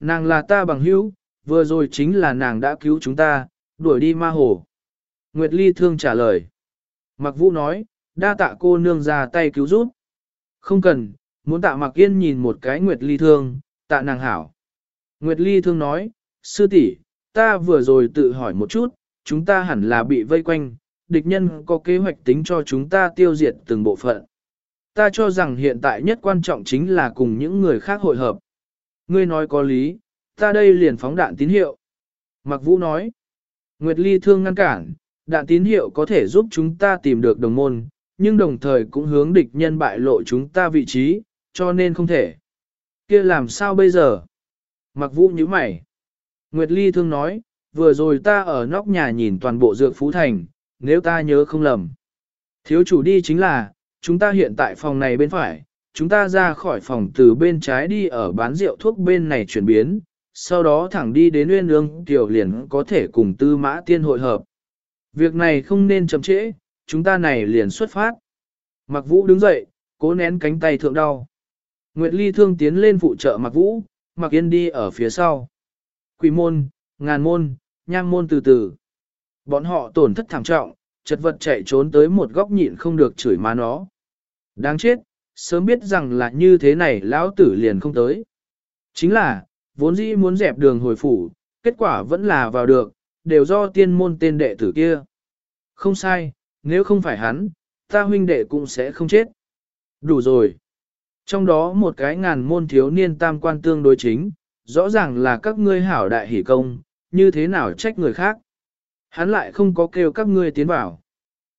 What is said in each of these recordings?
Nàng là ta bằng hữu, vừa rồi chính là nàng đã cứu chúng ta, đuổi đi ma hồ. Nguyệt Ly thương trả lời. Mặc vũ nói, đa tạ cô nương ra tay cứu giúp. Không cần, muốn tạ mặc yên nhìn một cái Nguyệt Ly thương, tạ nàng hảo. Nguyệt Ly thương nói, sư tỷ, ta vừa rồi tự hỏi một chút, chúng ta hẳn là bị vây quanh, địch nhân có kế hoạch tính cho chúng ta tiêu diệt từng bộ phận. Ta cho rằng hiện tại nhất quan trọng chính là cùng những người khác hội hợp. Ngươi nói có lý, ta đây liền phóng đạn tín hiệu. Mặc vũ nói, Nguyệt Ly thương ngăn cản, đạn tín hiệu có thể giúp chúng ta tìm được đồng môn, nhưng đồng thời cũng hướng địch nhân bại lộ chúng ta vị trí, cho nên không thể. kia làm sao bây giờ? Mặc vũ nhíu mày. Nguyệt Ly thương nói, vừa rồi ta ở nóc nhà nhìn toàn bộ dược phú thành, nếu ta nhớ không lầm. Thiếu chủ đi chính là, chúng ta hiện tại phòng này bên phải, chúng ta ra khỏi phòng từ bên trái đi ở bán rượu thuốc bên này chuyển biến, sau đó thẳng đi đến Nguyên Ương Tiểu liền có thể cùng tư mã tiên hội hợp. Việc này không nên chậm trễ, chúng ta này liền xuất phát. Mặc vũ đứng dậy, cố nén cánh tay thượng đau. Nguyệt Ly thương tiến lên phụ trợ Mặc vũ, Mặc Yên đi ở phía sau. Quỷ môn, ngàn môn, nham môn từ từ. Bọn họ tổn thất thảm trọng, chật vật chạy trốn tới một góc nhịn không được chửi má nó. Đáng chết, sớm biết rằng là như thế này lão tử liền không tới. Chính là, vốn dĩ muốn dẹp đường hồi phủ, kết quả vẫn là vào được, đều do tiên môn tên đệ tử kia. Không sai, nếu không phải hắn, ta huynh đệ cũng sẽ không chết. Đủ rồi. Trong đó một cái ngàn môn thiếu niên tam quan tương đối chính, rõ ràng là các ngươi hảo đại hỷ công, như thế nào trách người khác. Hắn lại không có kêu các ngươi tiến vào.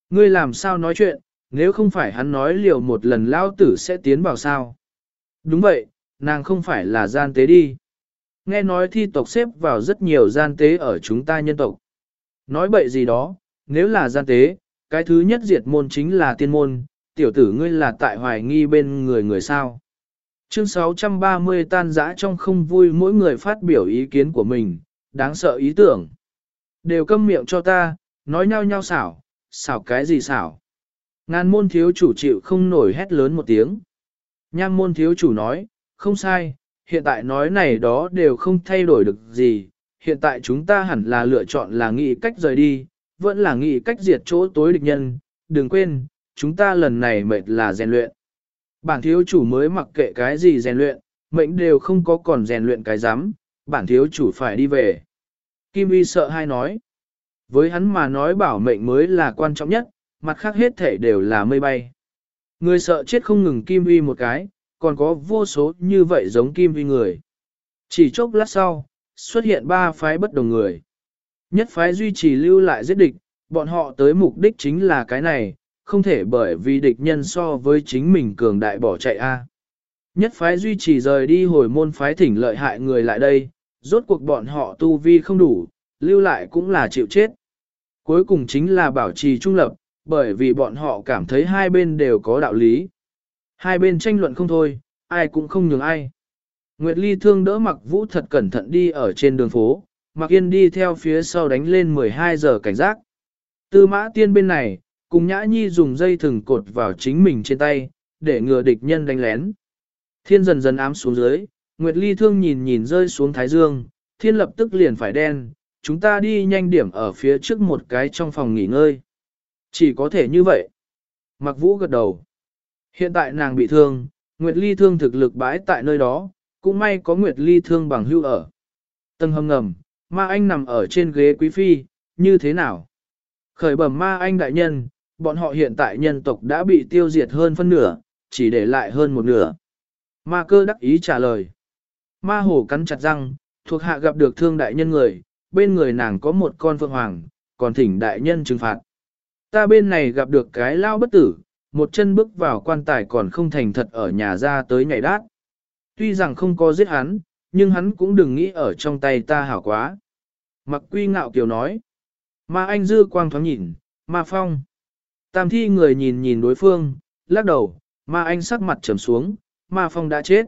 Ngươi làm sao nói chuyện, nếu không phải hắn nói liều một lần lao tử sẽ tiến vào sao. Đúng vậy, nàng không phải là gian tế đi. Nghe nói thi tộc xếp vào rất nhiều gian tế ở chúng ta nhân tộc. Nói bậy gì đó, nếu là gian tế, cái thứ nhất diệt môn chính là tiên môn, tiểu tử ngươi là tại hoài nghi bên người người sao. Chương 630 tan giã trong không vui mỗi người phát biểu ý kiến của mình, đáng sợ ý tưởng. Đều câm miệng cho ta, nói nhau nhau xảo, xảo cái gì xảo. Ngàn môn thiếu chủ chịu không nổi hét lớn một tiếng. Nham môn thiếu chủ nói, không sai, hiện tại nói này đó đều không thay đổi được gì, hiện tại chúng ta hẳn là lựa chọn là nghĩ cách rời đi, vẫn là nghĩ cách diệt chỗ tối địch nhân, đừng quên, chúng ta lần này mệt là rèn luyện. Bản thiếu chủ mới mặc kệ cái gì rèn luyện, mệnh đều không có còn rèn luyện cái giám. bản thiếu chủ phải đi về. Kim Y sợ hai nói, với hắn mà nói bảo mệnh mới là quan trọng nhất, mặt khác hết thể đều là mây bay. Người sợ chết không ngừng Kim uy một cái, còn có vô số như vậy giống Kim uy người. Chỉ chốc lát sau, xuất hiện ba phái bất đồng người. Nhất phái duy trì lưu lại giết địch, bọn họ tới mục đích chính là cái này, không thể bởi vì địch nhân so với chính mình cường đại bỏ chạy a. Nhất phái duy trì rời đi hồi môn phái thỉnh lợi hại người lại đây, rốt cuộc bọn họ tu vi không đủ, lưu lại cũng là chịu chết. Cuối cùng chính là bảo trì trung lập, bởi vì bọn họ cảm thấy hai bên đều có đạo lý. Hai bên tranh luận không thôi, ai cũng không nhường ai. Nguyệt Ly thương đỡ mặc vũ thật cẩn thận đi ở trên đường phố, mặc yên đi theo phía sau đánh lên 12 giờ cảnh giác. Tư mã tiên bên này, cùng nhã nhi dùng dây thừng cột vào chính mình trên tay, để ngừa địch nhân đánh lén. Thiên dần dần ám xuống dưới, Nguyệt Ly thương nhìn nhìn rơi xuống thái dương, thiên lập tức liền phải đen, chúng ta đi nhanh điểm ở phía trước một cái trong phòng nghỉ ngơi. Chỉ có thể như vậy. Mặc vũ gật đầu. Hiện tại nàng bị thương, Nguyệt Ly thương thực lực bãi tại nơi đó, cũng may có Nguyệt Ly thương bằng hưu ở. Tầng hầm ngầm, ma anh nằm ở trên ghế quý phi, như thế nào? Khởi bẩm ma anh đại nhân, bọn họ hiện tại nhân tộc đã bị tiêu diệt hơn phân nửa, chỉ để lại hơn một nửa. Ma cơ đắc ý trả lời. Ma hổ cắn chặt răng, thuộc hạ gặp được thương đại nhân người, bên người nàng có một con phượng hoàng, còn thỉnh đại nhân trừng phạt. Ta bên này gặp được cái lao bất tử, một chân bước vào quan tài còn không thành thật ở nhà ra tới nhảy đát. Tuy rằng không có giết hắn, nhưng hắn cũng đừng nghĩ ở trong tay ta hảo quá. Mặc quy ngạo kiều nói. Ma anh dư quang thoáng nhìn, ma phong. Tam thi người nhìn nhìn đối phương, lắc đầu, ma anh sắc mặt trầm xuống, ma phong đã chết.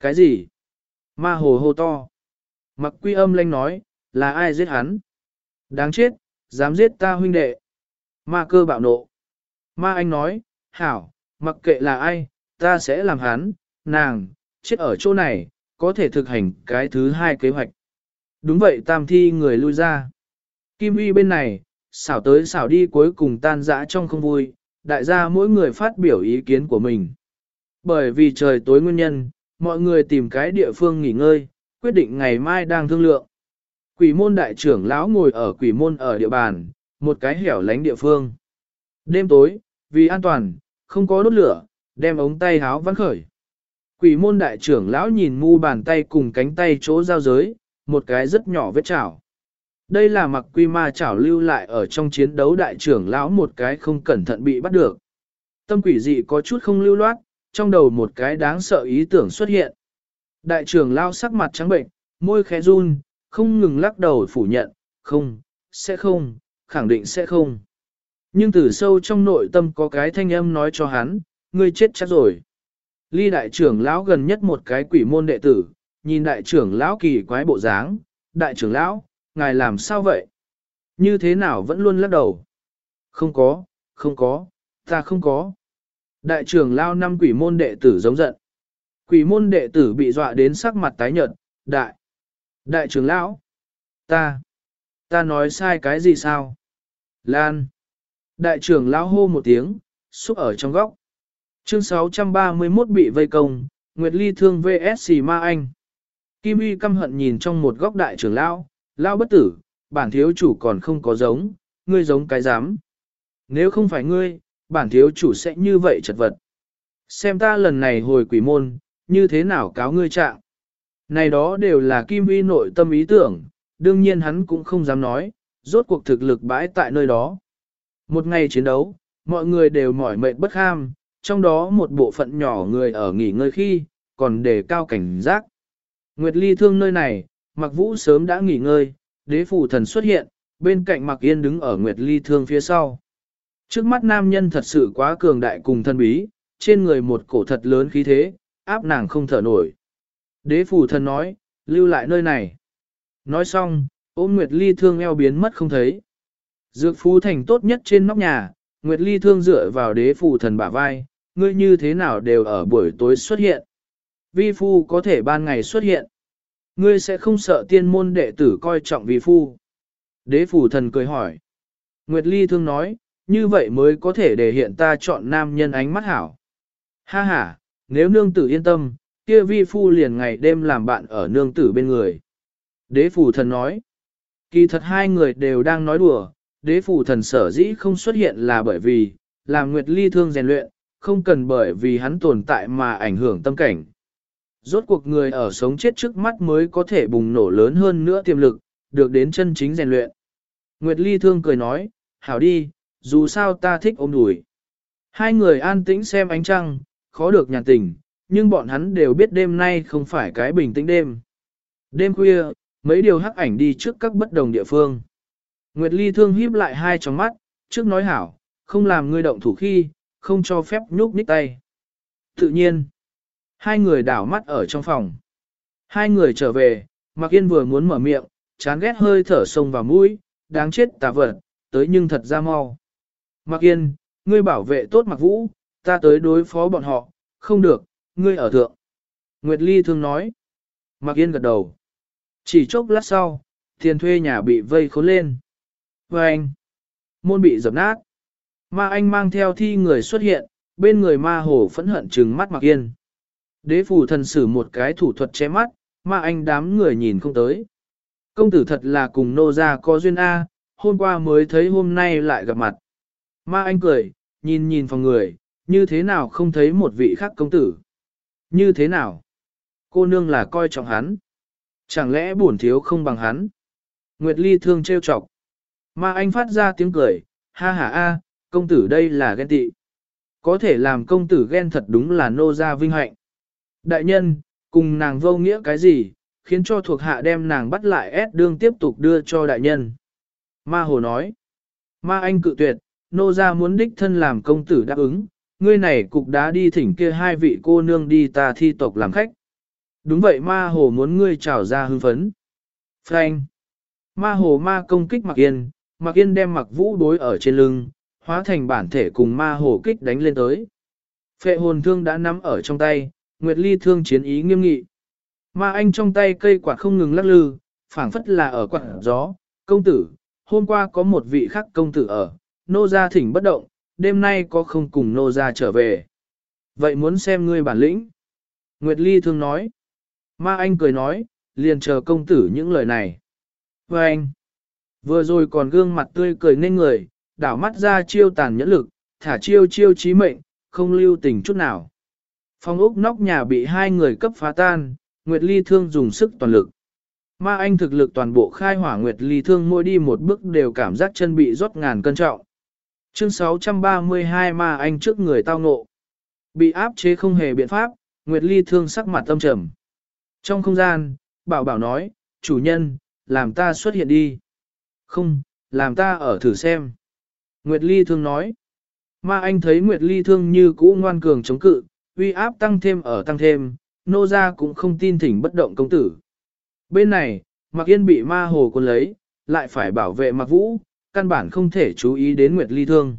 Cái gì? Ma hồ hô to. Mặc quy âm lanh nói, là ai giết hắn? Đáng chết, dám giết ta huynh đệ. Ma cơ bạo nộ. Ma anh nói, hảo, mặc kệ là ai, ta sẽ làm hắn, nàng, chết ở chỗ này, có thể thực hành cái thứ hai kế hoạch. Đúng vậy tam thi người lui ra. Kim uy bên này, xảo tới xảo đi cuối cùng tan dã trong không vui, đại gia mỗi người phát biểu ý kiến của mình. Bởi vì trời tối nguyên nhân, mọi người tìm cái địa phương nghỉ ngơi, quyết định ngày mai đang thương lượng. Quỷ môn đại trưởng lão ngồi ở quỷ môn ở địa bàn, một cái hẻo lánh địa phương. Đêm tối, vì an toàn, không có đốt lửa, đem ống tay háo vắn khởi. Quỷ môn đại trưởng lão nhìn mu bàn tay cùng cánh tay chỗ giao giới, một cái rất nhỏ vết chảo. Đây là mặc quy ma chảo lưu lại ở trong chiến đấu đại trưởng lão một cái không cẩn thận bị bắt được. Tâm quỷ dị có chút không lưu loát, trong đầu một cái đáng sợ ý tưởng xuất hiện. Đại trưởng lão sắc mặt trắng bệnh, môi khẽ run, không ngừng lắc đầu phủ nhận, không, sẽ không, khẳng định sẽ không. Nhưng từ sâu trong nội tâm có cái thanh âm nói cho hắn, ngươi chết chắc rồi. Ly đại trưởng lão gần nhất một cái quỷ môn đệ tử, nhìn đại trưởng lão kỳ quái bộ dáng, đại trưởng lão, ngài làm sao vậy? Như thế nào vẫn luôn lắc đầu? Không có, không có, ta không có. Đại trưởng lão năm quỷ môn đệ tử giống giận. Quỷ môn đệ tử bị dọa đến sắc mặt tái nhợt, đại. Đại trưởng lão, ta, ta nói sai cái gì sao? Lan. Đại trưởng lão hô một tiếng, xúc ở trong góc. Chương 631 bị vây công, Nguyệt Ly thương VS Ma Anh. Kim Y căm hận nhìn trong một góc đại trưởng lão, lão bất tử, bản thiếu chủ còn không có giống, ngươi giống cái dám. Nếu không phải ngươi, bản thiếu chủ sẽ như vậy chật vật. Xem ta lần này hồi quỷ môn, như thế nào cáo ngươi trạng. Này đó đều là Kim Y nội tâm ý tưởng, đương nhiên hắn cũng không dám nói, rốt cuộc thực lực bãi tại nơi đó. Một ngày chiến đấu, mọi người đều mỏi mệt bất ham, trong đó một bộ phận nhỏ người ở nghỉ ngơi khi, còn đề cao cảnh giác. Nguyệt Ly thương nơi này, Mặc Vũ sớm đã nghỉ ngơi, đế phủ thần xuất hiện, bên cạnh Mặc Yên đứng ở Nguyệt Ly thương phía sau. Trước mắt nam nhân thật sự quá cường đại cùng thân bí, trên người một cổ thật lớn khí thế, áp nàng không thở nổi. Đế phủ thần nói, lưu lại nơi này. Nói xong, ôm Nguyệt Ly thương eo biến mất không thấy. Dược phú thành tốt nhất trên nóc nhà, Nguyệt Ly thương dựa vào đế phủ thần bả vai, ngươi như thế nào đều ở buổi tối xuất hiện. Vi phu có thể ban ngày xuất hiện. Ngươi sẽ không sợ tiên môn đệ tử coi trọng vi phu. Đế phủ thần cười hỏi. Nguyệt Ly thương nói, như vậy mới có thể để hiện ta chọn nam nhân ánh mắt hảo. Ha ha, nếu nương tử yên tâm, kia vi phu liền ngày đêm làm bạn ở nương tử bên người. Đế phủ thần nói, kỳ thật hai người đều đang nói đùa, đế phủ thần sở dĩ không xuất hiện là bởi vì, làm Nguyệt Ly thương rèn luyện, không cần bởi vì hắn tồn tại mà ảnh hưởng tâm cảnh. Rốt cuộc người ở sống chết trước mắt mới có thể bùng nổ lớn hơn nữa tiềm lực, được đến chân chính rèn luyện. Nguyệt Ly thương cười nói, hảo đi, dù sao ta thích ôm đùi. Hai người an tĩnh xem ánh trăng, khó được nhàn tình, nhưng bọn hắn đều biết đêm nay không phải cái bình tĩnh đêm. Đêm khuya, mấy điều hắc ảnh đi trước các bất đồng địa phương. Nguyệt Ly thương híp lại hai tròng mắt, trước nói hảo, không làm ngươi động thủ khi, không cho phép nhúc nhích tay. Tự nhiên, hai người đảo mắt ở trong phòng. Hai người trở về, Mạc Yên vừa muốn mở miệng, chán ghét hơi thở sông vào mũi, đáng chết tà vật, tới nhưng thật ra mau. Mạc Yên, ngươi bảo vệ tốt Mạc Vũ, ta tới đối phó bọn họ, không được, ngươi ở thượng. Nguyệt Ly thương nói. Mạc Yên gật đầu. Chỉ chốc lát sau, tiền thuê nhà bị vây khốn lên. Và anh, môn bị dập nát. Ma anh mang theo thi người xuất hiện, bên người ma hồ phẫn hận trừng mắt mặc yên. Đế phủ thần sử một cái thủ thuật che mắt, ma anh đám người nhìn không tới. Công tử thật là cùng nô gia có duyên A, hôm qua mới thấy hôm nay lại gặp mặt. Ma anh cười, nhìn nhìn phòng người, như thế nào không thấy một vị khác công tử. Như thế nào? Cô nương là coi trọng hắn. Chẳng lẽ buồn thiếu không bằng hắn? Nguyệt Ly thương trêu chọc. Ma anh phát ra tiếng cười, ha ha a, công tử đây là ghen tị. Có thể làm công tử ghen thật đúng là nô gia vinh hạnh. Đại nhân, cùng nàng vô nghĩa cái gì, khiến cho thuộc hạ đem nàng bắt lại ép đương tiếp tục đưa cho đại nhân. Ma hồ nói, ma anh cự tuyệt, nô gia muốn đích thân làm công tử đáp ứng, ngươi này cục đá đi thỉnh kia hai vị cô nương đi ta thi tộc làm khách. Đúng vậy ma hồ muốn ngươi trào ra hưng phấn. Frank. Ma hồ ma công kích mặc yên, mặc yên đem mặc vũ đối ở trên lưng, hóa thành bản thể cùng ma hồ kích đánh lên tới. Phệ hồn thương đã nắm ở trong tay, Nguyệt Ly thương chiến ý nghiêm nghị. Ma anh trong tay cây quạt không ngừng lắc lư, phảng phất là ở quạt gió, công tử, hôm qua có một vị khác công tử ở, nô gia thỉnh bất động, đêm nay có không cùng nô gia trở về. Vậy muốn xem ngươi bản lĩnh. Nguyệt Ly thương nói. Ma anh cười nói, liền chờ công tử những lời này. Và anh, vừa rồi còn gương mặt tươi cười nên người, đảo mắt ra chiêu tàn nhẫn lực, thả chiêu chiêu chí mệnh, không lưu tình chút nào. Phong ốc nóc nhà bị hai người cấp phá tan, Nguyệt Ly thương dùng sức toàn lực. Ma anh thực lực toàn bộ khai hỏa Nguyệt Ly thương mỗi đi một bước đều cảm giác chân bị rót ngàn cân trọng. Chương 632 Ma anh trước người tao ngộ. Bị áp chế không hề biện pháp, Nguyệt Ly thương sắc mặt tâm trầm. Trong không gian, bảo bảo nói, chủ nhân, làm ta xuất hiện đi. Không, làm ta ở thử xem. Nguyệt Ly thương nói. Ma anh thấy Nguyệt Ly thương như cũ ngoan cường chống cự, uy áp tăng thêm ở tăng thêm, nô gia cũng không tin thỉnh bất động công tử. Bên này, Mạc Yên bị ma hồ cuốn lấy, lại phải bảo vệ Mạc Vũ, căn bản không thể chú ý đến Nguyệt Ly thương.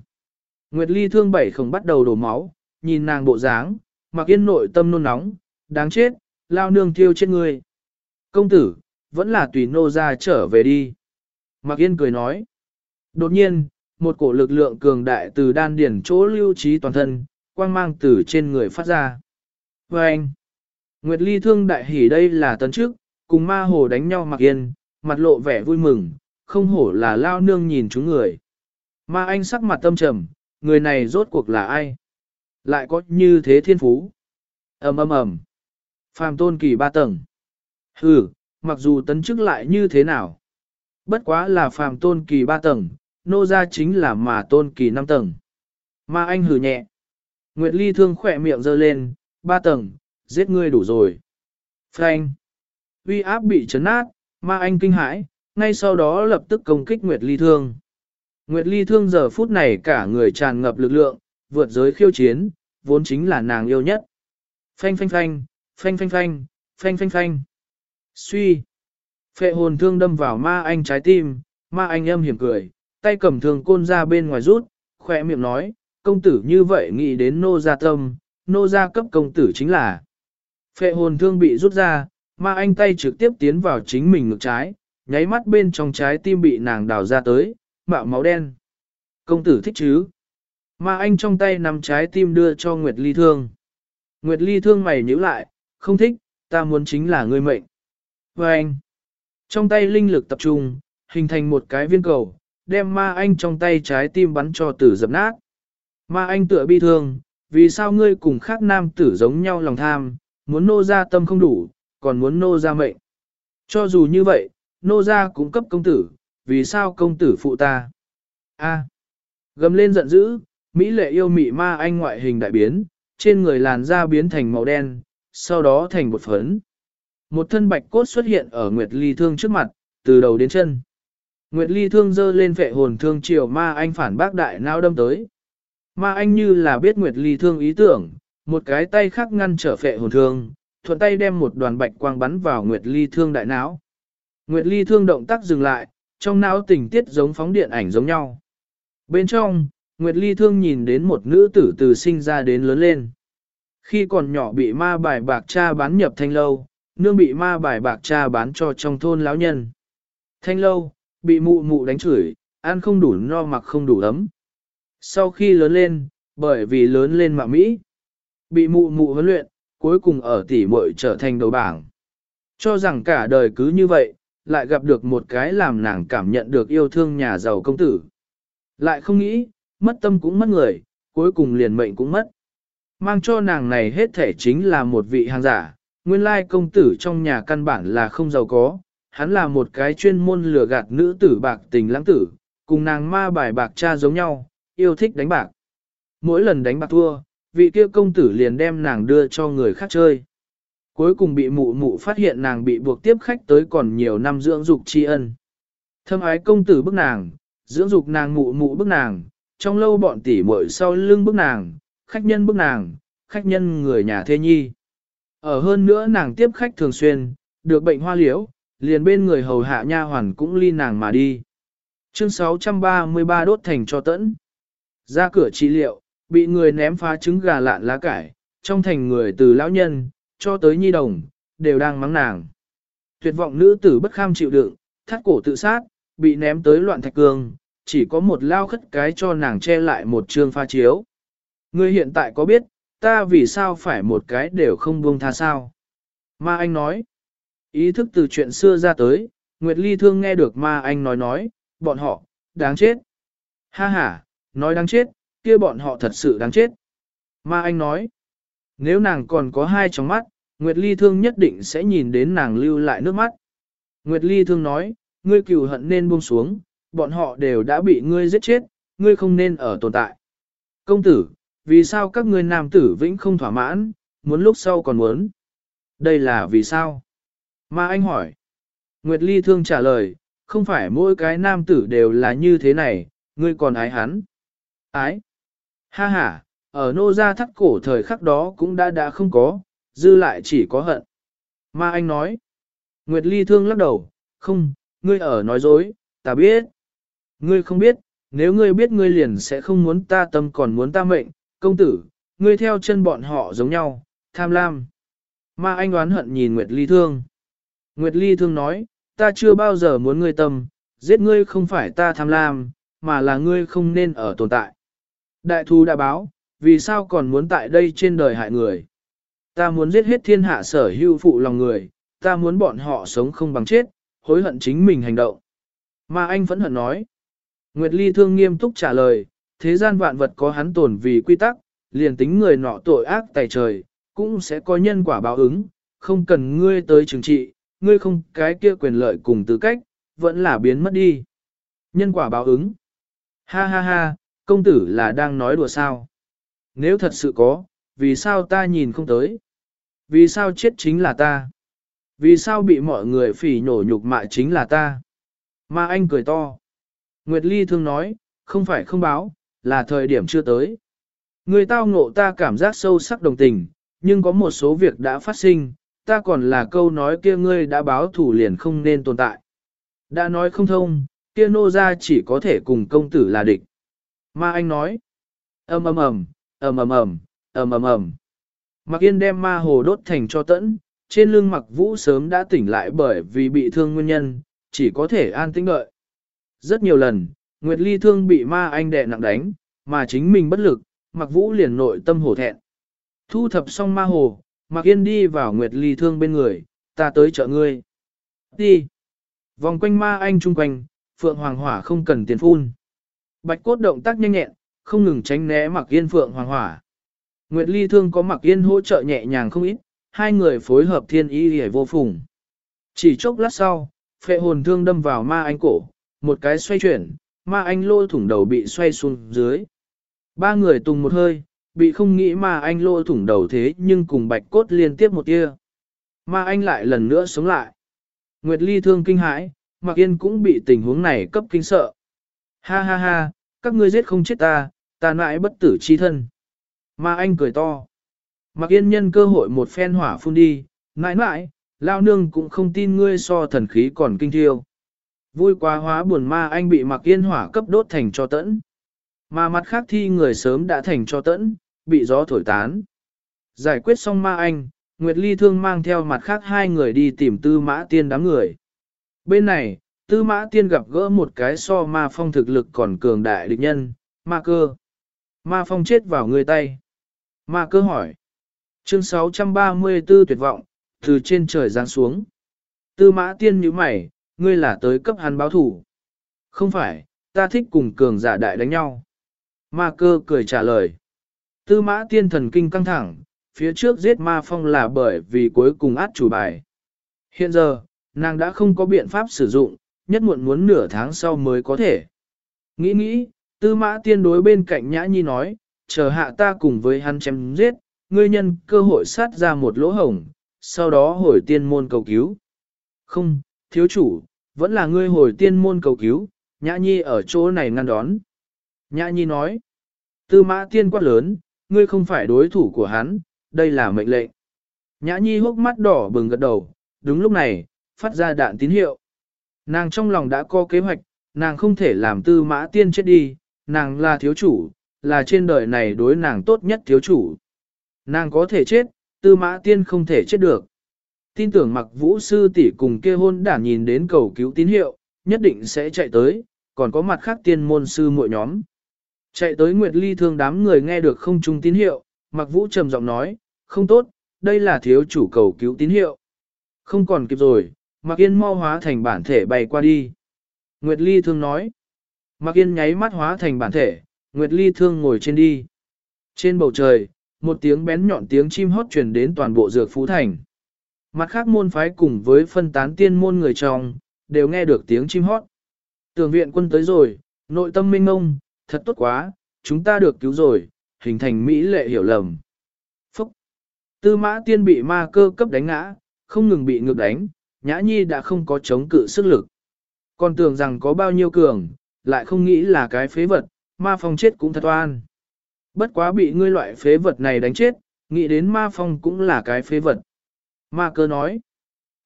Nguyệt Ly thương bảy không bắt đầu đổ máu, nhìn nàng bộ dáng, Mạc Yên nội tâm nôn nóng, đáng chết, lao nương tiêu chết người. Công tử, vẫn là tùy nô ra trở về đi. Mạc Yên cười nói. Đột nhiên, một cổ lực lượng cường đại từ đan điển chỗ lưu trí toàn thân, quang mang từ trên người phát ra. Và anh, Nguyệt Ly thương đại hỉ đây là tấn trước, cùng ma hồ đánh nhau Mạc Yên, mặt lộ vẻ vui mừng, không hổ là lao nương nhìn chúng người. Ma anh sắc mặt tâm trầm, người này rốt cuộc là ai? Lại có như thế thiên phú. ầm ầm ầm Phàm tôn kỳ ba tầng. Hừ, mặc dù tấn chức lại như thế nào. Bất quá là phàm tôn kỳ ba tầng, nô ra chính là mà tôn kỳ năm tầng. Ma anh hừ nhẹ. Nguyệt Ly thương khỏe miệng giơ lên, ba tầng, giết ngươi đủ rồi. Frank. Uy áp bị chấn nát, ma anh kinh hãi, ngay sau đó lập tức công kích Nguyệt Ly thương. Nguyệt Ly thương giờ phút này cả người tràn ngập lực lượng, vượt giới khiêu chiến, vốn chính là nàng yêu nhất. Phanh phanh phanh, phanh phanh phanh, phanh phanh phanh. Suy. Phệ hồn thương đâm vào ma anh trái tim, ma anh âm hiểm cười, tay cầm thương côn ra bên ngoài rút, khỏe miệng nói, công tử như vậy nghĩ đến nô gia tâm, nô gia cấp công tử chính là. Phệ hồn thương bị rút ra, ma anh tay trực tiếp tiến vào chính mình ngực trái, nháy mắt bên trong trái tim bị nàng đào ra tới, mạo máu đen. Công tử thích chứ? Ma anh trong tay nắm trái tim đưa cho Nguyệt Ly Thương. Nguyệt Ly Thương mày nhíu lại, không thích, ta muốn chính là ngươi mệnh. Và anh, trong tay linh lực tập trung, hình thành một cái viên cầu, đem ma anh trong tay trái tim bắn cho tử dập nát. Ma anh tựa bi thương, vì sao ngươi cùng khác nam tử giống nhau lòng tham, muốn nô ra tâm không đủ, còn muốn nô ra mệnh. Cho dù như vậy, nô ra cũng cấp công tử, vì sao công tử phụ ta? A. Gầm lên giận dữ, Mỹ lệ yêu mị ma anh ngoại hình đại biến, trên người làn da biến thành màu đen, sau đó thành bột phấn. Một thân bạch cốt xuất hiện ở Nguyệt Ly Thương trước mặt, từ đầu đến chân. Nguyệt Ly Thương dơ lên vệ hồn thương chiều ma anh phản bác đại não đâm tới. Ma anh như là biết Nguyệt Ly Thương ý tưởng, một cái tay khác ngăn trở vệ hồn thương, thuận tay đem một đoàn bạch quang bắn vào Nguyệt Ly Thương đại não. Nguyệt Ly Thương động tác dừng lại, trong não tình tiết giống phóng điện ảnh giống nhau. Bên trong, Nguyệt Ly Thương nhìn đến một nữ tử từ sinh ra đến lớn lên. Khi còn nhỏ bị ma bài bạc cha bán nhập thanh lâu, nương bị ma bài bạc cha bán cho trong thôn lão nhân. Thanh lâu, bị mụ mụ đánh chửi, ăn không đủ no mặc không đủ ấm. Sau khi lớn lên, bởi vì lớn lên mạng Mỹ, bị mụ mụ huấn luyện, cuối cùng ở tỉ muội trở thành đầu bảng. Cho rằng cả đời cứ như vậy, lại gặp được một cái làm nàng cảm nhận được yêu thương nhà giàu công tử. Lại không nghĩ, mất tâm cũng mất người, cuối cùng liền mệnh cũng mất. Mang cho nàng này hết thể chính là một vị hàng giả, nguyên lai công tử trong nhà căn bản là không giàu có, hắn là một cái chuyên môn lừa gạt nữ tử bạc tình lãng tử, cùng nàng ma bài bạc cha giống nhau, yêu thích đánh bạc. Mỗi lần đánh bạc thua, vị kia công tử liền đem nàng đưa cho người khác chơi. Cuối cùng bị mụ mụ phát hiện nàng bị buộc tiếp khách tới còn nhiều năm dưỡng dục tri ân. Thâm ái công tử bức nàng, dưỡng dục nàng mụ mụ bức nàng, trong lâu bọn tỷ muội sau lưng bức nàng, khách nhân bức nàng, khách nhân người nhà thê nhi. Ở hơn nữa nàng tiếp khách thường xuyên, được bệnh hoa liễu, liền bên người hầu hạ nha hoàn cũng ly nàng mà đi. Chương 633 đốt thành cho tẫn. Ra cửa trị liệu, bị người ném phá trứng gà lạn lá cải, trong thành người từ lão nhân, cho tới nhi đồng, đều đang mắng nàng. Tuyệt vọng nữ tử bất kham chịu đựng, thắt cổ tự sát, bị ném tới loạn thạch cương, chỉ có một lao khất cái cho nàng che lại một trương pha chiếu. Ngươi hiện tại có biết, ta vì sao phải một cái đều không buông tha sao? Ma anh nói, ý thức từ chuyện xưa ra tới, Nguyệt Ly thương nghe được ma anh nói nói, bọn họ, đáng chết. Ha ha, nói đáng chết, kia bọn họ thật sự đáng chết. Ma anh nói, nếu nàng còn có hai trong mắt, Nguyệt Ly thương nhất định sẽ nhìn đến nàng lưu lại nước mắt. Nguyệt Ly thương nói, ngươi cừu hận nên buông xuống, bọn họ đều đã bị ngươi giết chết, ngươi không nên ở tồn tại. Công tử, vì sao các ngươi nam tử vĩnh không thỏa mãn, muốn lúc sau còn muốn? Đây là vì sao? mà anh hỏi. Nguyệt Ly thương trả lời, không phải mỗi cái nam tử đều là như thế này, ngươi còn ái hắn. Ái? Ha ha, ở nô gia thắt cổ thời khắc đó cũng đã đã không có, dư lại chỉ có hận. mà anh nói. Nguyệt Ly thương lắc đầu, không, ngươi ở nói dối, ta biết. Ngươi không biết, nếu ngươi biết ngươi liền sẽ không muốn ta tâm còn muốn ta mệnh, công tử, ngươi theo chân bọn họ giống nhau, tham lam. Ma anh đoán hận nhìn Nguyệt Ly thương. Nguyệt Ly thương nói, ta chưa bao giờ muốn ngươi tâm, giết ngươi không phải ta tham lam, mà là ngươi không nên ở tồn tại. Đại thù đã báo, vì sao còn muốn tại đây trên đời hại người? Ta muốn giết hết thiên hạ sở hữu phụ lòng người, ta muốn bọn họ sống không bằng chết, hối hận chính mình hành động. Mà anh vẫn hận nói. Nguyệt Ly thương nghiêm túc trả lời, thế gian vạn vật có hắn tồn vì quy tắc, liền tính người nọ tội ác tài trời, cũng sẽ có nhân quả báo ứng, không cần ngươi tới trừng trị, ngươi không cái kia quyền lợi cùng tư cách, vẫn là biến mất đi. Nhân quả báo ứng. Ha ha ha, công tử là đang nói đùa sao? Nếu thật sự có, vì sao ta nhìn không tới? Vì sao chết chính là ta? Vì sao bị mọi người phỉ nhổ nhục mạ chính là ta? Mà anh cười to. Nguyệt Ly thương nói, không phải không báo, là thời điểm chưa tới. Người tao ngộ ta cảm giác sâu sắc đồng tình, nhưng có một số việc đã phát sinh, ta còn là câu nói kia ngươi đã báo thủ liền không nên tồn tại. Đã nói không thông, kia nô ra chỉ có thể cùng công tử là địch. Ma anh nói, ầm ầm ầm, ầm ầm ầm, ầm ầm ầm. Mặc yên đem ma hồ đốt thành cho tẫn, trên lưng mặc vũ sớm đã tỉnh lại bởi vì bị thương nguyên nhân, chỉ có thể an tĩnh đợi. Rất nhiều lần, Nguyệt Ly thương bị ma anh đè nặng đánh, mà chính mình bất lực, mặc vũ liền nội tâm hổ thẹn. Thu thập xong ma hồ, mặc yên đi vào Nguyệt Ly thương bên người, ta tới chợ ngươi. Đi. Vòng quanh ma anh chung quanh, Phượng Hoàng Hỏa không cần tiền phun. Bạch cốt động tác nhanh nhẹn, không ngừng tránh né mặc yên Phượng Hoàng Hỏa. Nguyệt Ly thương có mặc yên hỗ trợ nhẹ nhàng không ít, hai người phối hợp thiên ý hề vô phùng. Chỉ chốc lát sau, phệ hồn thương đâm vào ma anh cổ, một cái xoay chuyển, ma anh lô thủng đầu bị xoay xuống dưới. Ba người tùng một hơi, bị không nghĩ ma anh lô thủng đầu thế nhưng cùng bạch cốt liên tiếp một tia. Ma anh lại lần nữa sống lại. Nguyệt Ly thương kinh hãi, Mạc Yên cũng bị tình huống này cấp kinh sợ. Ha ha ha, các ngươi giết không chết ta, ta mãi bất tử chi thân. Ma anh cười to. Mạc Yên nhân cơ hội một phen hỏa phun đi, mãi mãi, lao nương cũng không tin ngươi so thần khí còn kinh thiêu. Vui quá hóa buồn ma anh bị mặc Yên hỏa cấp đốt thành cho tẫn. Mà mặt khác thi người sớm đã thành cho tẫn, bị gió thổi tán. Giải quyết xong ma anh, Nguyệt Ly Thương mang theo mặt khác hai người đi tìm tư mã tiên đám người. Bên này, tư mã tiên gặp gỡ một cái so ma phong thực lực còn cường đại địch nhân, ma cơ. Ma phong chết vào người tay. Ma cơ hỏi. Chương 634 tuyệt vọng, từ trên trời giáng xuống. Tư mã tiên như mày, ngươi là tới cấp hắn báo thủ. Không phải, ta thích cùng cường giả đại đánh nhau. Ma cơ cười trả lời. Tư mã tiên thần kinh căng thẳng, phía trước giết ma phong là bởi vì cuối cùng át chủ bài. Hiện giờ, nàng đã không có biện pháp sử dụng, nhất muộn muốn nửa tháng sau mới có thể. Nghĩ nghĩ, tư mã tiên đối bên cạnh nhã nhi nói, chờ hạ ta cùng với hắn chém giết, ngươi nhân cơ hội sát ra một lỗ hổng, sau đó hồi tiên môn cầu cứu. Không, thiếu chủ, vẫn là ngươi hồi tiên môn cầu cứu, nhã nhi ở chỗ này ngăn đón. Nhã nhi nói, tư mã tiên quát lớn, ngươi không phải đối thủ của hắn, đây là mệnh lệnh. Nhã nhi hốc mắt đỏ bừng gật đầu, đúng lúc này, phát ra đạn tín hiệu. Nàng trong lòng đã có kế hoạch, nàng không thể làm tư mã tiên chết đi, nàng là thiếu chủ, là trên đời này đối nàng tốt nhất thiếu chủ. Nàng có thể chết, tư mã tiên không thể chết được tin tưởng mặc vũ sư tỷ cùng kia hôn đản nhìn đến cầu cứu tín hiệu, nhất định sẽ chạy tới, còn có mặt khác tiên môn sư mỗi nhóm. Chạy tới Nguyệt Ly thương đám người nghe được không trung tín hiệu, mặc vũ trầm giọng nói, không tốt, đây là thiếu chủ cầu cứu tín hiệu. Không còn kịp rồi, mặc yên mau hóa thành bản thể bay qua đi. Nguyệt Ly thương nói, mặc yên nháy mắt hóa thành bản thể, Nguyệt Ly thương ngồi trên đi. Trên bầu trời, một tiếng bén nhọn tiếng chim hót truyền đến toàn bộ dược phú thành. Mặt khác môn phái cùng với phân tán tiên môn người trong, đều nghe được tiếng chim hót. Tường viện quân tới rồi, nội tâm minh ngông, thật tốt quá, chúng ta được cứu rồi, hình thành mỹ lệ hiểu lầm. Phúc! Tư mã tiên bị ma cơ cấp đánh ngã, không ngừng bị ngược đánh, nhã nhi đã không có chống cự sức lực. Còn tưởng rằng có bao nhiêu cường, lại không nghĩ là cái phế vật, ma phong chết cũng thật oan. Bất quá bị ngươi loại phế vật này đánh chết, nghĩ đến ma phong cũng là cái phế vật. Ma cơ nói,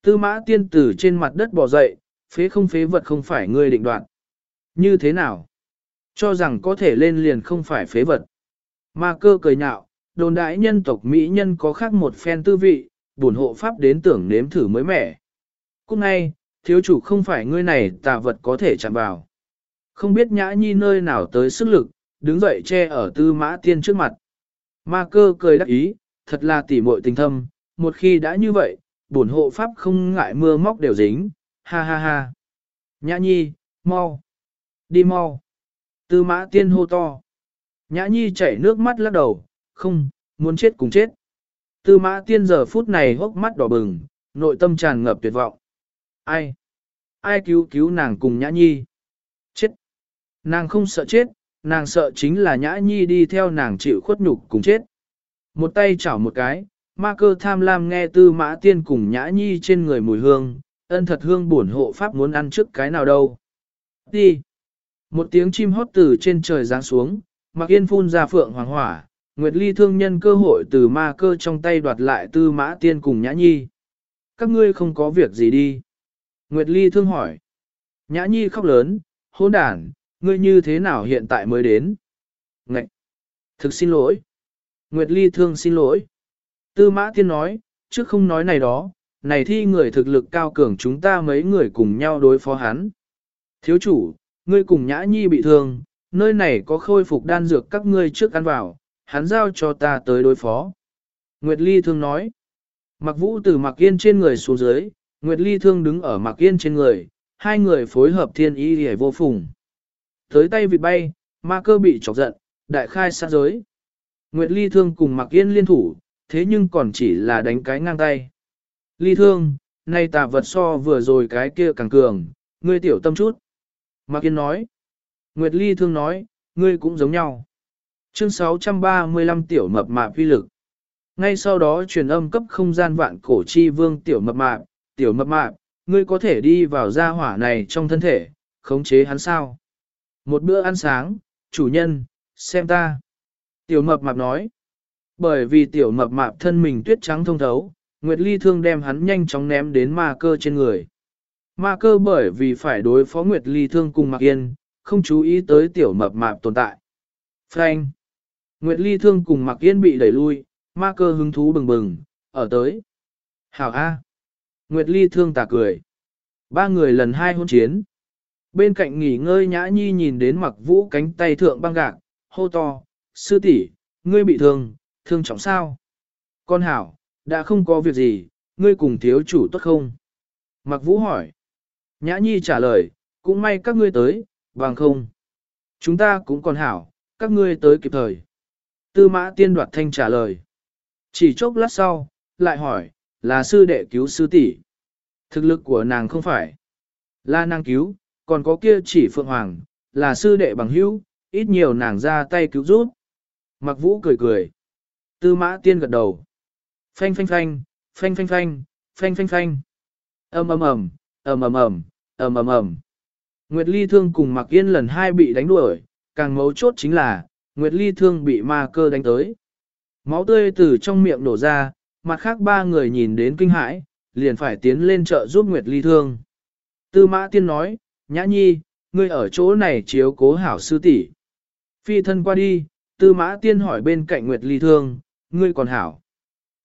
tư mã tiên tử trên mặt đất bò dậy, phế không phế vật không phải ngươi định đoạt. Như thế nào? Cho rằng có thể lên liền không phải phế vật. Ma cơ cười nhạo, đồn đại nhân tộc Mỹ nhân có khác một phen tư vị, buồn hộ pháp đến tưởng nếm thử mới mẻ. Cũng ngay, thiếu chủ không phải ngươi này tà vật có thể chạm vào. Không biết nhã nhi nơi nào tới sức lực, đứng dậy che ở tư mã tiên trước mặt. Ma cơ cười đắc ý, thật là tỉ muội tình thâm, một khi đã như vậy, bổn hộ pháp không ngại mưa móc đều dính, ha ha ha. Nhã nhi, mau, đi mau. Tư mã tiên hô to. Nhã nhi chảy nước mắt lắc đầu, không, muốn chết cùng chết. Tư mã tiên giờ phút này hốc mắt đỏ bừng, nội tâm tràn ngập tuyệt vọng. Ai? Ai cứu cứu nàng cùng nhã nhi? Chết! Nàng không sợ chết, nàng sợ chính là nhã nhi đi theo nàng chịu khuất nhục cùng chết. Một tay chảo một cái, ma cơ tham lam nghe tư mã tiên cùng nhã nhi trên người mùi hương, ân thật hương buồn hộ pháp muốn ăn trước cái nào đâu. Đi! Một tiếng chim hót từ trên trời giáng xuống, mặc yên phun ra phượng hoàng hỏa, Nguyệt Ly thương nhân cơ hội từ ma cơ trong tay đoạt lại tư mã tiên cùng nhã nhi. Các ngươi không có việc gì đi. Nguyệt Ly thương hỏi. Nhã nhi khóc lớn, hôn đản, ngươi như thế nào hiện tại mới đến? Ngậy! Thực xin lỗi. Nguyệt Ly thương xin lỗi. Tư mã tiên nói, trước không nói này đó, này thi người thực lực cao cường chúng ta mấy người cùng nhau đối phó hắn. Thiếu chủ, ngươi cùng nhã nhi bị thương, nơi này có khôi phục đan dược các ngươi trước ăn vào, hắn giao cho ta tới đối phó. Nguyệt Ly thương nói, mặc vũ từ mặc yên trên người xuống dưới, Nguyệt Ly thương đứng ở mặc yên trên người, hai người phối hợp thiên y hề vô phùng. Tới tay vịt bay, ma cơ bị chọc giận, đại khai sát giới. Nguyệt Ly thương cùng mặc yên liên thủ, thế nhưng còn chỉ là đánh cái ngang tay. Ly thương, nay tà vật so vừa rồi cái kia càng cường, ngươi tiểu tâm chút. Mạc Yên nói. Nguyệt Ly thương nói, ngươi cũng giống nhau. Chương 635 tiểu mập mạp vi lực. Ngay sau đó truyền âm cấp không gian vạn cổ chi vương tiểu mập mạp, tiểu mập mạp, ngươi có thể đi vào gia hỏa này trong thân thể, khống chế hắn sao. Một bữa ăn sáng, chủ nhân, xem ta. Tiểu mập mạp nói. Bởi vì tiểu mập mạp thân mình tuyết trắng thông thấu, Nguyệt Ly thương đem hắn nhanh chóng ném đến ma cơ trên người. Ma cơ bởi vì phải đối phó Nguyệt Ly thương cùng Mạc Yên, không chú ý tới tiểu mập mạp tồn tại. Frank! Nguyệt Ly thương cùng Mạc Yên bị đẩy lui, ma cơ hứng thú bừng bừng, ở tới. Hảo A! Nguyệt Ly thương tà cười. Ba người lần hai hôn chiến. Bên cạnh nghỉ ngơi nhã nhi nhìn đến mặc vũ cánh tay thượng băng gạc, hô to, sư tỷ, ngươi bị thương, thương trọng sao? Con hảo, đã không có việc gì, ngươi cùng thiếu chủ tốt không? Mặc vũ hỏi. Nhã nhi trả lời, cũng may các ngươi tới, bằng không. Chúng ta cũng còn hảo, các ngươi tới kịp thời. Tư mã tiên đoạt thanh trả lời. Chỉ chốc lát sau, lại hỏi, là sư đệ cứu sư tỷ. Thực lực của nàng không phải. Là nàng cứu, còn có kia chỉ phượng hoàng, là sư đệ bằng hữu, ít nhiều nàng ra tay cứu giúp. Mặc vũ cười cười. Tư mã tiên gật đầu. Phanh phanh phanh, phanh phanh phanh, phanh phanh phanh. ầm ầm ầm, ầm ầm ầm, ầm ầm ầm. Nguyệt Ly Thương cùng Mạc Yên lần hai bị đánh đuổi, càng mấu chốt chính là, Nguyệt Ly Thương bị ma cơ đánh tới. Máu tươi từ trong miệng đổ ra, mặt khác ba người nhìn đến kinh hãi, liền phải tiến lên chợ giúp Nguyệt Ly Thương. Tư Mã Tiên nói, Nhã Nhi, ngươi ở chỗ này chiếu cố hảo sư tỷ. Phi thân qua đi, Tư Mã Tiên hỏi bên cạnh Nguyệt Ly Thương, ngươi còn hảo.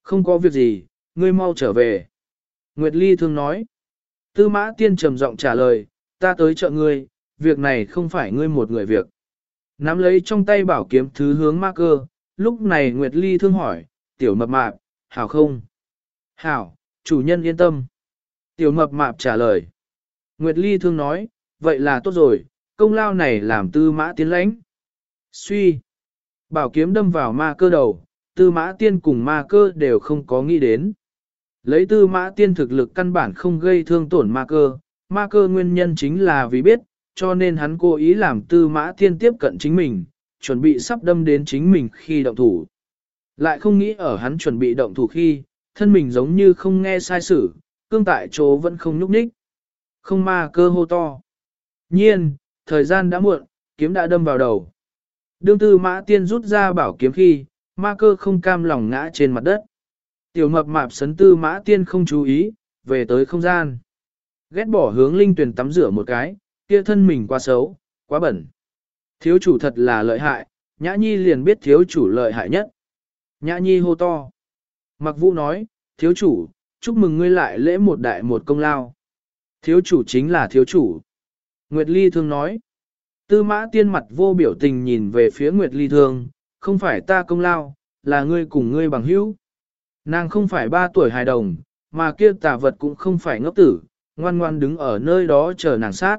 Không có việc gì, ngươi mau trở về. Nguyệt Ly thương nói. Tư mã tiên trầm giọng trả lời, ta tới chợ ngươi, việc này không phải ngươi một người việc. Nắm lấy trong tay bảo kiếm thứ hướng ma cơ, lúc này Nguyệt Ly thương hỏi, tiểu mập mạp, hảo không? Hảo, chủ nhân yên tâm. Tiểu mập mạp trả lời. Nguyệt Ly thương nói, vậy là tốt rồi, công lao này làm tư mã tiến lãnh. Suy. Bảo kiếm đâm vào ma cơ đầu, tư mã tiên cùng ma cơ đều không có nghĩ đến. Lấy tư mã tiên thực lực căn bản không gây thương tổn ma cơ, ma cơ nguyên nhân chính là vì biết, cho nên hắn cố ý làm tư mã tiên tiếp cận chính mình, chuẩn bị sắp đâm đến chính mình khi động thủ. Lại không nghĩ ở hắn chuẩn bị động thủ khi, thân mình giống như không nghe sai sử, cương tại chỗ vẫn không nhúc nhích. Không ma cơ hô to. Nhiên, thời gian đã muộn, kiếm đã đâm vào đầu. Đương tư mã tiên rút ra bảo kiếm khi, ma cơ không cam lòng ngã trên mặt đất. Tiểu mập mạp sấn tư mã tiên không chú ý, về tới không gian. Ghét bỏ hướng linh tuyển tắm rửa một cái, kia thân mình quá xấu, quá bẩn. Thiếu chủ thật là lợi hại, nhã nhi liền biết thiếu chủ lợi hại nhất. Nhã nhi hô to. Mặc vũ nói, thiếu chủ, chúc mừng ngươi lại lễ một đại một công lao. Thiếu chủ chính là thiếu chủ. Nguyệt Ly thương nói. Tư mã tiên mặt vô biểu tình nhìn về phía Nguyệt Ly thương, không phải ta công lao, là ngươi cùng ngươi bằng hữu. Nàng không phải ba tuổi hài đồng, mà kia tà vật cũng không phải ngốc tử, ngoan ngoan đứng ở nơi đó chờ nàng sát.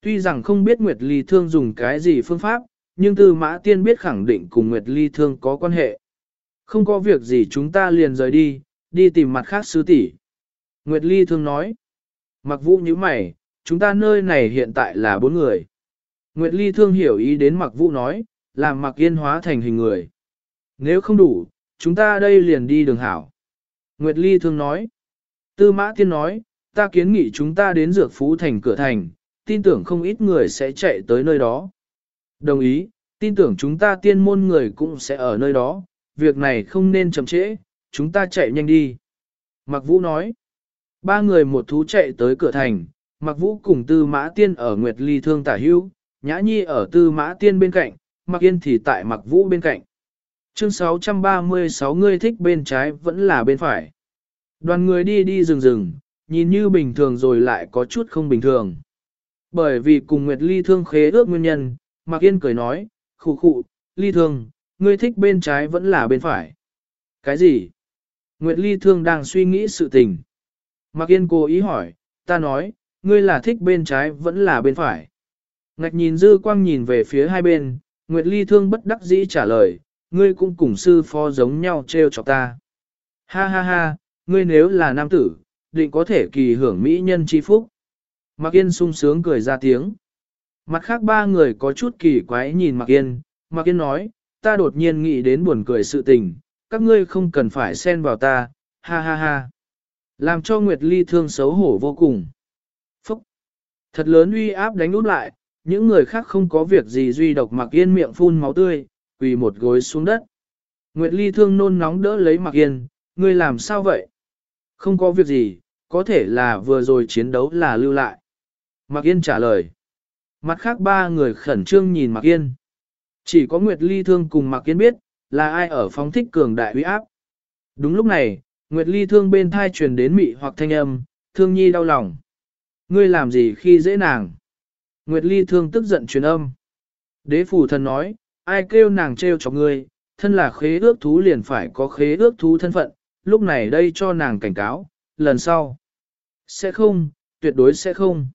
Tuy rằng không biết Nguyệt Ly Thương dùng cái gì phương pháp, nhưng Tư Mã Tiên biết khẳng định cùng Nguyệt Ly Thương có quan hệ. Không có việc gì chúng ta liền rời đi, đi tìm mặt khác sứ tỷ. Nguyệt Ly Thương nói. Mặc vũ như mày, chúng ta nơi này hiện tại là bốn người. Nguyệt Ly Thương hiểu ý đến Mặc vũ nói, làm Mặc Yên hóa thành hình người. Nếu không đủ, chúng ta đây liền đi đường hảo. Nguyệt Ly Thương nói. Tư Mã Tiên nói, ta kiến nghị chúng ta đến Dược Phú Thành cửa thành, tin tưởng không ít người sẽ chạy tới nơi đó. Đồng ý, tin tưởng chúng ta tiên môn người cũng sẽ ở nơi đó, việc này không nên chậm trễ, chúng ta chạy nhanh đi. Mạc Vũ nói, ba người một thú chạy tới cửa thành, Mạc Vũ cùng Tư Mã Tiên ở Nguyệt Ly Thương tả Hưu, Nhã Nhi ở Tư Mã Tiên bên cạnh, Mạc Yên thì tại Mạc Vũ bên cạnh. Chương 636 người thích bên trái vẫn là bên phải. Đoàn người đi đi rừng rừng, nhìn như bình thường rồi lại có chút không bình thường. Bởi vì cùng Nguyệt Ly Thương khế ước nguyên nhân, Mạc Yên cười nói, khụ khụ, Ly Thương, ngươi thích bên trái vẫn là bên phải. Cái gì? Nguyệt Ly Thương đang suy nghĩ sự tình. Mạc Yên cố ý hỏi, ta nói, ngươi là thích bên trái vẫn là bên phải. Ngạch nhìn dư quang nhìn về phía hai bên, Nguyệt Ly Thương bất đắc dĩ trả lời, ngươi cũng cùng sư phó giống nhau treo chọc ta. Ha ha ha, ngươi nếu là nam tử, định có thể kỳ hưởng mỹ nhân chi phúc. Mạc Yên sung sướng cười ra tiếng. Mặt khác ba người có chút kỳ quái nhìn Mạc Yên, Mạc Yên nói, ta đột nhiên nghĩ đến buồn cười sự tình, các ngươi không cần phải xen vào ta, ha ha ha. Làm cho Nguyệt Ly thương xấu hổ vô cùng. Phúc! Thật lớn uy áp đánh út lại, những người khác không có việc gì duy độc mặc Yên miệng phun máu tươi, quỳ một gối xuống đất. Nguyệt Ly thương nôn nóng đỡ lấy Mặc Yên, ngươi làm sao vậy? Không có việc gì, có thể là vừa rồi chiến đấu là lưu lại. Mạc Yên trả lời. Mặt khác ba người khẩn trương nhìn Mạc Yên. Chỉ có Nguyệt Ly Thương cùng Mạc Yên biết, là ai ở phóng thích cường đại uy áp. Đúng lúc này, Nguyệt Ly Thương bên thai truyền đến mị hoặc thanh âm, Thương Nhi đau lòng. Ngươi làm gì khi dễ nàng? Nguyệt Ly Thương tức giận truyền âm. Đế phủ thần nói, ai kêu nàng trêu cho ngươi, thân là khế ước thú liền phải có khế ước thú thân phận, lúc này đây cho nàng cảnh cáo, lần sau. Sẽ không, tuyệt đối sẽ không.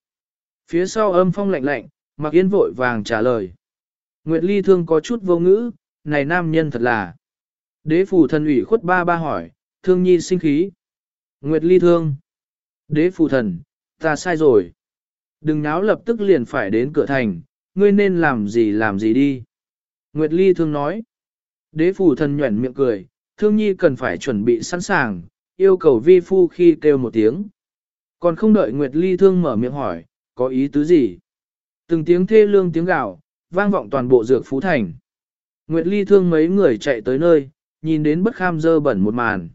Phía sau âm phong lạnh lạnh, Mạc Yên vội vàng trả lời. Nguyệt Ly thương có chút vô ngữ, này nam nhân thật là. Đế phủ thần ủy khuất ba ba hỏi, thương nhi sinh khí. Nguyệt Ly thương. Đế phủ thần, ta sai rồi. Đừng náo lập tức liền phải đến cửa thành, ngươi nên làm gì làm gì đi. Nguyệt Ly thương nói. Đế phủ thần nhuẩn miệng cười, thương nhi cần phải chuẩn bị sẵn sàng, yêu cầu vi phu khi kêu một tiếng. Còn không đợi Nguyệt Ly thương mở miệng hỏi, có ý tứ gì? Từng tiếng thê lương tiếng gạo, vang vọng toàn bộ dược phú thành. Nguyệt Ly thương mấy người chạy tới nơi, nhìn đến bất kham dơ bẩn một màn.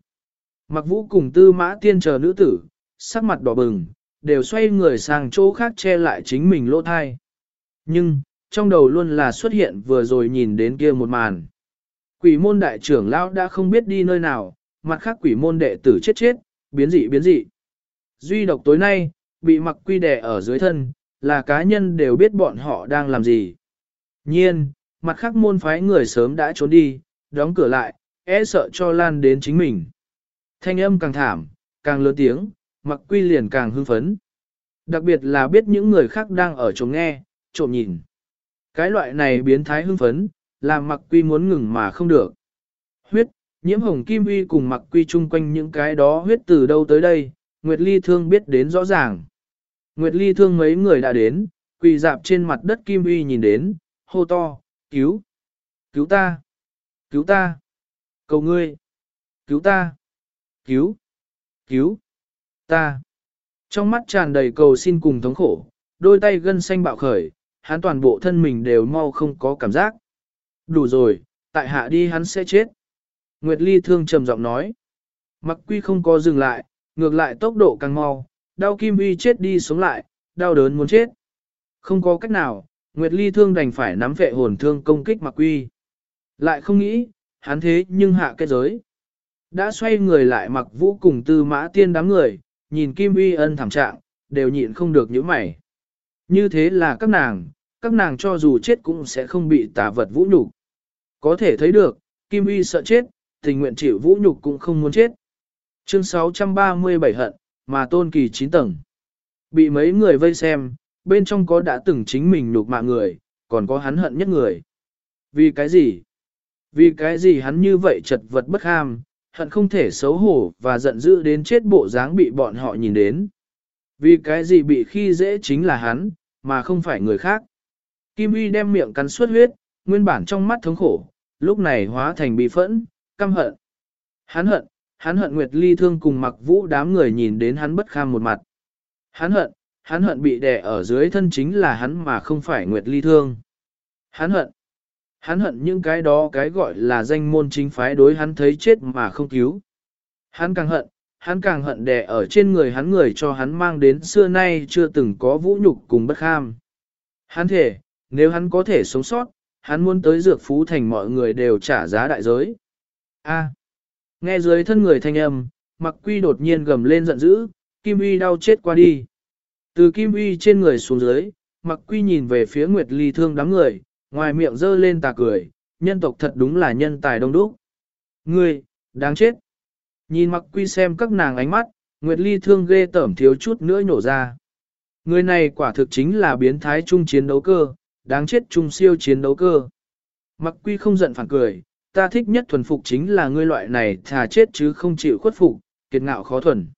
Mặc vũ cùng tư mã tiên chờ nữ tử, sắc mặt đỏ bừng, đều xoay người sang chỗ khác che lại chính mình lỗ thai. Nhưng, trong đầu luôn là xuất hiện vừa rồi nhìn đến kia một màn. Quỷ môn đại trưởng lão đã không biết đi nơi nào, mặt khác quỷ môn đệ tử chết chết, biến dị biến dị. Duy độc tối nay, bị mặc quy đẻ ở dưới thân, là cá nhân đều biết bọn họ đang làm gì. Nhiên, mặt khác môn phái người sớm đã trốn đi, đóng cửa lại, e sợ cho lan đến chính mình. Thanh âm càng thảm, càng lớn tiếng, mặc quy liền càng hưng phấn. Đặc biệt là biết những người khác đang ở chỗ nghe, trộm nhìn. Cái loại này biến thái hưng phấn, làm mặc quy muốn ngừng mà không được. Huyết, nhiễm hồng kim uy cùng mặc quy chung quanh những cái đó huyết từ đâu tới đây, Nguyệt Ly Thương biết đến rõ ràng. Nguyệt Ly Thương mấy người đã đến, quỳ dạp trên mặt đất kim uy nhìn đến, hô to, cứu, cứu ta, cứu ta, cầu ngươi, cứu ta, cứu, cứu, ta. Trong mắt tràn đầy cầu xin cùng thống khổ, đôi tay gân xanh bạo khởi, hắn toàn bộ thân mình đều mau không có cảm giác. Đủ rồi, tại hạ đi hắn sẽ chết. Nguyệt Ly thương trầm giọng nói. Mặc quy không có dừng lại, ngược lại tốc độ càng mau, đau kim uy chết đi sống lại, đau đớn muốn chết. Không có cách nào, Nguyệt Ly thương đành phải nắm vệ hồn thương công kích mặc quy. Lại không nghĩ, hắn thế nhưng hạ kết giới. Đã xoay người lại mặc vũ cùng tư mã tiên đám người, nhìn Kim Uy ân thảm trạng, đều nhịn không được những mày. Như thế là các nàng, các nàng cho dù chết cũng sẽ không bị tà vật vũ nhục. Có thể thấy được, Kim Uy sợ chết, tình nguyện chịu vũ nhục cũng không muốn chết. Chương 637 hận, mà tôn kỳ 9 tầng. Bị mấy người vây xem, bên trong có đã từng chính mình nhục mạ người, còn có hắn hận nhất người. Vì cái gì? Vì cái gì hắn như vậy chật vật bất ham, hận không thể xấu hổ và giận dữ đến chết bộ dáng bị bọn họ nhìn đến. Vì cái gì bị khi dễ chính là hắn, mà không phải người khác. Kim Uy đem miệng cắn suốt huyết, nguyên bản trong mắt thống khổ, lúc này hóa thành bị phẫn, căm hận. Hắn hận, hắn hận Nguyệt Ly thương cùng mặc vũ đám người nhìn đến hắn bất kham một mặt. Hắn hận, hắn hận bị đè ở dưới thân chính là hắn mà không phải Nguyệt Ly thương. Hắn hận, Hắn hận những cái đó cái gọi là danh môn chính phái đối hắn thấy chết mà không cứu. Hắn càng hận, hắn càng hận đè ở trên người hắn người cho hắn mang đến xưa nay chưa từng có vũ nhục cùng bất kham. Hắn thể, nếu hắn có thể sống sót, hắn muốn tới dược phú thành mọi người đều trả giá đại giới. A. nghe dưới thân người thanh âm, mặc quy đột nhiên gầm lên giận dữ, Kim Uy đau chết qua đi. Từ Kim Uy trên người xuống dưới, mặc quy nhìn về phía Nguyệt Ly thương đám người, ngoài miệng dơ lên tà cười, nhân tộc thật đúng là nhân tài đông đúc. Ngươi, đáng chết. Nhìn mặc quy xem các nàng ánh mắt, Nguyệt Ly thương ghê tởm thiếu chút nữa nhổ ra. Người này quả thực chính là biến thái trung chiến đấu cơ, đáng chết trung siêu chiến đấu cơ. Mặc quy không giận phản cười, ta thích nhất thuần phục chính là ngươi loại này thà chết chứ không chịu khuất phục, kiệt ngạo khó thuần.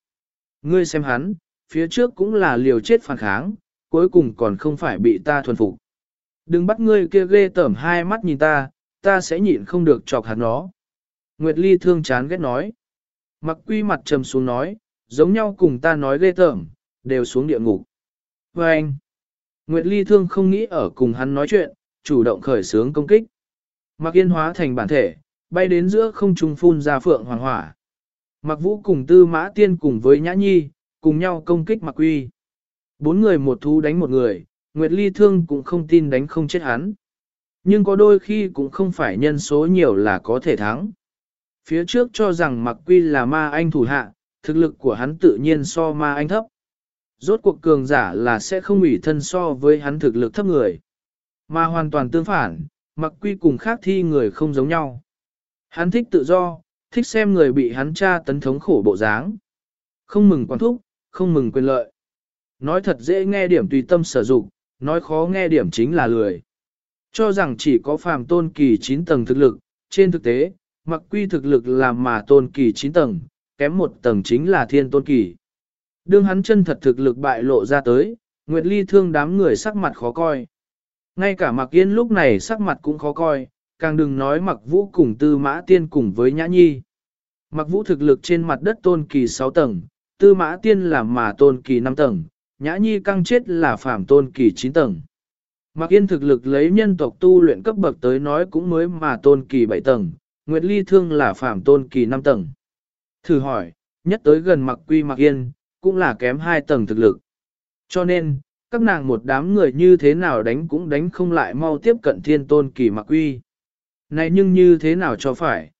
Ngươi xem hắn, phía trước cũng là liều chết phản kháng, cuối cùng còn không phải bị ta thuần phục. Đừng bắt ngươi kia ghê tởm hai mắt nhìn ta, ta sẽ nhịn không được chọc hắn nó. Nguyệt Ly thương chán ghét nói. Mặc quy mặt trầm xuống nói, giống nhau cùng ta nói ghê tởm, đều xuống địa ngục. Và anh, Nguyệt Ly thương không nghĩ ở cùng hắn nói chuyện, chủ động khởi sướng công kích. Mặc yên hóa thành bản thể, bay đến giữa không trung phun ra phượng hoàng hỏa. Mặc vũ cùng tư mã tiên cùng với nhã nhi, cùng nhau công kích mặc quy. Bốn người một thú đánh một người, Nguyệt Ly Thương cũng không tin đánh không chết hắn. Nhưng có đôi khi cũng không phải nhân số nhiều là có thể thắng. Phía trước cho rằng Mặc Quy là ma anh thủ hạ, thực lực của hắn tự nhiên so ma anh thấp. Rốt cuộc cường giả là sẽ không ủy thân so với hắn thực lực thấp người. Mà hoàn toàn tương phản, Mặc Quy cùng khác thi người không giống nhau. Hắn thích tự do, thích xem người bị hắn tra tấn thống khổ bộ dáng. Không mừng quan thúc, không mừng quyền lợi. Nói thật dễ nghe điểm tùy tâm sở dụng, nói khó nghe điểm chính là lười. Cho rằng chỉ có phàm tôn kỳ 9 tầng thực lực, trên thực tế, mặc quy thực lực làm mà tôn kỳ 9 tầng, kém một tầng chính là thiên tôn kỳ. Đương hắn chân thật thực lực bại lộ ra tới, Nguyệt Ly thương đám người sắc mặt khó coi. Ngay cả mặc yên lúc này sắc mặt cũng khó coi, càng đừng nói mặc vũ cùng tư mã tiên cùng với nhã nhi. Mặc vũ thực lực trên mặt đất tôn kỳ 6 tầng, tư mã tiên là mà tôn kỳ 5 tầng, nhã nhi căng chết là phạm tôn kỳ 9 tầng. Mặc yên thực lực lấy nhân tộc tu luyện cấp bậc tới nói cũng mới mà tôn kỳ 7 tầng, Nguyệt Ly Thương là phạm tôn kỳ 5 tầng. Thử hỏi, nhất tới gần mặc quy mặc yên, cũng là kém 2 tầng thực lực. Cho nên, các nàng một đám người như thế nào đánh cũng đánh không lại mau tiếp cận thiên tôn kỳ mặc quy. Này nhưng như thế nào cho phải?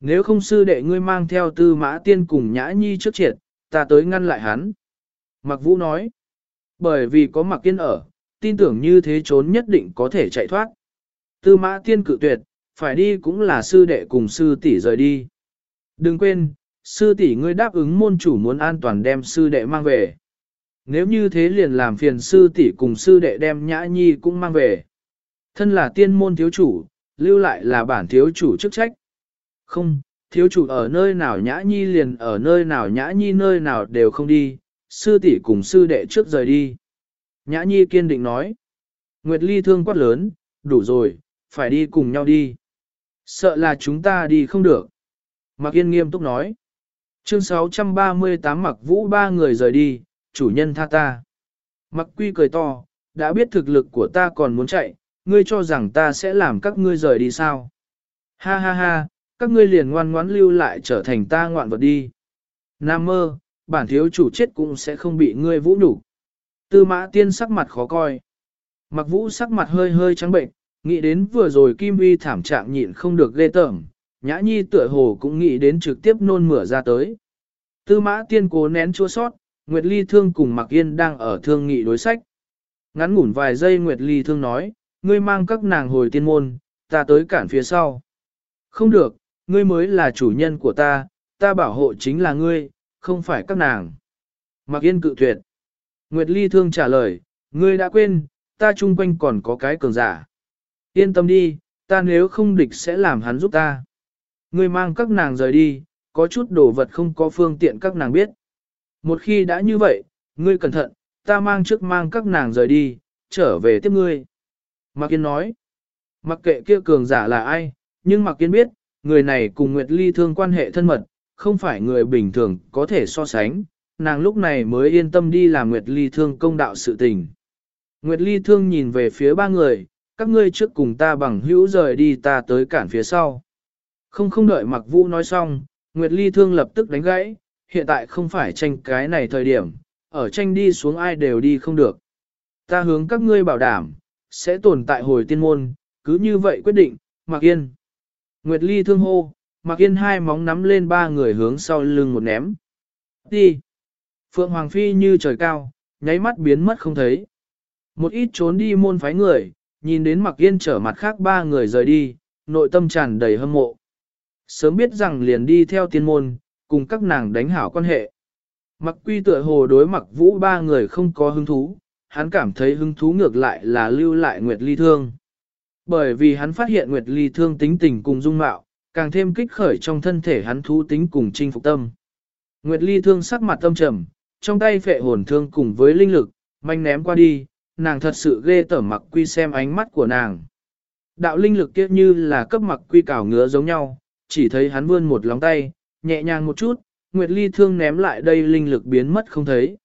Nếu không sư đệ ngươi mang theo tư mã tiên cùng nhã nhi trước triệt, ta tới ngăn lại hắn. Mặc vũ nói, bởi vì có mặc kiên ở, tin tưởng như thế trốn nhất định có thể chạy thoát. Tư mã tiên cự tuyệt, phải đi cũng là sư đệ cùng sư tỷ rời đi. Đừng quên, sư tỷ ngươi đáp ứng môn chủ muốn an toàn đem sư đệ mang về. Nếu như thế liền làm phiền sư tỷ cùng sư đệ đem nhã nhi cũng mang về. Thân là tiên môn thiếu chủ, lưu lại là bản thiếu chủ chức trách. Không, thiếu chủ ở nơi nào nhã nhi liền ở nơi nào nhã nhi nơi nào đều không đi, sư tỷ cùng sư đệ trước rời đi. Nhã nhi kiên định nói. Nguyệt ly thương quát lớn, đủ rồi, phải đi cùng nhau đi. Sợ là chúng ta đi không được. Mạc Yên nghiêm túc nói. Chương 638 mặc vũ ba người rời đi, chủ nhân tha ta. Mặc quy cười to, đã biết thực lực của ta còn muốn chạy, ngươi cho rằng ta sẽ làm các ngươi rời đi sao? Ha ha ha, các ngươi liền ngoan ngoãn lưu lại trở thành ta ngoạn vật đi. Nam mơ, bản thiếu chủ chết cũng sẽ không bị ngươi vũ nhục. Tư mã tiên sắc mặt khó coi. Mặc vũ sắc mặt hơi hơi trắng bệnh, nghĩ đến vừa rồi Kim Uy thảm trạng nhịn không được ghê tởm, nhã nhi tựa hồ cũng nghĩ đến trực tiếp nôn mửa ra tới. Tư mã tiên cố nén chua sót, Nguyệt Ly Thương cùng Mạc Yên đang ở thương nghị đối sách. Ngắn ngủn vài giây Nguyệt Ly Thương nói, ngươi mang các nàng hồi tiên môn, ta tới cản phía sau. Không được, ngươi mới là chủ nhân của ta, ta bảo hộ chính là ngươi, không phải các nàng. Mạc Yên cự tuyệt. Nguyệt Ly Thương trả lời, ngươi đã quên, ta chung quanh còn có cái cường giả. Yên tâm đi, ta nếu không địch sẽ làm hắn giúp ta. Ngươi mang các nàng rời đi, có chút đồ vật không có phương tiện các nàng biết. Một khi đã như vậy, ngươi cẩn thận, ta mang trước mang các nàng rời đi, trở về tiếp ngươi. Mạc Kiên nói, mặc kệ kia cường giả là ai, nhưng Mạc Kiên biết, người này cùng Nguyệt Ly thương quan hệ thân mật, không phải người bình thường có thể so sánh, nàng lúc này mới yên tâm đi làm Nguyệt Ly thương công đạo sự tình. Nguyệt Ly thương nhìn về phía ba người, các ngươi trước cùng ta bằng hữu rời đi ta tới cản phía sau. Không không đợi Mạc Vũ nói xong, Nguyệt Ly thương lập tức đánh gãy, hiện tại không phải tranh cái này thời điểm, ở tranh đi xuống ai đều đi không được. Ta hướng các ngươi bảo đảm, sẽ tồn tại hồi tiên môn, cứ như vậy quyết định, Mạc Yên. Nguyệt Ly thương hô, Mạc Yên hai móng nắm lên ba người hướng sau lưng một ném. Đi. Phượng Hoàng Phi như trời cao, nháy mắt biến mất không thấy. Một ít trốn đi môn phái người, nhìn đến Mạc Yên trở mặt khác ba người rời đi, nội tâm tràn đầy hâm mộ. Sớm biết rằng liền đi theo tiên môn, cùng các nàng đánh hảo quan hệ. Mặc quy tựa hồ đối mặc vũ ba người không có hứng thú, hắn cảm thấy hứng thú ngược lại là lưu lại Nguyệt Ly Thương. Bởi vì hắn phát hiện Nguyệt Ly Thương tính tình cùng dung mạo, càng thêm kích khởi trong thân thể hắn thú tính cùng chinh phục tâm. Nguyệt Ly Thương sắc mặt tâm trầm, trong tay phệ hồn thương cùng với linh lực, manh ném qua đi, nàng thật sự ghê tởm mặc quy xem ánh mắt của nàng. Đạo linh lực kia như là cấp mặc quy cảo ngứa giống nhau, chỉ thấy hắn vươn một lóng tay, nhẹ nhàng một chút, Nguyệt Ly thương ném lại đây linh lực biến mất không thấy.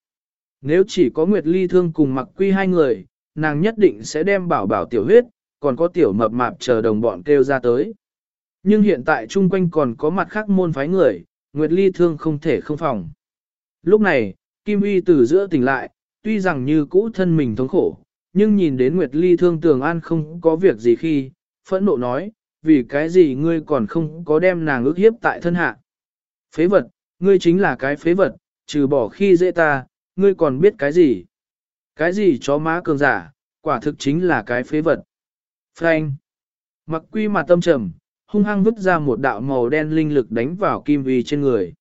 Nếu chỉ có Nguyệt Ly thương cùng mặc quy hai người, nàng nhất định sẽ đem bảo bảo tiểu huyết, còn có tiểu mập mạp chờ đồng bọn kêu ra tới. Nhưng hiện tại chung quanh còn có mặt khác môn phái người, Nguyệt Ly thương không thể không phòng. Lúc này, Kim Uy từ giữa tỉnh lại, tuy rằng như cũ thân mình thống khổ, nhưng nhìn đến Nguyệt Ly thương tường an không có việc gì khi, phẫn nộ nói, vì cái gì ngươi còn không có đem nàng ước hiếp tại thân hạ. Phế vật, ngươi chính là cái phế vật, trừ bỏ khi dễ ta, ngươi còn biết cái gì? Cái gì chó má cường giả, quả thực chính là cái phế vật. Frank. Mặc quy mà tâm trầm, hung hăng vứt ra một đạo màu đen linh lực đánh vào kim uy trên người.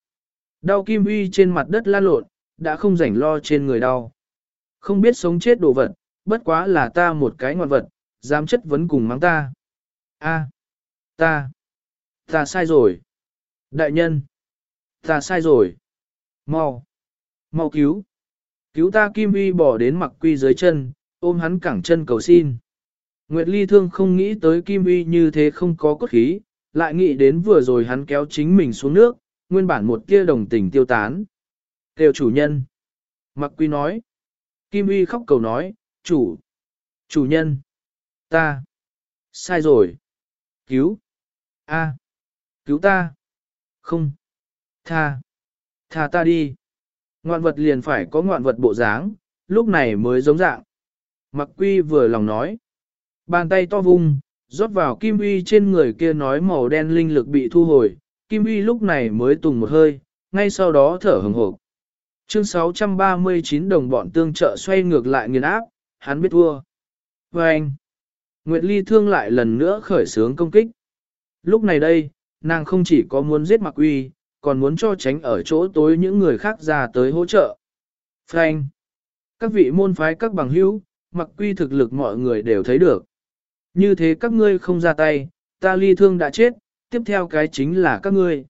Đau kim uy trên mặt đất lan lộn, đã không rảnh lo trên người đau. Không biết sống chết đồ vật, bất quá là ta một cái ngoạn vật, dám chất vấn cùng mắng ta. A, ta, ta sai rồi. Đại nhân, ta sai rồi. Mau, mau cứu. Cứu ta Kim Uy bỏ đến mặc quy dưới chân, ôm hắn cẳng chân cầu xin. Nguyệt Ly thương không nghĩ tới Kim Uy như thế không có cốt khí, lại nghĩ đến vừa rồi hắn kéo chính mình xuống nước, nguyên bản một tia đồng tình tiêu tán. Kêu chủ nhân. Mặc quy nói. Kim Uy khóc cầu nói, chủ, chủ nhân, ta, sai rồi, cứu, a, cứu ta, không, tha, tha ta đi. Ngoạn vật liền phải có ngoạn vật bộ dáng, lúc này mới giống dạng. Mặc quy vừa lòng nói, bàn tay to vung, rót vào kim uy trên người kia nói màu đen linh lực bị thu hồi, kim uy lúc này mới tùng một hơi, ngay sau đó thở hừng hộp. Chương 639 đồng bọn tương trợ xoay ngược lại nghiền áp, hắn biết thua. Và anh, Nguyệt Ly thương lại lần nữa khởi sướng công kích. Lúc này đây, nàng không chỉ có muốn giết Mạc Uy, còn muốn cho tránh ở chỗ tối những người khác ra tới hỗ trợ. Frank, các vị môn phái các bằng hữu, Mạc Quy thực lực mọi người đều thấy được. Như thế các ngươi không ra tay, ta ly thương đã chết, tiếp theo cái chính là các ngươi.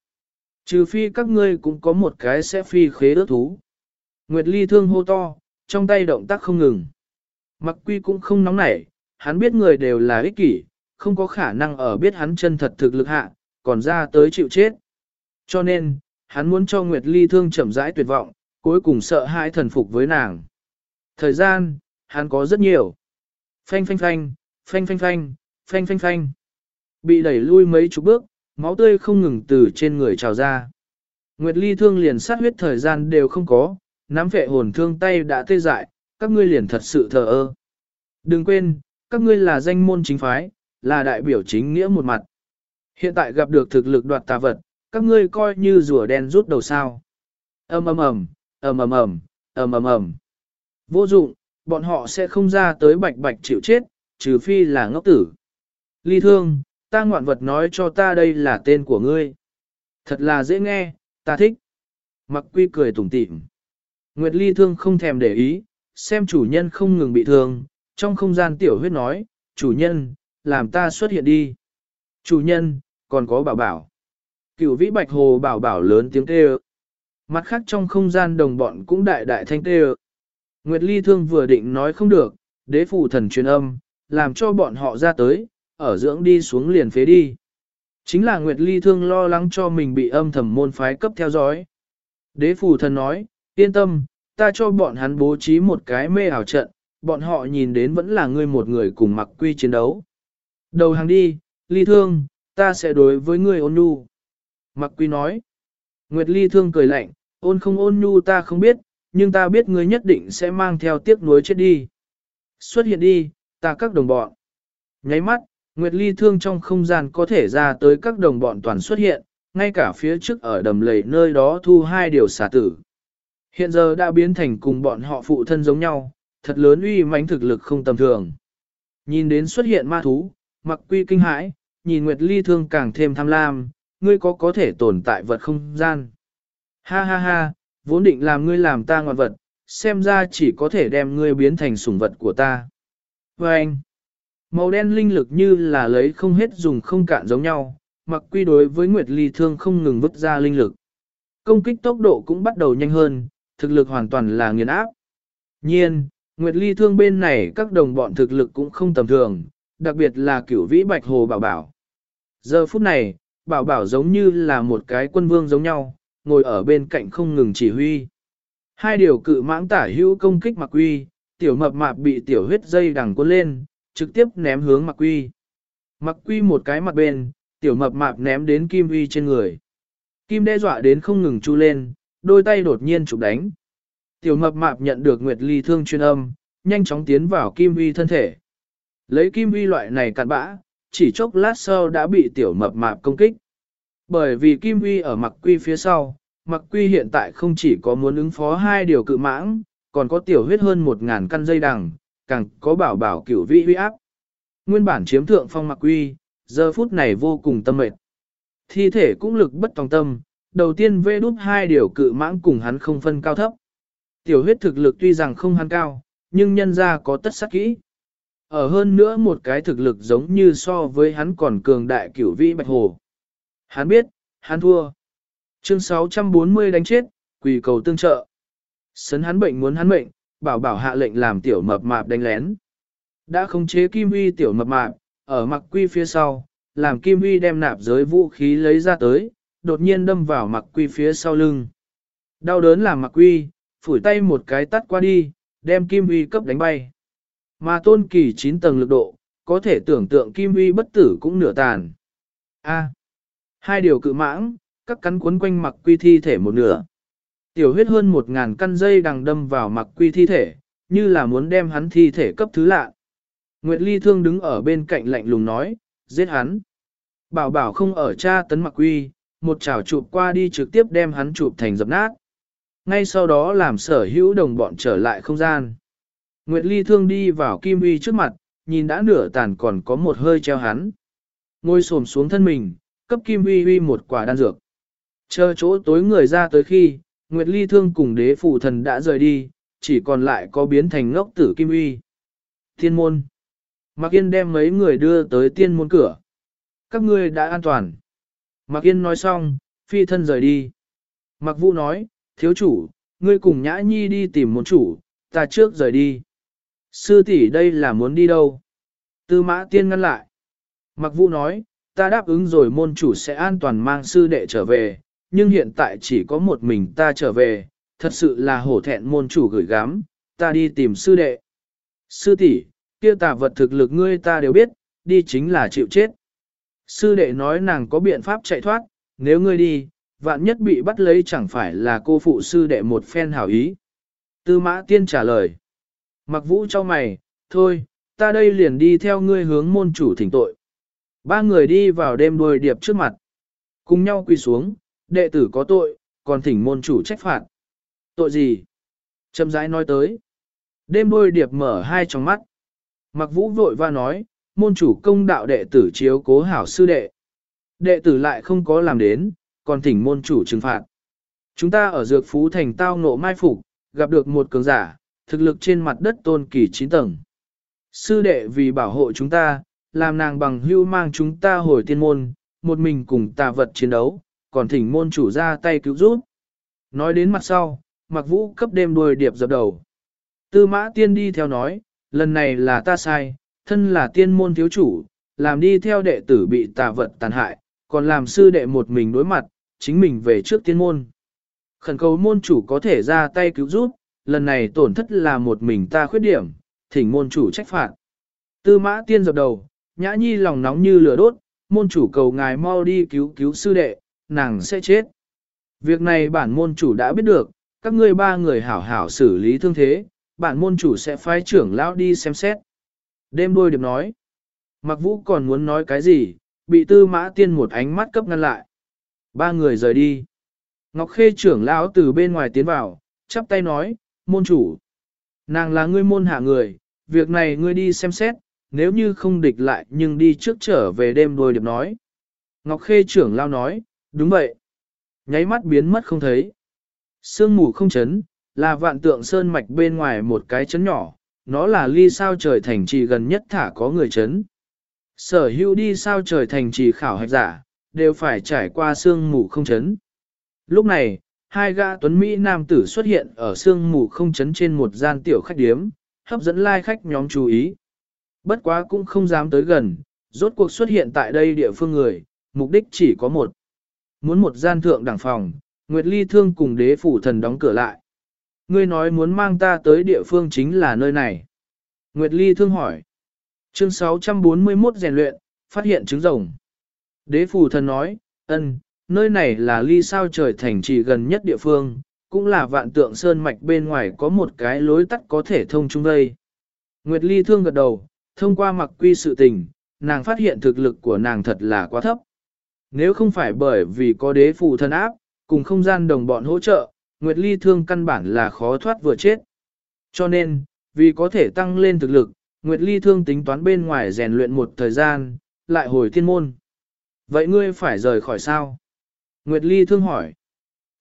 Trừ phi các ngươi cũng có một cái sẽ phi khế đỡ thú. Nguyệt ly thương hô to, trong tay động tác không ngừng. Mặc quy cũng không nóng nảy, hắn biết người đều là ích kỷ, không có khả năng ở biết hắn chân thật thực lực hạ, còn ra tới chịu chết. Cho nên, hắn muốn cho Nguyệt ly thương chậm rãi tuyệt vọng, cuối cùng sợ hãi thần phục với nàng. Thời gian, hắn có rất nhiều. Phanh phanh phanh, phanh phanh phanh, phanh phanh phanh. Bị đẩy lui mấy chục bước, máu tươi không ngừng từ trên người trào ra. Nguyệt Ly thương liền sát huyết thời gian đều không có, nắm vệ hồn thương tay đã tê dại, các ngươi liền thật sự thờ ơ. Đừng quên, các ngươi là danh môn chính phái, là đại biểu chính nghĩa một mặt. Hiện tại gặp được thực lực đoạt tà vật, các ngươi coi như rùa đen rút đầu sao. ầm ầm ầm, ầm ầm ầm, ầm ầm ầm. Vô dụng, bọn họ sẽ không ra tới bạch bạch chịu chết, trừ phi là ngốc tử. Ly thương, ta ngoạn vật nói cho ta đây là tên của ngươi. Thật là dễ nghe, ta thích. Mặc quy cười tủm tỉm. Nguyệt Ly thương không thèm để ý, xem chủ nhân không ngừng bị thương, trong không gian tiểu huyết nói, chủ nhân, làm ta xuất hiện đi. Chủ nhân, còn có bảo bảo. Cửu vĩ bạch hồ bảo bảo lớn tiếng kêu. Mặt khác trong không gian đồng bọn cũng đại đại thanh kêu. Nguyệt Ly thương vừa định nói không được, đế phụ thần truyền âm, làm cho bọn họ ra tới, ở dưỡng đi xuống liền phế đi. Chính là Nguyệt Ly thương lo lắng cho mình bị âm thầm môn phái cấp theo dõi. Đế phủ thần nói, yên tâm, ta cho bọn hắn bố trí một cái mê ảo trận, bọn họ nhìn đến vẫn là ngươi một người cùng mặc quy chiến đấu. Đầu hàng đi, Ly thương, ta sẽ đối với ngươi ôn nhu. Mặc quy nói, Nguyệt Ly thương cười lạnh, ôn không ôn nhu ta không biết, nhưng ta biết ngươi nhất định sẽ mang theo tiếc nuối chết đi. Xuất hiện đi, ta các đồng bọn. Nháy mắt, Nguyệt Ly thương trong không gian có thể ra tới các đồng bọn toàn xuất hiện, ngay cả phía trước ở đầm lầy nơi đó thu hai điều xả tử. Hiện giờ đã biến thành cùng bọn họ phụ thân giống nhau, thật lớn uy mãnh thực lực không tầm thường. Nhìn đến xuất hiện ma thú, mặc quy kinh hãi, nhìn Nguyệt Ly thương càng thêm tham lam, ngươi có có thể tồn tại vật không gian. Ha ha ha, vốn định làm ngươi làm ta ngoạn vật, xem ra chỉ có thể đem ngươi biến thành sủng vật của ta. Và anh, Màu đen linh lực như là lấy không hết dùng không cạn giống nhau, mặc quy đối với Nguyệt Ly Thương không ngừng vứt ra linh lực. Công kích tốc độ cũng bắt đầu nhanh hơn, thực lực hoàn toàn là nghiền áp. Nhiên, Nguyệt Ly Thương bên này các đồng bọn thực lực cũng không tầm thường, đặc biệt là cửu vĩ bạch hồ bảo bảo. Giờ phút này, bảo bảo giống như là một cái quân vương giống nhau, ngồi ở bên cạnh không ngừng chỉ huy. Hai điều cự mãng tả hữu công kích mặc quy, tiểu mập mạp bị tiểu huyết dây đằng cuốn lên, trực tiếp ném hướng mặc quy. Mặc quy một cái mặt bên, tiểu mập mạp ném đến kim uy trên người. Kim đe dọa đến không ngừng chu lên, đôi tay đột nhiên chụp đánh. Tiểu mập mạp nhận được Nguyệt Ly thương chuyên âm, nhanh chóng tiến vào kim uy thân thể. Lấy kim uy loại này cặn bã, chỉ chốc lát sau đã bị tiểu mập mạp công kích. Bởi vì kim uy ở mặc quy phía sau, mặc quy hiện tại không chỉ có muốn ứng phó hai điều cự mãng, còn có tiểu huyết hơn một ngàn căn dây đằng, càng có bảo bảo cửu vị huy áp. Nguyên bản chiếm thượng phong mặc quy, giờ phút này vô cùng tâm mệt. Thi thể cũng lực bất tòng tâm, đầu tiên vê đút hai điều cự mãng cùng hắn không phân cao thấp. Tiểu huyết thực lực tuy rằng không hắn cao, nhưng nhân ra có tất sắc kỹ. Ở hơn nữa một cái thực lực giống như so với hắn còn cường đại cửu vĩ bạch hồ. Hắn biết, hắn thua. Chương 640 đánh chết, quỳ cầu tương trợ. Sấn hắn bệnh muốn hắn mệnh, bảo bảo hạ lệnh làm tiểu mập mạp đánh lén. Đã khống chế kim uy tiểu mập mạp, ở mặc quy phía sau, làm kim uy đem nạp giới vũ khí lấy ra tới, đột nhiên đâm vào mặc quy phía sau lưng. Đau đớn làm mặc quy, phủi tay một cái tắt qua đi, đem kim uy cấp đánh bay. Mà tôn kỳ 9 tầng lực độ, có thể tưởng tượng kim uy bất tử cũng nửa tàn. A. hai điều cự mãng, các cắn cuốn quanh mặc quy thi thể một nửa. Tiểu huyết hơn một ngàn căn dây đằng đâm vào mặc quy thi thể, như là muốn đem hắn thi thể cấp thứ lạ. Nguyệt Ly thương đứng ở bên cạnh lạnh lùng nói, giết hắn. Bảo bảo không ở cha tấn mặc quy, một chảo chụp qua đi trực tiếp đem hắn chụp thành dập nát. Ngay sau đó làm sở hữu đồng bọn trở lại không gian. Nguyệt Ly thương đi vào Kim Uy trước mặt, nhìn đã nửa tàn còn có một hơi treo hắn. Ngồi xổm xuống thân mình, cấp Kim Uy Uy một quả đan dược. Chờ chỗ tối người ra tới khi, Nguyệt Ly thương cùng đế phụ thần đã rời đi, chỉ còn lại có biến thành ngốc tử Kim Uy. Thiên môn. Mạc Yên đem mấy người đưa tới tiên môn cửa. Các ngươi đã an toàn. Mạc Yên nói xong, phi thân rời đi. Mạc Vũ nói, thiếu chủ, ngươi cùng Nhã Nhi đi tìm môn chủ, ta trước rời đi. Sư tỷ đây là muốn đi đâu? Tư mã tiên ngăn lại. Mạc Vũ nói, ta đáp ứng rồi môn chủ sẽ an toàn mang sư đệ trở về, nhưng hiện tại chỉ có một mình ta trở về, thật sự là hổ thẹn môn chủ gửi gắm, ta đi tìm sư đệ. Sư tỷ, kia tà vật thực lực ngươi ta đều biết, đi chính là chịu chết. Sư đệ nói nàng có biện pháp chạy thoát, nếu ngươi đi, vạn nhất bị bắt lấy chẳng phải là cô phụ sư đệ một phen hảo ý. Tư mã tiên trả lời. Mặc vũ cho mày, thôi, ta đây liền đi theo ngươi hướng môn chủ thỉnh tội. Ba người đi vào đêm đôi điệp trước mặt. Cùng nhau quỳ xuống, đệ tử có tội, còn thỉnh môn chủ trách phạt. Tội gì? Châm rãi nói tới. Đêm đôi điệp mở hai tròng mắt. Mặc vũ vội va nói, môn chủ công đạo đệ tử chiếu cố hảo sư đệ. Đệ tử lại không có làm đến, còn thỉnh môn chủ trừng phạt. Chúng ta ở dược phú thành tao ngộ mai phục, gặp được một cường giả, thực lực trên mặt đất tôn kỳ 9 tầng. Sư đệ vì bảo hộ chúng ta, làm nàng bằng hưu mang chúng ta hồi tiên môn, một mình cùng tà vật chiến đấu, còn thỉnh môn chủ ra tay cứu giúp. Nói đến mặt sau, mặc vũ cấp đêm đuôi điệp dập đầu. Tư mã tiên đi theo nói, lần này là ta sai, thân là tiên môn thiếu chủ, làm đi theo đệ tử bị tà vật tàn hại, còn làm sư đệ một mình đối mặt, chính mình về trước tiên môn. Khẩn cầu môn chủ có thể ra tay cứu giúp, lần này tổn thất là một mình ta khuyết điểm, thỉnh môn chủ trách phạt. Tư mã tiên dập đầu, nhã nhi lòng nóng như lửa đốt, môn chủ cầu ngài mau đi cứu cứu sư đệ, nàng sẽ chết. Việc này bản môn chủ đã biết được, các ngươi ba người hảo hảo xử lý thương thế, bản môn chủ sẽ phái trưởng lão đi xem xét. Đêm đôi điệp nói, mặc vũ còn muốn nói cái gì, bị tư mã tiên một ánh mắt cấp ngăn lại. Ba người rời đi. Ngọc Khê trưởng lão từ bên ngoài tiến vào, chắp tay nói, môn chủ. Nàng là ngươi môn hạ người, việc này ngươi đi xem xét, nếu như không địch lại nhưng đi trước trở về đêm đôi điệp nói. Ngọc Khê trưởng lão nói, đúng vậy. Nháy mắt biến mất không thấy. Sương mù không chấn, là vạn tượng sơn mạch bên ngoài một cái chấn nhỏ, nó là ly sao trời thành trì gần nhất thả có người chấn. Sở hữu đi sao trời thành trì khảo hạch giả, đều phải trải qua sương mù không chấn. Lúc này, hai gã tuấn Mỹ nam tử xuất hiện ở sương mù không chấn trên một gian tiểu khách điếm, hấp dẫn lai khách nhóm chú ý. Bất quá cũng không dám tới gần, rốt cuộc xuất hiện tại đây địa phương người, mục đích chỉ có một. Muốn một gian thượng đẳng phòng, Nguyệt Ly Thương cùng đế phủ thần đóng cửa lại. Ngươi nói muốn mang ta tới địa phương chính là nơi này. Nguyệt Ly Thương hỏi. Chương 641 rèn luyện, phát hiện trứng rồng. Đế phủ thần nói, ân, nơi này là ly sao trời thành trì gần nhất địa phương, cũng là vạn tượng sơn mạch bên ngoài có một cái lối tắt có thể thông chung đây. Nguyệt Ly thương gật đầu, thông qua mặc quy sự tình, nàng phát hiện thực lực của nàng thật là quá thấp. Nếu không phải bởi vì có đế phù thân áp, cùng không gian đồng bọn hỗ trợ, Nguyệt Ly thương căn bản là khó thoát vừa chết. Cho nên, vì có thể tăng lên thực lực, Nguyệt Ly thương tính toán bên ngoài rèn luyện một thời gian, lại hồi thiên môn. Vậy ngươi phải rời khỏi sao? Nguyệt Ly thương hỏi.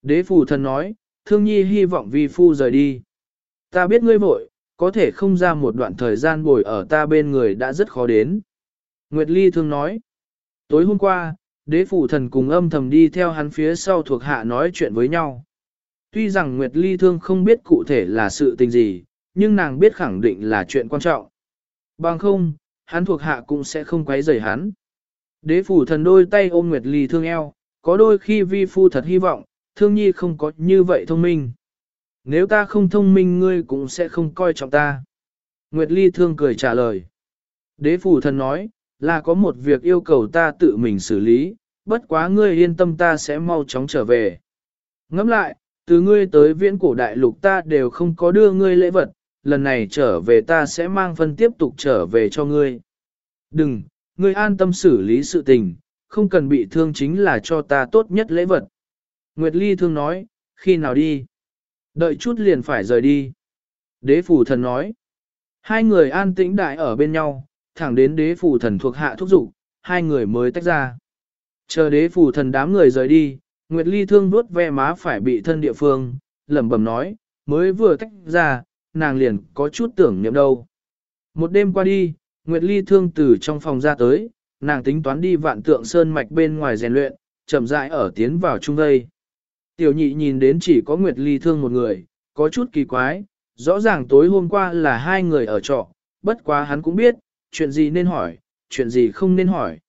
Đế phù thần nói, thương nhi hy vọng vi phu rời đi. Ta biết ngươi vội, có thể không ra một đoạn thời gian bồi ở ta bên người đã rất khó đến. Nguyệt Ly thương nói. Tối hôm qua, đế phủ thần cùng âm thầm đi theo hắn phía sau thuộc hạ nói chuyện với nhau. Tuy rằng Nguyệt Ly thương không biết cụ thể là sự tình gì, nhưng nàng biết khẳng định là chuyện quan trọng. Bằng không, hắn thuộc hạ cũng sẽ không quấy rầy hắn. Đế phủ thần đôi tay ôm Nguyệt Ly thương eo, có đôi khi vi phu thật hy vọng, thương nhi không có như vậy thông minh. Nếu ta không thông minh ngươi cũng sẽ không coi trọng ta. Nguyệt Ly thương cười trả lời. Đế phủ thần nói, là có một việc yêu cầu ta tự mình xử lý, bất quá ngươi yên tâm ta sẽ mau chóng trở về. Ngẫm lại, từ ngươi tới viễn cổ đại lục ta đều không có đưa ngươi lễ vật, lần này trở về ta sẽ mang phân tiếp tục trở về cho ngươi. Đừng, ngươi an tâm xử lý sự tình, không cần bị thương chính là cho ta tốt nhất lễ vật. Nguyệt Ly thương nói, khi nào đi? Đợi chút liền phải rời đi. Đế phủ thần nói. Hai người an tĩnh đại ở bên nhau, thẳng đến đế phủ thần thuộc hạ thúc dục hai người mới tách ra. Chờ đế phủ thần đám người rời đi, Nguyệt Ly thương vuốt ve má phải bị thân địa phương, lẩm bẩm nói, mới vừa tách ra, nàng liền có chút tưởng niệm đâu. Một đêm qua đi, Nguyệt Ly thương từ trong phòng ra tới, nàng tính toán đi vạn tượng sơn mạch bên ngoài rèn luyện, chậm rãi ở tiến vào trung vây. Tiểu nhị nhìn đến chỉ có Nguyệt Ly thương một người, có chút kỳ quái, rõ ràng tối hôm qua là hai người ở trọ, bất quá hắn cũng biết, chuyện gì nên hỏi, chuyện gì không nên hỏi.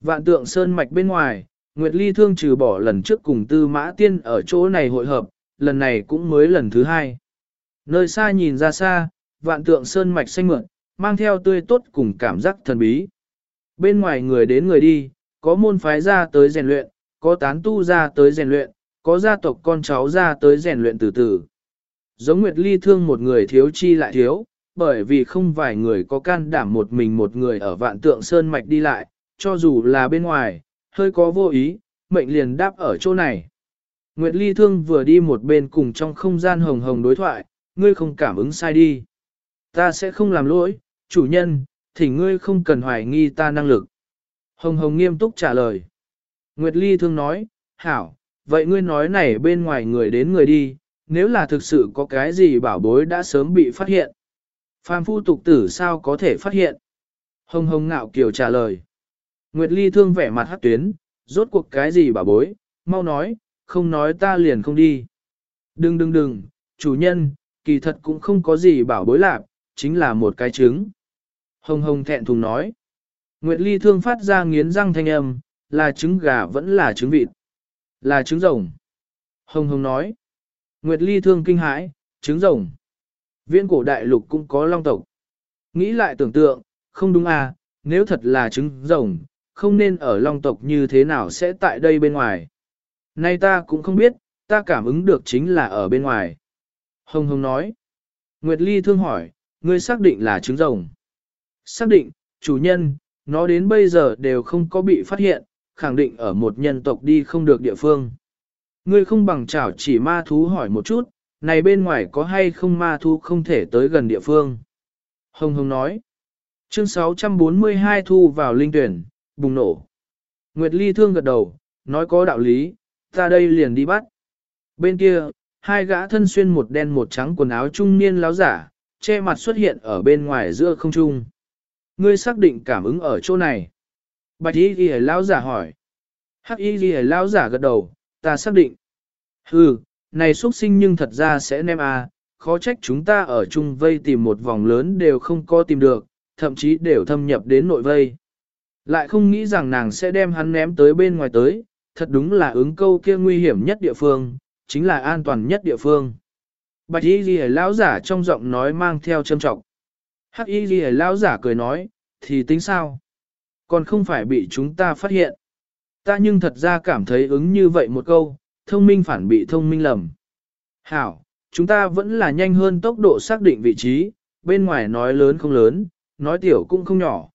Vạn tượng sơn mạch bên ngoài, Nguyệt Ly thương trừ bỏ lần trước cùng tư mã tiên ở chỗ này hội hợp, lần này cũng mới lần thứ hai. Nơi xa nhìn ra xa, vạn tượng sơn mạch xanh mượn, mang theo tươi tốt cùng cảm giác thần bí. Bên ngoài người đến người đi, có môn phái ra tới rèn luyện, có tán tu ra tới rèn luyện, có gia tộc con cháu ra tới rèn luyện từ từ. Giống Nguyệt Ly thương một người thiếu chi lại thiếu, bởi vì không vài người có can đảm một mình một người ở vạn tượng sơn mạch đi lại, cho dù là bên ngoài, hơi có vô ý, mệnh liền đáp ở chỗ này. Nguyệt Ly thương vừa đi một bên cùng trong không gian hồng hồng đối thoại, ngươi không cảm ứng sai đi. Ta sẽ không làm lỗi, chủ nhân, thì ngươi không cần hoài nghi ta năng lực. Hồng hồng nghiêm túc trả lời. Nguyệt Ly thương nói, hảo, vậy ngươi nói này bên ngoài người đến người đi, nếu là thực sự có cái gì bảo bối đã sớm bị phát hiện. Phàm phu tục tử sao có thể phát hiện? Hồng hồng ngạo kiều trả lời. Nguyệt Ly thương vẻ mặt hát tuyến, rốt cuộc cái gì bảo bối, mau nói, không nói ta liền không đi. Đừng đừng đừng, chủ nhân, kỳ thật cũng không có gì bảo bối lạc, chính là một cái trứng. Hồng hồng thẹn thùng nói. Nguyệt Ly thương phát ra nghiến răng thanh âm, là trứng gà vẫn là trứng vịt. Là trứng rồng. Hồng hồng nói. Nguyệt Ly thương kinh hãi, trứng rồng. Viễn cổ đại lục cũng có long tộc. Nghĩ lại tưởng tượng, không đúng à, nếu thật là trứng rồng, không nên ở long tộc như thế nào sẽ tại đây bên ngoài. Nay ta cũng không biết, ta cảm ứng được chính là ở bên ngoài. Hồng Hồng nói. Nguyệt Ly thương hỏi, ngươi xác định là trứng rồng. Xác định, chủ nhân, nó đến bây giờ đều không có bị phát hiện, khẳng định ở một nhân tộc đi không được địa phương. Ngươi không bằng chảo chỉ ma thú hỏi một chút, này bên ngoài có hay không ma thu không thể tới gần địa phương. Hồng Hồng nói. Chương 642 thu vào linh tuyển, bùng nổ. Nguyệt Ly thương gật đầu, nói có đạo lý, ta đây liền đi bắt. Bên kia, hai gã thân xuyên một đen một trắng quần áo trung niên láo giả, che mặt xuất hiện ở bên ngoài giữa không trung. Ngươi xác định cảm ứng ở chỗ này. Bạch y ghi lão giả hỏi. Hắc y ghi lão giả gật đầu, ta xác định. Hừ, này xuất sinh nhưng thật ra sẽ nem à, khó trách chúng ta ở chung vây tìm một vòng lớn đều không có tìm được, thậm chí đều thâm nhập đến nội vây. Lại không nghĩ rằng nàng sẽ đem hắn ném tới bên ngoài tới, thật đúng là ứng câu kia nguy hiểm nhất địa phương, chính là an toàn nhất địa phương. Bạch y ghi lão giả trong giọng nói mang theo châm trọng. Hắc y ghi lão giả cười nói, thì tính sao? Còn không phải bị chúng ta phát hiện. Ta nhưng thật ra cảm thấy ứng như vậy một câu, thông minh phản bị thông minh lầm. Hảo, chúng ta vẫn là nhanh hơn tốc độ xác định vị trí, bên ngoài nói lớn không lớn, nói tiểu cũng không nhỏ.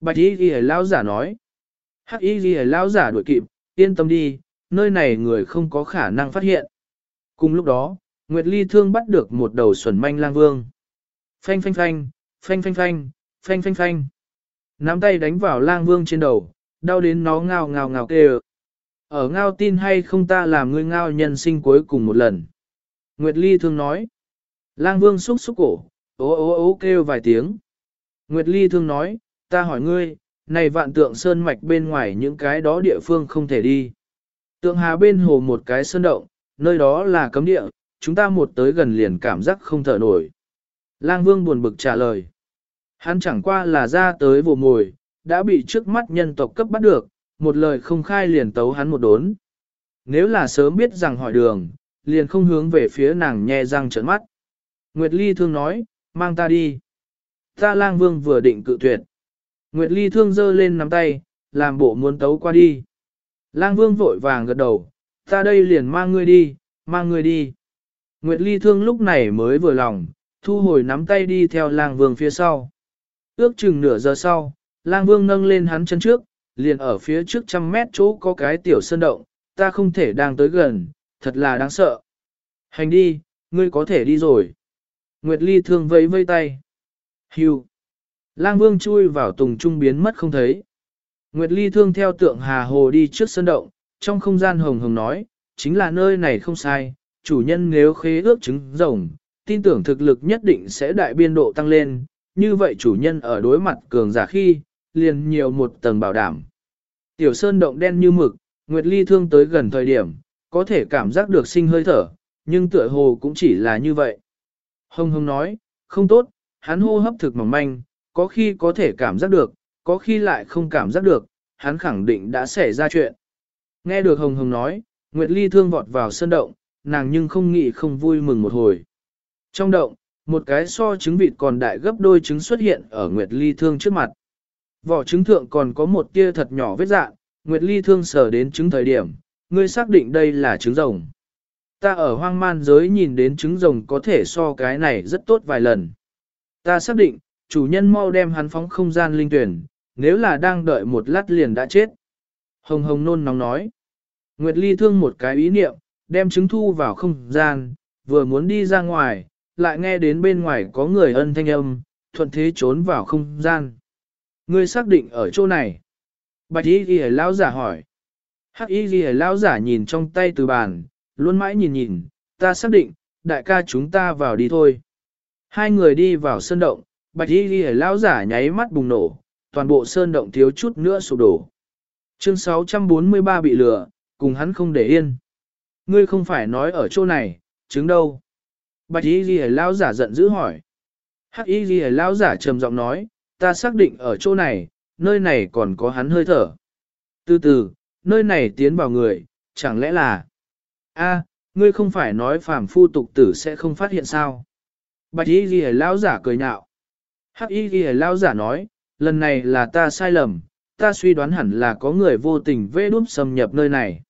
Bạch y ghi lão giả nói. Hắc y ghi lão giả đuổi kịp, yên tâm đi, nơi này người không có khả năng phát hiện. Cùng lúc đó, Nguyệt Ly thương bắt được một đầu xuẩn manh lang vương. Phanh phanh phanh, phanh phanh phanh, phanh phanh phanh. Nắm tay đánh vào lang vương trên đầu, đau đến nó ngào ngào ngào kêu. Ở ngao tin hay không ta làm ngươi ngao nhân sinh cuối cùng một lần. Nguyệt Ly thương nói. Lang vương xúc xúc cổ, ố ố ố kêu vài tiếng. Nguyệt Ly thương nói, ta hỏi ngươi, này vạn tượng sơn mạch bên ngoài những cái đó địa phương không thể đi. Tượng hà bên hồ một cái sơn động, nơi đó là cấm địa, chúng ta một tới gần liền cảm giác không thở nổi. Lang vương buồn bực trả lời. Hắn chẳng qua là ra tới vụ mồi, đã bị trước mắt nhân tộc cấp bắt được, một lời không khai liền tấu hắn một đốn. Nếu là sớm biết rằng hỏi đường, liền không hướng về phía nàng nhe răng trợn mắt. Nguyệt Ly thương nói, mang ta đi. Ta lang vương vừa định cự tuyệt. Nguyệt Ly thương giơ lên nắm tay, làm bộ muốn tấu qua đi. Lang vương vội vàng gật đầu, ta đây liền mang ngươi đi, mang ngươi đi. Nguyệt Ly thương lúc này mới vừa lòng, thu hồi nắm tay đi theo lang vương phía sau. Ước chừng nửa giờ sau, lang vương nâng lên hắn chân trước, liền ở phía trước trăm mét chỗ có cái tiểu sơn động, ta không thể đang tới gần, thật là đáng sợ. Hành đi, ngươi có thể đi rồi. Nguyệt Ly thương vẫy vây tay. Hưu. Lang Vương chui vào tùng trung biến mất không thấy. Nguyệt Ly thương theo tượng Hà Hồ đi trước sân động, trong không gian hồng hồng nói, chính là nơi này không sai, chủ nhân nếu khế ước trứng rồng, tin tưởng thực lực nhất định sẽ đại biên độ tăng lên, như vậy chủ nhân ở đối mặt cường giả khi, liền nhiều một tầng bảo đảm. Tiểu sơn động đen như mực, Nguyệt Ly thương tới gần thời điểm, có thể cảm giác được sinh hơi thở, nhưng tựa hồ cũng chỉ là như vậy. Hồng hồng nói, không tốt, hắn hô hấp thực mỏng manh, có khi có thể cảm giác được, có khi lại không cảm giác được, hắn khẳng định đã xảy ra chuyện. Nghe được hồng hồng nói, Nguyệt Ly thương vọt vào sân động, nàng nhưng không nghĩ không vui mừng một hồi. Trong động, một cái so trứng vịt còn đại gấp đôi trứng xuất hiện ở Nguyệt Ly thương trước mặt. Vỏ trứng thượng còn có một tia thật nhỏ vết dạng, Nguyệt Ly thương sở đến trứng thời điểm, ngươi xác định đây là trứng rồng. Ta ở hoang man giới nhìn đến trứng rồng có thể so cái này rất tốt vài lần. Ta xác định, chủ nhân mau đem hắn phóng không gian linh tuyển, nếu là đang đợi một lát liền đã chết. Hồng hồng nôn nóng nói. Nguyệt Ly thương một cái ý niệm, đem trứng thu vào không gian, vừa muốn đi ra ngoài, lại nghe đến bên ngoài có người ân thanh âm, thuận thế trốn vào không gian. Ngươi xác định ở chỗ này. Bạch y ghi lão giả hỏi. Hắc y ghi lão giả nhìn trong tay từ bàn, luôn mãi nhìn nhìn, ta xác định, đại ca chúng ta vào đi thôi. Hai người đi vào sơn động, bạch y ghi lão giả nháy mắt bùng nổ, toàn bộ sơn động thiếu chút nữa sụp đổ. Chương 643 bị lừa, cùng hắn không để yên. Ngươi không phải nói ở chỗ này, chứng đâu? Bạch y ghi lão giả giận dữ hỏi. Hắc y ghi lão giả trầm giọng nói, ta xác định ở chỗ này, nơi này còn có hắn hơi thở. Từ từ, nơi này tiến vào người, chẳng lẽ là... a ngươi không phải nói phàm phu tục tử sẽ không phát hiện sao? Bạch y ghi lão giả cười nhạo. Hắc y ghi lão giả nói, lần này là ta sai lầm, ta suy đoán hẳn là có người vô tình vê đút xâm nhập nơi này.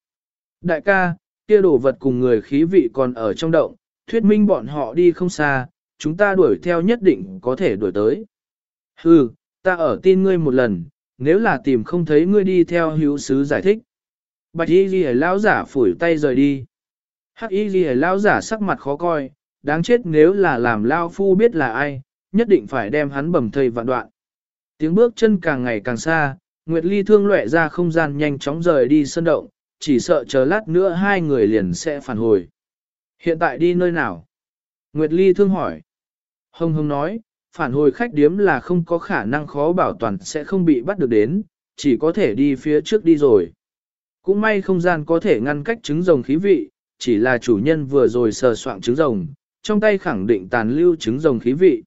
Đại ca, kia đồ vật cùng người khí vị còn ở trong động, thuyết minh bọn họ đi không xa, chúng ta đuổi theo nhất định có thể đuổi tới. Hừ, ta ở tin ngươi một lần, nếu là tìm không thấy ngươi đi theo hữu sứ giải thích. Bạch y ghi lão giả phủi tay rời đi. Hắc y ghi lão giả sắc mặt khó coi, đáng chết nếu là làm lao phu biết là ai, nhất định phải đem hắn bầm thây vạn đoạn. Tiếng bước chân càng ngày càng xa, Nguyệt Ly thương lệ ra không gian nhanh chóng rời đi sân động, chỉ sợ chờ lát nữa hai người liền sẽ phản hồi. Hiện tại đi nơi nào? Nguyệt Ly thương hỏi. Hồng Hồng nói, phản hồi khách điếm là không có khả năng khó bảo toàn sẽ không bị bắt được đến, chỉ có thể đi phía trước đi rồi. Cũng may không gian có thể ngăn cách trứng rồng khí vị, chỉ là chủ nhân vừa rồi sờ soạn trứng rồng, trong tay khẳng định tàn lưu trứng rồng khí vị.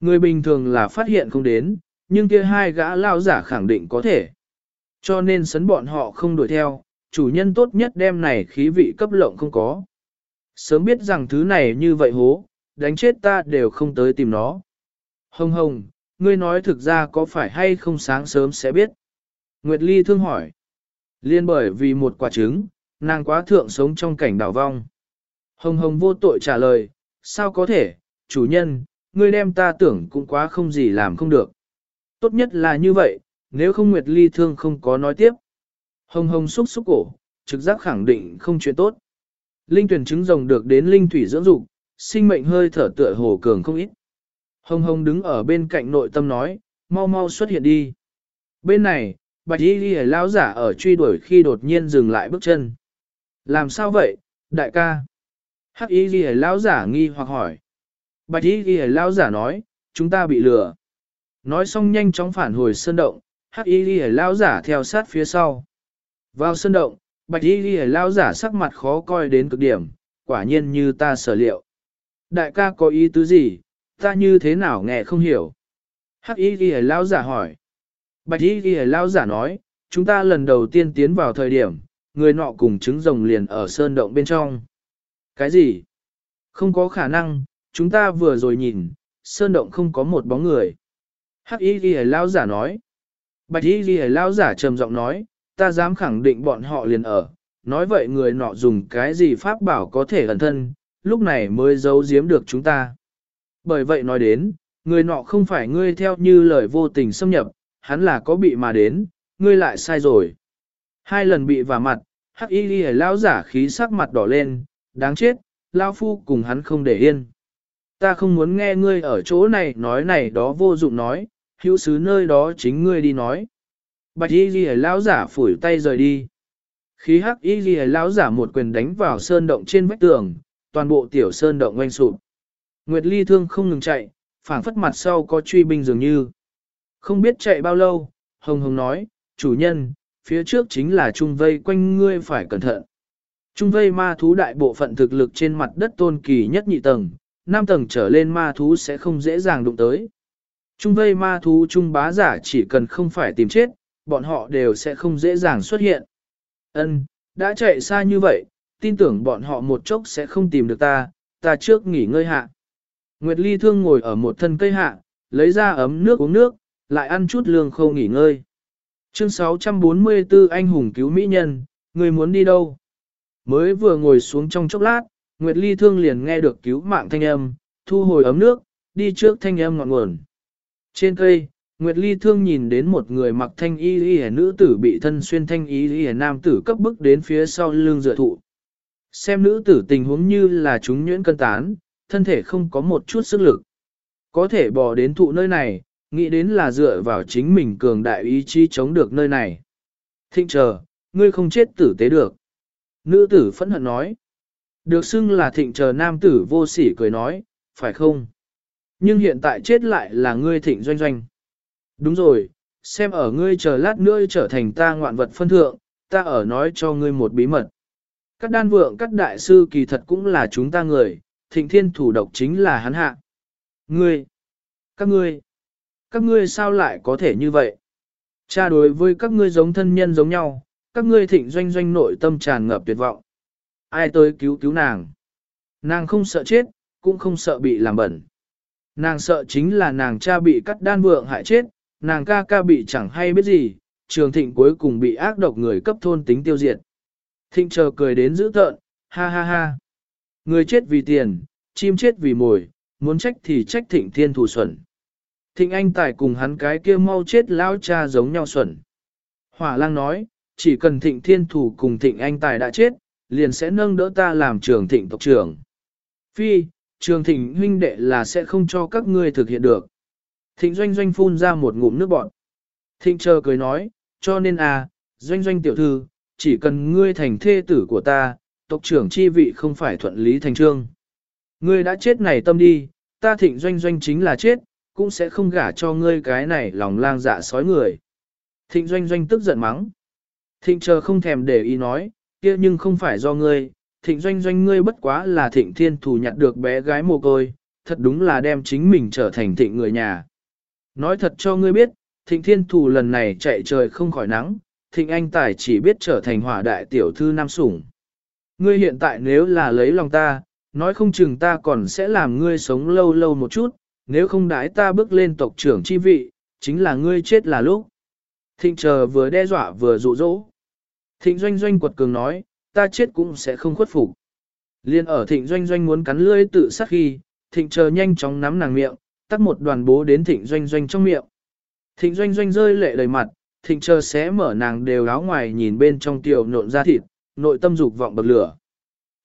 Người bình thường là phát hiện không đến, nhưng kia hai gã lao giả khẳng định có thể. Cho nên sấn bọn họ không đuổi theo, chủ nhân tốt nhất đem này khí vị cấp lộng không có. Sớm biết rằng thứ này như vậy hố, đánh chết ta đều không tới tìm nó. Hồng hồng, ngươi nói thực ra có phải hay không sáng sớm sẽ biết. Nguyệt Ly thương hỏi. Liên bởi vì một quả trứng, nàng quá thượng sống trong cảnh đảo vong. Hồng hồng vô tội trả lời, sao có thể, chủ nhân, ngươi đem ta tưởng cũng quá không gì làm không được. Tốt nhất là như vậy, nếu không Nguyệt Ly thương không có nói tiếp. Hồng hồng xúc xúc cổ, trực giác khẳng định không chuyện tốt. Linh tuyển trứng rồng được đến linh thủy dưỡng dục, sinh mệnh hơi thở tựa hồ cường không ít. Hồng hồng đứng ở bên cạnh nội tâm nói, mau mau xuất hiện đi. Bên này, bạch y ghi lão giả ở truy đuổi khi đột nhiên dừng lại bước chân. Làm sao vậy, đại ca? Hắc y ghi lão giả nghi hoặc hỏi. Bạch y ghi lão giả nói, chúng ta bị lừa. Nói xong nhanh chóng phản hồi sơn động, hắc y ghi lão giả theo sát phía sau. Vào sơn động, bạch y ghi lão giả sắc mặt khó coi đến cực điểm, quả nhiên như ta sở liệu. Đại ca có ý tứ gì, ta như thế nào nghe không hiểu. Hắc y ghi lão giả hỏi. Bạch y ghi lão giả nói, chúng ta lần đầu tiên tiến vào thời điểm, người nọ cùng trứng rồng liền ở sơn động bên trong. Cái gì? Không có khả năng, chúng ta vừa rồi nhìn, sơn động không có một bóng người. Hắc y ghi lão giả nói. Bạch y ghi lão giả trầm giọng nói, ta dám khẳng định bọn họ liền ở. Nói vậy người nọ dùng cái gì pháp bảo có thể ẩn thân, lúc này mới giấu giếm được chúng ta. Bởi vậy nói đến, người nọ không phải ngươi theo như lời vô tình xâm nhập, hắn là có bị mà đến, ngươi lại sai rồi. Hai lần bị vả mặt, hắc y ghi lão giả khí sắc mặt đỏ lên, đáng chết, Lao Phu cùng hắn không để yên. Ta không muốn nghe ngươi ở chỗ này nói này đó vô dụng nói, hữu sứ nơi đó chính ngươi đi nói. Bạch y ghi lão giả phủi tay rời đi. Khí hắc y ghi lão giả một quyền đánh vào sơn động trên vách tường, toàn bộ tiểu sơn động oanh sụp. Nguyệt ly thương không ngừng chạy, phảng phất mặt sau có truy binh dường như. Không biết chạy bao lâu, Hồng Hồng nói, chủ nhân, phía trước chính là trung vây quanh ngươi phải cẩn thận. Trung vây ma thú đại bộ phận thực lực trên mặt đất tôn kỳ nhất nhị tầng, năm tầng trở lên ma thú sẽ không dễ dàng đụng tới. Trung vây ma thú trung bá giả chỉ cần không phải tìm chết, bọn họ đều sẽ không dễ dàng xuất hiện. Ân, đã chạy xa như vậy, tin tưởng bọn họ một chốc sẽ không tìm được ta, ta trước nghỉ ngơi hạ. Nguyệt Ly thương ngồi ở một thân cây hạ, lấy ra ấm nước uống nước, lại ăn chút lương khô nghỉ ngơi. Chương 644 Anh hùng cứu mỹ nhân, người muốn đi đâu? Mới vừa ngồi xuống trong chốc lát, Nguyệt Ly thương liền nghe được cứu mạng thanh âm, thu hồi ấm nước, đi trước thanh âm ngọn nguồn. Trên cây, Nguyệt Ly thương nhìn đến một người mặc thanh y y nữ tử bị thân xuyên thanh y y nam tử cấp bức đến phía sau lưng dựa thụ. Xem nữ tử tình huống như là chúng nhuyễn cân tán, thân thể không có một chút sức lực. Có thể bỏ đến thụ nơi này, nghĩ đến là dựa vào chính mình cường đại ý chí chống được nơi này. Thịnh chờ, ngươi không chết tử tế được. Nữ tử phẫn hận nói. Được xưng là thịnh chờ nam tử vô sỉ cười nói, phải không? Nhưng hiện tại chết lại là ngươi thịnh doanh doanh. Đúng rồi, xem ở ngươi chờ lát nữa trở thành ta ngoạn vật phân thượng, ta ở nói cho ngươi một bí mật. Các đan vượng các đại sư kỳ thật cũng là chúng ta người, thịnh thiên thủ độc chính là hắn hạ. Ngươi, các ngươi, các ngươi sao lại có thể như vậy? Cha đối với các ngươi giống thân nhân giống nhau, các ngươi thịnh doanh doanh nội tâm tràn ngập tuyệt vọng. Ai tới cứu cứu nàng? Nàng không sợ chết, cũng không sợ bị làm bẩn. Nàng sợ chính là nàng cha bị cắt đan vượng hại chết, nàng ca ca bị chẳng hay biết gì, trường thịnh cuối cùng bị ác độc người cấp thôn tính tiêu diệt. Thịnh chờ cười đến dữ tợn, ha ha ha. Người chết vì tiền, chim chết vì mồi, muốn trách thì trách thịnh thiên thủ xuẩn. Thịnh anh tài cùng hắn cái kia mau chết lao cha giống nhau xuẩn. Hỏa lang nói, chỉ cần thịnh thiên thủ cùng thịnh anh tài đã chết, liền sẽ nâng đỡ ta làm trường thịnh tộc trưởng. Phi, trường thịnh huynh đệ là sẽ không cho các ngươi thực hiện được. Thịnh doanh doanh phun ra một ngụm nước bọt. Thịnh chờ cười nói, cho nên à, doanh doanh tiểu thư, chỉ cần ngươi thành thê tử của ta, tộc trưởng chi vị không phải thuận lý thành trương. Ngươi đã chết này tâm đi, ta thịnh doanh doanh chính là chết, cũng sẽ không gả cho ngươi cái này lòng lang dạ sói người. Thịnh doanh doanh tức giận mắng. Thịnh chờ không thèm để ý nói, kia nhưng không phải do ngươi, thịnh doanh doanh ngươi bất quá là thịnh thiên thủ nhặt được bé gái mồ côi, thật đúng là đem chính mình trở thành thịnh người nhà. Nói thật cho ngươi biết, thịnh thiên thủ lần này chạy trời không khỏi nắng, thịnh anh tài chỉ biết trở thành hỏa đại tiểu thư nam sủng. Ngươi hiện tại nếu là lấy lòng ta, nói không chừng ta còn sẽ làm ngươi sống lâu lâu một chút, nếu không đãi ta bước lên tộc trưởng chi vị, chính là ngươi chết là lúc. Thịnh chờ vừa đe dọa vừa dụ dỗ. Thịnh doanh doanh quật cường nói, ta chết cũng sẽ không khuất phục. Liên ở thịnh doanh doanh muốn cắn lưỡi tự sát khi, thịnh chờ nhanh chóng nắm nàng miệng, tắt một đoàn bố đến thịnh doanh doanh trong miệng. Thịnh doanh doanh rơi lệ đầy mặt, thịnh chờ xé mở nàng đều áo ngoài nhìn bên trong tiểu nộn ra thịt, nội tâm dục vọng bậc lửa.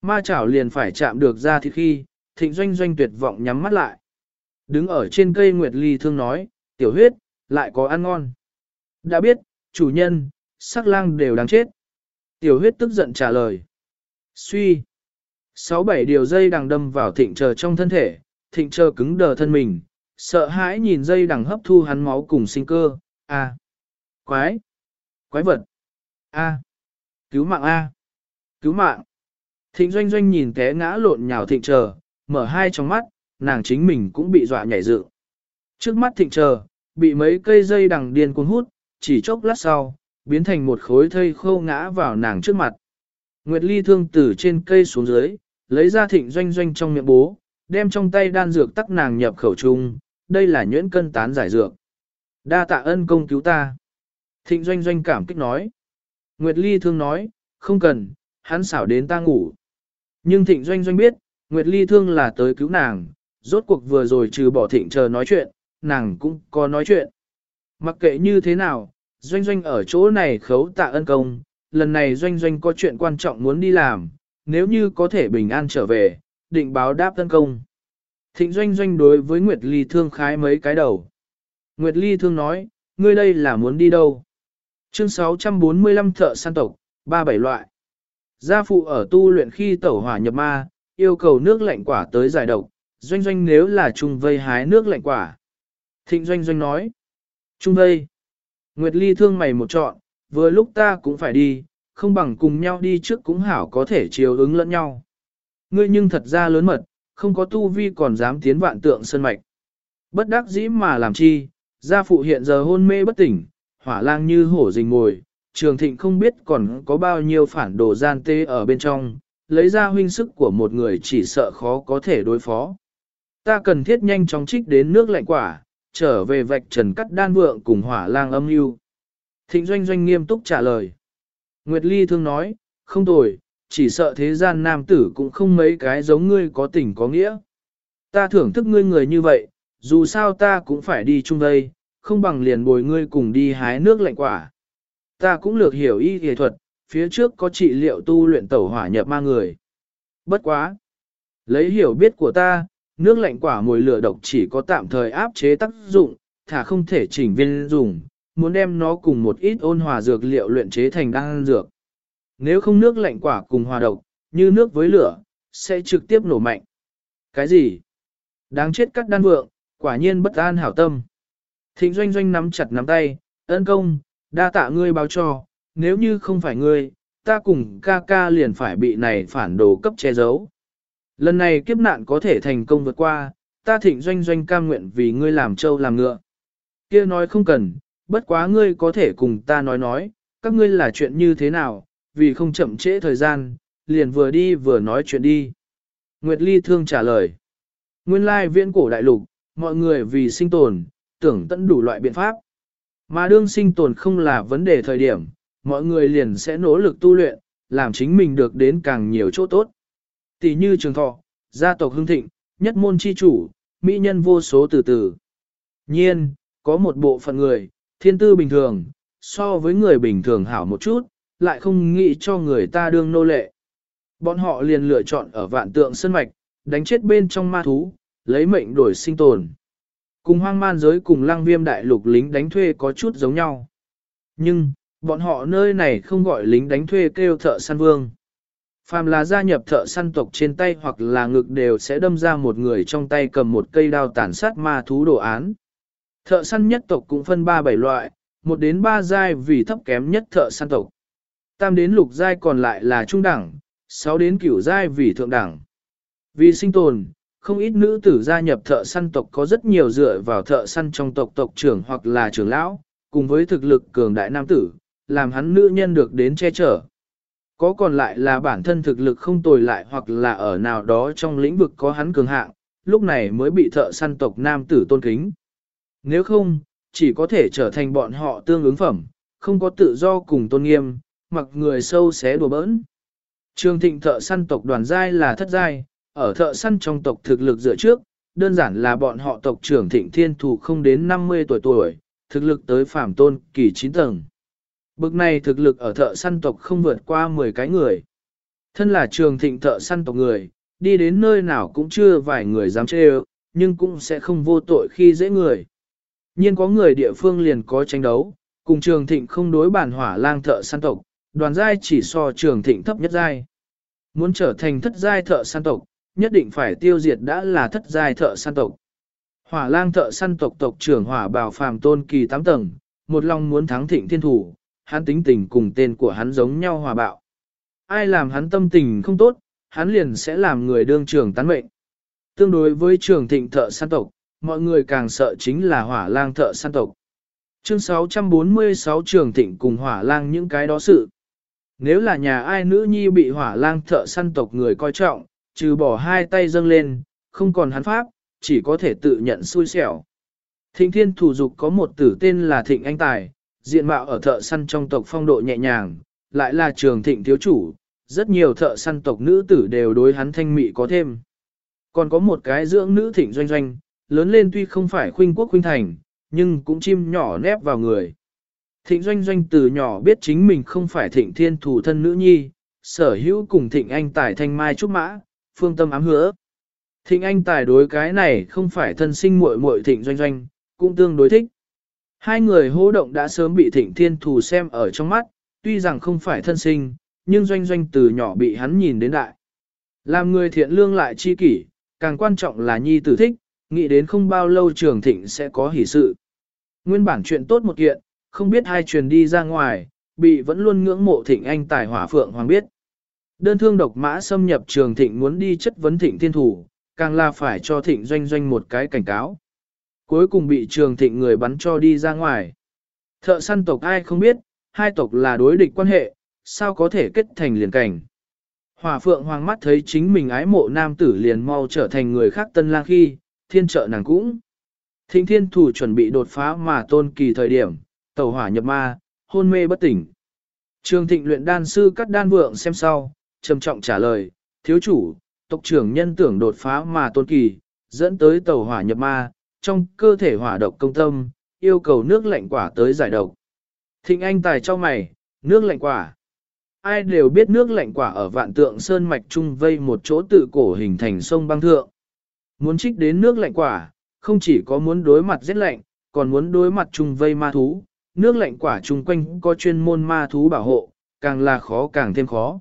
Ma chảo liền phải chạm được ra thịt khi, thịnh doanh doanh tuyệt vọng nhắm mắt lại. Đứng ở trên cây Nguyệt Ly thương nói, tiểu huyết, lại có ăn ngon. Đã biết, chủ nhân, sắc lang đều đáng chết. Tiểu huyết tức giận trả lời. Suy. Sáu bảy điều dây đằng đâm vào thịnh chờ trong thân thể, thịnh chờ cứng đờ thân mình, sợ hãi nhìn dây đằng hấp thu hắn máu cùng sinh cơ. A. Quái. Quái vật. A. Cứu mạng A. Cứu mạng. Thịnh doanh doanh nhìn té ngã lộn nhào thịnh chờ, mở hai trong mắt, nàng chính mình cũng bị dọa nhảy dựng. Trước mắt thịnh chờ, bị mấy cây dây đằng điên cuốn hút, chỉ chốc lát sau, biến thành một khối thây khô ngã vào nàng trước mặt. Nguyệt Ly thương từ trên cây xuống dưới, lấy ra thịnh doanh doanh trong miệng bố, đem trong tay đan dược tắc nàng nhập khẩu trung, đây là nhuyễn cân tán giải dược. Đa tạ ân công cứu ta. Thịnh doanh doanh cảm kích nói. Nguyệt Ly thương nói, không cần, hắn xảo đến ta ngủ. Nhưng thịnh doanh doanh biết, Nguyệt Ly thương là tới cứu nàng, rốt cuộc vừa rồi trừ bỏ thịnh chờ nói chuyện, nàng cũng có nói chuyện. Mặc kệ như thế nào, doanh doanh ở chỗ này khấu tạ ân công, lần này doanh doanh có chuyện quan trọng muốn đi làm, nếu như có thể bình an trở về, định báo đáp ân công. Thịnh doanh doanh đối với Nguyệt Ly thương khái mấy cái đầu. Nguyệt Ly thương nói, ngươi đây là muốn đi đâu? Chương 645 thợ săn tộc, ba bảy loại. Gia phụ ở tu luyện khi tẩu hỏa nhập ma, yêu cầu nước lạnh quả tới giải độc, doanh doanh nếu là trung vây hái nước lạnh quả. Thịnh doanh doanh nói, trung vây. Nguyệt Ly thương mày một chọn, vừa lúc ta cũng phải đi, không bằng cùng nhau đi trước cũng hảo có thể chiều ứng lẫn nhau. Ngươi nhưng thật ra lớn mật, không có tu vi còn dám tiến vạn tượng sân mạch. Bất đắc dĩ mà làm chi, gia phụ hiện giờ hôn mê bất tỉnh, hỏa lang như hổ rình ngồi, trường thịnh không biết còn có bao nhiêu phản đồ gian tê ở bên trong, lấy ra huynh sức của một người chỉ sợ khó có thể đối phó. Ta cần thiết nhanh chóng trích đến nước lạnh quả, trở về vạch trần cắt đan vượng cùng hỏa lang âm mưu. Thịnh doanh doanh nghiêm túc trả lời. Nguyệt Ly thương nói, không tồi, chỉ sợ thế gian nam tử cũng không mấy cái giống ngươi có tình có nghĩa. Ta thưởng thức ngươi người như vậy, dù sao ta cũng phải đi chung đây, không bằng liền bồi ngươi cùng đi hái nước lạnh quả. Ta cũng lược hiểu y y thuật, phía trước có trị liệu tu luyện tẩu hỏa nhập ma người. Bất quá! Lấy hiểu biết của ta, nước lạnh quả mùi lửa độc chỉ có tạm thời áp chế tác dụng, thả không thể chỉnh viên dùng, muốn đem nó cùng một ít ôn hòa dược liệu luyện chế thành đan dược. Nếu không nước lạnh quả cùng hòa độc, như nước với lửa, sẽ trực tiếp nổ mạnh. Cái gì? Đáng chết các đan vượng, quả nhiên bất an hảo tâm. Thịnh doanh doanh nắm chặt nắm tay, ân công, đa tạ ngươi báo cho, nếu như không phải ngươi, ta cùng ca ca liền phải bị này phản đồ cấp che giấu. Lần này kiếp nạn có thể thành công vượt qua, ta thịnh doanh doanh cam nguyện vì ngươi làm trâu làm ngựa. kia nói không cần, bất quá ngươi có thể cùng ta nói nói, các ngươi là chuyện như thế nào, vì không chậm trễ thời gian, liền vừa đi vừa nói chuyện đi. Nguyệt Ly thương trả lời. Nguyên lai viễn cổ đại lục, mọi người vì sinh tồn, tưởng tận đủ loại biện pháp. Mà đương sinh tồn không là vấn đề thời điểm, mọi người liền sẽ nỗ lực tu luyện, làm chính mình được đến càng nhiều chỗ tốt. Tỷ như trường thọ, gia tộc hưng thịnh, nhất môn chi chủ, mỹ nhân vô số từ từ. Nhiên, có một bộ phận người, thiên tư bình thường, so với người bình thường hảo một chút, lại không nghĩ cho người ta đương nô lệ. Bọn họ liền lựa chọn ở vạn tượng sân mạch, đánh chết bên trong ma thú, lấy mệnh đổi sinh tồn. Cùng hoang man giới cùng lăng viêm đại lục lính đánh thuê có chút giống nhau. Nhưng, bọn họ nơi này không gọi lính đánh thuê kêu thợ săn vương. Phàm là gia nhập thợ săn tộc trên tay hoặc là ngực đều sẽ đâm ra một người trong tay cầm một cây đao tàn sát ma thú đồ án. Thợ săn nhất tộc cũng phân ba bảy loại, một đến ba giai vì thấp kém nhất thợ săn tộc. Tam đến lục giai còn lại là trung đẳng, sáu đến cửu giai vì thượng đẳng. Vì sinh tồn, không ít nữ tử gia nhập thợ săn tộc có rất nhiều dựa vào thợ săn trong tộc tộc trưởng hoặc là trưởng lão, cùng với thực lực cường đại nam tử, làm hắn nữ nhân được đến che chở. Có còn lại là bản thân thực lực không tồi lại hoặc là ở nào đó trong lĩnh vực có hắn cường hạng, lúc này mới bị thợ săn tộc nam tử tôn kính. Nếu không, chỉ có thể trở thành bọn họ tương ứng phẩm, không có tự do cùng tôn nghiêm, mặc người sâu xé đùa bỡn. Trường thịnh thợ săn tộc đoàn giai là thất giai, ở thợ săn trong tộc thực lực dựa trước, đơn giản là bọn họ tộc trưởng thịnh thiên thủ không đến 50 tuổi tuổi, thực lực tới phạm tôn kỳ 9 tầng. Bực này thực lực ở thợ săn tộc không vượt qua 10 cái người. Thân là trường thịnh thợ săn tộc người, đi đến nơi nào cũng chưa vài người dám chê nhưng cũng sẽ không vô tội khi dễ người. nhiên có người địa phương liền có tranh đấu, cùng trường thịnh không đối bản hỏa lang thợ săn tộc, đoàn giai chỉ so trường thịnh thấp nhất giai. Muốn trở thành thất giai thợ săn tộc, nhất định phải tiêu diệt đã là thất giai thợ săn tộc. Hỏa lang thợ săn tộc tộc trưởng hỏa bào phàm tôn kỳ 8 tầng, một lòng muốn thắng thịnh thiên thủ, hắn tính tình cùng tên của hắn giống nhau hòa bạo. Ai làm hắn tâm tình không tốt, hắn liền sẽ làm người đương trưởng tán mệnh. Tương đối với trường thịnh thợ săn tộc, mọi người càng sợ chính là hỏa lang thợ săn tộc. Chương 646 trường thịnh cùng hỏa lang những cái đó sự. Nếu là nhà ai nữ nhi bị hỏa lang thợ săn tộc người coi trọng, trừ bỏ hai tay dâng lên, không còn hắn pháp, chỉ có thể tự nhận xui xẻo. Thịnh thiên thủ dục có một tử tên là Thịnh Anh Tài, diện mạo ở thợ săn trong tộc phong độ nhẹ nhàng, lại là trường thịnh thiếu chủ, rất nhiều thợ săn tộc nữ tử đều đối hắn thanh mị có thêm. Còn có một cái dưỡng nữ thịnh doanh doanh, lớn lên tuy không phải khuynh quốc khuynh thành, nhưng cũng chim nhỏ nép vào người. Thịnh doanh doanh từ nhỏ biết chính mình không phải thịnh thiên thủ thân nữ nhi, sở hữu cùng thịnh anh tài thanh mai trúc mã, phương tâm ám hứa. Thịnh anh tài đối cái này không phải thân sinh muội muội thịnh doanh doanh, cũng tương đối thích. Hai người hô động đã sớm bị thịnh thiên thù xem ở trong mắt, tuy rằng không phải thân sinh, nhưng doanh doanh từ nhỏ bị hắn nhìn đến đại. Làm người thiện lương lại chi kỷ, càng quan trọng là nhi tử thích, nghĩ đến không bao lâu trường thịnh sẽ có hỷ sự. Nguyên bản chuyện tốt một kiện, không biết hai truyền đi ra ngoài, bị vẫn luôn ngưỡng mộ thịnh anh tài hỏa phượng hoàng biết. Đơn thương độc mã xâm nhập trường thịnh muốn đi chất vấn thịnh thiên thủ, càng là phải cho thịnh doanh doanh một cái cảnh cáo. Cuối cùng bị trường thịnh người bắn cho đi ra ngoài. Thợ săn tộc ai không biết, hai tộc là đối địch quan hệ, sao có thể kết thành liền cảnh. Hỏa phượng hoàng mắt thấy chính mình ái mộ nam tử liền mau trở thành người khác tân lang khi, thiên trợ nàng cũng. Thịnh thiên thủ chuẩn bị đột phá mà tôn kỳ thời điểm, tàu hỏa nhập ma, hôn mê bất tỉnh. Trường thịnh luyện đan sư cắt đan vượng xem sau, trầm trọng trả lời, thiếu chủ, tộc trưởng nhân tưởng đột phá mà tôn kỳ, dẫn tới tàu hỏa nhập ma, trong cơ thể hỏa độc công tâm, yêu cầu nước lạnh quả tới giải độc. Thịnh anh tài cho mày, nước lạnh quả. Ai đều biết nước lạnh quả ở vạn tượng sơn mạch trung vây một chỗ tự cổ hình thành sông băng thượng. Muốn trích đến nước lạnh quả, không chỉ có muốn đối mặt rét lạnh, còn muốn đối mặt trung vây ma thú. Nước lạnh quả chung quanh có chuyên môn ma thú bảo hộ, càng là khó càng thêm khó.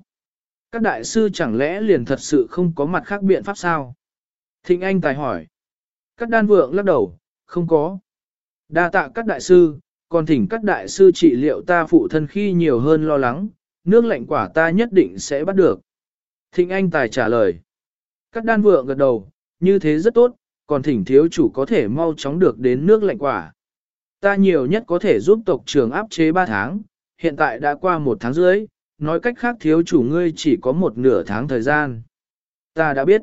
Các đại sư chẳng lẽ liền thật sự không có mặt khác biện pháp sao? Thịnh Anh tài hỏi. Các đan vượng lắc đầu, không có. Đa tạ các đại sư, còn thỉnh các đại sư trị liệu ta phụ thân khi nhiều hơn lo lắng, nước lạnh quả ta nhất định sẽ bắt được. Thịnh Anh tài trả lời. Các đan vượng gật đầu, như thế rất tốt, còn thỉnh thiếu chủ có thể mau chóng được đến nước lạnh quả. Ta nhiều nhất có thể giúp tộc trưởng áp chế 3 tháng, hiện tại đã qua một tháng rưỡi, nói cách khác thiếu chủ ngươi chỉ có một nửa tháng thời gian. Ta đã biết.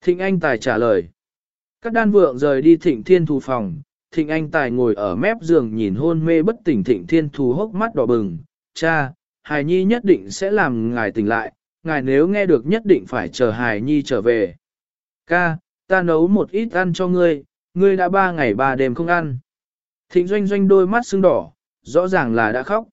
Thịnh Anh Tài trả lời. Các đan vượng rời đi thịnh thiên thù phòng, thịnh Anh Tài ngồi ở mép giường nhìn hôn mê bất tỉnh thịnh thiên thù hốc mắt đỏ bừng. Cha, Hải Nhi nhất định sẽ làm ngài tỉnh lại, ngài nếu nghe được nhất định phải chờ Hải Nhi trở về. Ca, ta nấu một ít ăn cho ngươi, ngươi đã ba ngày ba đêm không ăn. Thịnh doanh doanh đôi mắt sưng đỏ, rõ ràng là đã khóc.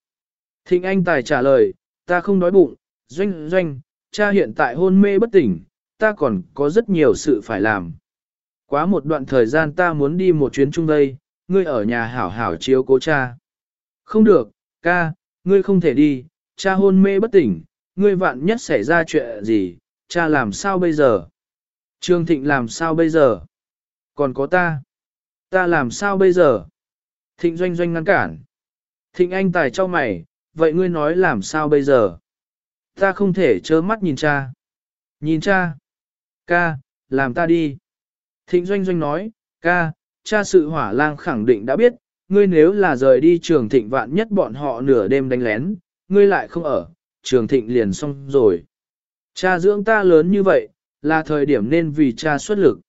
Thịnh Anh Tài trả lời, ta không đói bụng, doanh doanh, cha hiện tại hôn mê bất tỉnh, ta còn có rất nhiều sự phải làm. Quá một đoạn thời gian ta muốn đi một chuyến trung đây, ngươi ở nhà hảo hảo chiếu cố cha. Không được, ca, ngươi không thể đi, cha hôn mê bất tỉnh, ngươi vạn nhất xảy ra chuyện gì, cha làm sao bây giờ? Trương Thịnh làm sao bây giờ? Còn có ta? Ta làm sao bây giờ? Thịnh doanh doanh ngăn cản. Thịnh anh tài cho mày, vậy ngươi nói làm sao bây giờ? Ta không thể trơ mắt nhìn cha. Nhìn cha. Ca, làm ta đi. Thịnh doanh doanh nói, ca, cha sự hỏa lang khẳng định đã biết, ngươi nếu là rời đi trường thịnh vạn nhất bọn họ nửa đêm đánh lén, ngươi lại không ở, trường thịnh liền xong rồi. Cha dưỡng ta lớn như vậy, là thời điểm nên vì cha xuất lực.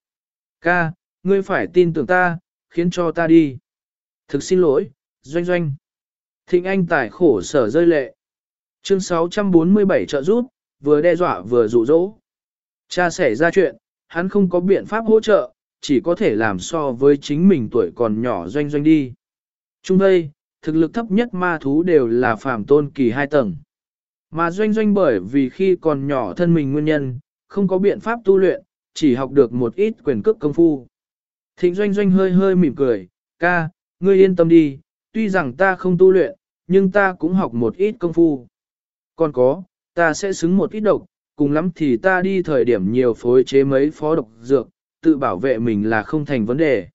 Ca, ngươi phải tin tưởng ta, khiến cho ta đi. Thực xin lỗi, doanh doanh. Thịnh Anh tài khổ sở rơi lệ. Chương 647 trợ giúp, vừa đe dọa vừa dụ dỗ. Cha xảy ra chuyện, hắn không có biện pháp hỗ trợ, chỉ có thể làm so với chính mình tuổi còn nhỏ doanh doanh đi. Trung đây, thực lực thấp nhất ma thú đều là phàm tôn kỳ hai tầng. Mà doanh doanh bởi vì khi còn nhỏ thân mình nguyên nhân, không có biện pháp tu luyện, chỉ học được một ít quyền cước công phu. Thịnh doanh doanh hơi hơi mỉm cười, ca, ngươi yên tâm đi, tuy rằng ta không tu luyện, nhưng ta cũng học một ít công phu. Còn có, ta sẽ xứng một ít độc, cùng lắm thì ta đi thời điểm nhiều phối chế mấy phó độc dược, tự bảo vệ mình là không thành vấn đề.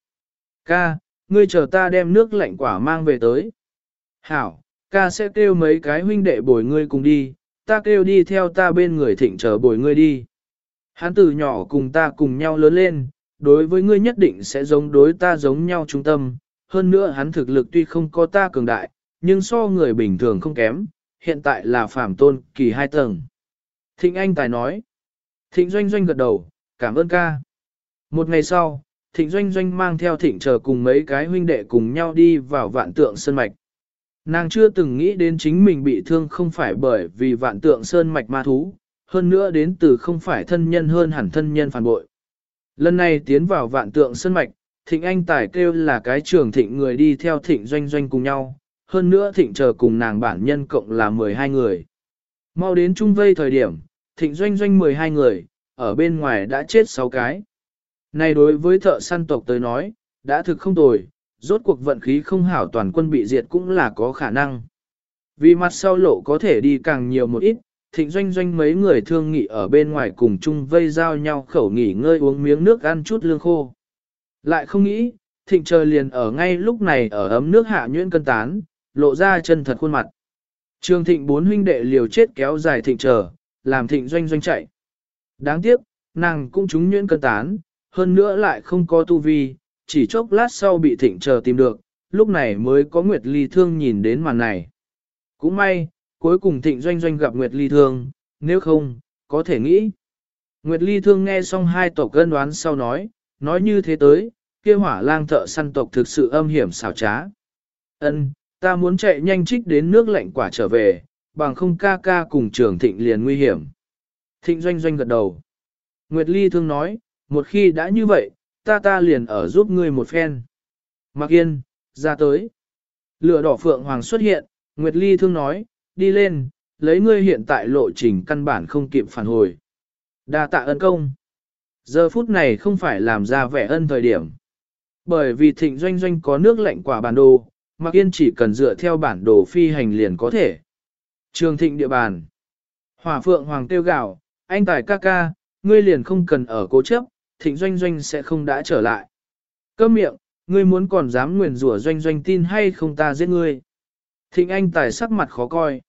Ca, ngươi chờ ta đem nước lạnh quả mang về tới. Hảo, ca sẽ kêu mấy cái huynh đệ bồi ngươi cùng đi, ta kêu đi theo ta bên người thịnh chờ bồi ngươi đi. Hắn từ nhỏ cùng ta cùng nhau lớn lên, đối với ngươi nhất định sẽ giống đối ta giống nhau trung tâm, hơn nữa hắn thực lực tuy không có ta cường đại, nhưng so người bình thường không kém, hiện tại là phàm tôn kỳ hai tầng. Thịnh Anh Tài nói. Thịnh Doanh Doanh gật đầu, cảm ơn ca. Một ngày sau, Thịnh Doanh Doanh mang theo Thịnh chờ cùng mấy cái huynh đệ cùng nhau đi vào vạn tượng sơn mạch. Nàng chưa từng nghĩ đến chính mình bị thương không phải bởi vì vạn tượng sơn mạch ma thú, hơn nữa đến từ không phải thân nhân hơn hẳn thân nhân phản bội. Lần này tiến vào vạn tượng sơn mạch, Thịnh Anh Tài kêu là cái trường thịnh người đi theo Thịnh Doanh Doanh cùng nhau, hơn nữa Thịnh chờ cùng nàng bản nhân cộng là 12 người. Mau đến trung vây thời điểm, Thịnh Doanh Doanh 12 người, ở bên ngoài đã chết 6 cái. Này đối với thợ săn tộc tới nói, đã thực không tồi, rốt cuộc vận khí không hảo toàn quân bị diệt cũng là có khả năng. Vì mặt sau lộ có thể đi càng nhiều một ít, thịnh doanh doanh mấy người thương nghị ở bên ngoài cùng chung vây giao nhau khẩu nghỉ ngơi uống miếng nước ăn chút lương khô. Lại không nghĩ, thịnh chờ liền ở ngay lúc này ở ấm nước hạ nhuyễn cân tán, lộ ra chân thật khuôn mặt. Trường thịnh bốn huynh đệ liều chết kéo dài thịnh chờ, làm thịnh doanh doanh chạy. Đáng tiếc, nàng cũng trúng nhuyễn cân tán, hơn nữa lại không có tu vi, chỉ chốc lát sau bị thịnh chờ tìm được, lúc này mới có Nguyệt Ly Thương nhìn đến màn này. Cũng may, cuối cùng thịnh doanh doanh gặp Nguyệt Ly Thương, nếu không, có thể nghĩ. Nguyệt Ly Thương nghe xong hai tộc gân đoán sau nói, nói như thế tới, kia hỏa lang thợ săn tộc thực sự âm hiểm xảo trá. Ân, ta muốn chạy nhanh trích đến nước lạnh quả trở về, bằng không ca ca cùng trường thịnh liền nguy hiểm. Thịnh doanh doanh gật đầu. Nguyệt Ly Thương nói, một khi đã như vậy, ta ta liền ở giúp ngươi một phen. Mặc yên, ra tới. Lửa đỏ phượng hoàng xuất hiện, Nguyệt Ly thương nói, đi lên, lấy ngươi hiện tại lộ trình căn bản không kịp phản hồi. đa tạ ân công. Giờ phút này không phải làm ra vẻ ân thời điểm. Bởi vì thịnh doanh doanh có nước lạnh quả bản đồ, Mạc Yên chỉ cần dựa theo bản đồ phi hành liền có thể. Trường thịnh địa bàn. Hỏa phượng hoàng tiêu gạo, anh tài ca ca, ngươi liền không cần ở cố chấp, thịnh doanh doanh sẽ không đã trở lại. Câm miệng, ngươi muốn còn dám nguyền rủa doanh doanh tin hay không ta giết ngươi. Thịnh anh tài sắc mặt khó coi.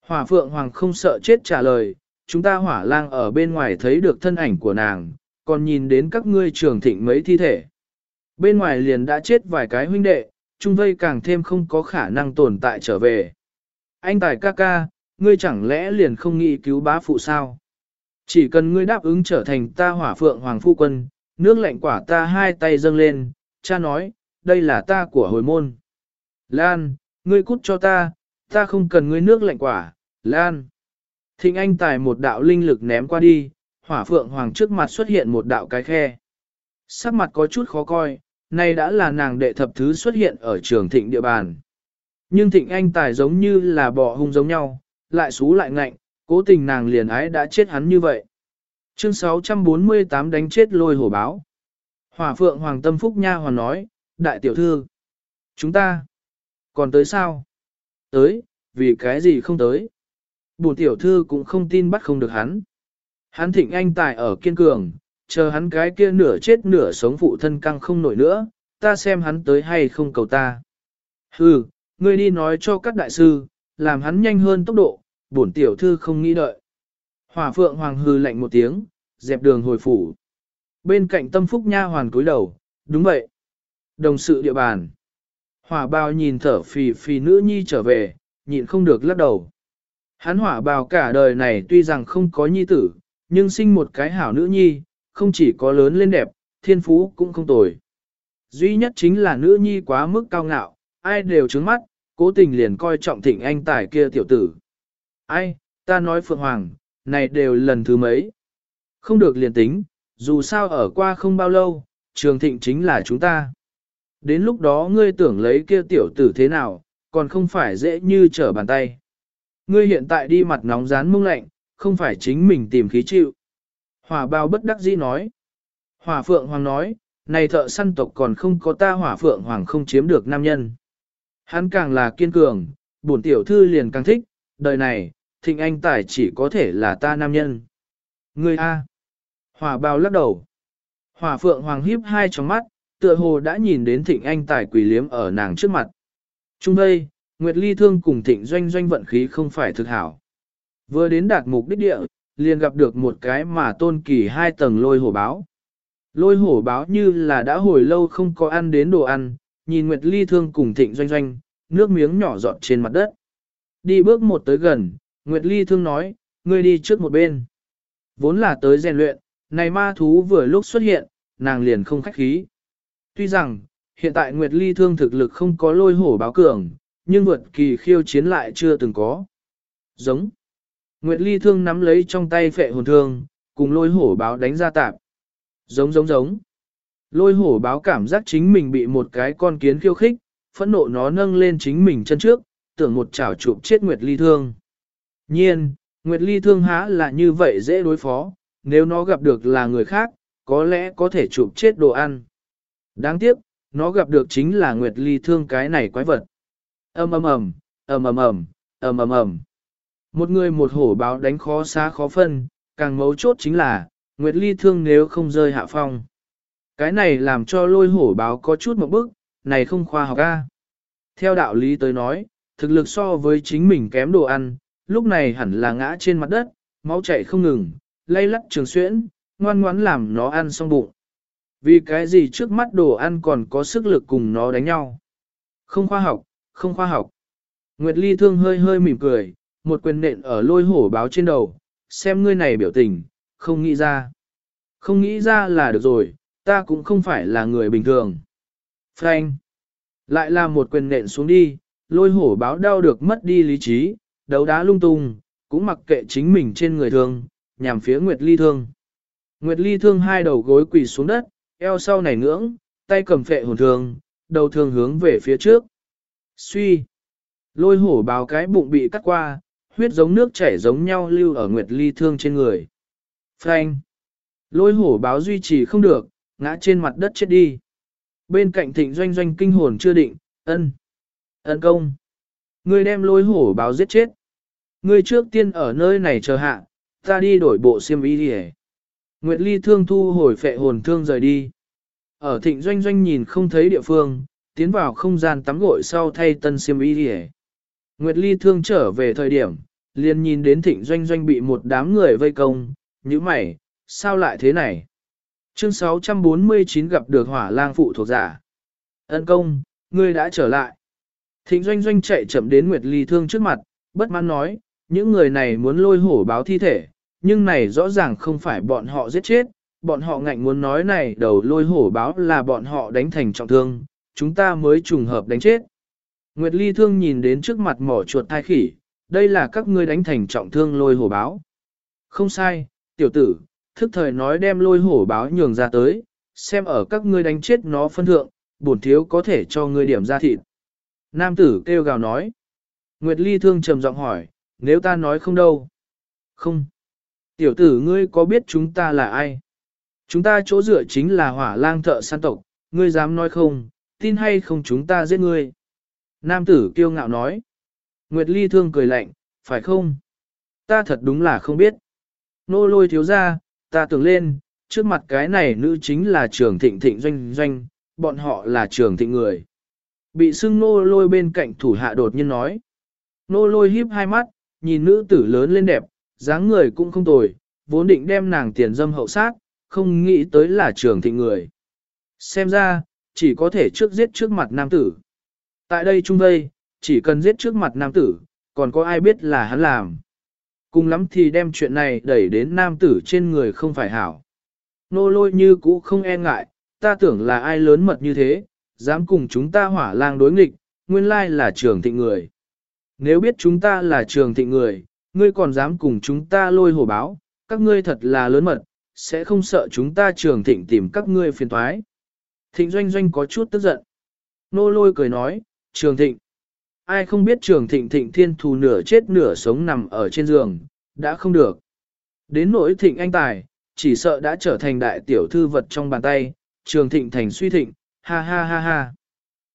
Hỏa phượng hoàng không sợ chết trả lời, chúng ta hỏa lang ở bên ngoài thấy được thân ảnh của nàng, còn nhìn đến các ngươi trường thịnh mấy thi thể. Bên ngoài liền đã chết vài cái huynh đệ, trung vây càng thêm không có khả năng tồn tại trở về. Anh tài ca ca, ngươi chẳng lẽ liền không nghĩ cứu bá phụ sao? Chỉ cần ngươi đáp ứng trở thành ta hỏa phượng hoàng phu quân, nước lạnh quả ta hai tay dâng lên, cha nói, đây là ta của hồi môn. Lan, ngươi cút cho ta, ta không cần ngươi nước lạnh quả, Lan. Thịnh anh tài một đạo linh lực ném qua đi, hỏa phượng hoàng trước mặt xuất hiện một đạo cái khe. Sắc mặt có chút khó coi, nay đã là nàng đệ thập thứ xuất hiện ở trường thịnh địa bàn. Nhưng thịnh anh tài giống như là bò hung giống nhau, lại xú lại ngạnh, cố tình nàng liền ái đã chết hắn như vậy. Chương 648 đánh chết lôi hổ báo. Hỏa phượng Hoàng Tâm Phúc Nha Hoàn nói, đại tiểu thư, chúng ta, còn tới sao? Tới, vì cái gì không tới? Bùn tiểu thư cũng không tin bắt không được hắn. Hắn thịnh anh tài ở kiên cường, chờ hắn cái kia nửa chết nửa sống phụ thân căng không nổi nữa, ta xem hắn tới hay không cầu ta. Hừ, ngươi đi nói cho các đại sư, làm hắn nhanh hơn tốc độ, bổn tiểu thư không nghĩ đợi. Hỏa phượng hoàng hư lạnh một tiếng, dẹp đường hồi phủ. Bên cạnh tâm phúc nha hoàn cúi đầu, đúng vậy. Đồng sự địa bàn. Hỏa bào nhìn thở phì phì nữ nhi trở về, nhịn không được lắc đầu. Hắn hỏa bào cả đời này tuy rằng không có nhi tử, nhưng sinh một cái hảo nữ nhi, không chỉ có lớn lên đẹp, thiên phú cũng không tồi. Duy nhất chính là nữ nhi quá mức cao ngạo, ai đều trứng mắt, cố tình liền coi trọng thịnh anh tài kia tiểu tử. Ai, ta nói Phượng Hoàng, này đều lần thứ mấy. Không được liền tính, dù sao ở qua không bao lâu, trường thịnh chính là chúng ta. Đến lúc đó ngươi tưởng lấy kia tiểu tử thế nào, còn không phải dễ như trở bàn tay. Ngươi hiện tại đi mặt nóng rán mông lạnh, không phải chính mình tìm khí chịu. Hỏa bao bất đắc dĩ nói. Hỏa phượng hoàng nói, này thợ săn tộc còn không có ta hỏa phượng hoàng không chiếm được nam nhân. Hắn càng là kiên cường, bổn tiểu thư liền càng thích, đời này, thịnh anh tài chỉ có thể là ta nam nhân. Ngươi A. Hỏa Bao lắc đầu. Hỏa phượng hoàng híp hai tròng mắt, tựa hồ đã nhìn đến thịnh anh tài quỷ liếm ở nàng trước mặt. Trung đây, Nguyệt Ly Thương cùng thịnh doanh doanh vận khí không phải thực hảo. Vừa đến đạt mục đích địa, liền gặp được một cái mà tôn kỳ hai tầng lôi hổ báo. Lôi hổ báo như là đã hồi lâu không có ăn đến đồ ăn, nhìn Nguyệt Ly Thương cùng thịnh doanh doanh, nước miếng nhỏ giọt trên mặt đất. Đi bước một tới gần, Nguyệt Ly Thương nói, ngươi đi trước một bên. Vốn là tới rèn luyện, này ma thú vừa lúc xuất hiện, nàng liền không khách khí. Tuy rằng, hiện tại Nguyệt Ly Thương thực lực không có lôi hổ báo cường, nhưng vượt kỳ khiêu chiến lại chưa từng có. Giống. Nguyệt Ly Thương nắm lấy trong tay phệ hồn thương, cùng lôi hổ báo đánh ra tạp. Giống giống giống. Lôi hổ báo cảm giác chính mình bị một cái con kiến khiêu khích, phẫn nộ nó nâng lên chính mình chân trước, tưởng một chảo chụp chết Nguyệt Ly Thương. Nhiên, Nguyệt Ly Thương há là như vậy dễ đối phó, nếu nó gặp được là người khác, có lẽ có thể chụp chết đồ ăn. Đáng tiếc, nó gặp được chính là Nguyệt Ly thương cái này quái vật. ầm ầm ầm, ầm ầm ầm, ầm ầm ầm. Một người một hổ báo đánh khó xa khó phân, càng mấu chốt chính là, Nguyệt Ly thương nếu không rơi hạ phong. Cái này làm cho lôi hổ báo có chút một bức, này không khoa học a. Theo đạo lý tới nói, thực lực so với chính mình kém đồ ăn, lúc này hẳn là ngã trên mặt đất, máu chảy không ngừng, lay lắc trường xuyễn, ngoan ngoãn làm nó ăn xong bụng. Vì cái gì trước mắt đồ ăn còn có sức lực cùng nó đánh nhau. Không khoa học, không khoa học. Nguyệt Ly thương hơi hơi mỉm cười, một quyền nện ở lôi hổ báo trên đầu, xem ngươi này biểu tình, không nghĩ ra. Không nghĩ ra là được rồi, ta cũng không phải là người bình thường. Frank. Lại là một quyền nện xuống đi, lôi hổ báo đau được mất đi lý trí, đấu đá lung tung, cũng mặc kệ chính mình trên người thương, nhằm phía Nguyệt Ly thương. Nguyệt Ly thương hai đầu gối quỳ xuống đất, eo sau này ngưỡng, tay cầm phệ hồn thương, đầu thương hướng về phía trước. Suy. Lôi hổ báo cái bụng bị cắt qua, huyết giống nước chảy giống nhau lưu ở Nguyệt Ly thương trên người. Phanh. Lôi hổ báo duy trì không được, ngã trên mặt đất chết đi. Bên cạnh thịnh doanh doanh kinh hồn chưa định, ân. Ân công. Ngươi đem lôi hổ báo giết chết. Ngươi trước tiên ở nơi này chờ hạ, ta đi đổi bộ xiêm y đi Nguyệt Ly thương thu hồi phệ hồn thương rời đi. Ở thịnh doanh doanh nhìn không thấy địa phương, tiến vào không gian tắm gội sau thay tân xiêm y đi Nguyệt Ly thương trở về thời điểm, liền nhìn đến thịnh doanh doanh bị một đám người vây công, như mày, sao lại thế này? Chương 649 gặp được hỏa lang phụ thuộc giả. Ân công, ngươi đã trở lại. Thịnh doanh doanh chạy chậm đến Nguyệt Ly thương trước mặt, bất mãn nói, những người này muốn lôi hổ báo thi thể, nhưng này rõ ràng không phải bọn họ giết chết, bọn họ ngạnh muốn nói này đầu lôi hổ báo là bọn họ đánh thành trọng thương, chúng ta mới trùng hợp đánh chết. Nguyệt Ly thương nhìn đến trước mặt mỏ chuột thai khỉ, đây là các ngươi đánh thành trọng thương lôi hổ báo. Không sai, tiểu tử, thức thời nói đem lôi hổ báo nhường ra tới, xem ở các ngươi đánh chết nó phân thượng, bổn thiếu có thể cho ngươi điểm ra thịt. Nam tử kêu gào nói. Nguyệt Ly thương trầm giọng hỏi, nếu ta nói không đâu. Không. Tiểu tử ngươi có biết chúng ta là ai? Chúng ta chỗ dựa chính là hỏa lang thợ săn tộc, ngươi dám nói không, tin hay không chúng ta giết ngươi. Nam tử kiêu ngạo nói. Nguyệt Ly thương cười lạnh, phải không? Ta thật đúng là không biết. Nô lôi thiếu ra, ta tưởng lên, trước mặt cái này nữ chính là trường thịnh thịnh doanh doanh, bọn họ là trường thịnh người. Bị sưng nô lôi bên cạnh thủ hạ đột nhiên nói. Nô lôi híp hai mắt, nhìn nữ tử lớn lên đẹp, dáng người cũng không tồi, vốn định đem nàng tiền dâm hậu sát, không nghĩ tới là trường thịnh người. Xem ra, chỉ có thể trước giết trước mặt nam tử. Tại đây trung vây, chỉ cần giết trước mặt nam tử, còn có ai biết là hắn làm. Cùng lắm thì đem chuyện này đẩy đến nam tử trên người không phải hảo. Nô lôi như cũ không e ngại, ta tưởng là ai lớn mật như thế, dám cùng chúng ta hỏa lang đối nghịch, nguyên lai là trường thịnh người. Nếu biết chúng ta là trường thịnh người, ngươi còn dám cùng chúng ta lôi hồ báo, các ngươi thật là lớn mật, sẽ không sợ chúng ta trường thịnh tìm các ngươi phiền toái. Thịnh doanh doanh có chút tức giận. Nô lôi cười nói, trường thịnh. Ai không biết trường thịnh thịnh thiên thù nửa chết nửa sống nằm ở trên giường, đã không được. Đến nỗi thịnh anh tài, chỉ sợ đã trở thành đại tiểu thư vật trong bàn tay, trường thịnh thành suy thịnh, ha ha ha ha.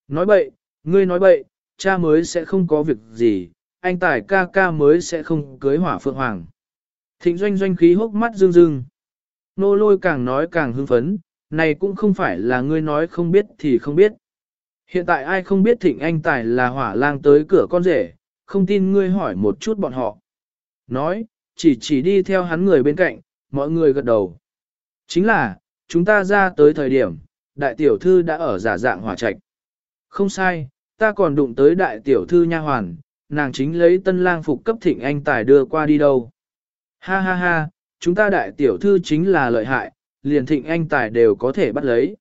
Nói bậy, ngươi nói bậy, cha mới sẽ không có việc gì, anh tài ca ca mới sẽ không cưới hỏa phượng hoàng. Thịnh doanh doanh khí hốc mắt rưng rưng. Nô lôi càng nói càng hưng phấn, này cũng không phải là ngươi nói không biết thì không biết. Hiện tại ai không biết thịnh anh tài là hỏa lang tới cửa con rể, không tin ngươi hỏi một chút bọn họ. Nói, chỉ chỉ đi theo hắn người bên cạnh, mọi người gật đầu. Chính là, chúng ta ra tới thời điểm, đại tiểu thư đã ở giả dạng hỏa trạch. Không sai, ta còn đụng tới đại tiểu thư nha hoàn, nàng chính lấy tân lang phục cấp thịnh anh tài đưa qua đi đâu. Ha ha ha, chúng ta đại tiểu thư chính là lợi hại, liền thịnh anh tài đều có thể bắt lấy.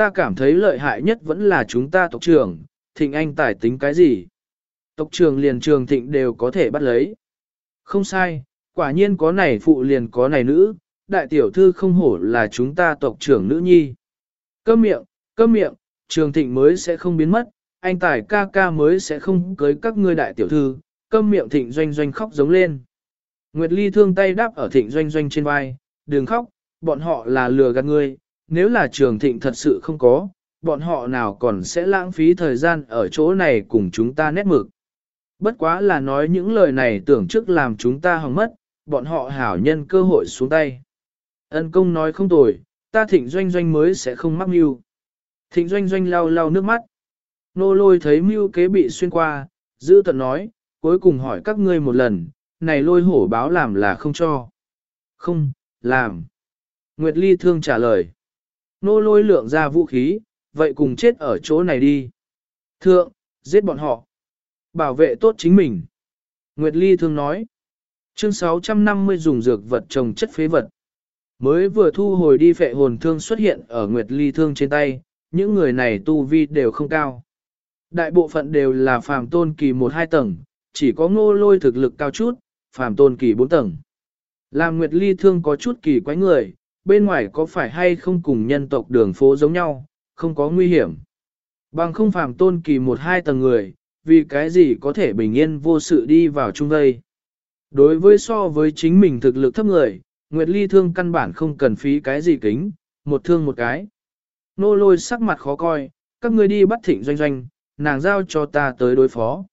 Ta cảm thấy lợi hại nhất vẫn là chúng ta tộc trưởng, thịnh anh tài tính cái gì? Tộc trưởng liền trường thịnh đều có thể bắt lấy. Không sai, quả nhiên có này phụ liền có này nữ, đại tiểu thư không hổ là chúng ta tộc trưởng nữ nhi. Câm miệng, câm miệng, trường thịnh mới sẽ không biến mất, anh tài ca ca mới sẽ không cưới các ngươi đại tiểu thư, câm miệng thịnh doanh doanh khóc giống lên. Nguyệt Ly thương tay đáp ở thịnh doanh doanh trên vai, đừng khóc, bọn họ là lừa gạt ngươi, nếu là trường thịnh thật sự không có, bọn họ nào còn sẽ lãng phí thời gian ở chỗ này cùng chúng ta nét mực. Bất quá là nói những lời này tưởng trước làm chúng ta hỏng mất, bọn họ hảo nhân cơ hội xuống tay. Ân công nói không tồi, ta thịnh doanh doanh mới sẽ không mắc mưu. Thịnh doanh doanh lau lau nước mắt. Nô lôi thấy mưu kế bị xuyên qua, giữ tận nói, cuối cùng hỏi các ngươi một lần, này lôi hổ báo làm là không cho. Không, làm. Nguyệt Ly thương trả lời. Nô lôi lượng ra vũ khí, vậy cùng chết ở chỗ này đi. Thượng, giết bọn họ. Bảo vệ tốt chính mình. Nguyệt Ly thương nói. Chương 650 dùng dược vật trồng chất phế vật. Mới vừa thu hồi đi phệ hồn thương xuất hiện ở Nguyệt Ly thương trên tay, những người này tu vi đều không cao. Đại bộ phận đều là phàm tôn kỳ 1-2 tầng, chỉ có ngô lôi thực lực cao chút, phàm tôn kỳ 4 tầng. Làm Nguyệt Ly thương có chút kỳ quái người, bên ngoài có phải hay không cùng nhân tộc đường phố giống nhau, không có nguy hiểm. Bằng không phàm tôn kỳ 1-2 tầng người, vì cái gì có thể bình yên vô sự đi vào trung đây. Đối với so với chính mình thực lực thấp người, Nguyệt Ly thương căn bản không cần phí cái gì kính, một thương một cái. Nô lôi sắc mặt khó coi, các ngươi đi bắt thịnh doanh doanh, nàng giao cho ta tới đối phó.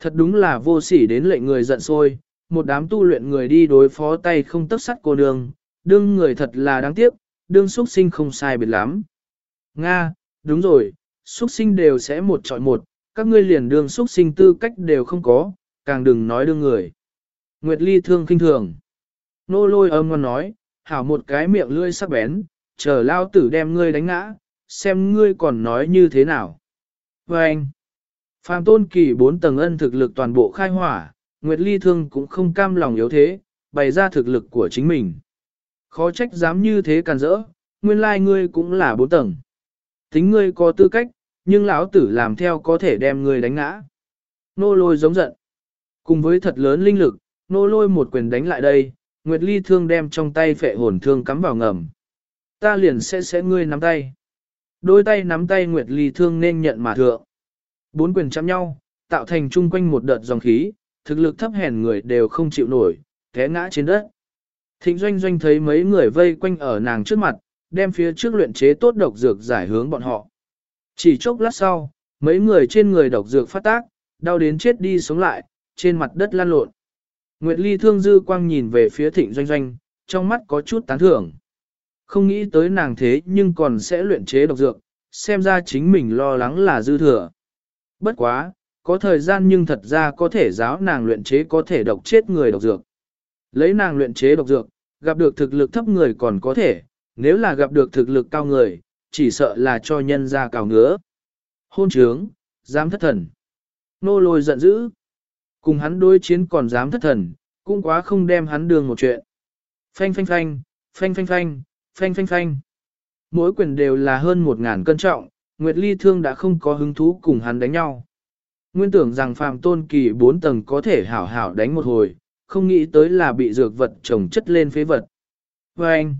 Thật đúng là vô sỉ đến lệnh người giận sôi, một đám tu luyện người đi đối phó tay không tất sắt cô đường, đương người thật là đáng tiếc, đương xuất sinh không sai biệt lắm. Nga, đúng rồi, xuất sinh đều sẽ một chọi một, các ngươi liền đương xuất sinh tư cách đều không có, càng đừng nói đương người. Nguyệt Ly thương kinh thường. Nô lôi âm ngon nói, hảo một cái miệng lưỡi sắc bén, chờ lao tử đem ngươi đánh ngã, xem ngươi còn nói như thế nào. Và anh, phàm tôn kỳ bốn tầng ân thực lực toàn bộ khai hỏa, Nguyệt Ly Thương cũng không cam lòng yếu thế, bày ra thực lực của chính mình. Khó trách dám như thế càn rỡ, nguyên lai ngươi cũng là bốn tầng. Tính ngươi có tư cách, nhưng lão tử làm theo có thể đem ngươi đánh ngã. Nô lôi giống giận. Cùng với thật lớn linh lực, nô lôi một quyền đánh lại đây, Nguyệt Ly thương đem trong tay phệ hồn thương cắm vào ngầm. Ta liền sẽ sẽ ngươi nắm tay. Đôi tay nắm tay Nguyệt Ly thương nên nhận mà thượng. Bốn quyền chạm nhau, tạo thành chung quanh một đợt dòng khí, thực lực thấp hèn người đều không chịu nổi, té ngã trên đất. Thịnh doanh doanh thấy mấy người vây quanh ở nàng trước mặt, đem phía trước luyện chế tốt độc dược giải hướng bọn họ. Chỉ chốc lát sau, mấy người trên người độc dược phát tác, đau đến chết đi sống lại, trên mặt đất lan lộn. Nguyệt Ly thương dư quang nhìn về phía thịnh doanh doanh, trong mắt có chút tán thưởng. Không nghĩ tới nàng thế nhưng còn sẽ luyện chế độc dược, xem ra chính mình lo lắng là dư thừa. Bất quá, có thời gian nhưng thật ra có thể giáo nàng luyện chế có thể độc chết người độc dược. Lấy nàng luyện chế độc dược, gặp được thực lực thấp người còn có thể, nếu là gặp được thực lực cao người, chỉ sợ là cho nhân ra cào ngứa. Hôn trướng, dám thất thần. Nô lôi giận dữ. Cùng hắn đối chiến còn dám thất thần, cũng quá không đem hắn đường một chuyện. Phanh phanh phanh, phanh phanh phanh, phanh phanh phanh. Mỗi quyền đều là hơn một ngàn cân trọng, Nguyệt Ly Thương đã không có hứng thú cùng hắn đánh nhau. Nguyên tưởng rằng Phạm tôn kỳ bốn tầng có thể hảo hảo đánh một hồi, không nghĩ tới là bị dược vật trồng chất lên phế vật. Và anh,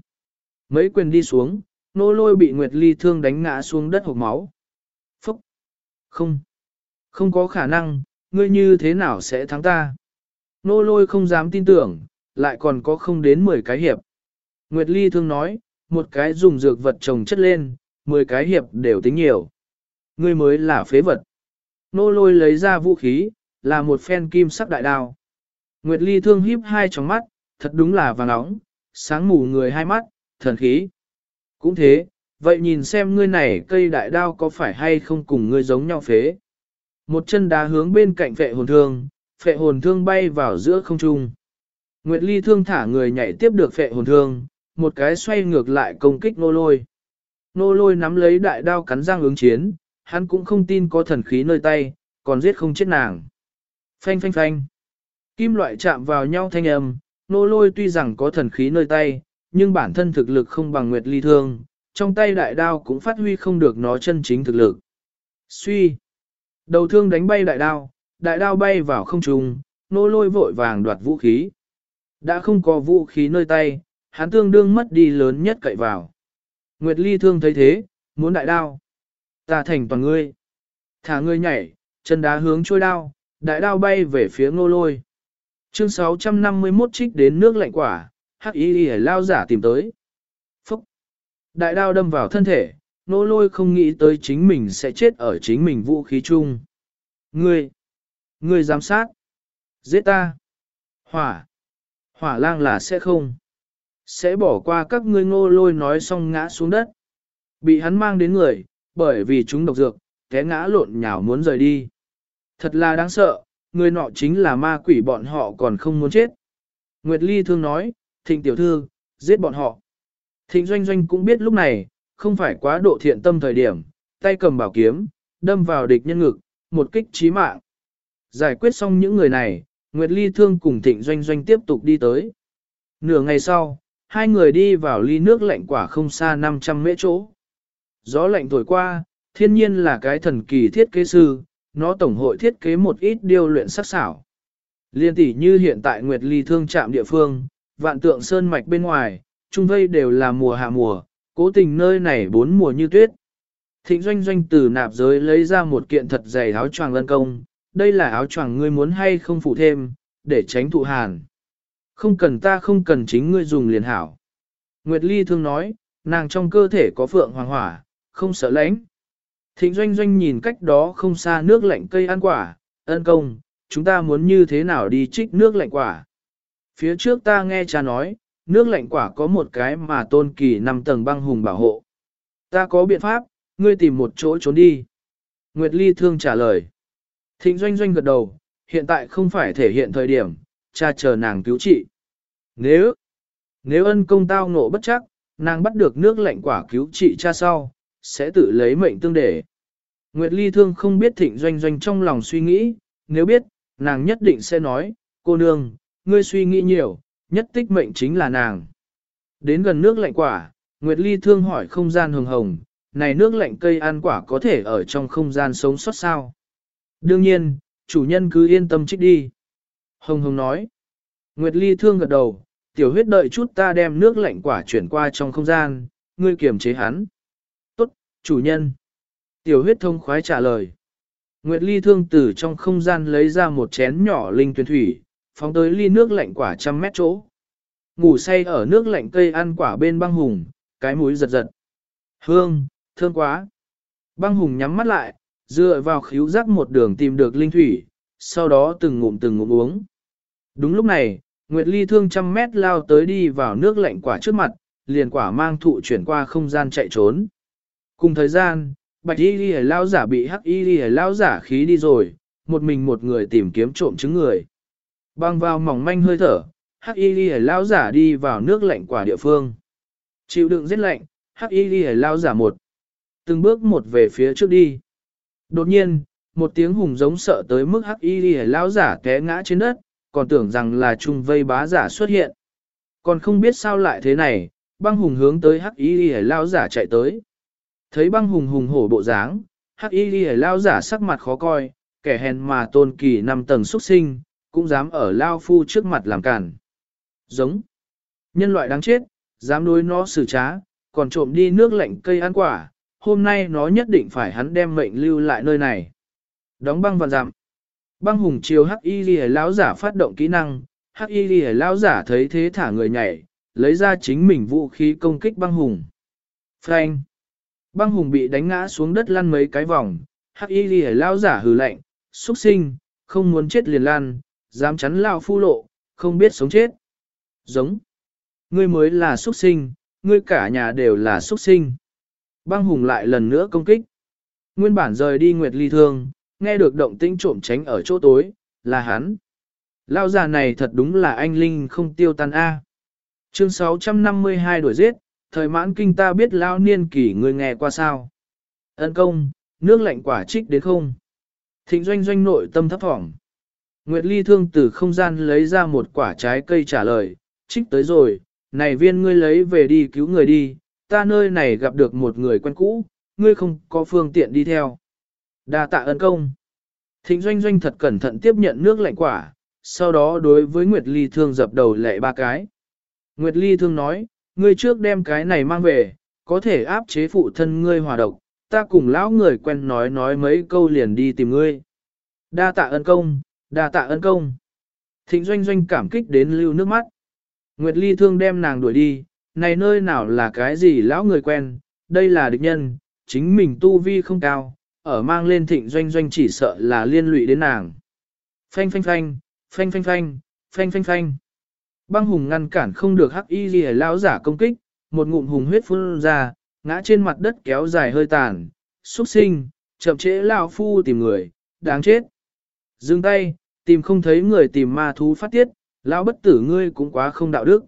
mấy quyền đi xuống, nô lôi bị Nguyệt Ly Thương đánh ngã xuống đất hộp máu. Phúc! Không! Không có khả năng, ngươi như thế nào sẽ thắng ta? Nô lôi không dám tin tưởng, lại còn có không đến 10 cái hiệp. Nguyệt Ly Thương nói, một cái dùng dược vật trồng chất lên, 10 cái hiệp đều tính nhiều. Ngươi mới là phế vật. Nô lôi lấy ra vũ khí, là một phen kim sắc đại đao. Nguyệt Ly thương híp hai tròng mắt, thật đúng là vàng nóng, sáng mù người hai mắt, thần khí. Cũng thế, vậy nhìn xem ngươi này cây đại đao có phải hay không cùng ngươi giống nhau phế. Một chân đá hướng bên cạnh phệ hồn thương, phệ hồn thương bay vào giữa không trung. Nguyệt Ly thương thả người nhảy tiếp được phệ hồn thương, một cái xoay ngược lại công kích nô lôi. Nô lôi nắm lấy đại đao cắn răng ứng chiến, hắn cũng không tin có thần khí nơi tay, còn giết không chết nàng. Phanh phanh phanh. Kim loại chạm vào nhau thanh âm, nô lôi tuy rằng có thần khí nơi tay, nhưng bản thân thực lực không bằng nguyệt ly thương, trong tay đại đao cũng phát huy không được nó chân chính thực lực. Suy. Đầu thương đánh bay đại đao, đại đao bay vào không trung, nô lôi vội vàng đoạt vũ khí. Đã không có vũ khí nơi tay, hắn tương đương mất đi lớn nhất cậy vào. Nguyệt ly thương thấy thế, muốn đại đao. Ta thành toàn ngươi. Thả ngươi nhảy, chân đá hướng trôi đao, đại đao bay về phía ngô lôi. Chương 651 trích đến nước lạnh quả, hắc y y lao giả tìm tới. Phúc! Đại đao đâm vào thân thể, nô lôi không nghĩ tới chính mình sẽ chết ở chính mình vũ khí chung. Ngươi! Ngươi giám sát! Giết ta! Hỏa! Hỏa lang là sẽ không. Sẽ bỏ qua các ngươi ngô lôi nói xong ngã xuống đất. Bị hắn mang đến người, bởi vì chúng độc dược, té ngã lộn nhào muốn rời đi. Thật là đáng sợ, người nọ chính là ma quỷ bọn họ còn không muốn chết. Nguyệt Ly thương nói, thịnh tiểu thư, giết bọn họ. Thịnh doanh doanh cũng biết lúc này, không phải quá độ thiện tâm thời điểm, tay cầm bảo kiếm, đâm vào địch nhân ngực, một kích chí mạng. Giải quyết xong những người này, Nguyệt Ly thương cùng thịnh doanh doanh tiếp tục đi tới. Nửa ngày sau, hai người đi vào ly nước lạnh quả không xa 500 mễ chỗ. Gió lạnh thổi qua, thiên nhiên là cái thần kỳ thiết kế sư, nó tổng hội thiết kế một ít điều luyện sắc xảo. Liên tỷ như hiện tại Nguyệt Ly thương trạm địa phương, vạn tượng sơn mạch bên ngoài, trung vây đều là mùa hạ mùa, cố tình nơi này bốn mùa như tuyết. Thịnh doanh doanh từ nạp giới lấy ra một kiện thật dày áo choàng lân công, đây là áo choàng ngươi muốn hay không phụ thêm, để tránh thụ hàn. Không cần ta không cần chính ngươi dùng liền hảo. Nguyệt Ly thương nói, nàng trong cơ thể có phượng hoàng hỏa, không sợ lãnh. Thịnh doanh doanh nhìn cách đó không xa nước lạnh cây ăn quả, ân công, chúng ta muốn như thế nào đi trích nước lạnh quả. Phía trước ta nghe cha nói, nước lạnh quả có một cái mà tôn kỳ năm tầng băng hùng bảo hộ. Ta có biện pháp, ngươi tìm một chỗ trốn đi. Nguyệt Ly thương trả lời. Thịnh doanh doanh gật đầu, hiện tại không phải thể hiện thời điểm, cha chờ nàng cứu trị. Nếu, nếu ân công tao ngộ bất chắc, nàng bắt được nước lạnh quả cứu trị cha sau, sẽ tự lấy mệnh tương để. Nguyệt Ly Thương không biết thịnh doanh doanh trong lòng suy nghĩ, nếu biết, nàng nhất định sẽ nói, cô nương, ngươi suy nghĩ nhiều, nhất tích mệnh chính là nàng. Đến gần nước lạnh quả, Nguyệt Ly Thương hỏi không gian hồng hồng, này nước lạnh cây ăn quả có thể ở trong không gian sống sót sao? Đương nhiên, chủ nhân cứ yên tâm trích đi. Hồng Hồng nói. Nguyệt Ly thương gật đầu, tiểu huyết đợi chút ta đem nước lạnh quả chuyển qua trong không gian, ngươi kiềm chế hắn. Chủ nhân. Tiểu huyết thông khoái trả lời. Nguyệt Ly thương từ trong không gian lấy ra một chén nhỏ linh tuyển thủy, phóng tới ly nước lạnh quả trăm mét chỗ. Ngủ say ở nước lạnh cây ăn quả bên băng hùng, cái mũi giật giật. Hương, thương quá. Băng hùng nhắm mắt lại, dựa vào khíu giác một đường tìm được linh thủy, sau đó từng ngụm từng ngụm uống. Đúng lúc này, Nguyệt Ly thương trăm mét lao tới đi vào nước lạnh quả trước mặt, liền quả mang thụ chuyển qua không gian chạy trốn. Cùng thời gian, bạch y ghi lao giả bị hắc y ghi lao giả khí đi rồi, một mình một người tìm kiếm trộm chứng người. Băng vào mỏng manh hơi thở, hắc y ghi lao giả đi vào nước lạnh quả địa phương. Chịu đựng giết lạnh, hắc y ghi lao giả một. Từng bước một về phía trước đi. Đột nhiên, một tiếng hùng giống sợ tới mức hắc y ghi lão giả té ngã trên đất, còn tưởng rằng là trung vây bá giả xuất hiện. Còn không biết sao lại thế này, băng hùng hướng tới hắc y ghi lão giả chạy tới. Thấy băng hùng hùng hổ bộ dáng, hắc y ghi lao giả sắc mặt khó coi, kẻ hèn mà tôn kỳ năm tầng xuất sinh, cũng dám ở lao phu trước mặt làm cản. Giống. Nhân loại đáng chết, dám đối nó xử trá, còn trộm đi nước lạnh cây ăn quả, hôm nay nó nhất định phải hắn đem mệnh lưu lại nơi này. Đóng băng vạn dặm. Băng hùng chiều hắc y ghi lao giả phát động kỹ năng, hắc y ghi lao giả thấy thế thả người nhảy, lấy ra chính mình vũ khí công kích băng hùng. Phanh. Băng hùng bị đánh ngã xuống đất lăn mấy cái vòng, hắc y ghi lao giả hừ lạnh, xuất sinh, không muốn chết liền lan, dám chắn lao phu lộ, không biết sống chết. Giống. Ngươi mới là xuất sinh, ngươi cả nhà đều là xuất sinh. Băng hùng lại lần nữa công kích. Nguyên bản rời đi Nguyệt Ly Thương, nghe được động tĩnh trộm tránh ở chỗ tối, là hắn. Lao già này thật đúng là anh Linh không tiêu tan A. Chương 652 đuổi giết, thời mãn kinh ta biết Lao niên kỷ người nghe qua sao. Ân công, nước lạnh quả trích đến không? Thịnh doanh doanh nội tâm thấp thỏm. Nguyệt Ly thương từ không gian lấy ra một quả trái cây trả lời, trích tới rồi, này viên ngươi lấy về đi cứu người đi, ta nơi này gặp được một người quen cũ, ngươi không có phương tiện đi theo. Đa tạ ân công. Thịnh doanh doanh thật cẩn thận tiếp nhận nước lạnh quả, sau đó đối với Nguyệt Ly Thương dập đầu lệ ba cái. Nguyệt Ly Thương nói, ngươi trước đem cái này mang về, có thể áp chế phụ thân ngươi hòa độc, ta cùng lão người quen nói nói mấy câu liền đi tìm ngươi. Đa tạ ân công, đa tạ ân công. Thịnh doanh doanh cảm kích đến lưu nước mắt. Nguyệt Ly thương đem nàng đuổi đi, này nơi nào là cái gì lão người quen, đây là địch nhân, chính mình tu vi không cao, ở mang lên thịnh doanh doanh chỉ sợ là liên lụy đến nàng. Phanh phanh phanh, phanh phanh phanh, phanh phanh phanh. Băng hùng ngăn cản không được hắc y gì lão giả công kích, một ngụm hùng huyết phun ra, ngã trên mặt đất kéo dài hơi tàn, xuất sinh, chậm trễ lão phu tìm người, đáng chết. Dừng tay, tìm không thấy người tìm ma thú phát tiết, lão bất tử ngươi cũng quá không đạo đức.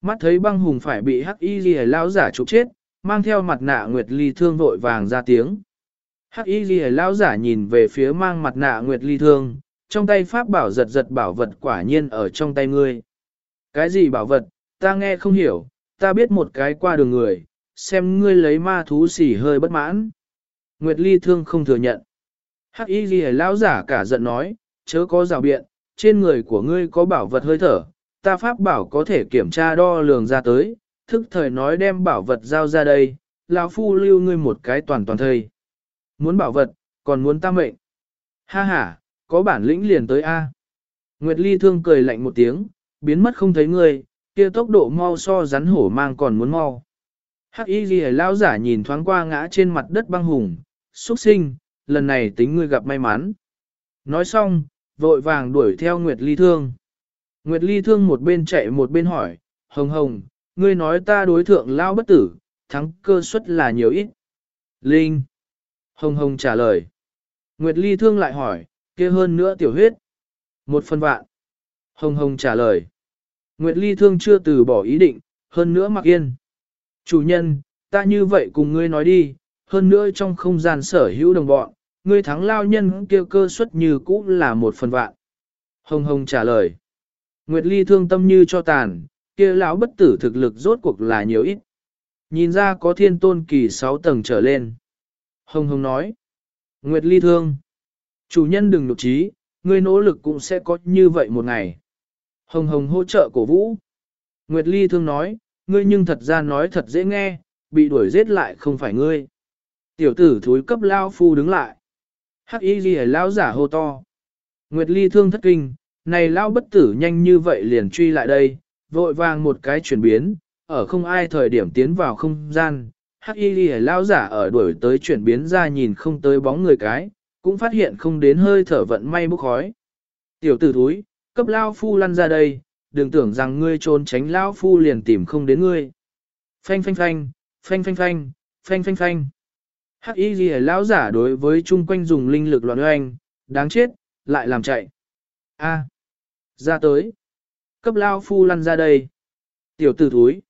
Mắt thấy băng hùng phải bị hắc y gì lão giả trục chết, mang theo mặt nạ nguyệt ly thương vội vàng ra tiếng. Hắc y gì lão giả nhìn về phía mang mặt nạ nguyệt ly thương, trong tay pháp bảo giật giật bảo vật quả nhiên ở trong tay ngươi. Cái gì bảo vật, ta nghe không hiểu, ta biết một cái qua đường người, xem ngươi lấy ma thú xỉ hơi bất mãn. Nguyệt ly thương không thừa nhận. Hắc y Ghi lão giả cả giận nói, chớ có rào biện, trên người của ngươi có bảo vật hơi thở, ta pháp bảo có thể kiểm tra đo lường ra tới, thức thời nói đem bảo vật giao ra đây, lão phu lưu ngươi một cái toàn toàn thây. Muốn bảo vật, còn muốn ta mệnh. Ha ha, có bản lĩnh liền tới A. Nguyệt Ly thương cười lạnh một tiếng, biến mất không thấy ngươi, kia tốc độ mau so rắn hổ mang còn muốn mau. Hắc y ghi lao giả nhìn thoáng qua ngã trên mặt đất băng hùng, xuất sinh, lần này tính ngươi gặp may mắn. Nói xong, vội vàng đuổi theo Nguyệt Ly thương. Nguyệt Ly thương một bên chạy một bên hỏi, hồng hồng, ngươi nói ta đối thượng lao bất tử, thắng cơ suất là nhiều ít. Linh. Hồng hồng trả lời. Nguyệt Ly thương lại hỏi, kia hơn nữa tiểu huyết. Một phần vạn. Hồng hồng trả lời. Nguyệt Ly thương chưa từ bỏ ý định, hơn nữa mặc yên. Chủ nhân, ta như vậy cùng ngươi nói đi, hơn nữa trong không gian sở hữu đồng bọn, ngươi thắng lao nhân kia cơ suất như cũ là một phần vạn. Hồng hồng trả lời. Nguyệt Ly thương tâm như cho tàn, kia lão bất tử thực lực rốt cuộc là nhiều ít. Nhìn ra có thiên tôn kỳ 6 tầng trở lên. Hồng Hồng nói. Nguyệt Ly thương. Chủ nhân đừng nụ trí, ngươi nỗ lực cũng sẽ có như vậy một ngày. Hồng Hồng hỗ trợ cổ vũ. Nguyệt Ly thương nói, ngươi nhưng thật ra nói thật dễ nghe, bị đuổi giết lại không phải ngươi. Tiểu tử thúi cấp lao phu đứng lại. Hắc y ghi lao giả hô to. Nguyệt Ly thương thất kinh, này lao bất tử nhanh như vậy liền truy lại đây, vội vàng một cái chuyển biến, ở không ai thời điểm tiến vào không gian. Hắc y ghi lao giả ở đuổi tới chuyển biến ra nhìn không tới bóng người cái, cũng phát hiện không đến hơi thở vận may bốc khói. Tiểu tử thúi, cấp lao phu lăn ra đây, đừng tưởng rằng ngươi trốn tránh lao phu liền tìm không đến ngươi. Phanh phanh phanh, phanh phanh phanh, phanh phanh phanh. Hắc y ghi lão giả đối với chung quanh dùng linh lực loạn oanh, đáng chết, lại làm chạy. A, ra tới. Cấp lao phu lăn ra đây. Tiểu tử thúi.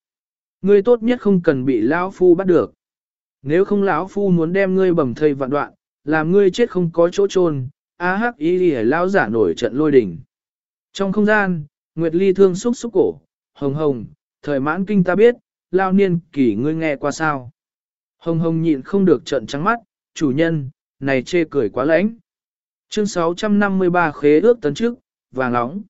Ngươi tốt nhất không cần bị lão phu bắt được. Nếu không lão phu muốn đem ngươi bầm thây vạn đoạn, làm ngươi chết không có chỗ chôn. A hắc y ghi lão giả nổi trận lôi đỉnh. Trong không gian, Nguyệt Ly thương xúc xúc cổ, hồng hồng, thời mãn kinh ta biết, lao niên kỳ ngươi nghe qua sao. Hồng hồng nhịn không được trận trắng mắt, chủ nhân, này chê cười quá lãnh. Chương 653 khế ước tấn trước, vàng nóng.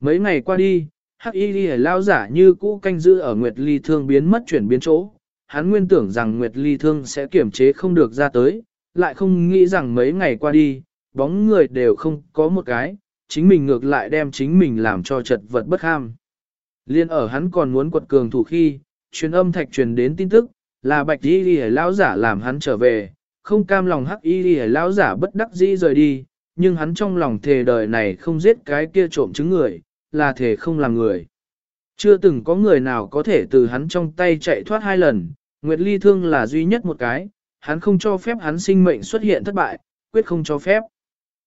Mấy ngày qua đi, hắc y đi lao giả như cũ canh giữ ở Nguyệt Ly thương biến mất chuyển biến chỗ. Hắn nguyên tưởng rằng Nguyệt Ly thương sẽ kiểm chế không được ra tới, lại không nghĩ rằng mấy ngày qua đi, bóng người đều không có một cái, chính mình ngược lại đem chính mình làm cho chật vật bất ham. Liên ở hắn còn muốn quật cường thủ khi, truyền âm thạch truyền đến tin tức, là bạch y đi lão giả làm hắn trở về, không cam lòng hắc y đi lão giả bất đắc dĩ rời đi, nhưng hắn trong lòng thề đời này không giết cái kia trộm chứng người, là thề không làm người. Chưa từng có người nào có thể từ hắn trong tay chạy thoát hai lần, Nguyệt Ly Thương là duy nhất một cái, hắn không cho phép hắn sinh mệnh xuất hiện thất bại, quyết không cho phép.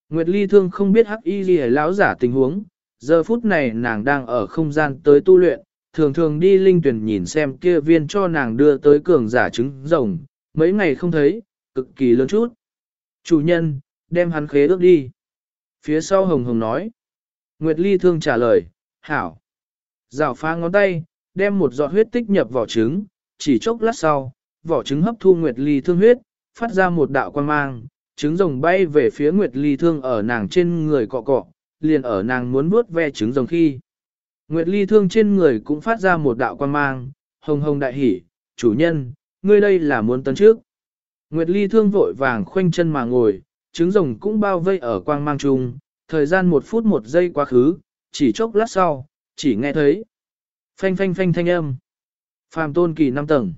Nguyệt Ly Thương không biết hắc y gì lão giả tình huống, giờ phút này nàng đang ở không gian tới tu luyện, thường thường đi linh tuyển nhìn xem kia viên cho nàng đưa tới cường giả trứng rồng, mấy ngày không thấy, cực kỳ lớn chút. Chủ nhân, đem hắn khế ước đi. Phía sau hồng hồng nói. Nguyệt Ly Thương trả lời, hảo. Rào phá ngón tay, đem một giọt huyết tích nhập vỏ trứng, chỉ chốc lát sau, vỏ trứng hấp thu Nguyệt Ly Thương huyết, phát ra một đạo quan mang, trứng rồng bay về phía Nguyệt Ly Thương ở nàng trên người cọ cọ, liền ở nàng muốn vuốt ve trứng rồng khi. Nguyệt Ly Thương trên người cũng phát ra một đạo quan mang, hồng hồng đại hỉ, chủ nhân, ngươi đây là muốn tấn trước. Nguyệt Ly Thương vội vàng khoanh chân mà ngồi, trứng rồng cũng bao vây ở quang mang chung, thời gian một phút một giây quá khứ, chỉ chốc lát sau, chỉ nghe thấy. Phanh phanh phanh thanh âm. Phàm tôn kỳ 5 tầng.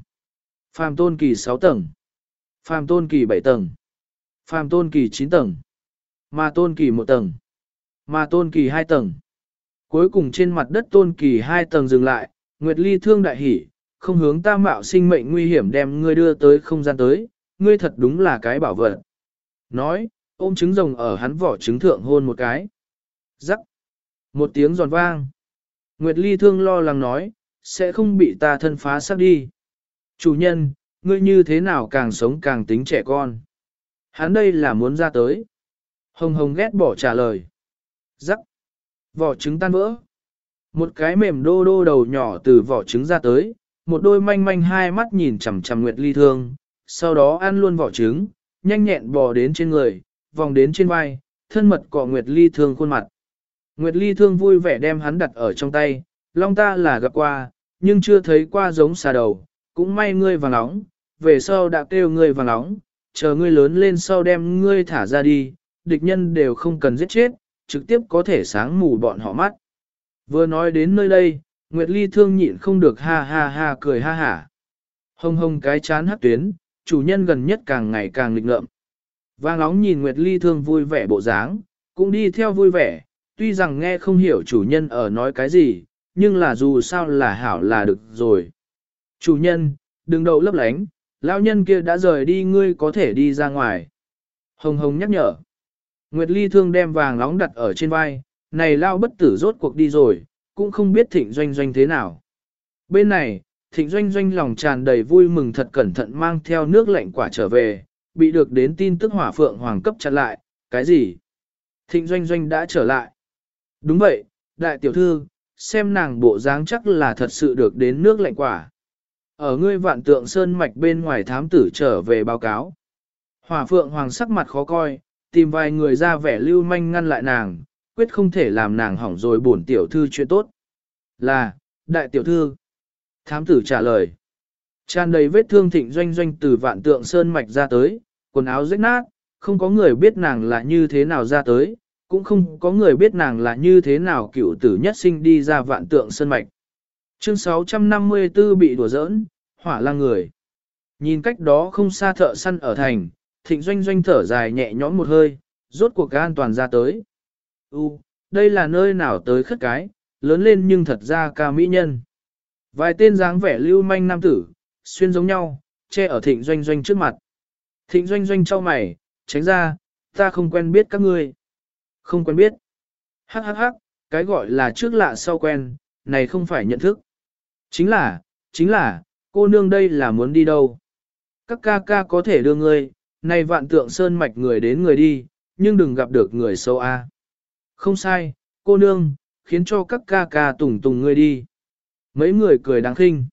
Phàm tôn kỳ 6 tầng. Phàm tôn kỳ 7 tầng. Phàm tôn kỳ 9 tầng. Ma tôn kỳ 1 tầng. Ma tôn kỳ 2 tầng. Cuối cùng trên mặt đất tôn kỳ 2 tầng dừng lại, Nguyệt Ly thương đại hỉ, không hướng ta mạo sinh mệnh nguy hiểm đem ngươi đưa tới không gian tới, ngươi thật đúng là cái bảo vật. Nói, ôm trứng rồng ở hắn vỏ trứng thượng hôn một cái. Rắc. Một tiếng giòn vang. Nguyệt Ly thương lo lắng nói, sẽ không bị ta thân phá xác đi. Chủ nhân, ngươi như thế nào càng sống càng tính trẻ con. Hắn đây là muốn ra tới. Hồng hồng ghét bỏ trả lời. Rắc. Vỏ trứng tan vỡ. Một cái mềm đô đô đầu nhỏ từ vỏ trứng ra tới, một đôi manh manh hai mắt nhìn chằm chằm Nguyệt Ly thương, sau đó ăn luôn vỏ trứng, nhanh nhẹn bò đến trên người, vòng đến trên vai, thân mật cọ Nguyệt Ly thương khuôn mặt. Nguyệt Ly thương vui vẻ đem hắn đặt ở trong tay, long ta là gặp qua, nhưng chưa thấy qua giống xà đầu, cũng may ngươi vàng nóng, về sau đã kêu ngươi vàng nóng, chờ ngươi lớn lên sau đem ngươi thả ra đi, địch nhân đều không cần giết chết, trực tiếp có thể sáng mù bọn họ mắt. Vừa nói đến nơi đây, Nguyệt Ly thương nhịn không được ha ha ha cười ha hả. Hông hông cái chán hắc tuyến, chủ nhân gần nhất càng ngày càng lịch ngợm. Vàng nóng nhìn Nguyệt Ly thương vui vẻ bộ dáng, cũng đi theo vui vẻ, tuy rằng nghe không hiểu chủ nhân ở nói cái gì, nhưng là dù sao là hảo là được rồi. Chủ nhân, đừng đậu lấp lánh, lão nhân kia đã rời đi ngươi có thể đi ra ngoài. Hồng hồng nhắc nhở. Nguyệt Ly thương đem vàng nóng đặt ở trên vai, này lao bất tử rốt cuộc đi rồi, cũng không biết thịnh doanh doanh thế nào. Bên này, thịnh doanh doanh lòng tràn đầy vui mừng thật cẩn thận mang theo nước lạnh quả trở về, bị được đến tin tức hỏa phượng hoàng cấp chặn lại, cái gì? Thịnh doanh doanh đã trở lại. Đúng vậy, đại tiểu thư, xem nàng bộ dáng chắc là thật sự được đến nước lạnh quả. Ở ngươi vạn tượng sơn mạch bên ngoài thám tử trở về báo cáo. Hỏa phượng hoàng sắc mặt khó coi, tìm vài người ra vẻ lưu manh ngăn lại nàng, quyết không thể làm nàng hỏng rồi bổn tiểu thư chuyện tốt. Là, đại tiểu thư. Thám tử trả lời. Tràn đầy vết thương thịnh doanh doanh từ vạn tượng sơn mạch ra tới, quần áo rách nát, không có người biết nàng là như thế nào ra tới, cũng không có người biết nàng là như thế nào cựu tử nhất sinh đi ra vạn tượng sơn mạch. Chương 654 bị đùa giỡn, hỏa lang người. Nhìn cách đó không xa thợ săn ở thành, thịnh doanh doanh thở dài nhẹ nhõm một hơi, rốt cuộc an toàn ra tới. U, đây là nơi nào tới khất cái, lớn lên nhưng thật ra ca mỹ nhân. Vài tên dáng vẻ lưu manh nam tử, xuyên giống nhau, che ở thịnh doanh doanh trước mặt. Thịnh doanh doanh cho mày, tránh ra, ta không quen biết các ngươi. Không quen biết. Hắc hắc hắc, cái gọi là trước lạ sau quen, này không phải nhận thức. Chính là, chính là, cô nương đây là muốn đi đâu. Các ca ca có thể đưa ngươi, này vạn tượng sơn mạch người đến người đi, nhưng đừng gặp được người sâu A. Không sai, cô nương, khiến cho các ca ca tùng tùng ngươi đi. Mấy người cười đáng khinh.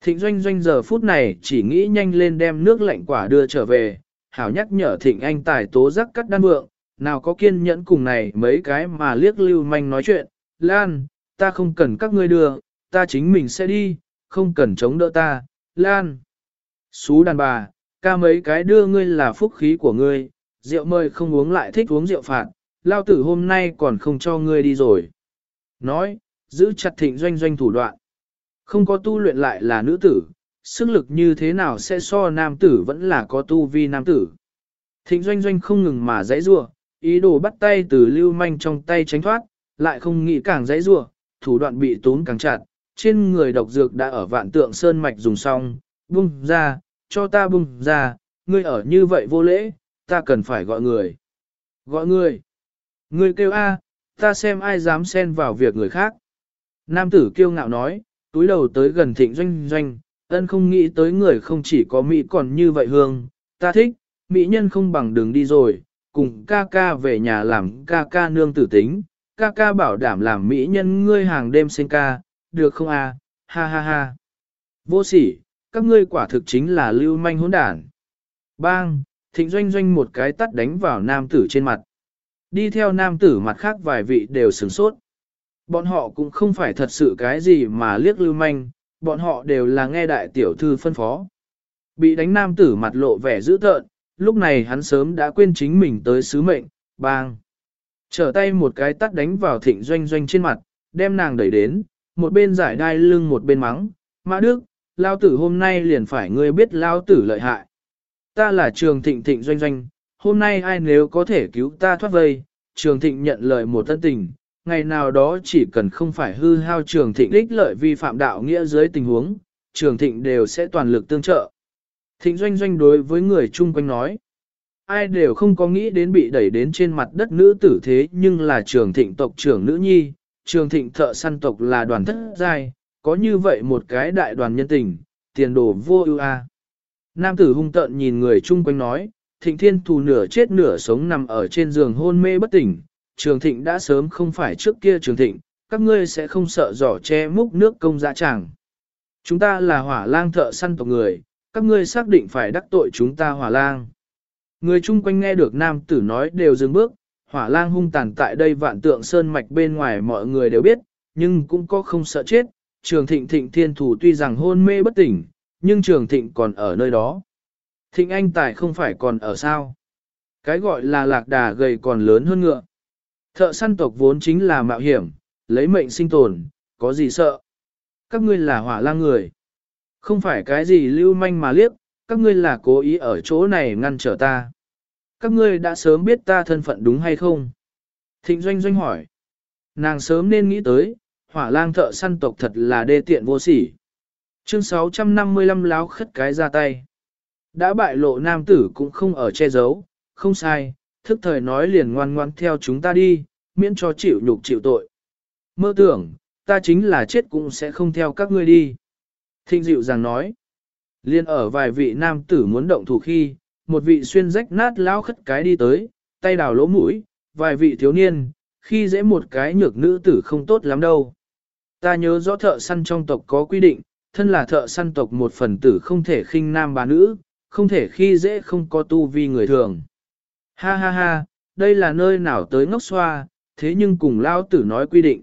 Thịnh doanh doanh giờ phút này chỉ nghĩ nhanh lên đem nước lạnh quả đưa trở về, hảo nhắc nhở thịnh anh tài tố giác cắt đan vượng, nào có kiên nhẫn cùng này mấy cái mà liếc lưu manh nói chuyện, Lan, ta không cần các ngươi đưa, ta chính mình sẽ đi, không cần chống đỡ ta, Lan. Xú đàn bà, ca mấy cái đưa ngươi là phúc khí của ngươi, rượu mời không uống lại thích uống rượu phạt, lao tử hôm nay còn không cho ngươi đi rồi. Nói, giữ chặt thịnh doanh doanh thủ đoạn. Không có tu luyện lại là nữ tử, sức lực như thế nào sẽ so nam tử vẫn là có tu vi nam tử. Thịnh doanh doanh không ngừng mà dãy rua, ý đồ bắt tay từ lưu manh trong tay tránh thoát, lại không nghĩ càng dãy rua, thủ đoạn bị tốn càng chặt, trên người độc dược đã ở vạn tượng sơn mạch dùng xong, bung ra, cho ta bung ra, ngươi ở như vậy vô lễ, ta cần phải gọi người. Gọi người. Ngươi kêu A, ta xem ai dám xen vào việc người khác. Nam tử kiêu ngạo nói, túi đầu tới gần thịnh doanh doanh, ân không nghĩ tới người không chỉ có Mỹ còn như vậy hương, ta thích, Mỹ nhân không bằng đường đi rồi, cùng ca ca về nhà làm ca ca nương tử tính, ca ca bảo đảm làm Mỹ nhân ngươi hàng đêm sinh ca, được không a? ha ha ha. Vô sỉ, các ngươi quả thực chính là lưu manh hỗn đản. Bang, thịnh doanh doanh một cái tắt đánh vào nam tử trên mặt. Đi theo nam tử mặt khác vài vị đều sửng sốt. Bọn họ cũng không phải thật sự cái gì mà liếc lưu manh, bọn họ đều là nghe đại tiểu thư phân phó. Bị đánh nam tử mặt lộ vẻ dữ tợn, lúc này hắn sớm đã quên chính mình tới sứ mệnh, bang. Trở tay một cái tắt đánh vào thịnh doanh doanh trên mặt, đem nàng đẩy đến, một bên giải đai lưng một bên mắng, Mã Đức, lao tử hôm nay liền phải ngươi biết lao tử lợi hại. Ta là trường thịnh thịnh doanh doanh, hôm nay ai nếu có thể cứu ta thoát vây, trường thịnh nhận lời một thân tình, ngày nào đó chỉ cần không phải hư hao trường thịnh đích lợi vi phạm đạo nghĩa dưới tình huống, trường thịnh đều sẽ toàn lực tương trợ. Thịnh doanh doanh đối với người chung quanh nói, ai đều không có nghĩ đến bị đẩy đến trên mặt đất nữ tử thế nhưng là trường thịnh tộc trưởng nữ nhi, trường thịnh thợ săn tộc là đoàn thất giai, có như vậy một cái đại đoàn nhân tình, tiền đồ vô ưu a. Nam tử hung tợn nhìn người chung quanh nói, thịnh thiên thù nửa chết nửa sống nằm ở trên giường hôn mê bất tỉnh, trường thịnh đã sớm không phải trước kia trường thịnh, các ngươi sẽ không sợ giỏ che múc nước công dạ chàng. Chúng ta là hỏa lang thợ săn tộc người, các ngươi xác định phải đắc tội chúng ta hỏa lang. Người chung quanh nghe được nam tử nói đều dừng bước, hỏa lang hung tàn tại đây vạn tượng sơn mạch bên ngoài mọi người đều biết, nhưng cũng có không sợ chết. Trường thịnh thịnh thiên thủ tuy rằng hôn mê bất tỉnh, nhưng trường thịnh còn ở nơi đó. Thịnh anh tài không phải còn ở sao. Cái gọi là lạc đà gầy còn lớn hơn ngựa. Thợ săn tộc vốn chính là mạo hiểm, lấy mệnh sinh tồn, có gì sợ. Các ngươi là hỏa lang người. Không phải cái gì lưu manh mà liếc, các ngươi là cố ý ở chỗ này ngăn trở ta. Các ngươi đã sớm biết ta thân phận đúng hay không? Thịnh doanh doanh hỏi. Nàng sớm nên nghĩ tới, hỏa lang thợ săn tộc thật là đê tiện vô sỉ. Chương 655 láo khất cái ra tay. Đã bại lộ nam tử cũng không ở che giấu, không sai, thức thời nói liền ngoan ngoan theo chúng ta đi, miễn cho chịu nhục chịu tội. Mơ tưởng, ta chính là chết cũng sẽ không theo các ngươi đi. Thịnh dịu rằng nói, liên ở vài vị nam tử muốn động thủ khi, một vị xuyên rách nát lao khất cái đi tới, tay đào lỗ mũi, vài vị thiếu niên, khi dễ một cái nhược nữ tử không tốt lắm đâu. Ta nhớ rõ thợ săn trong tộc có quy định, thân là thợ săn tộc một phần tử không thể khinh nam bà nữ, không thể khi dễ không có tu vi người thường. Ha ha ha, đây là nơi nào tới ngốc xoa, thế nhưng cùng lao tử nói quy định.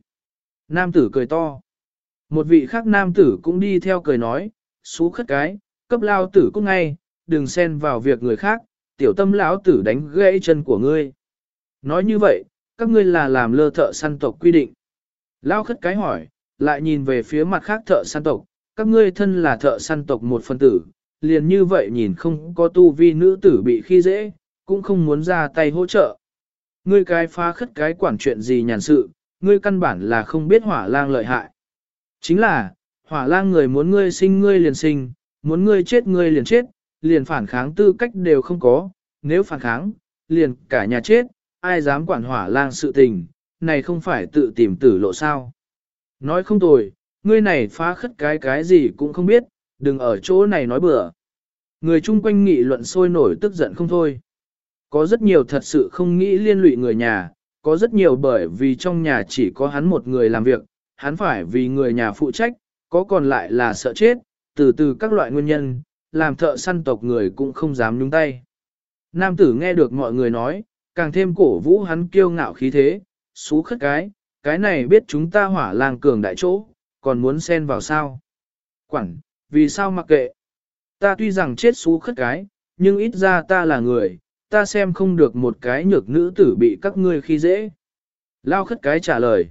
Nam tử cười to. Một vị khác nam tử cũng đi theo cười nói, xú khất cái, cấp lao tử cũng ngay, đừng xen vào việc người khác, tiểu tâm lão tử đánh gãy chân của ngươi. Nói như vậy, các ngươi là làm lơ thợ săn tộc quy định. Lao khất cái hỏi, lại nhìn về phía mặt khác thợ săn tộc, các ngươi thân là thợ săn tộc một phân tử, liền như vậy nhìn không có tu vi nữ tử bị khi dễ, cũng không muốn ra tay hỗ trợ. Ngươi cái phá khất cái quản chuyện gì nhàn sự, ngươi căn bản là không biết hỏa lang lợi hại. Chính là, hỏa lang người muốn ngươi sinh ngươi liền sinh, muốn ngươi chết ngươi liền chết, liền phản kháng tư cách đều không có, nếu phản kháng, liền cả nhà chết, ai dám quản hỏa lang sự tình, này không phải tự tìm tử lộ sao. Nói không tồi, ngươi này phá khất cái cái gì cũng không biết, đừng ở chỗ này nói bừa. Người chung quanh nghị luận sôi nổi tức giận không thôi. Có rất nhiều thật sự không nghĩ liên lụy người nhà, có rất nhiều bởi vì trong nhà chỉ có hắn một người làm việc, hắn phải vì người nhà phụ trách, có còn lại là sợ chết, từ từ các loại nguyên nhân, làm thợ săn tộc người cũng không dám nhúng tay. Nam tử nghe được mọi người nói, càng thêm cổ vũ hắn kiêu ngạo khí thế, xú khất cái, cái này biết chúng ta hỏa làng cường đại chỗ, còn muốn xen vào sao. Quảng, vì sao mặc kệ? Ta tuy rằng chết xú khất cái, nhưng ít ra ta là người, ta xem không được một cái nhược nữ tử bị các ngươi khi dễ. Lao khất cái trả lời.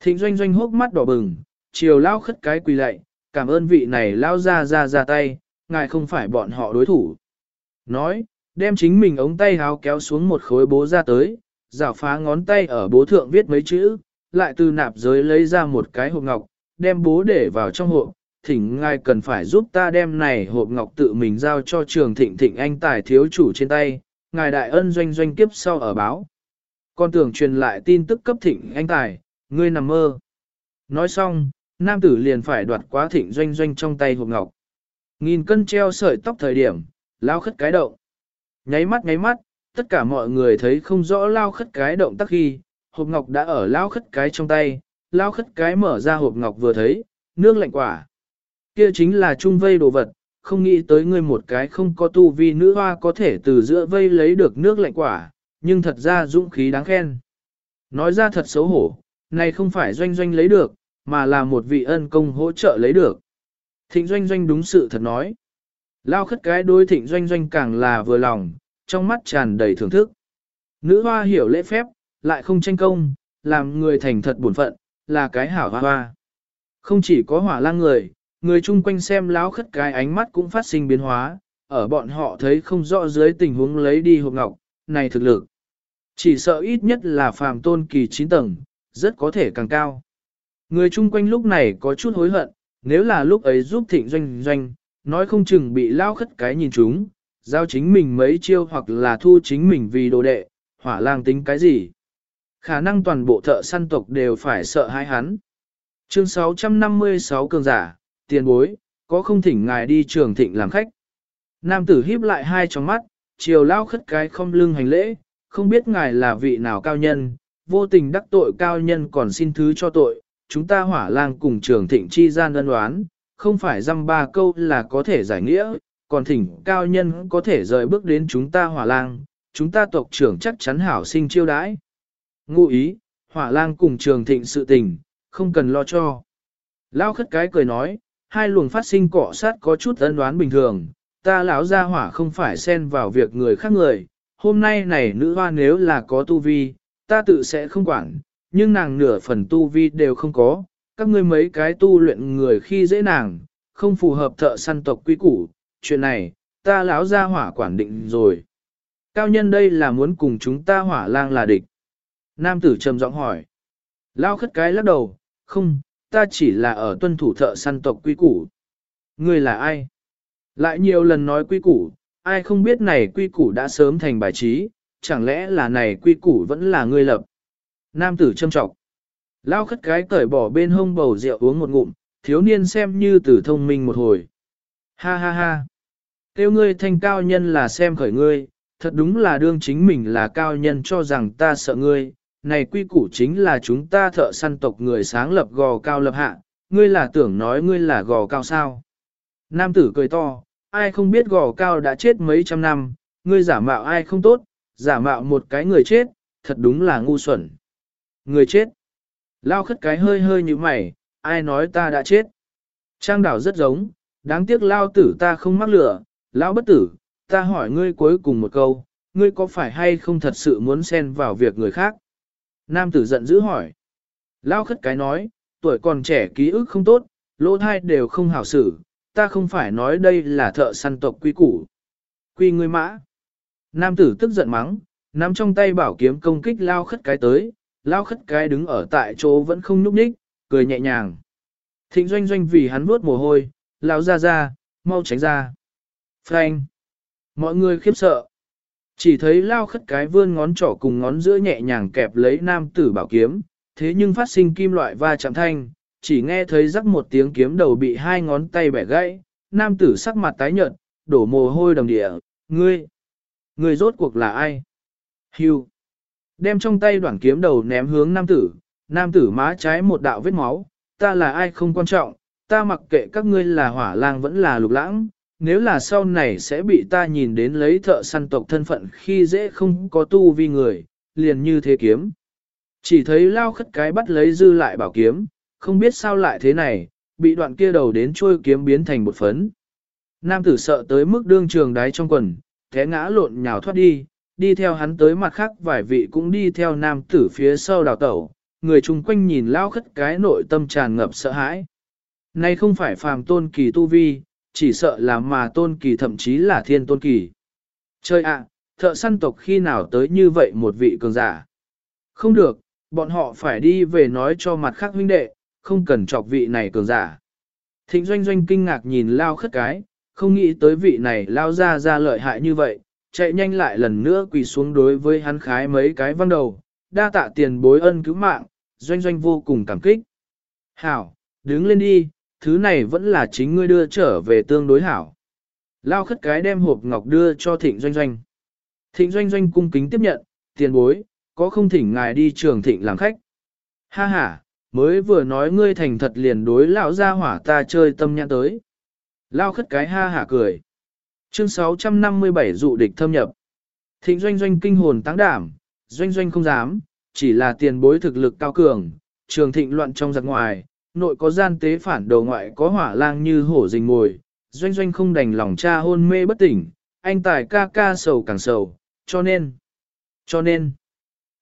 Thịnh doanh doanh hốc mắt đỏ bừng, chiều lao khất cái quỳ lạy, cảm ơn vị này lao ra ra ra tay, ngài không phải bọn họ đối thủ. Nói, đem chính mình ống tay háo kéo xuống một khối bố ra tới, rảo phá ngón tay ở bố thượng viết mấy chữ, lại từ nạp giới lấy ra một cái hộp ngọc, đem bố để vào trong hộp, thỉnh ngài cần phải giúp ta đem này hộp ngọc tự mình giao cho trường thịnh thịnh anh tài thiếu chủ trên tay, ngài đại ân doanh doanh kiếp sau ở báo. Con tưởng truyền lại tin tức cấp thịnh anh tài, ngươi nằm mơ. Nói xong, nam tử liền phải đoạt quá thịnh doanh doanh trong tay hộp ngọc. Nghìn cân treo sợi tóc thời điểm, lao khất cái động. Nháy mắt nháy mắt, tất cả mọi người thấy không rõ lao khất cái động tắc khi, hộp ngọc đã ở lao khất cái trong tay, lao khất cái mở ra hộp ngọc vừa thấy, nước lạnh quả. Kia chính là trung vây đồ vật, không nghĩ tới ngươi một cái không có tu vi nữ hoa có thể từ giữa vây lấy được nước lạnh quả, nhưng thật ra dũng khí đáng khen. Nói ra thật xấu hổ, này không phải doanh doanh lấy được, mà là một vị ân công hỗ trợ lấy được. Thịnh doanh doanh đúng sự thật nói. Lao khất cái đôi thịnh doanh doanh càng là vừa lòng, trong mắt tràn đầy thưởng thức. Nữ hoa hiểu lễ phép, lại không tranh công, làm người thành thật buồn phận, là cái hảo hoa hoa. Không chỉ có hỏa lang người, người chung quanh xem lão khất cái ánh mắt cũng phát sinh biến hóa, ở bọn họ thấy không rõ dưới tình huống lấy đi hộp ngọc, này thực lực. Chỉ sợ ít nhất là phàm tôn kỳ 9 tầng, rất có thể càng cao. Người chung quanh lúc này có chút hối hận, nếu là lúc ấy giúp thịnh doanh doanh, nói không chừng bị lao khất cái nhìn chúng, giao chính mình mấy chiêu hoặc là thu chính mình vì đồ đệ, hỏa lang tính cái gì. Khả năng toàn bộ thợ săn tộc đều phải sợ hãi hắn. Chương 656 cường giả, tiền bối, có không thỉnh ngài đi trường thịnh làm khách. Nam tử híp lại hai tròng mắt, chiều lao khất cái không lưng hành lễ, không biết ngài là vị nào cao nhân, vô tình đắc tội cao nhân còn xin thứ cho tội, chúng ta hỏa lang cùng trường thịnh chi gian ân đoán, không phải dăm ba câu là có thể giải nghĩa, còn thỉnh cao nhân có thể rời bước đến chúng ta hỏa lang, chúng ta tộc trưởng chắc chắn hảo sinh chiêu đãi. Ngụ ý, hỏa lang cùng trường thịnh sự tình, không cần lo cho. Lao khất cái cười nói, hai luồng phát sinh cọ sát có chút ân đoán bình thường, ta lão gia hỏa không phải xen vào việc người khác người, hôm nay này nữ hoa nếu là có tu vi, ta tự sẽ không quản, nhưng nàng nửa phần tu vi đều không có, các ngươi mấy cái tu luyện người khi dễ nàng, không phù hợp thợ săn tộc quy củ, chuyện này, ta lão gia hỏa quản định rồi. Cao nhân đây là muốn cùng chúng ta hỏa lang là địch. Nam tử trầm giọng hỏi. Lao khất cái lắc đầu, không, ta chỉ là ở tuân thủ thợ săn tộc quy củ. Ngươi là ai? Lại nhiều lần nói quy củ, ai không biết này quy củ đã sớm thành bài trí, chẳng lẽ là này quy củ vẫn là ngươi lập. Nam tử châm trọng. Lao khất cái cởi bỏ bên hông bầu rượu uống một ngụm, thiếu niên xem như tử thông minh một hồi. Ha ha ha. Tiêu ngươi thành cao nhân là xem khởi ngươi, thật đúng là đương chính mình là cao nhân cho rằng ta sợ ngươi. Này quy củ chính là chúng ta thợ săn tộc người sáng lập gò cao lập hạ, ngươi là tưởng nói ngươi là gò cao sao. Nam tử cười to, ai không biết gò cao đã chết mấy trăm năm, ngươi giả mạo ai không tốt, giả mạo một cái người chết, thật đúng là ngu xuẩn. Người chết. Lao khất cái hơi hơi như mày, ai nói ta đã chết. Trang đảo rất giống, đáng tiếc lao tử ta không mắc lửa, lão bất tử, ta hỏi ngươi cuối cùng một câu, ngươi có phải hay không thật sự muốn xen vào việc người khác? Nam tử giận dữ hỏi. Lao khất cái nói, tuổi còn trẻ ký ức không tốt, lỗ thai đều không hảo xử, ta không phải nói đây là thợ săn tộc quy củ. Quy ngươi mã. Nam tử tức giận mắng, nắm trong tay bảo kiếm công kích lao khất cái tới, lao khất cái đứng ở tại chỗ vẫn không núp ních, cười nhẹ nhàng. Thịnh doanh doanh vì hắn vuốt mồ hôi, lao ra ra, mau tránh ra. Frank. Mọi người khiếp sợ. Chỉ thấy lao khất cái vươn ngón trỏ cùng ngón giữa nhẹ nhàng kẹp lấy nam tử bảo kiếm, thế nhưng phát sinh kim loại va chạm thanh, chỉ nghe thấy rắc một tiếng kiếm đầu bị hai ngón tay bẻ gãy, nam tử sắc mặt tái nhợt, đổ mồ hôi đồng địa, ngươi, ngươi rốt cuộc là ai? Hugh. Đem trong tay đoạn kiếm đầu ném hướng nam tử, nam tử má trái một đạo vết máu, ta là ai không quan trọng, ta mặc kệ các ngươi là hỏa lang vẫn là lục lãng, nếu là sau này sẽ bị ta nhìn đến lấy thợ săn tộc thân phận khi dễ không có tu vi người, liền như thế kiếm. Chỉ thấy lao khất cái bắt lấy dư lại bảo kiếm, không biết sao lại thế này, bị đoạn kia đầu đến trôi kiếm biến thành một phấn. Nam tử sợ tới mức đương trường đáy trong quần, té ngã lộn nhào thoát đi, đi theo hắn tới mặt khác vài vị cũng đi theo nam tử phía sau đào tẩu, người chung quanh nhìn lao khất cái nội tâm tràn ngập sợ hãi. Này không phải phàm tôn kỳ tu vi, chỉ sợ là mà tôn kỳ thậm chí là thiên tôn kỳ. Chơi ạ, thợ săn tộc khi nào tới như vậy một vị cường giả? Không được, bọn họ phải đi về nói cho mặt khác huynh đệ, không cần chọc vị này cường giả. Thịnh doanh doanh kinh ngạc nhìn lao khất cái, không nghĩ tới vị này lao ra ra lợi hại như vậy, chạy nhanh lại lần nữa quỳ xuống đối với hắn khái mấy cái văng đầu, đa tạ tiền bối ân cứu mạng, doanh doanh vô cùng cảm kích. Hảo, đứng lên đi, thứ này vẫn là chính ngươi đưa trở về tương đối hảo. Lao khất cái đem hộp ngọc đưa cho thịnh doanh doanh. Thịnh doanh doanh cung kính tiếp nhận, tiền bối, có không thỉnh ngài đi trường thịnh làm khách. Ha ha, mới vừa nói ngươi thành thật liền đối lão gia hỏa ta chơi tâm nhãn tới. Lao khất cái ha hả cười. Chương 657 dụ địch thâm nhập. Thịnh doanh doanh kinh hồn tăng đảm, doanh doanh không dám, chỉ là tiền bối thực lực cao cường, trường thịnh loạn trong giặc ngoài, nội có gian tế phản đầu ngoại có hỏa lang như hổ rình ngồi, doanh doanh không đành lòng cha hôn mê bất tỉnh, anh tài ca ca sầu càng sầu, cho nên, cho nên,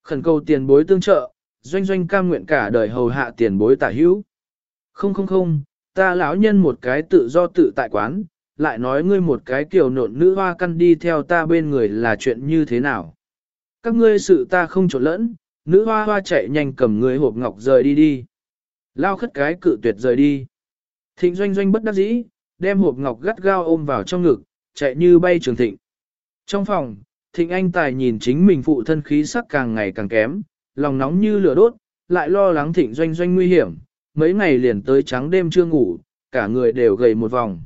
khẩn cầu tiền bối tương trợ, doanh doanh cam nguyện cả đời hầu hạ tiền bối tả hữu. Không không không, ta lão nhân một cái tự do tự tại quán, lại nói ngươi một cái kiểu nộn nữ hoa căn đi theo ta bên người là chuyện như thế nào. Các ngươi sự ta không trộn lẫn, nữ hoa hoa chạy nhanh cầm người hộp ngọc rời đi đi. Lao khất cái cự tuyệt rời đi. Thịnh doanh doanh bất đắc dĩ, đem hộp ngọc gắt gao ôm vào trong ngực, chạy như bay trường thịnh. Trong phòng, thịnh anh tài nhìn chính mình phụ thân khí sắc càng ngày càng kém, lòng nóng như lửa đốt, lại lo lắng thịnh doanh doanh nguy hiểm, mấy ngày liền tới trắng đêm chưa ngủ, cả người đều gầy một vòng.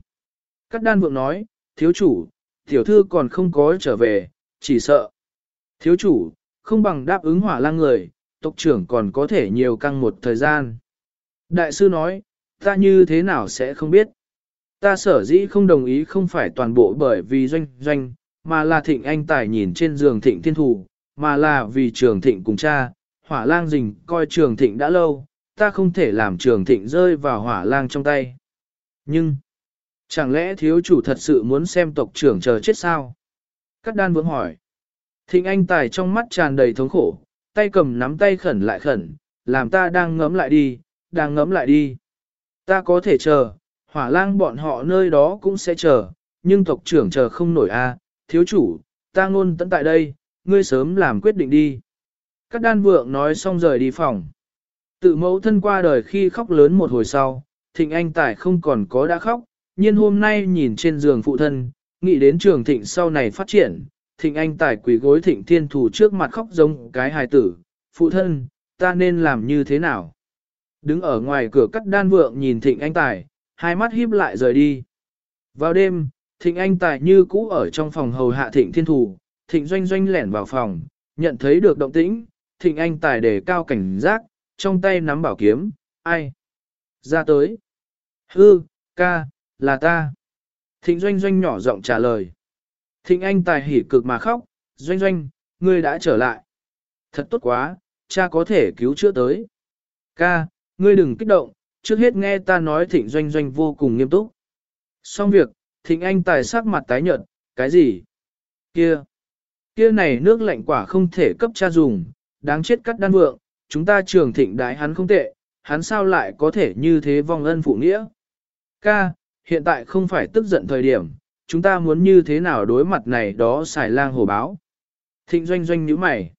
Cát đan vượng nói, thiếu chủ, tiểu thư còn không có trở về, chỉ sợ. Thiếu chủ, không bằng đáp ứng hỏa lang người, tộc trưởng còn có thể nhiều căng một thời gian. Đại sư nói, ta như thế nào sẽ không biết. Ta sở dĩ không đồng ý không phải toàn bộ bởi vì doanh doanh, mà là thịnh anh tài nhìn trên giường thịnh thiên thủ, mà là vì trường thịnh cùng cha, hỏa lang rình coi trường thịnh đã lâu, ta không thể làm trường thịnh rơi vào hỏa lang trong tay. Nhưng, chẳng lẽ thiếu chủ thật sự muốn xem tộc trưởng chờ chết sao? Cát đan vượng hỏi. Thịnh anh tài trong mắt tràn đầy thống khổ, tay cầm nắm tay khẩn lại khẩn, làm ta đang ngấm lại đi, đang ngấm lại đi. Ta có thể chờ, hỏa lang bọn họ nơi đó cũng sẽ chờ, nhưng tộc trưởng chờ không nổi a, thiếu chủ, ta ngôn tận tại đây, ngươi sớm làm quyết định đi. Các đan vượng nói xong rời đi phòng. Tự mẫu thân qua đời khi khóc lớn một hồi sau, thịnh anh tài không còn có đã khóc, nhiên hôm nay nhìn trên giường phụ thân, nghĩ đến trường thịnh sau này phát triển, thịnh anh tài quỳ gối thịnh thiên thủ trước mặt khóc giống cái hài tử, phụ thân, ta nên làm như thế nào? Đứng ở ngoài cửa cắt đan vượng nhìn thịnh anh tài, hai mắt híp lại rời đi. Vào đêm, thịnh anh tài như cũ ở trong phòng hầu hạ thịnh thiên thủ, thịnh doanh doanh lẻn vào phòng, nhận thấy được động tĩnh, thịnh anh tài đề cao cảnh giác, trong tay nắm bảo kiếm, ai? Ra tới. Hư, ca, là ta. Thịnh doanh doanh nhỏ giọng trả lời. Thịnh anh tài hỉ cực mà khóc, doanh doanh, ngươi đã trở lại. Thật tốt quá, cha có thể cứu chữa tới. Ca, ngươi đừng kích động, trước hết nghe ta nói thịnh doanh doanh vô cùng nghiêm túc. Xong việc, thịnh anh tài sắc mặt tái nhợt, cái gì? Kia! Kia này nước lạnh quả không thể cấp cha dùng, đáng chết cắt đan vượng, chúng ta trường thịnh đái hắn không tệ, hắn sao lại có thể như thế vong ân phụ nghĩa? Ca, hiện tại không phải tức giận thời điểm, chúng ta muốn như thế nào đối mặt này đó xài lang hổ báo. Thịnh doanh doanh nhíu mày.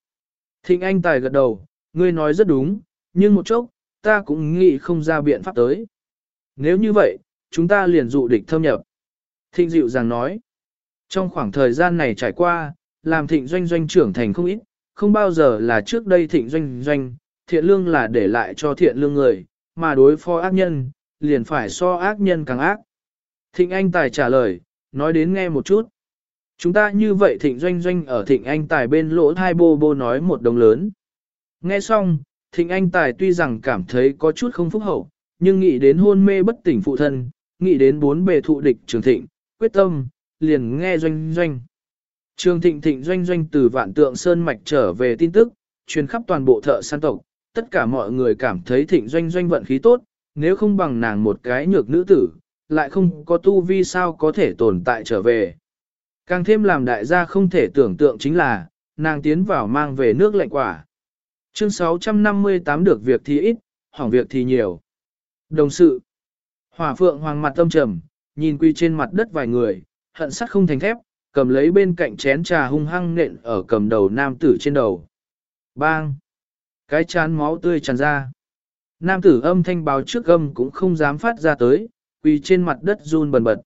Thịnh anh tài gật đầu, ngươi nói rất đúng, nhưng một chốc, ta cũng nghĩ không ra biện pháp tới. Nếu như vậy, chúng ta liền dụ địch thâm nhập. Thịnh dịu dàng nói, trong khoảng thời gian này trải qua, làm thịnh doanh doanh trưởng thành không ít, không bao giờ là trước đây thịnh doanh doanh, thiện lương là để lại cho thiện lương người, mà đối phó ác nhân, liền phải so ác nhân càng ác. Thịnh Anh Tài trả lời, nói đến nghe một chút. Chúng ta như vậy thịnh doanh doanh ở thịnh Anh Tài bên lỗ thai bô bô nói một đồng lớn. Nghe xong, thịnh Anh Tài tuy rằng cảm thấy có chút không phúc hậu, nhưng nghĩ đến hôn mê bất tỉnh phụ thân, nghĩ đến bốn bề thụ địch trường thịnh, quyết tâm, liền nghe doanh doanh. Trường thịnh thịnh doanh doanh từ vạn tượng sơn mạch trở về tin tức, truyền khắp toàn bộ thợ săn tộc, tất cả mọi người cảm thấy thịnh doanh doanh vận khí tốt, nếu không bằng nàng một cái nhược nữ tử, lại không có tu vi sao có thể tồn tại trở về. Càng thêm làm đại gia không thể tưởng tượng chính là, nàng tiến vào mang về nước lạnh quả. Chương 658 được việc thì ít, hỏng việc thì nhiều. Đồng sự. Hỏa phượng hoàng mặt tâm trầm, nhìn quy trên mặt đất vài người, hận sắt không thành thép, cầm lấy bên cạnh chén trà hung hăng nện ở cầm đầu nam tử trên đầu. Bang! Cái chán máu tươi tràn ra. Nam tử âm thanh báo trước âm cũng không dám phát ra tới, quỳ trên mặt đất run bần bật.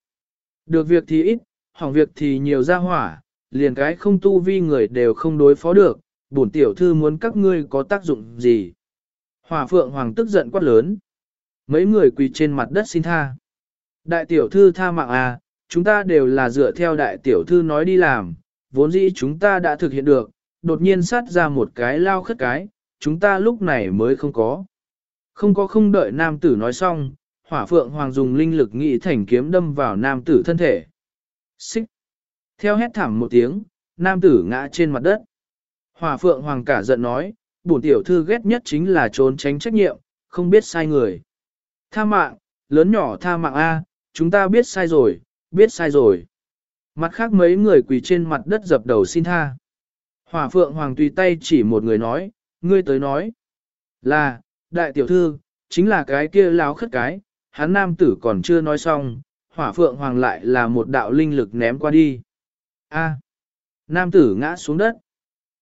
Được việc thì ít, hỏng việc thì nhiều ra hỏa, liền cái không tu vi người đều không đối phó được, bổn tiểu thư muốn các ngươi có tác dụng gì. Hỏa phượng hoàng tức giận quát lớn. Mấy người quỳ trên mặt đất xin tha. Đại tiểu thư tha mạng à, chúng ta đều là dựa theo đại tiểu thư nói đi làm, vốn dĩ chúng ta đã thực hiện được, đột nhiên sát ra một cái lao khất cái, chúng ta lúc này mới không có. Không có không đợi nam tử nói xong, hỏa phượng hoàng dùng linh lực nghị thành kiếm đâm vào nam tử thân thể. Xích! Theo hét thảm một tiếng, nam tử ngã trên mặt đất. Hỏa phượng hoàng cả giận nói, bổn tiểu thư ghét nhất chính là trốn tránh trách nhiệm, không biết sai người. Tha mạng, lớn nhỏ tha mạng A, chúng ta biết sai rồi, biết sai rồi. Mặt khác mấy người quỳ trên mặt đất dập đầu xin tha. Hỏa phượng hoàng tùy tay chỉ một người nói, ngươi tới nói. Là, đại tiểu thư, chính là cái kia láo khất cái, hắn nam tử còn chưa nói xong, hỏa phượng hoàng lại là một đạo linh lực ném qua đi. A. nam tử ngã xuống đất.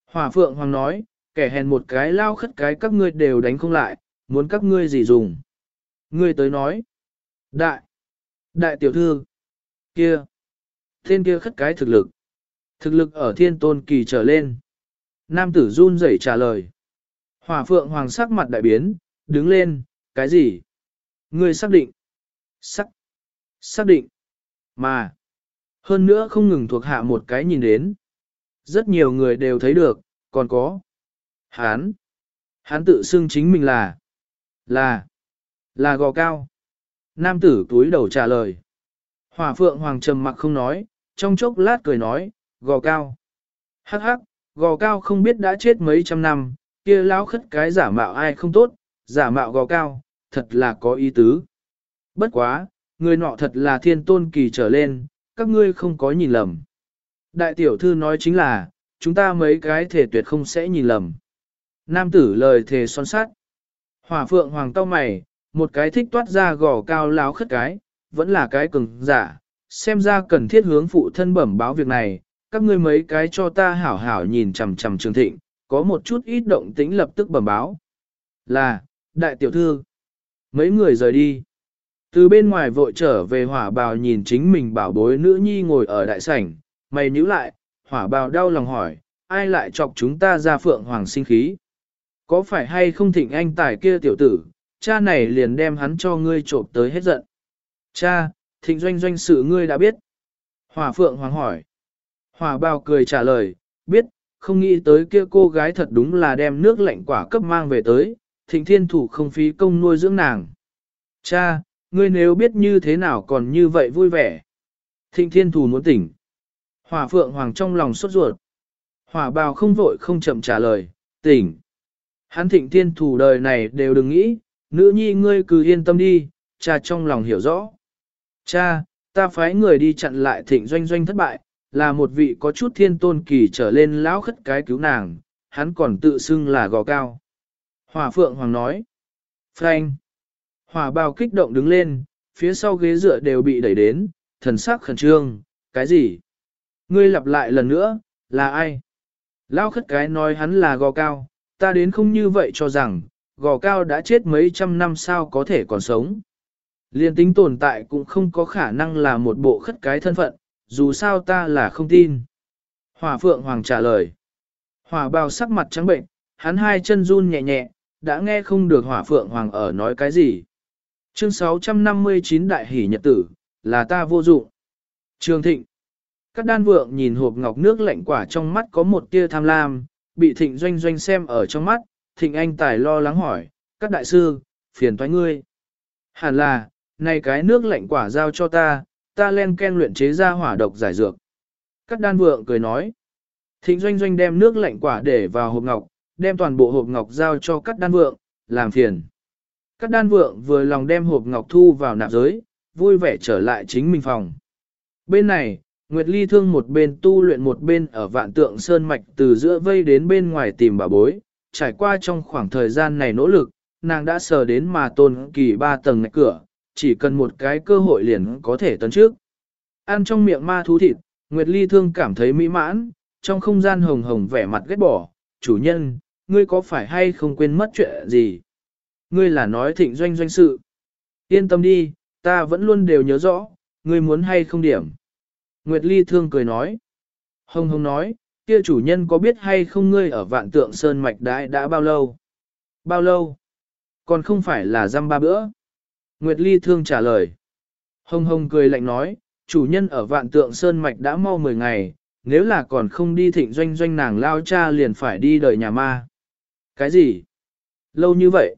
Hỏa phượng hoàng nói, kẻ hèn một cái lao khất cái các ngươi đều đánh không lại, muốn các ngươi gì dùng. Ngươi tới nói. Đại. Đại tiểu thư. Kia. Thiên kia khất cái thực lực. Thực lực ở thiên tôn kỳ trở lên. Nam tử run rẩy trả lời. Hỏa phượng hoàng sắc mặt đại biến, đứng lên, cái gì? Ngươi xác định. xác Xác định. Mà. Hơn nữa không ngừng thuộc hạ một cái nhìn đến. Rất nhiều người đều thấy được, còn có. Hán. Hán tự xưng chính mình là. Là. Là gò cao. Nam tử túi đầu trả lời. Hỏa phượng hoàng trầm mặc không nói, trong chốc lát cười nói, gò cao. Hắc hắc, gò cao không biết đã chết mấy trăm năm, kia lão khất cái giả mạo ai không tốt, giả mạo gò cao, thật là có ý tứ. Bất quá, người nọ thật là thiên tôn kỳ trở lên, các ngươi không có nhìn lầm. Đại tiểu thư nói chính là, chúng ta mấy cái thể tuyệt không sẽ nhìn lầm. Nam tử lời thề son sát. Hỏa phượng hoàng tao mày, một cái thích toát ra gò cao láo khất cái, vẫn là cái cứng giả, xem ra cần thiết hướng phụ thân bẩm báo việc này, các ngươi mấy cái cho ta hảo hảo nhìn chằm chằm trường thịnh, có một chút ít động tĩnh lập tức bẩm báo. Là, đại tiểu thư, mấy người rời đi. Từ bên ngoài vội trở về hỏa bào nhìn chính mình bảo bối nữ nhi ngồi ở đại sảnh, mày nhíu lại, hỏa bào đau lòng hỏi, ai lại chọc chúng ta ra phượng hoàng sinh khí? Có phải hay không thịnh anh tài kia tiểu tử, cha này liền đem hắn cho ngươi trộm tới hết giận. Cha, thịnh doanh doanh sự ngươi đã biết. Hỏa phượng hoàng hỏi. Hỏa bào cười trả lời, biết, không nghĩ tới kia cô gái thật đúng là đem nước lạnh quả cấp mang về tới, thịnh thiên thủ không phí công nuôi dưỡng nàng. Cha, ngươi nếu biết như thế nào còn như vậy vui vẻ. Thịnh thiên thủ muốn tỉnh. Hỏa phượng hoàng trong lòng sốt ruột. Hỏa bào không vội không chậm trả lời, tỉnh. Hắn thịnh thiên thủ đời này đều đừng nghĩ, nữ nhi ngươi cứ yên tâm đi, cha trong lòng hiểu rõ. Cha, ta phái người đi chặn lại thịnh doanh doanh thất bại, là một vị có chút thiên tôn kỳ trở lên lão khất cái cứu nàng, hắn còn tự xưng là gò cao. Hỏa phượng hoàng nói. Frank. Hỏa bào kích động đứng lên, phía sau ghế dựa đều bị đẩy đến, thần sắc khẩn trương, cái gì? Ngươi lặp lại lần nữa, là ai? Lão khất cái nói hắn là gò cao, ta đến không như vậy cho rằng, gò cao đã chết mấy trăm năm sao có thể còn sống. Liên tính tồn tại cũng không có khả năng là một bộ khất cái thân phận, dù sao ta là không tin. Hỏa phượng hoàng trả lời. Hỏa bào sắc mặt trắng bệnh, hắn hai chân run nhẹ nhẹ, đã nghe không được hỏa phượng hoàng ở nói cái gì. Chương 659 đại hỷ nhật tử, là ta vô dụng. Trường thịnh. Các đan vượng nhìn hộp ngọc nước lạnh quả trong mắt có một tia tham lam, bị thịnh doanh doanh xem ở trong mắt, thịnh anh tài lo lắng hỏi, các đại sư, phiền toái ngươi. Hẳn là, này cái nước lạnh quả giao cho ta, ta len ken luyện chế ra hỏa độc giải dược. Các đan vượng cười nói. Thịnh doanh doanh đem nước lạnh quả để vào hộp ngọc, đem toàn bộ hộp ngọc giao cho các đan vượng, làm phiền. Các đan vượng vừa lòng đem hộp ngọc thu vào nạp giới, vui vẻ trở lại chính mình phòng. Bên này, Nguyệt Ly thương một bên tu luyện một bên ở vạn tượng sơn mạch từ giữa vây đến bên ngoài tìm bà bối, trải qua trong khoảng thời gian này nỗ lực, nàng đã sờ đến mà tôn kỳ ba tầng ngạch cửa, chỉ cần một cái cơ hội liền có thể tấn trước. Ăn trong miệng ma thú thịt, Nguyệt Ly thương cảm thấy mỹ mãn, trong không gian hồng hồng vẻ mặt ghét bỏ, chủ nhân, ngươi có phải hay không quên mất chuyện gì? Ngươi là nói thịnh doanh doanh sự. Yên tâm đi, ta vẫn luôn đều nhớ rõ, ngươi muốn hay không điểm. Nguyệt Ly thương cười nói. Hồng hồng nói, kia chủ nhân có biết hay không ngươi ở vạn tượng sơn mạch đãi đã bao lâu? Bao lâu? Còn không phải là răm ba bữa. Nguyệt Ly thương trả lời. Hồng hồng cười lạnh nói, chủ nhân ở vạn tượng sơn mạch đã mau 10 ngày, nếu là còn không đi thịnh doanh doanh nàng lao cha liền phải đi đợi nhà ma. Cái gì? Lâu như vậy?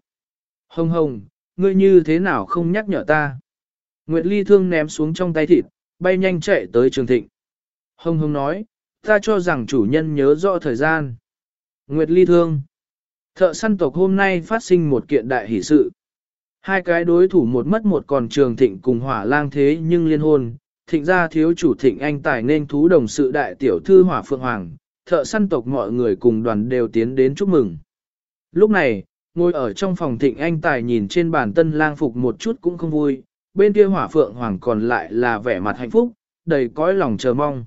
Hồng hồng, ngươi như thế nào không nhắc nhở ta? Nguyệt Ly thương ném xuống trong tay thịt, bay nhanh chạy tới trường thịnh. Hồng hồng nói, ta cho rằng chủ nhân nhớ rõ thời gian. Nguyệt Ly thương. Thợ săn tộc hôm nay phát sinh một kiện đại hỷ sự. Hai cái đối thủ một mất một còn trường thịnh cùng hỏa lang thế nhưng liên hôn, thịnh gia thiếu chủ thịnh anh tài nên thú đồng sự đại tiểu thư hỏa phượng hoàng, thợ săn tộc mọi người cùng đoàn đều tiến đến chúc mừng. Lúc này, Ngồi ở trong phòng thịnh anh tài nhìn trên bàn tân lang phục một chút cũng không vui, bên kia hỏa phượng hoàng còn lại là vẻ mặt hạnh phúc, đầy cõi lòng chờ mong.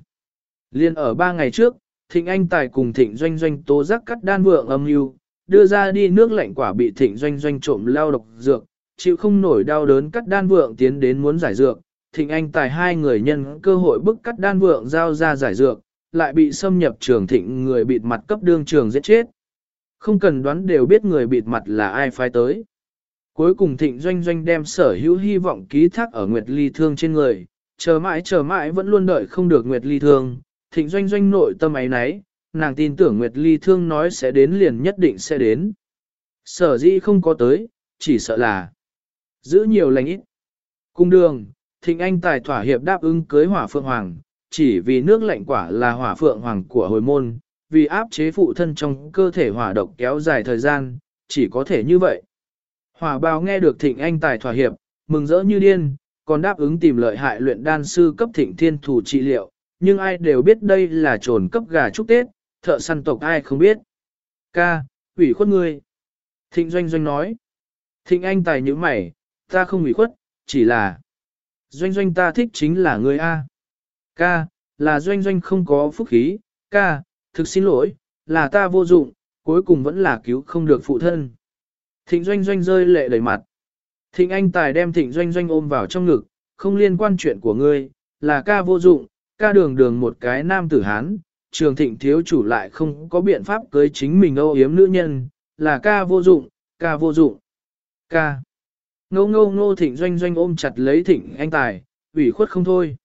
Liên ở ba ngày trước, thịnh anh tài cùng thịnh doanh doanh tố giác cắt đan vượng âm mưu đưa ra đi nước lạnh quả bị thịnh doanh doanh trộm lao độc dược, chịu không nổi đau đớn cắt đan vượng tiến đến muốn giải dược, thịnh anh tài hai người nhân cơ hội bức cắt đan vượng giao ra giải dược, lại bị xâm nhập trường thịnh người bịt mặt cấp đương trường giết chết. Không cần đoán đều biết người bịt mặt là ai phái tới. Cuối cùng thịnh doanh doanh đem sở hữu hy vọng ký thác ở Nguyệt Ly Thương trên người, chờ mãi chờ mãi vẫn luôn đợi không được Nguyệt Ly Thương, thịnh doanh doanh nội tâm ấy nấy, nàng tin tưởng Nguyệt Ly Thương nói sẽ đến liền nhất định sẽ đến. Sở dĩ không có tới, chỉ sợ là giữ nhiều lành ít. Cung đường, thịnh anh tài thỏa hiệp đáp ứng cưới hỏa phượng hoàng, chỉ vì nước lạnh quả là hỏa phượng hoàng của hồi môn, vì áp chế phụ thân trong cơ thể hỏa độc kéo dài thời gian, chỉ có thể như vậy. Hỏa bào nghe được thịnh anh tài thỏa hiệp, mừng rỡ như điên, còn đáp ứng tìm lợi hại luyện đan sư cấp thịnh thiên thủ trị liệu, nhưng ai đều biết đây là trồn cấp gà chúc Tết, thợ săn tộc ai không biết. Ca, ủy khuất ngươi. Thịnh doanh doanh nói. Thịnh anh tài như mày, ta không ủy khuất, chỉ là. Doanh doanh ta thích chính là ngươi A. Ca, là doanh doanh không có phúc khí, ca, thực xin lỗi, là ta vô dụng, cuối cùng vẫn là cứu không được phụ thân. Thịnh doanh doanh rơi lệ đầy mặt. Thịnh anh tài đem thịnh doanh doanh ôm vào trong ngực, không liên quan chuyện của ngươi, là ca vô dụng, ca đường đường một cái nam tử hán, trường thịnh thiếu chủ lại không có biện pháp cưới chính mình âu yếm nữ nhân, là ca vô dụng, ca vô dụng, ca. Ngô ngô ngô thịnh doanh doanh ôm chặt lấy thịnh anh tài, ủy khuất không thôi.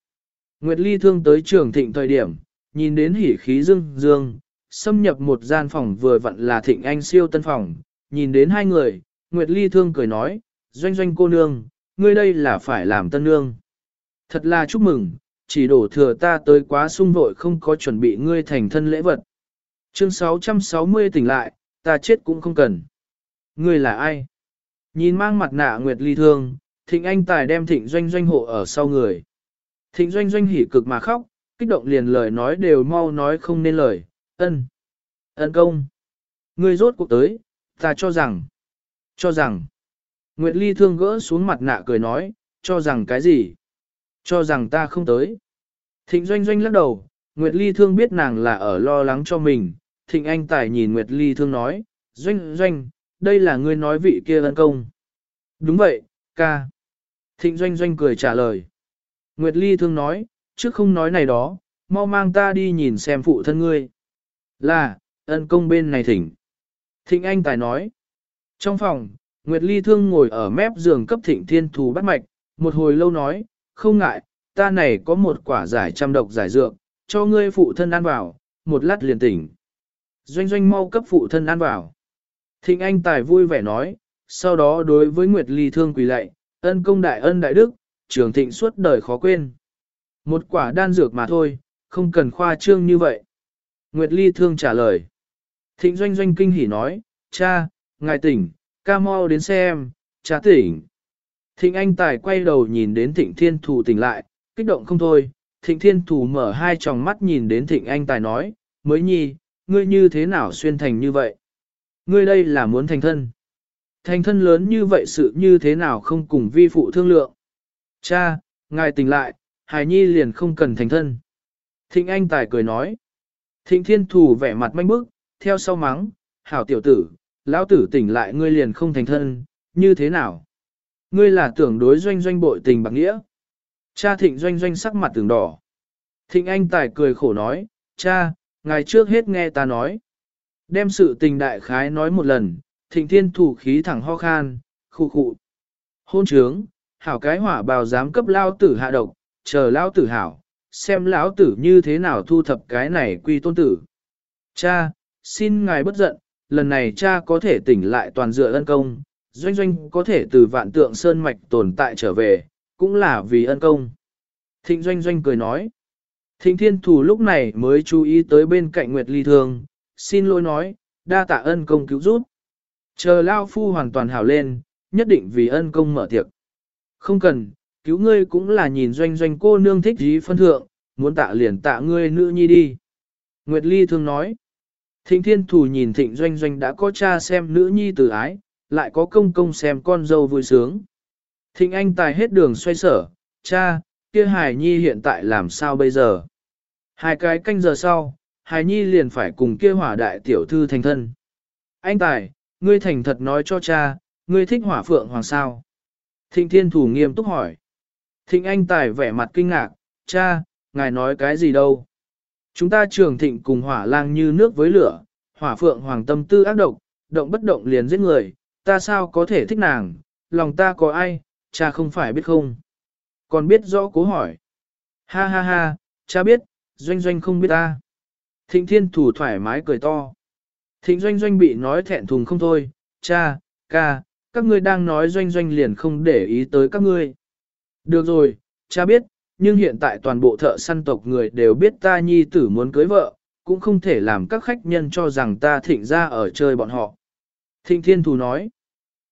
Nguyệt Ly thương tới trường thịnh thời điểm, nhìn đến hỉ khí dương dương, xâm nhập một gian phòng vừa vặn là thịnh anh siêu tân phòng, nhìn đến hai người, Nguyệt Ly thương cười nói, doanh doanh cô nương, ngươi đây là phải làm tân nương. Thật là chúc mừng, chỉ đổ thừa ta tới quá sung vội không có chuẩn bị ngươi thành thân lễ vật. Chương 660 tỉnh lại, ta chết cũng không cần. Ngươi là ai? Nhìn mang mặt nạ Nguyệt Ly thương, thịnh anh tài đem thịnh doanh doanh hộ ở sau người. Thịnh doanh doanh hỉ cực mà khóc, kích động liền lời nói đều mau nói không nên lời, ân, ân công. Ngươi rốt cuộc tới, ta cho rằng, cho rằng, Nguyệt Ly thương gỡ xuống mặt nạ cười nói, cho rằng cái gì? Cho rằng ta không tới. Thịnh doanh doanh lắc đầu, Nguyệt Ly thương biết nàng là ở lo lắng cho mình. Thịnh anh tài nhìn Nguyệt Ly thương nói, doanh doanh, đây là ngươi nói vị kia ân công. Đúng vậy, ca. Thịnh doanh doanh cười trả lời. Nguyệt Ly thương nói, chứ không nói này đó, mau mang ta đi nhìn xem phụ thân ngươi. Là, ân công bên này thỉnh. Thịnh Anh Tài nói. Trong phòng, Nguyệt Ly thương ngồi ở mép giường cấp thịnh thiên thù bắt mạch, một hồi lâu nói, không ngại, ta này có một quả giải trăm độc giải dược, cho ngươi phụ thân ăn vào, một lát liền tỉnh. Doanh doanh mau cấp phụ thân ăn vào. Thịnh Anh Tài vui vẻ nói, sau đó đối với Nguyệt Ly thương quỳ lạy, ân công đại ân đại đức, trường thịnh suốt đời khó quên. Một quả đan dược mà thôi, không cần khoa trương như vậy. Nguyệt Ly thương trả lời. Thịnh doanh doanh kinh hỉ nói, cha, ngài tỉnh, ca mau đến xem, cha tỉnh. Thịnh anh tài quay đầu nhìn đến thịnh thiên thủ tỉnh lại, kích động không thôi. Thịnh thiên thủ mở hai tròng mắt nhìn đến thịnh anh tài nói, mới nhi, ngươi như thế nào xuyên thành như vậy? Ngươi đây là muốn thành thân. Thành thân lớn như vậy sự như thế nào không cùng vi phụ thương lượng? Cha, ngài tỉnh lại, hài nhi liền không cần thành thân. Thịnh anh tài cười nói. Thịnh thiên thủ vẻ mặt manh bức, theo sau mắng, hảo tiểu tử, lão tử tỉnh lại ngươi liền không thành thân, như thế nào? Ngươi là tưởng đối doanh doanh bội tình bạc nghĩa. Cha thịnh doanh doanh sắc mặt tưởng đỏ. Thịnh anh tài cười khổ nói, cha, ngài trước hết nghe ta nói. Đem sự tình đại khái nói một lần, thịnh thiên thủ khí thẳng ho khan, khu khụ. Hôn trướng, hảo cái hỏa bào dám cấp lao tử hạ độc, chờ lão tử hảo, xem lão tử như thế nào thu thập cái này quy tôn tử. Cha, xin ngài bất giận, lần này cha có thể tỉnh lại toàn dựa ân công, doanh doanh có thể từ vạn tượng sơn mạch tồn tại trở về, cũng là vì ân công. Thịnh doanh doanh cười nói. Thịnh thiên thủ lúc này mới chú ý tới bên cạnh Nguyệt Ly Thương, xin lỗi nói, đa tạ ân công cứu giúp. Chờ Lao Phu hoàn toàn hảo lên, nhất định vì ân công mở tiệc. Không cần, cứu ngươi cũng là nhìn doanh doanh cô nương thích gì phân thượng, muốn tạ liền tạ ngươi nữ nhi đi. Nguyệt Ly thường nói, thịnh thiên thủ nhìn thịnh doanh doanh đã có cha xem nữ nhi từ ái, lại có công công xem con dâu vui sướng. Thịnh anh tài hết đường xoay sở, cha, kia Hải Nhi hiện tại làm sao bây giờ? Hai cái canh giờ sau, Hải Nhi liền phải cùng kia hỏa đại tiểu thư thành thân. Anh tài, ngươi thành thật nói cho cha, ngươi thích hỏa phượng hoàng sao? Thịnh thiên thủ nghiêm túc hỏi. Thịnh anh tài vẻ mặt kinh ngạc, cha, ngài nói cái gì đâu? Chúng ta trường thịnh cùng hỏa lang như nước với lửa, hỏa phượng hoàng tâm tư ác độc, động bất động liền giết người, ta sao có thể thích nàng, lòng ta có ai, cha không phải biết không? Còn biết rõ cố hỏi. Ha ha ha, cha biết, doanh doanh không biết ta. Thịnh thiên thủ thoải mái cười to. Thịnh doanh doanh bị nói thẹn thùng không thôi, cha, ca, các ngươi đang nói doanh doanh liền không để ý tới các ngươi. Được rồi, cha biết, nhưng hiện tại toàn bộ thợ săn tộc người đều biết ta nhi tử muốn cưới vợ, cũng không thể làm các khách nhân cho rằng ta thịnh ra ở chơi bọn họ. Thịnh thiên Thù nói,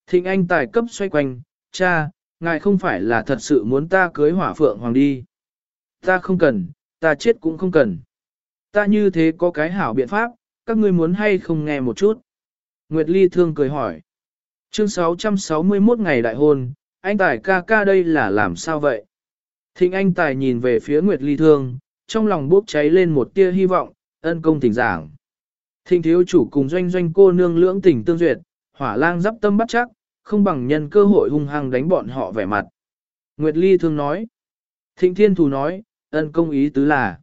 thịnh anh tài cấp xoay quanh, cha, ngài không phải là thật sự muốn ta cưới hỏa phượng hoàng đi. Ta không cần, ta chết cũng không cần. Ta như thế có cái hảo biện pháp, các ngươi muốn hay không nghe một chút. Nguyệt Ly thương cười hỏi. Chương 661 ngày đại hôn, anh Tài ca ca đây là làm sao vậy? Thịnh anh Tài nhìn về phía Nguyệt Ly thương, trong lòng bốc cháy lên một tia hy vọng, ân công thỉnh giảng. Thịnh thiếu chủ cùng doanh doanh cô nương lưỡng tình tương duyệt, hỏa lang dắp tâm bắt chắc, không bằng nhân cơ hội hung hăng đánh bọn họ vẻ mặt. Nguyệt Ly thương nói. Thịnh thiên thù nói, ân công ý tứ là.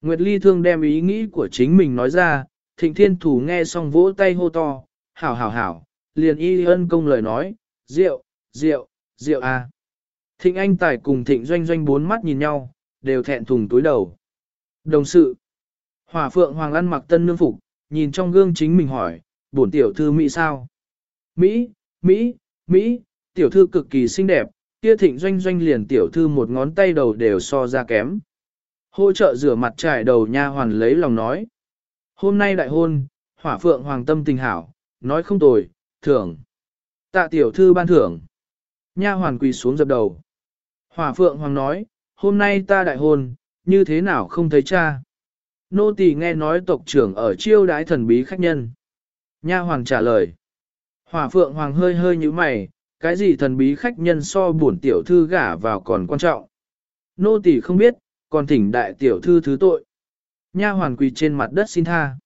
Nguyệt Ly thương đem ý nghĩ của chính mình nói ra, thịnh thiên thủ nghe xong vỗ tay hô to, hảo hảo hảo, liền y ân công lời nói, rượu, rượu, rượu à. Thịnh anh tài cùng thịnh doanh doanh bốn mắt nhìn nhau, đều thẹn thùng túi đầu. Đồng sự, hỏa phượng hoàng ăn mặc tân nương phục, nhìn trong gương chính mình hỏi, bổn tiểu thư Mỹ sao? Mỹ, Mỹ, Mỹ, tiểu thư cực kỳ xinh đẹp, kia thịnh doanh doanh liền tiểu thư một ngón tay đầu đều so ra kém. Hỗ trợ rửa mặt trải đầu nha hoàn lấy lòng nói. Hôm nay đại hôn, hỏa phượng hoàng tâm tình hảo, nói không tồi, thưởng. Tạ tiểu thư ban thưởng. Nha hoàn quỳ xuống dập đầu. Hỏa phượng hoàng nói, hôm nay ta đại hôn, như thế nào không thấy cha. Nô tỳ nghe nói tộc trưởng ở chiêu đái thần bí khách nhân. Nha hoàng trả lời. Hỏa phượng hoàng hơi hơi như mày, cái gì thần bí khách nhân so bổn tiểu thư gả vào còn quan trọng. Nô tỳ không biết, còn thỉnh đại tiểu thư thứ tội. Nha hoàn quỳ trên mặt đất xin tha.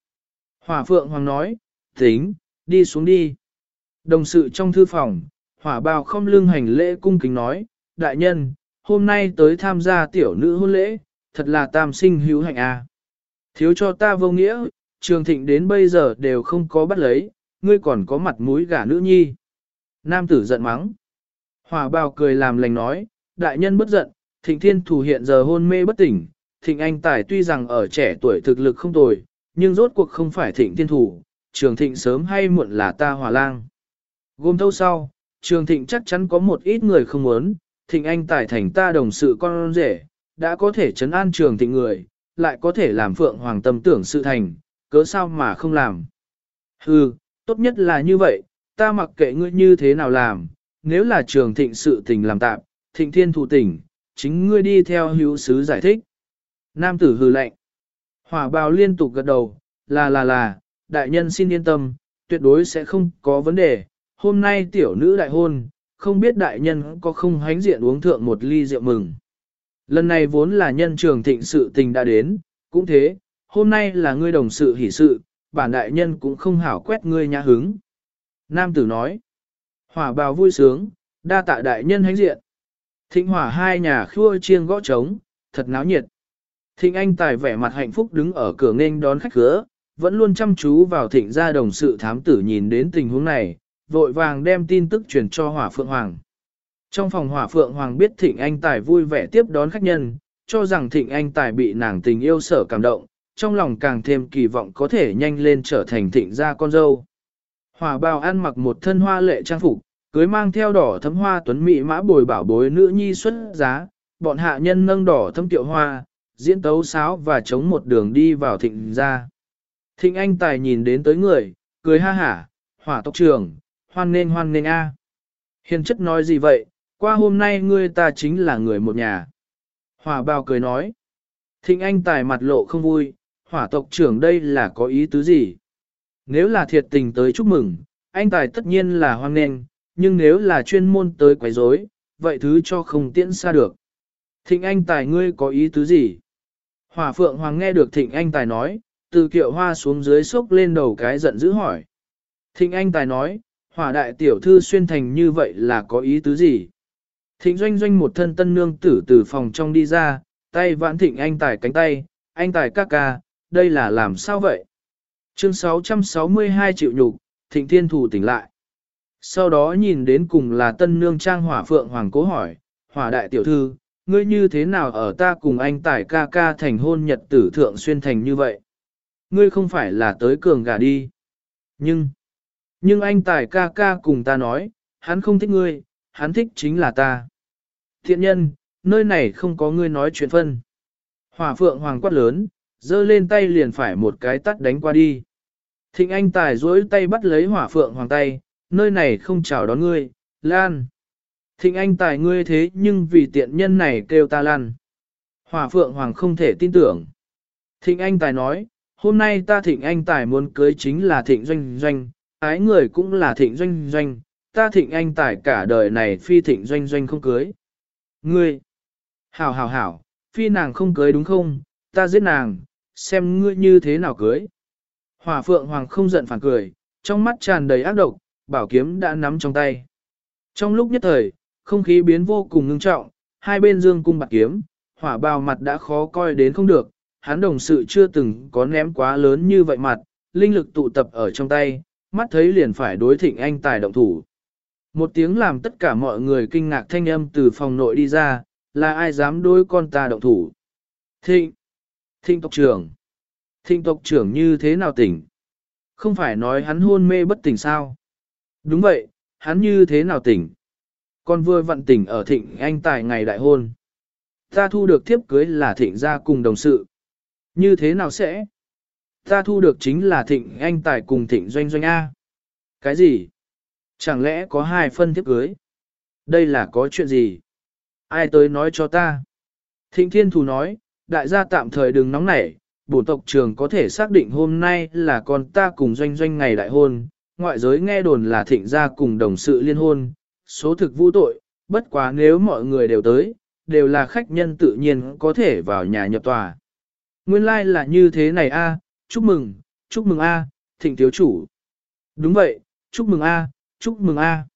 Hỏa phượng hoàng nói, tính, đi xuống đi. Đồng sự trong thư phòng, hỏa bào không lưng hành lễ cung kính nói, đại nhân, hôm nay tới tham gia tiểu nữ hôn lễ, thật là tam sinh hữu hạnh a. À. Thiếu cho ta vô nghĩa, trường thịnh đến bây giờ đều không có bắt lấy, ngươi còn có mặt mũi gả nữ nhi. Nam tử giận mắng. Hỏa bào cười làm lành nói, đại nhân bất giận, thịnh thiên thủ hiện giờ hôn mê bất tỉnh, thịnh anh tài tuy rằng ở trẻ tuổi thực lực không tồi, nhưng rốt cuộc không phải thịnh thiên thủ, trường thịnh sớm hay muộn là ta hòa lang. Gồm thâu sau, trường thịnh chắc chắn có một ít người không muốn, thịnh anh tài thành ta đồng sự con rể, đã có thể chấn an trường thịnh người, lại có thể làm phượng hoàng tâm tưởng sự thành, cớ sao mà không làm. Hừ, tốt nhất là như vậy, ta mặc kệ ngươi như thế nào làm, nếu là trường thịnh sự tình làm tạm, thịnh thiên thủ tình, chính ngươi đi theo hữu sứ giải thích. Nam tử hừ lạnh. Hỏa bào liên tục gật đầu, là là là, đại nhân xin yên tâm, tuyệt đối sẽ không có vấn đề. Hôm nay tiểu nữ đại hôn, không biết đại nhân có không hánh diện uống thượng một ly rượu mừng. Lần này vốn là nhân trường thịnh sự tình đã đến, cũng thế, hôm nay là ngươi đồng sự hỷ sự, bản đại nhân cũng không hảo quét ngươi nhã hứng. Nam tử nói, hỏa bào vui sướng, đa tạ đại nhân hánh diện. Thịnh hỏa hai nhà khua chiêng gõ trống, thật náo nhiệt. Thịnh anh tài vẻ mặt hạnh phúc đứng ở cửa nghênh đón khách khứa, vẫn luôn chăm chú vào thịnh gia đồng sự thám tử nhìn đến tình huống này, vội vàng đem tin tức truyền cho hỏa phượng hoàng. Trong phòng hỏa phượng hoàng biết thịnh anh tài vui vẻ tiếp đón khách nhân, cho rằng thịnh anh tài bị nàng tình yêu sở cảm động, trong lòng càng thêm kỳ vọng có thể nhanh lên trở thành thịnh gia con dâu. Hỏa bào ăn mặc một thân hoa lệ trang phục, cưới mang theo đỏ thấm hoa tuấn mỹ mã bồi bảo bối nữ nhi xuất giá, bọn hạ nhân nâng đỏ thấm tiệu hoa, diễn tấu sáo và chống một đường đi vào thịnh gia. Thịnh anh tài nhìn đến tới người, cười ha hả, hỏa tộc trưởng, hoan nên hoan nên a. Hiền chất nói gì vậy, qua hôm nay ngươi ta chính là người một nhà. Hỏa bào cười nói. Thịnh anh tài mặt lộ không vui, hỏa tộc trưởng đây là có ý tứ gì? Nếu là thiệt tình tới chúc mừng, anh tài tất nhiên là hoan nghênh, nhưng nếu là chuyên môn tới quấy rối, vậy thứ cho không tiễn xa được. Thịnh anh tài ngươi có ý tứ gì? Hỏa phượng hoàng nghe được thịnh anh tài nói, từ kiệu hoa xuống dưới sốc lên đầu cái giận dữ hỏi. Thịnh anh tài nói, hỏa đại tiểu thư xuyên thành như vậy là có ý tứ gì? Thịnh doanh doanh một thân tân nương tử từ phòng trong đi ra, tay vãn thịnh anh tài cánh tay, anh tài ca ca, đây là làm sao vậy? Chương 662 triệu nhục, thịnh thiên thủ tỉnh lại. Sau đó nhìn đến cùng là tân nương trang hỏa phượng hoàng cố hỏi, hỏa đại tiểu thư, ngươi như thế nào ở ta cùng anh tài ca ca thành hôn nhật tử thượng xuyên thành như vậy? Ngươi không phải là tới cường gà đi. Nhưng, nhưng anh tài ca ca cùng ta nói, hắn không thích ngươi, hắn thích chính là ta. Thiện nhân, nơi này không có ngươi nói chuyện phân. Hỏa phượng hoàng quát lớn, giơ lên tay liền phải một cái tắt đánh qua đi. Thịnh anh tài duỗi tay bắt lấy hỏa phượng hoàng tay, nơi này không chào đón ngươi, lan. Thịnh anh tài ngươi thế nhưng vì tiện nhân này kêu ta lan. Hỏa phượng hoàng không thể tin tưởng. Thịnh anh tài nói, hôm nay ta thịnh anh tài muốn cưới chính là thịnh doanh doanh, ái người cũng là thịnh doanh doanh, ta thịnh anh tài cả đời này phi thịnh doanh doanh không cưới. Ngươi, hảo hảo hảo, phi nàng không cưới đúng không, ta giết nàng, xem ngươi như thế nào cưới. Hỏa phượng hoàng không giận phản cười, trong mắt tràn đầy ác độc, bảo kiếm đã nắm trong tay. Trong lúc nhất thời, không khí biến vô cùng ngưng trọng, hai bên dương cung bạc kiếm, hỏa bào mặt đã khó coi đến không được, hắn đồng sự chưa từng có ném quá lớn như vậy mặt, linh lực tụ tập ở trong tay, mắt thấy liền phải đối thịnh anh tài động thủ. Một tiếng làm tất cả mọi người kinh ngạc thanh âm từ phòng nội đi ra, là ai dám đối con ta động thủ. Thịnh! Thịnh tộc trưởng! Thịnh tộc trưởng như thế nào tỉnh? Không phải nói hắn hôn mê bất tỉnh sao? Đúng vậy, hắn như thế nào tỉnh? Con vừa vận tỉnh ở thịnh anh tài ngày đại hôn. Ta thu được thiếp cưới là thịnh gia cùng đồng sự. Như thế nào sẽ? Ta thu được chính là thịnh anh tài cùng thịnh doanh doanh A. Cái gì? Chẳng lẽ có hai phân thiếp cưới? Đây là có chuyện gì? Ai tới nói cho ta? Thịnh thiên thù nói, đại gia tạm thời đừng nóng nảy, bổ tộc trường có thể xác định hôm nay là con ta cùng doanh doanh ngày đại hôn, ngoại giới nghe đồn là thịnh gia cùng đồng sự liên hôn, số thực vũ tội, bất quá nếu mọi người đều tới, đều là khách nhân tự nhiên có thể vào nhà nhập tòa. Nguyên lai like là như thế này a, chúc mừng, chúc mừng a, thịnh thiếu chủ. Đúng vậy, chúc mừng a, chúc mừng a.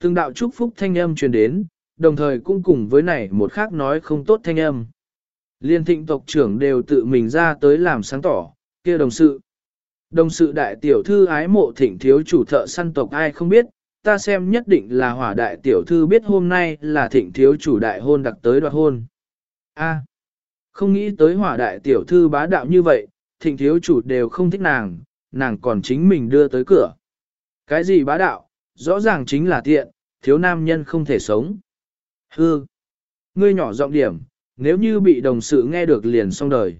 Từng đạo chúc phúc thanh âm truyền đến, đồng thời cũng cùng với này một khác nói không tốt thanh âm. Liên thịnh tộc trưởng đều tự mình ra tới làm sáng tỏ, kia đồng sự. Đồng sự đại tiểu thư ái mộ thịnh thiếu chủ thợ săn tộc ai không biết, ta xem nhất định là hỏa đại tiểu thư biết hôm nay là thịnh thiếu chủ đại hôn đặc tới đoạt hôn. A, không nghĩ tới hỏa đại tiểu thư bá đạo như vậy, thịnh thiếu chủ đều không thích nàng, nàng còn chính mình đưa tới cửa. Cái gì bá đạo, rõ ràng chính là tiện, thiếu nam nhân không thể sống. Hư, ngươi nhỏ giọng điểm, nếu như bị đồng sự nghe được liền xong đời.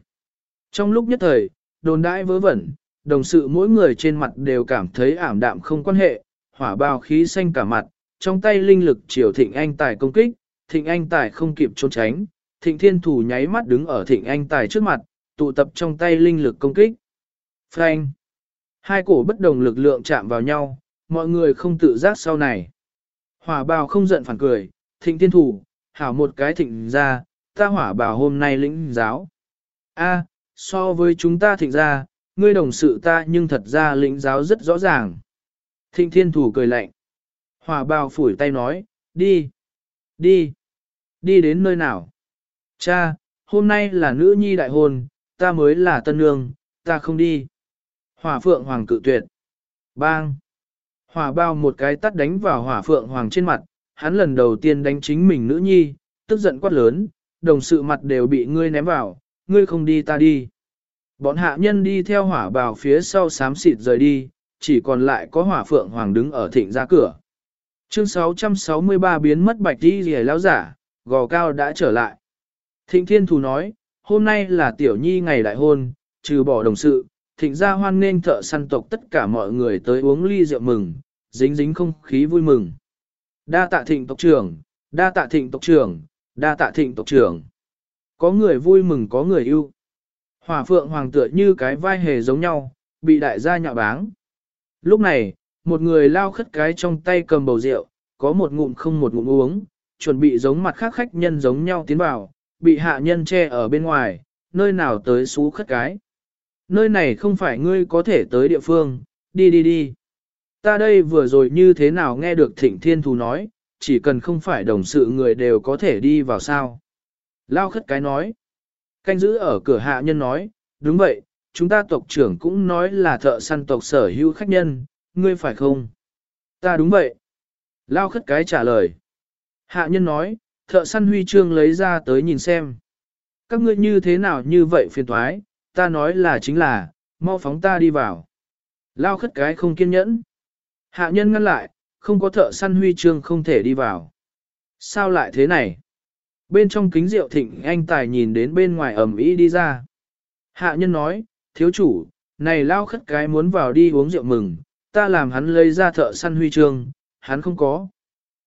Trong lúc nhất thời, đồn đãi vớ vẩn, đồng sự mỗi người trên mặt đều cảm thấy ảm đạm không quan hệ, hỏa bao khí xanh cả mặt, trong tay linh lực chiều thịnh anh tài công kích, thịnh anh tài không kịp trốn tránh, thịnh thiên thủ nháy mắt đứng ở thịnh anh tài trước mặt, tụ tập trong tay linh lực công kích. Frank! Hai cổ bất đồng lực lượng chạm vào nhau, mọi người không tự giác sau này. Hỏa bào không giận phản cười, thịnh thiên thủ, hảo một cái thịnh ra, ta hỏa bào hôm nay lĩnh giáo. A, so với chúng ta thịnh ra, ngươi đồng sự ta nhưng thật ra lĩnh giáo rất rõ ràng. Thịnh thiên thủ cười lạnh. Hỏa bào phủi tay nói, đi, đi, đi đến nơi nào. Cha, hôm nay là nữ nhi đại hôn, ta mới là tân nương, ta không đi. Hỏa phượng hoàng cự tuyệt. Bang. Hỏa bao một cái tắt đánh vào hỏa phượng hoàng trên mặt, hắn lần đầu tiên đánh chính mình nữ nhi, tức giận quát lớn, đồng sự mặt đều bị ngươi ném vào, ngươi không đi ta đi. Bọn hạ nhân đi theo hỏa bào phía sau xám xịt rời đi, chỉ còn lại có hỏa phượng hoàng đứng ở thịnh ra cửa. Chương 663 biến mất bạch đi rìa lão giả, gò cao đã trở lại. Thịnh thiên thù nói, hôm nay là tiểu nhi ngày đại hôn, trừ bỏ đồng sự, thịnh gia hoan nên thợ săn tộc tất cả mọi người tới uống ly rượu mừng, dính dính không khí vui mừng. Đa tạ thịnh tộc trưởng, đa tạ thịnh tộc trưởng, đa tạ thịnh tộc trưởng. Có người vui mừng có người yêu. Hỏa phượng hoàng tựa như cái vai hề giống nhau, bị đại gia nhạo báng. Lúc này, một người lao khất cái trong tay cầm bầu rượu, có một ngụm không một ngụm uống, chuẩn bị giống mặt khác khách nhân giống nhau tiến vào, bị hạ nhân che ở bên ngoài, nơi nào tới xú khất cái. Nơi này không phải ngươi có thể tới địa phương, đi đi đi. Ta đây vừa rồi như thế nào nghe được thịnh thiên thù nói, chỉ cần không phải đồng sự người đều có thể đi vào sao. Lao khất cái nói. Canh giữ ở cửa hạ nhân nói, đúng vậy, chúng ta tộc trưởng cũng nói là thợ săn tộc sở hữu khách nhân, ngươi phải không? Ta đúng vậy. Lao khất cái trả lời. Hạ nhân nói, thợ săn huy chương lấy ra tới nhìn xem. Các ngươi như thế nào như vậy phiền thoái, ta nói là chính là, mau phóng ta đi vào. Lao khất cái không kiên nhẫn. Hạ nhân ngăn lại, không có thợ săn huy chương không thể đi vào. Sao lại thế này? Bên trong kính rượu thịnh anh tài nhìn đến bên ngoài ẩm ý đi ra. Hạ nhân nói, thiếu chủ, này lao khất cái muốn vào đi uống rượu mừng, ta làm hắn lấy ra thợ săn huy chương, hắn không có.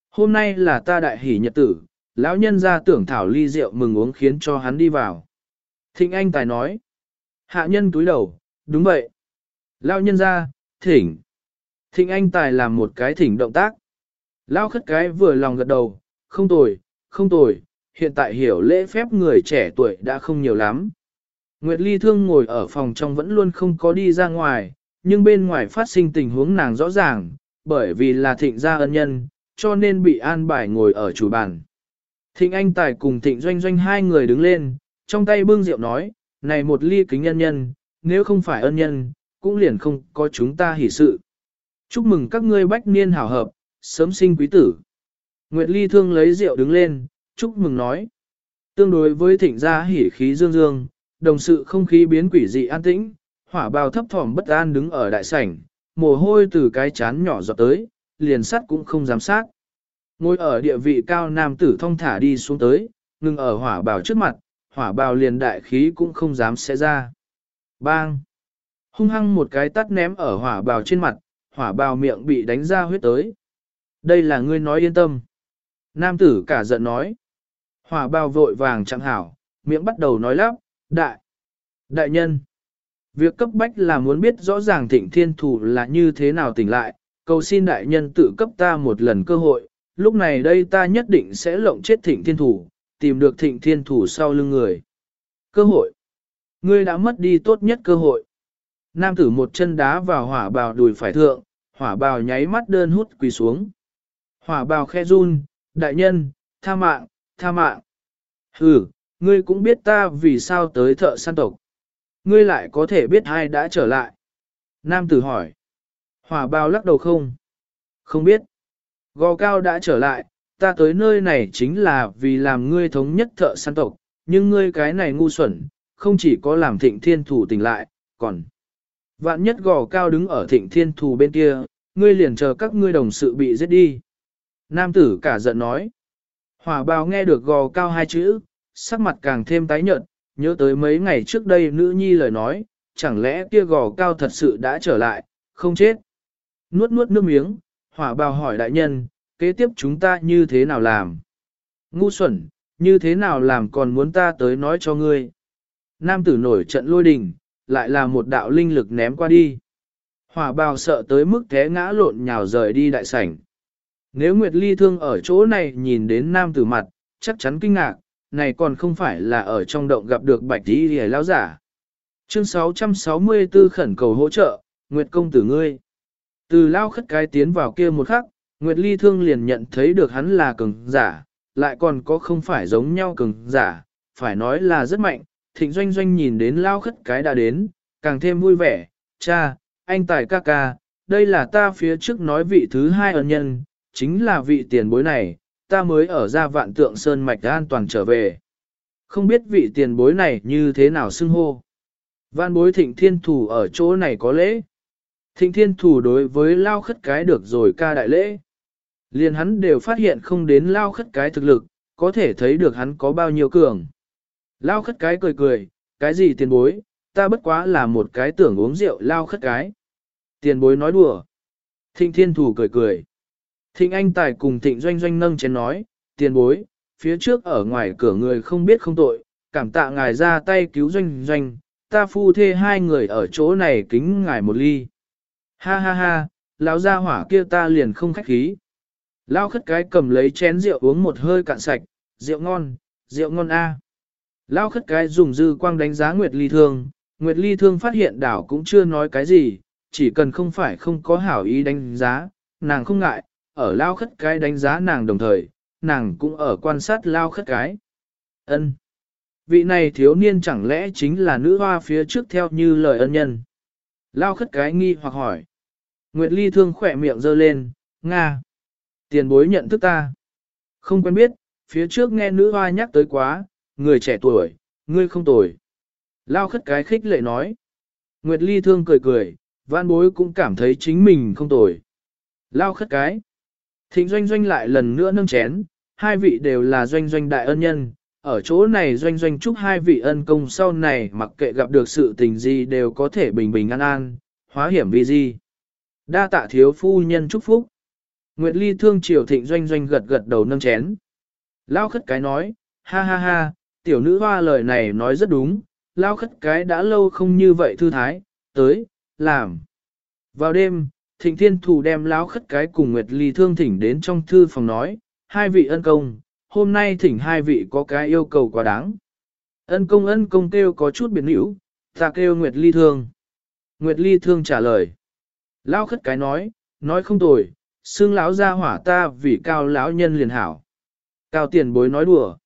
Hôm nay là ta đại hỷ nhật tử, lão nhân ra tưởng thảo ly rượu mừng uống khiến cho hắn đi vào. Thịnh anh tài nói, hạ nhân túi đầu, đúng vậy. Lão nhân ra, thỉnh. Thịnh anh tài làm một cái thỉnh động tác. Lão khất cái vừa lòng gật đầu, không tồi, không tồi, hiện tại hiểu lễ phép người trẻ tuổi đã không nhiều lắm. Nguyệt Ly Thương ngồi ở phòng trong vẫn luôn không có đi ra ngoài, nhưng bên ngoài phát sinh tình huống nàng rõ ràng, bởi vì là thịnh gia ân nhân, cho nên bị an bài ngồi ở chủ bàn. Thịnh Anh Tài cùng Thịnh Doanh Doanh hai người đứng lên, trong tay bưng rượu nói, này một ly kính nhân nhân, nếu không phải ân nhân, cũng liền không có chúng ta hỷ sự. Chúc mừng các ngươi bách niên hảo hợp, sớm sinh quý tử. Nguyệt Ly Thương lấy rượu đứng lên, chúc mừng nói. Tương đối với thịnh gia hỉ khí dương dương, đồng sự không khí biến quỷ dị an tĩnh, hỏa bào thấp thỏm bất an đứng ở đại sảnh, mồ hôi từ cái chán nhỏ giọt tới, liền sắt cũng không dám sát. Ngồi ở địa vị cao nam tử thông thả đi xuống tới, ngừng ở hỏa bào trước mặt, hỏa bào liền đại khí cũng không dám xé ra. Bang! Hung hăng một cái tắt ném ở hỏa bào trên mặt, hỏa bào miệng bị đánh ra huyết tới. Đây là ngươi nói yên tâm. Nam tử cả giận nói. Hỏa bào vội vàng chẳng hảo, miệng bắt đầu nói lắp, đại, đại nhân. Việc cấp bách là muốn biết rõ ràng thịnh thiên thủ là như thế nào tỉnh lại, cầu xin đại nhân tự cấp ta một lần cơ hội, lúc này đây ta nhất định sẽ lộng chết thịnh thiên thủ, tìm được thịnh thiên thủ sau lưng người. Cơ hội. Ngươi đã mất đi tốt nhất cơ hội. Nam tử một chân đá vào hỏa bào đùi phải thượng, hỏa bào nháy mắt đơn hút quỳ xuống. Hỏa bào khe run, đại nhân, tha mạng, tha mạng. Ừ, ngươi cũng biết ta vì sao tới thợ săn tộc. Ngươi lại có thể biết ai đã trở lại. Nam tử hỏi. Hỏa bào lắc đầu không? Không biết. Gò cao đã trở lại, ta tới nơi này chính là vì làm ngươi thống nhất thợ săn tộc, nhưng ngươi cái này ngu xuẩn, không chỉ có làm thịnh thiên thủ tỉnh lại, còn... Vạn nhất gò cao đứng ở thịnh thiên thủ bên kia, ngươi liền chờ các ngươi đồng sự bị giết đi. Nam tử cả giận nói. Hỏa bào nghe được gò cao hai chữ, sắc mặt càng thêm tái nhợt, nhớ tới mấy ngày trước đây nữ nhi lời nói, chẳng lẽ kia gò cao thật sự đã trở lại, không chết. Nuốt nuốt nước miếng, hỏa bào hỏi đại nhân, kế tiếp chúng ta như thế nào làm? Ngu xuẩn, như thế nào làm còn muốn ta tới nói cho ngươi? Nam tử nổi trận lôi đình, lại là một đạo linh lực ném qua đi. Hỏa bào sợ tới mức té ngã lộn nhào rời đi đại sảnh. Nếu Nguyệt Ly thương ở chỗ này nhìn đến nam tử mặt, chắc chắn kinh ngạc, này còn không phải là ở trong động gặp được bạch tí hề lao giả. Chương 664 khẩn cầu hỗ trợ, Nguyệt công tử ngươi. Từ lao khất cái tiến vào kia một khắc, Nguyệt Ly Thương liền nhận thấy được hắn là cường giả, lại còn có không phải giống nhau cường giả, phải nói là rất mạnh. Thịnh Doanh Doanh nhìn đến lao khất cái đã đến, càng thêm vui vẻ, cha, anh tài ca ca, đây là ta phía trước nói vị thứ hai ân nhân, chính là vị tiền bối này, ta mới ở ra vạn tượng sơn mạch an toàn trở về. Không biết vị tiền bối này như thế nào xưng hô. Vạn bối thịnh thiên thủ ở chỗ này có lễ. Thịnh thiên thủ đối với lao khất cái được rồi ca đại lễ. Liền hắn đều phát hiện không đến lao khất cái thực lực, có thể thấy được hắn có bao nhiêu cường. Lao khất cái cười cười, cái gì tiền bối, ta bất quá là một cái tưởng uống rượu lao khất cái. Tiền bối nói đùa. Thịnh thiên thủ cười cười. Thịnh anh tài cùng thịnh doanh doanh nâng chén nói, tiền bối, phía trước ở ngoài cửa người không biết không tội, cảm tạ ngài ra tay cứu doanh doanh, ta phu thê hai người ở chỗ này kính ngài một ly. Ha ha ha, lão gia hỏa kia ta liền không khách khí. Lao khất cái cầm lấy chén rượu uống một hơi cạn sạch, rượu ngon, rượu ngon a. Lao khất cái dùng dư quang đánh giá Nguyệt Ly Thương, Nguyệt Ly Thương phát hiện đảo cũng chưa nói cái gì, chỉ cần không phải không có hảo ý đánh giá, nàng không ngại, ở Lao khất cái đánh giá nàng đồng thời, nàng cũng ở quan sát Lao khất cái. ân Vị này thiếu niên chẳng lẽ chính là nữ hoa phía trước theo như lời ân nhân. Lao khất cái nghi hoặc hỏi. Nguyệt Ly Thương khỏe miệng giơ lên, Nga. Tiền bối nhận thức ta. Không quen biết, phía trước nghe nữ hoa nhắc tới quá, người trẻ tuổi, ngươi không tuổi. Lao khất cái khích lệ nói. Nguyệt Ly thương cười cười, văn bối cũng cảm thấy chính mình không tuổi Lao khất cái. Thịnh doanh doanh lại lần nữa nâng chén, hai vị đều là doanh doanh đại ân nhân. Ở chỗ này doanh doanh chúc hai vị ân công sau này mặc kệ gặp được sự tình gì đều có thể bình bình an an, hóa hiểm vì gì. Đa tạ thiếu phu nhân chúc phúc. Nguyệt Ly thương triều thịnh doanh doanh gật gật đầu nâng chén. Lao khất cái nói, ha ha ha, tiểu nữ hoa lời này nói rất đúng, lao khất cái đã lâu không như vậy thư thái, tới, làm. Vào đêm, thịnh thiên thủ đem lao khất cái cùng Nguyệt Ly thương thỉnh đến trong thư phòng nói, hai vị ân công, hôm nay thỉnh hai vị có cái yêu cầu quá đáng. Ân công ân công kêu có chút biến hữu, ta kêu Nguyệt Ly thương. Nguyệt Ly thương trả lời. Lao khất cái nói, nói không tồi, xương lão ra hỏa ta vì cao lão nhân liền hảo. Cao tiền bối nói đùa.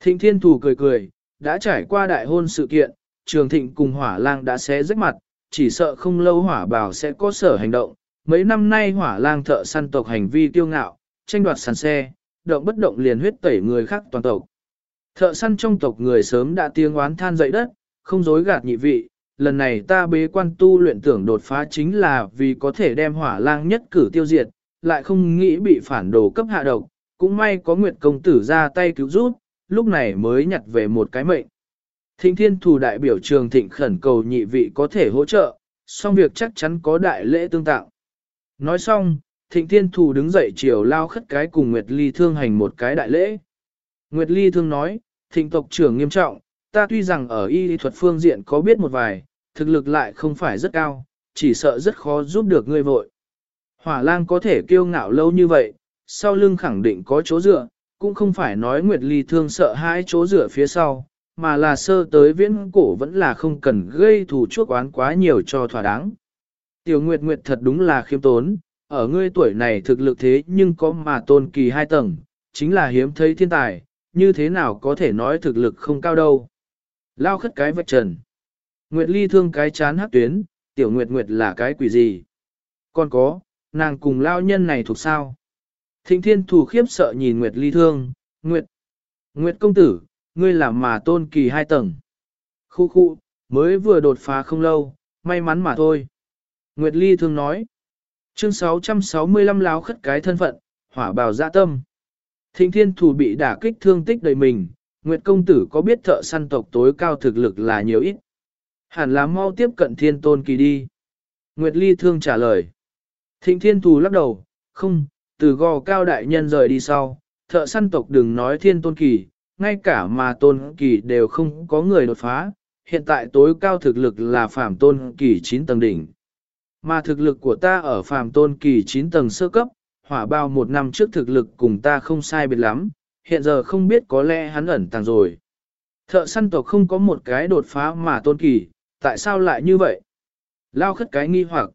Thịnh thiên thủ cười cười, đã trải qua đại hôn sự kiện, trường thịnh cùng hỏa lang đã xé rách mặt, chỉ sợ không lâu hỏa bảo sẽ có sở hành động. Mấy năm nay hỏa lang thợ săn tộc hành vi tiêu ngạo, tranh đoạt sàn xe, động bất động liền huyết tẩy người khác toàn tộc. Thợ săn trong tộc người sớm đã tiếng oán than dậy đất, không dối gạt nhị vị, lần này ta bế quan tu luyện tưởng đột phá chính là vì có thể đem hỏa lang nhất cử tiêu diệt, lại không nghĩ bị phản đồ cấp hạ độc, cũng may có Nguyệt công tử ra tay cứu giúp, lúc này mới nhặt về một cái mệnh. Thịnh thiên thủ đại biểu trường thịnh khẩn cầu nhị vị có thể hỗ trợ, xong việc chắc chắn có đại lễ tương tạo. Nói xong, thịnh thiên thủ đứng dậy chiều lao khất cái cùng Nguyệt Ly thương hành một cái đại lễ. Nguyệt Ly thương nói, thịnh tộc trưởng nghiêm trọng, ta tuy rằng ở y thuật phương diện có biết một vài, thực lực lại không phải rất cao, chỉ sợ rất khó giúp được ngươi vội. Hỏa lang có thể kiêu ngạo lâu như vậy, sau lưng khẳng định có chỗ dựa, cũng không phải nói Nguyệt Ly thương sợ hai chỗ dựa phía sau, mà là sơ tới viễn cổ vẫn là không cần gây thù chuốc oán quá nhiều cho thỏa đáng. Tiểu Nguyệt Nguyệt thật đúng là khiêm tốn, ở ngươi tuổi này thực lực thế nhưng có mà tôn kỳ hai tầng, chính là hiếm thấy thiên tài, như thế nào có thể nói thực lực không cao đâu. Lao khất cái vạch trần. Nguyệt Ly thương cái chán hắc tuyến, tiểu Nguyệt Nguyệt là cái quỷ gì? Còn có, nàng cùng lao nhân này thuộc sao? Thịnh thiên thủ khiếp sợ nhìn Nguyệt ly thương, Nguyệt, Nguyệt công tử, ngươi làm mà tôn kỳ hai tầng. Khu khu, mới vừa đột phá không lâu, may mắn mà thôi. Nguyệt ly thương nói, chương 665 láo khất cái thân phận, hỏa bào dạ tâm. Thịnh thiên thủ bị đả kích thương tích đầy mình, Nguyệt công tử có biết thợ săn tộc tối cao thực lực là nhiều ít. Hẳn là mau tiếp cận thiên tôn kỳ đi. Nguyệt ly thương trả lời. Thịnh thiên thủ lắc đầu, không, từ gò cao đại nhân rời đi sau, thợ săn tộc đừng nói thiên tôn kỳ, ngay cả mà tôn kỳ đều không có người đột phá, hiện tại tối cao thực lực là phạm tôn kỳ 9 tầng đỉnh. Mà thực lực của ta ở phàm tôn kỳ 9 tầng sơ cấp, hỏa bao một năm trước thực lực cùng ta không sai biệt lắm, hiện giờ không biết có lẽ hắn ẩn tàng rồi. Thợ săn tộc không có một cái đột phá mà tôn kỳ, tại sao lại như vậy? Lao khất cái nghi hoặc.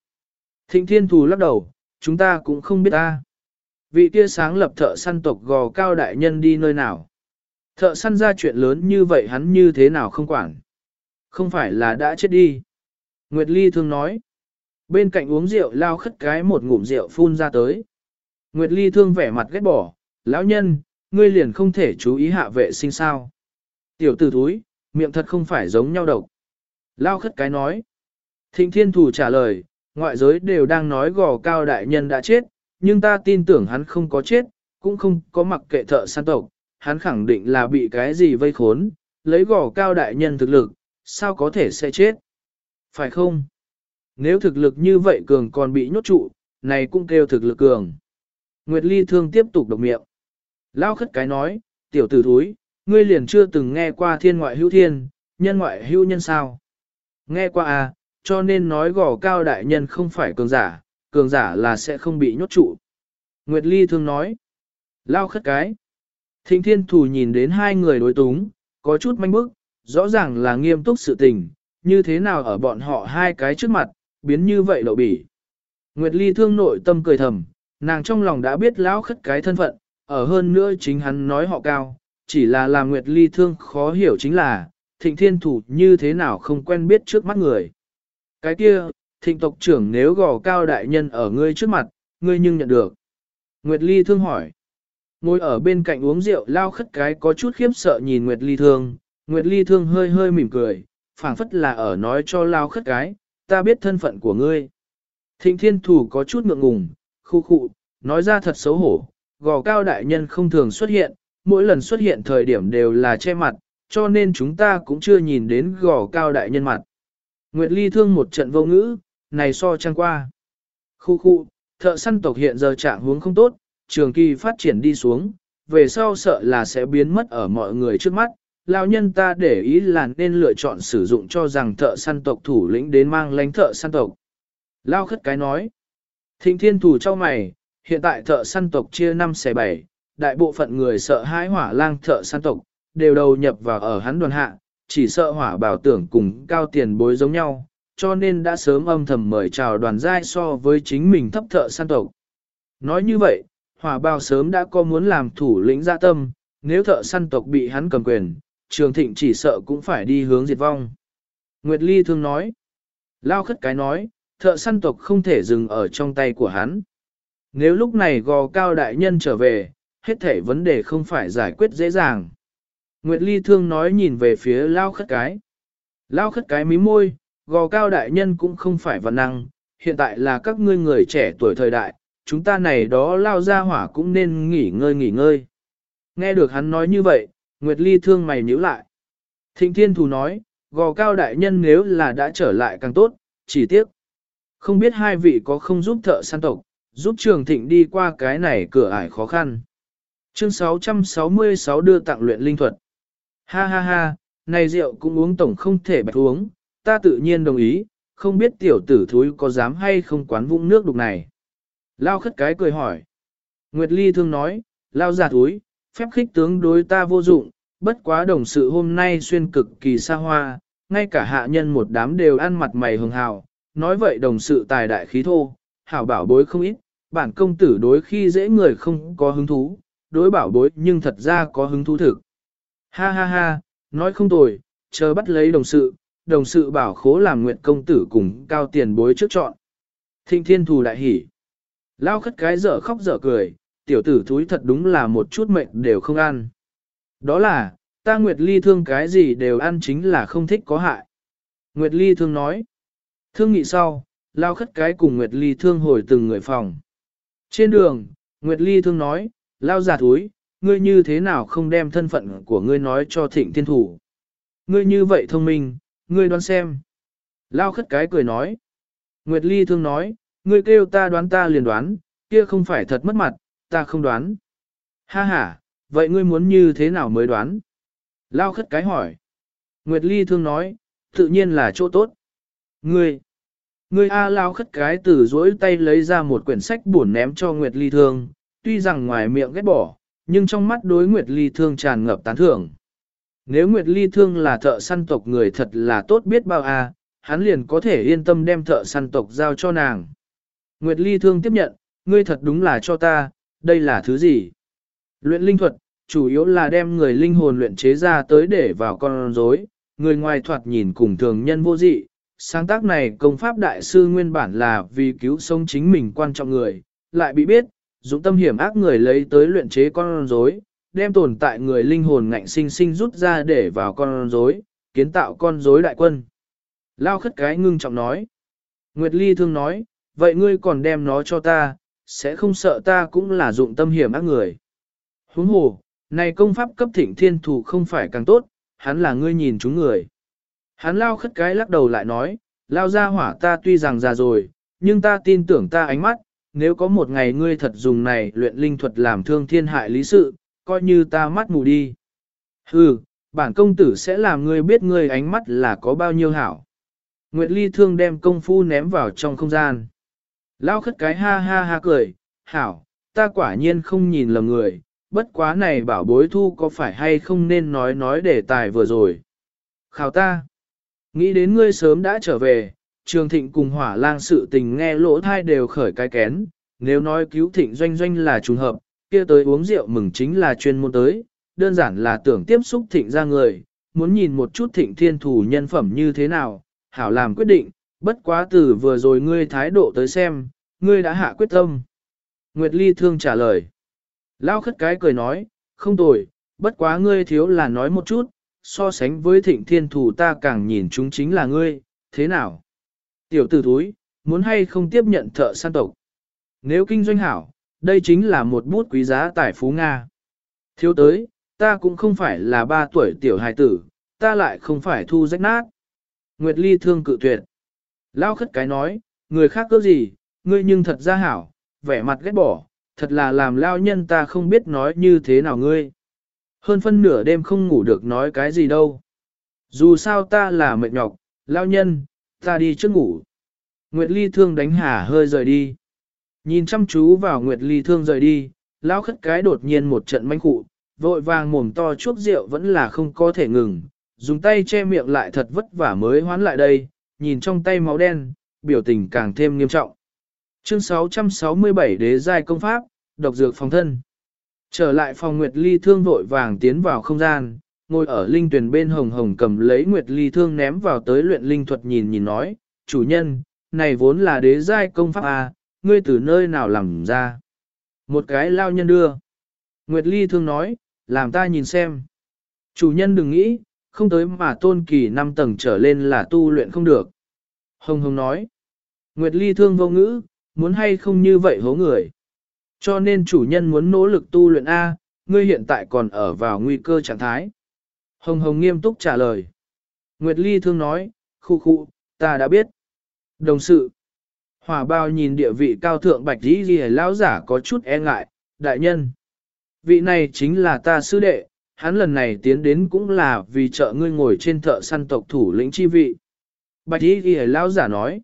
Thịnh thiên thù lắc đầu, chúng ta cũng không biết ta vị kia sáng lập thợ săn tộc gò cao đại nhân đi nơi nào. Thợ săn ra chuyện lớn như vậy hắn như thế nào không quản. Không phải là đã chết đi. Nguyệt Ly thường nói. Bên cạnh uống rượu lao khất cái một ngụm rượu phun ra tới. Nguyệt Ly thương vẻ mặt ghét bỏ. Lão nhân, ngươi liền không thể chú ý hạ vệ sinh sao. Tiểu tử túi, miệng thật không phải giống nhau độc. Lao khất cái nói. Thịnh thiên thủ trả lời, ngoại giới đều đang nói gò cao đại nhân đã chết, nhưng ta tin tưởng hắn không có chết, cũng không có mặc kệ thợ săn tộc, hắn khẳng định là bị cái gì vây khốn, lấy gò cao đại nhân thực lực, sao có thể sẽ chết? Phải không? Nếu thực lực như vậy cường còn bị nhốt trụ, này cũng kêu thực lực cường. Nguyệt Ly thương tiếp tục độc miệng. Lao khất cái nói, tiểu tử thúi, ngươi liền chưa từng nghe qua thiên ngoại hữu thiên, nhân ngoại hữu nhân sao? Nghe qua à, cho nên nói gò cao đại nhân không phải cường giả, cường giả là sẽ không bị nhốt trụ. Nguyệt Ly thương nói, lao khất cái. Thịnh thiên thủ nhìn đến hai người đối túng, có chút manh bức, rõ ràng là nghiêm túc sự tình, như thế nào ở bọn họ hai cái trước mặt, biến như vậy lộ bỉ. Nguyệt Ly thương nội tâm cười thầm, nàng trong lòng đã biết lão khất cái thân phận, ở hơn nữa chính hắn nói họ cao, chỉ là làm Nguyệt Ly thương khó hiểu chính là, thịnh thiên thủ như thế nào không quen biết trước mắt người. Cái kia, thịnh tộc trưởng nếu gò cao đại nhân ở ngươi trước mặt, ngươi nhưng nhận được. Nguyệt Ly thương hỏi. Ngồi ở bên cạnh uống rượu lao khất cái có chút khiếp sợ nhìn Nguyệt Ly thương, Nguyệt Ly thương hơi hơi mỉm cười, phảng phất là ở nói cho lao khất cái, ta biết thân phận của ngươi. Thịnh thiên thủ có chút ngượng ngùng, khu khụ, nói ra thật xấu hổ, gò cao đại nhân không thường xuất hiện, mỗi lần xuất hiện thời điểm đều là che mặt, cho nên chúng ta cũng chưa nhìn đến gò cao đại nhân mặt. Nguyệt Ly thương một trận vô ngữ, này so trang qua. Khu khu, thợ săn tộc hiện giờ trạng hướng không tốt, trường kỳ phát triển đi xuống, về sau sợ là sẽ biến mất ở mọi người trước mắt. Lão nhân ta để ý là nên lựa chọn sử dụng cho rằng thợ săn tộc thủ lĩnh đến mang lãnh thợ săn tộc. Lao khất cái nói. Thịnh thiên thủ cho mày, hiện tại thợ săn tộc chia 5 xe 7, đại bộ phận người sợ hãi hỏa lang thợ săn tộc, đều đầu nhập vào ở hắn đoàn hạ, chỉ sợ hỏa bảo tưởng cùng cao tiền bối giống nhau, cho nên đã sớm âm thầm mời chào đoàn giai so với chính mình thấp thợ săn tộc. Nói như vậy, hỏa bào sớm đã có muốn làm thủ lĩnh dạ tâm, nếu thợ săn tộc bị hắn cầm quyền, trường thịnh chỉ sợ cũng phải đi hướng diệt vong. Nguyệt Ly thương nói, lao khất cái nói, thợ săn tộc không thể dừng ở trong tay của hắn. Nếu lúc này gò cao đại nhân trở về, hết thể vấn đề không phải giải quyết dễ dàng. Nguyệt Ly thương nói nhìn về phía lao khất cái. Lao khất cái mí môi, gò cao đại nhân cũng không phải văn năng, hiện tại là các ngươi người trẻ tuổi thời đại, chúng ta này đó lao ra hỏa cũng nên nghỉ ngơi nghỉ ngơi. Nghe được hắn nói như vậy, Nguyệt Ly thương mày nhíu lại. Thịnh Thiên Thù nói, gò cao đại nhân nếu là đã trở lại càng tốt, chỉ tiếc. Không biết hai vị có không giúp thợ săn tộc, giúp trường thịnh đi qua cái này cửa ải khó khăn. Chương 666 đưa tặng luyện linh thuật. Ha ha ha, này rượu cũng uống tổng không thể bạch uống, ta tự nhiên đồng ý, không biết tiểu tử thúi có dám hay không quán vũng nước đục này. Lao khất cái cười hỏi. Nguyệt Ly thương nói, Lao giả thúi, phép khích tướng đối ta vô dụng, bất quá đồng sự hôm nay xuyên cực kỳ xa hoa, ngay cả hạ nhân một đám đều ăn mặt mày hường hào, nói vậy đồng sự tài đại khí thô, hảo bảo bối không ít, bản công tử đối khi dễ người không có hứng thú, đối bảo bối nhưng thật ra có hứng thú thực. Ha ha ha, nói không tồi, chờ bắt lấy đồng sự, đồng sự bảo khố làm nguyện công tử cùng cao tiền bối trước chọn. Thịnh thiên thù đại hỉ. Lao khất cái dở khóc dở cười, tiểu tử thúi thật đúng là một chút mệnh đều không ăn. Đó là, ta Nguyệt Ly thương cái gì đều ăn chính là không thích có hại. Nguyệt Ly thương nói. Thương nghị sau, Lao khất cái cùng Nguyệt Ly thương hồi từng người phòng. Trên đường, Nguyệt Ly thương nói, Lao giả thúi, ngươi như thế nào không đem thân phận của ngươi nói cho thịnh thiên thủ. Ngươi như vậy thông minh, ngươi đoán xem. Lao khất cái cười nói. Nguyệt Ly thương nói, ngươi kêu ta đoán ta liền đoán, kia không phải thật mất mặt, ta không đoán. Ha ha, vậy ngươi muốn như thế nào mới đoán? Lao khất cái hỏi. Nguyệt Ly thương nói, tự nhiên là chỗ tốt. Ngươi, ngươi A Lao khất cái từ dỗi tay lấy ra một quyển sách buồn ném cho Nguyệt Ly thương, tuy rằng ngoài miệng ghét bỏ, nhưng trong mắt đối Nguyệt Ly thương tràn ngập tán thưởng. Nếu Nguyệt Ly thương là thợ săn tộc người thật là tốt biết bao a, hắn liền có thể yên tâm đem thợ săn tộc giao cho nàng. Nguyệt Ly thương tiếp nhận, ngươi thật đúng là cho ta, đây là thứ gì? Luyện linh thuật, chủ yếu là đem người linh hồn luyện chế ra tới để vào con rối, người ngoài thoạt nhìn cùng thường nhân vô dị. Sáng tác này công pháp đại sư nguyên bản là vì cứu sống chính mình quan trọng người, lại bị biết, dụng tâm hiểm ác người lấy tới luyện chế con rối, đem tồn tại người linh hồn ngạnh sinh sinh rút ra để vào con rối, kiến tạo con rối đại quân. Lao khất cái ngưng trọng nói. Nguyệt Ly thương nói, vậy ngươi còn đem nó cho ta, sẽ không sợ ta cũng là dụng tâm hiểm ác người. Huống hồ, này công pháp cấp thịnh thiên thủ không phải càng tốt, hắn là ngươi nhìn chúng người. Hắn lao khất cái lắc đầu lại nói, lao ra hỏa ta tuy rằng già rồi, nhưng ta tin tưởng ta ánh mắt, nếu có một ngày ngươi thật dùng này luyện linh thuật làm thương thiên hại lý sự, coi như ta mắt mù đi. Hừ, bản công tử sẽ làm ngươi biết ngươi ánh mắt là có bao nhiêu hảo. Nguyệt Ly thương đem công phu ném vào trong không gian. Lao khất cái ha ha ha cười, hảo, ta quả nhiên không nhìn lầm người, bất quá này bảo bối thu có phải hay không nên nói nói để tài vừa rồi. Khảo ta, nghĩ đến ngươi sớm đã trở về, trường thịnh cùng hỏa lang sự tình nghe lỗ thai đều khởi cái kén, nếu nói cứu thịnh doanh doanh là trùng hợp, kia tới uống rượu mừng chính là chuyên môn tới, đơn giản là tưởng tiếp xúc thịnh ra người, muốn nhìn một chút thịnh thiên thủ nhân phẩm như thế nào, hảo làm quyết định, bất quá từ vừa rồi ngươi thái độ tới xem, ngươi đã hạ quyết tâm. Nguyệt Ly thương trả lời. Lao khất cái cười nói, không tồi, bất quá ngươi thiếu là nói một chút, so sánh với thịnh thiên thủ ta càng nhìn chúng chính là ngươi, thế nào? Tiểu tử thúi, muốn hay không tiếp nhận thợ săn tộc? Nếu kinh doanh hảo, đây chính là một bút quý giá tài phú Nga. Thiếu tới, ta cũng không phải là ba tuổi tiểu hài tử, ta lại không phải thu rách nát. Nguyệt Ly thương cự tuyệt. Lao khất cái nói, người khác cướp gì, ngươi nhưng thật ra hảo, vẻ mặt ghét bỏ, thật là làm lao nhân ta không biết nói như thế nào ngươi. Hơn phân nửa đêm không ngủ được nói cái gì đâu. Dù sao ta là mệt nhọc, lao nhân, ta đi trước ngủ. Nguyệt Ly thương đánh hả hơi rời đi. Nhìn chăm chú vào Nguyệt Ly thương rời đi, lão khất cái đột nhiên một trận manh cụ, vội vàng mồm to chuốc rượu vẫn là không có thể ngừng, dùng tay che miệng lại thật vất vả mới hoán lại đây, nhìn trong tay máu đen, biểu tình càng thêm nghiêm trọng. Chương 667 Đế giai công pháp, độc dược phòng thân. Trở lại phòng Nguyệt Ly thương vội vàng tiến vào không gian, ngồi ở linh tuyển bên hồng hồng cầm lấy Nguyệt Ly thương ném vào tới luyện linh thuật nhìn nhìn nói, chủ nhân, này vốn là đế giai công pháp à, ngươi từ nơi nào làm ra. Một cái lao nhân đưa. Nguyệt Ly thương nói, làm ta nhìn xem. Chủ nhân đừng nghĩ, không tới mà tôn kỳ năm tầng trở lên là tu luyện không được. Hồng Hồng nói, Nguyệt Ly thương vô ngữ, muốn hay không như vậy hố người. Cho nên chủ nhân muốn nỗ lực tu luyện A, ngươi hiện tại còn ở vào nguy cơ trạng thái. Hồng Hồng nghiêm túc trả lời. Nguyệt Ly thương nói, khu khu, ta đã biết. Đồng sự. Hỏa bao nhìn địa vị cao thượng bạch dĩ ghi lão giả có chút e ngại, đại nhân. Vị này chính là ta sư đệ, hắn lần này tiến đến cũng là vì trợ ngươi ngồi trên thợ săn tộc thủ lĩnh chi vị. Bạch dĩ ghi lão giả nói.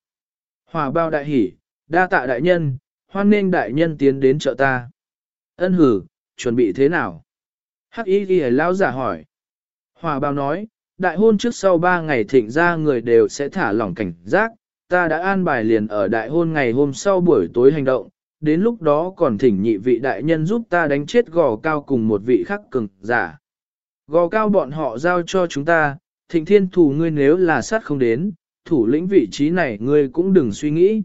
Hỏa bao đại hỉ, đa tạ đại nhân, hoan nên đại nhân tiến đến trợ ta. Ân hử, chuẩn bị thế nào? Hắc y ghi lão giả hỏi. Hòa bao nói, đại hôn trước sau ba ngày thịnh ra người đều sẽ thả lỏng cảnh giác, ta đã an bài liền ở đại hôn ngày hôm sau buổi tối hành động, đến lúc đó còn thỉnh nhị vị đại nhân giúp ta đánh chết gò cao cùng một vị khắc cường giả. Gò cao bọn họ giao cho chúng ta, thịnh thiên thủ ngươi nếu là sát không đến, thủ lĩnh vị trí này ngươi cũng đừng suy nghĩ.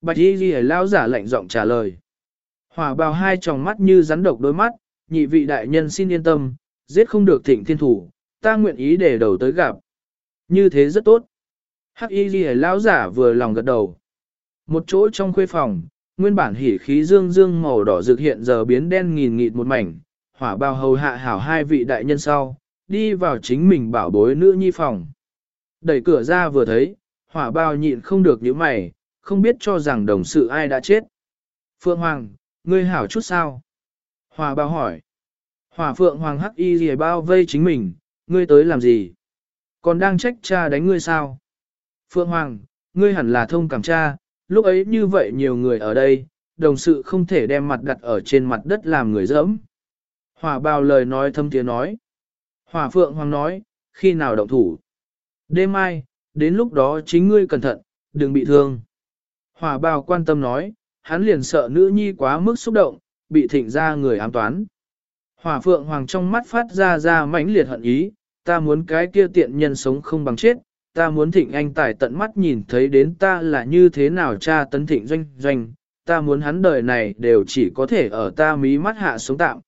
Bạch y ghi lao giả lạnh giọng trả lời. Hỏa bào hai tròng mắt như rắn độc đôi mắt, nhị vị đại nhân xin yên tâm, giết không được thịnh thiên thủ, ta nguyện ý để đầu tới gặp. Như thế rất tốt. Hắc y ghi lao giả vừa lòng gật đầu. Một chỗ trong khuê phòng, nguyên bản hỉ khí dương dương màu đỏ rực hiện giờ biến đen nghìn nghịt một mảnh, hỏa bào hầu hạ hảo hai vị đại nhân sau, đi vào chính mình bảo bối nữ nhi phòng. Đẩy cửa ra vừa thấy, hỏa Bào nhịn không được những mày, không biết cho rằng đồng sự ai đã chết. Phượng Hoàng, ngươi hảo chút sao? Hòa bao hỏi. Hòa Phượng Hoàng hắc y gì bao vây chính mình, ngươi tới làm gì? Còn đang trách cha đánh ngươi sao? Phượng Hoàng, ngươi hẳn là thông cảm cha, lúc ấy như vậy nhiều người ở đây, đồng sự không thể đem mặt đặt ở trên mặt đất làm người dẫm. Hòa bao lời nói thâm tiếng nói. Hòa Phượng Hoàng nói, khi nào động thủ? Đêm mai, đến lúc đó chính ngươi cẩn thận, đừng bị thương. Hòa bào quan tâm nói, hắn liền sợ nữ nhi quá mức xúc động, bị thịnh ra người ám toán. Hỏa phượng hoàng trong mắt phát ra ra mãnh liệt hận ý, ta muốn cái kia tiện nhân sống không bằng chết, ta muốn thịnh anh tài tận mắt nhìn thấy đến ta là như thế nào cha tấn thịnh doanh doanh, ta muốn hắn đời này đều chỉ có thể ở ta mí mắt hạ sống tạm.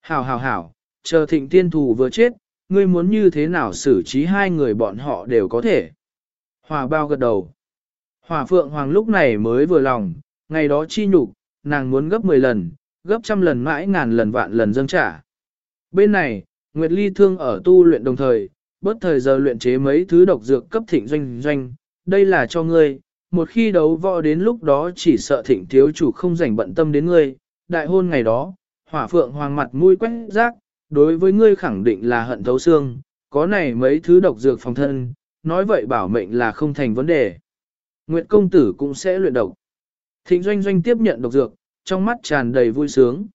Hảo hảo hảo, chờ thịnh tiên thù vừa chết, ngươi muốn như thế nào xử trí hai người bọn họ đều có thể. Hòa bao gật đầu. Hỏa phượng hoàng lúc này mới vừa lòng, ngày đó chi nhục, nàng muốn gấp 10 lần, gấp trăm lần mãi ngàn lần vạn lần dâng trả. Bên này, Nguyệt Ly thương ở tu luyện đồng thời, bớt thời giờ luyện chế mấy thứ độc dược cấp thịnh doanh doanh, đây là cho ngươi, một khi đấu võ đến lúc đó chỉ sợ thịnh thiếu chủ không rảnh bận tâm đến ngươi, đại hôn ngày đó, hỏa phượng hoàng mặt mũi quét rác, đối với ngươi khẳng định là hận thấu xương, có này mấy thứ độc dược phòng thân, nói vậy bảo mệnh là không thành vấn đề. Nguyệt công tử cũng sẽ luyện độc. Thịnh doanh doanh tiếp nhận độc dược, trong mắt tràn đầy vui sướng.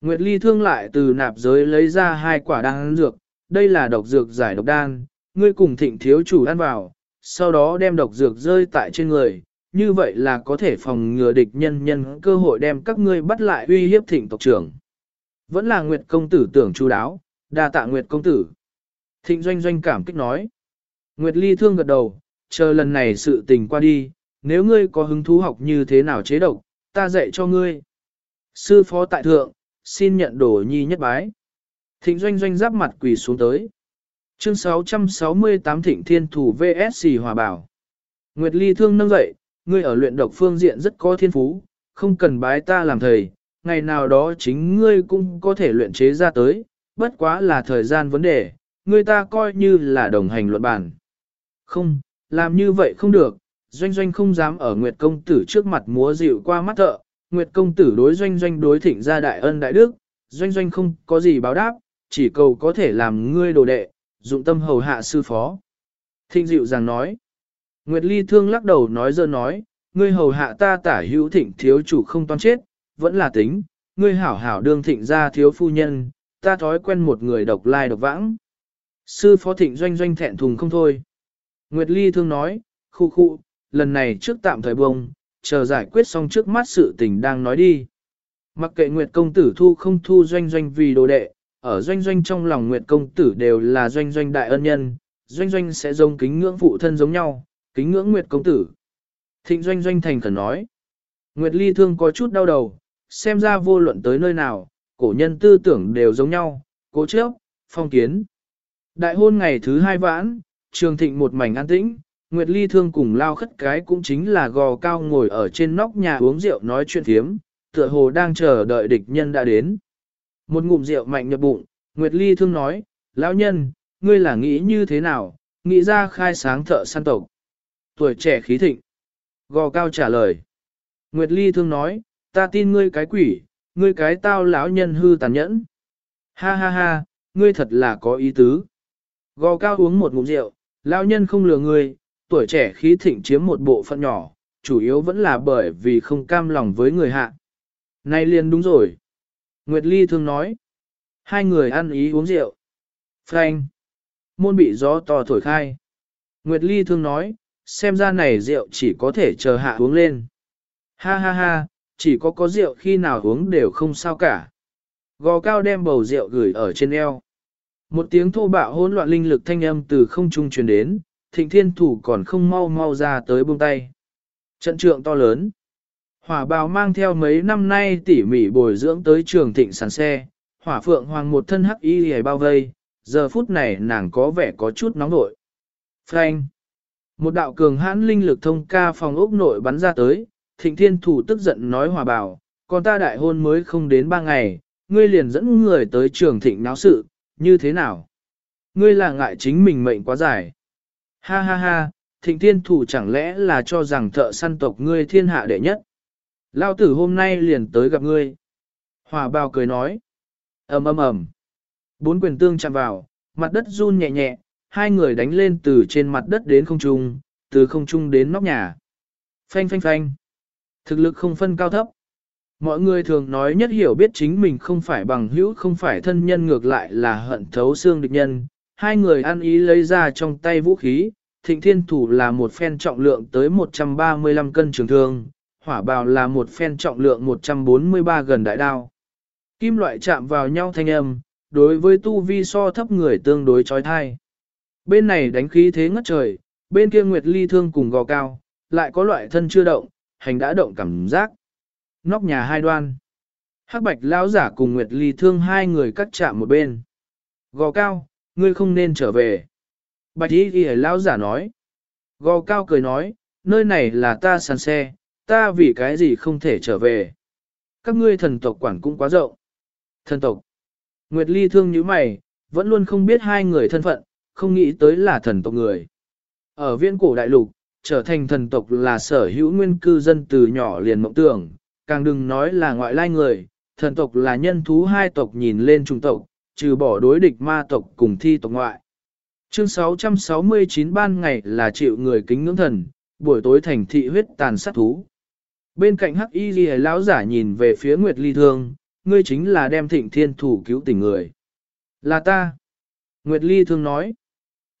Nguyệt Ly thương lại từ nạp giới lấy ra hai quả đan dược, đây là độc dược giải độc đan, ngươi cùng thịnh thiếu chủ ăn vào, sau đó đem độc dược rơi tại trên người, như vậy là có thể phòng ngừa địch nhân nhân cơ hội đem các ngươi bắt lại uy hiếp thịnh tộc trưởng. Vẫn là Nguyệt công tử tưởng chu đáo, đa tạ Nguyệt công tử. Thịnh doanh doanh cảm kích nói. Nguyệt ly thương gật đầu, chờ lần này sự tình qua đi, nếu ngươi có hứng thú học như thế nào chế độc, ta dạy cho ngươi. Sư phó tại thượng, xin nhận đồ nhi nhất bái. Thịnh doanh doanh giáp mặt quỳ xuống tới. Chương 668 Thịnh Thiên Thủ VSC Hòa Bảo. Nguyệt Ly Thương nâng dậy, ngươi ở luyện độc phương diện rất có thiên phú, không cần bái ta làm thầy, ngày nào đó chính ngươi cũng có thể luyện chế ra tới, bất quá là thời gian vấn đề, ngươi ta coi như là đồng hành luận bản. Không, làm như vậy không được, doanh doanh không dám ở Nguyệt Công Tử trước mặt múa dịu qua mắt thợ, Nguyệt Công Tử đối doanh doanh đối thịnh ra đại ân đại đức, doanh doanh không có gì báo đáp, chỉ cầu có thể làm ngươi đồ đệ, dụng tâm hầu hạ sư phó. Thịnh dịu rằng nói, Nguyệt Ly thương lắc đầu nói dơ nói, ngươi hầu hạ ta tả hữu thịnh thiếu chủ không toan chết, vẫn là tính, ngươi hảo hảo đương thịnh ra thiếu phu nhân, ta thói quen một người độc lai độc vãng. Sư phó thịnh doanh doanh thẹn thùng không thôi. Nguyệt Ly thương nói, khu khu, lần này trước tạm thời bông, chờ giải quyết xong trước mắt sự tình đang nói đi. Mặc kệ Nguyệt công tử thu không thu doanh doanh vì đồ đệ, ở doanh doanh trong lòng Nguyệt công tử đều là doanh doanh đại ân nhân, doanh doanh sẽ giống kính ngưỡng phụ thân giống nhau, kính ngưỡng Nguyệt công tử. Thịnh doanh doanh thành khẩn nói. Nguyệt ly thương có chút đau đầu, xem ra vô luận tới nơi nào, cổ nhân tư tưởng đều giống nhau, cố chấp, phong kiến. Đại hôn ngày thứ hai vãn, trường thịnh một mảnh an tĩnh, Nguyệt ly thương cùng lao khất cái cũng chính là gò cao ngồi ở trên nóc nhà uống rượu nói chuyện thiếm, tựa hồ đang chờ đợi địch nhân đã đến. Một ngụm rượu mạnh nhập bụng, Nguyệt ly thương nói, lão nhân, ngươi là nghĩ như thế nào, nghĩ ra khai sáng thợ săn tộc. Tuổi trẻ khí thịnh. Gò cao trả lời. Nguyệt Ly thương nói, ta tin ngươi cái quỷ, ngươi cái tao lão nhân hư tàn nhẫn. Ha ha ha, ngươi thật là có ý tứ. Gò cao uống một ngụm rượu, lão nhân không lừa người, tuổi trẻ khí thịnh chiếm một bộ phận nhỏ, chủ yếu vẫn là bởi vì không cam lòng với người hạ. Này liền đúng rồi. Nguyệt Ly thường nói. Hai người ăn ý uống rượu. Frank. Môn bị gió to thổi khai. Nguyệt Ly thường nói, xem ra này rượu chỉ có thể chờ hạ uống lên. Ha ha ha, chỉ có có rượu khi nào uống đều không sao cả. Gò cao đem bầu rượu gửi ở trên eo. Một tiếng thô bạo hỗn loạn linh lực thanh âm từ không trung truyền đến, thịnh thiên thủ còn không mau mau ra tới buông tay. Trận trượng to lớn. Hỏa bào mang theo mấy năm nay tỉ mỉ bồi dưỡng tới trường thịnh sàn xe, hỏa phượng hoàng một thân hắc y hề bao vây, giờ phút này nàng có vẻ có chút nóng nội. Frank. Một đạo cường hãn linh lực thông ca phòng ốc nội bắn ra tới, thịnh thiên thủ tức giận nói hòa bảo, còn ta đại hôn mới không đến ba ngày, ngươi liền dẫn người tới trường thịnh náo sự, như thế nào? Ngươi là ngại chính mình mệnh quá dài. Ha ha ha, thịnh thiên thủ chẳng lẽ là cho rằng thợ săn tộc ngươi thiên hạ đệ nhất. Lao tử hôm nay liền tới gặp ngươi. Hòa bào cười nói. ầm ầm ầm. Bốn quyền tương chạm vào, mặt đất run nhẹ nhẹ, hai người đánh lên từ trên mặt đất đến không trung, từ không trung đến nóc nhà. Phanh phanh phanh. Thực lực không phân cao thấp. Mọi người thường nói nhất hiểu biết chính mình không phải bằng hữu không phải thân nhân ngược lại là hận thấu xương địch nhân. Hai người ăn ý lấy ra trong tay vũ khí, thịnh thiên thủ là một phen trọng lượng tới 135 cân trường thương, hỏa bào là một phen trọng lượng 143 gần đại đao. Kim loại chạm vào nhau thanh âm, đối với tu vi so thấp người tương đối trói thai. Bên này đánh khí thế ngất trời, bên kia Nguyệt Ly thương cùng gò cao, lại có loại thân chưa động, hành đã động cảm giác. Nóc nhà hai đoan. Hắc bạch lão giả cùng Nguyệt Ly thương hai người cắt chạm một bên. Gò cao, ngươi không nên trở về. Bạch y ghi lão giả nói. Gò cao cười nói, nơi này là ta sàn xe, ta vì cái gì không thể trở về. Các ngươi thần tộc quản cũng quá rộng. Thần tộc. Nguyệt Ly thương như mày, vẫn luôn không biết hai người thân phận, không nghĩ tới là thần tộc người. Ở viễn cổ đại lục, trở thành thần tộc là sở hữu nguyên cư dân từ nhỏ liền mộng tưởng, càng đừng nói là ngoại lai người, thần tộc là nhân thú hai tộc nhìn lên trung tộc, trừ bỏ đối địch ma tộc cùng thi tộc ngoại. Chương 669 ban ngày là chịu người kính ngưỡng thần, buổi tối thành thị huyết tàn sát thú. Bên cạnh hắc y Lì lão giả nhìn về phía Nguyệt Ly Thương, ngươi chính là đem thịnh thiên thủ cứu tỉnh người. Là ta. Nguyệt Ly Thương nói.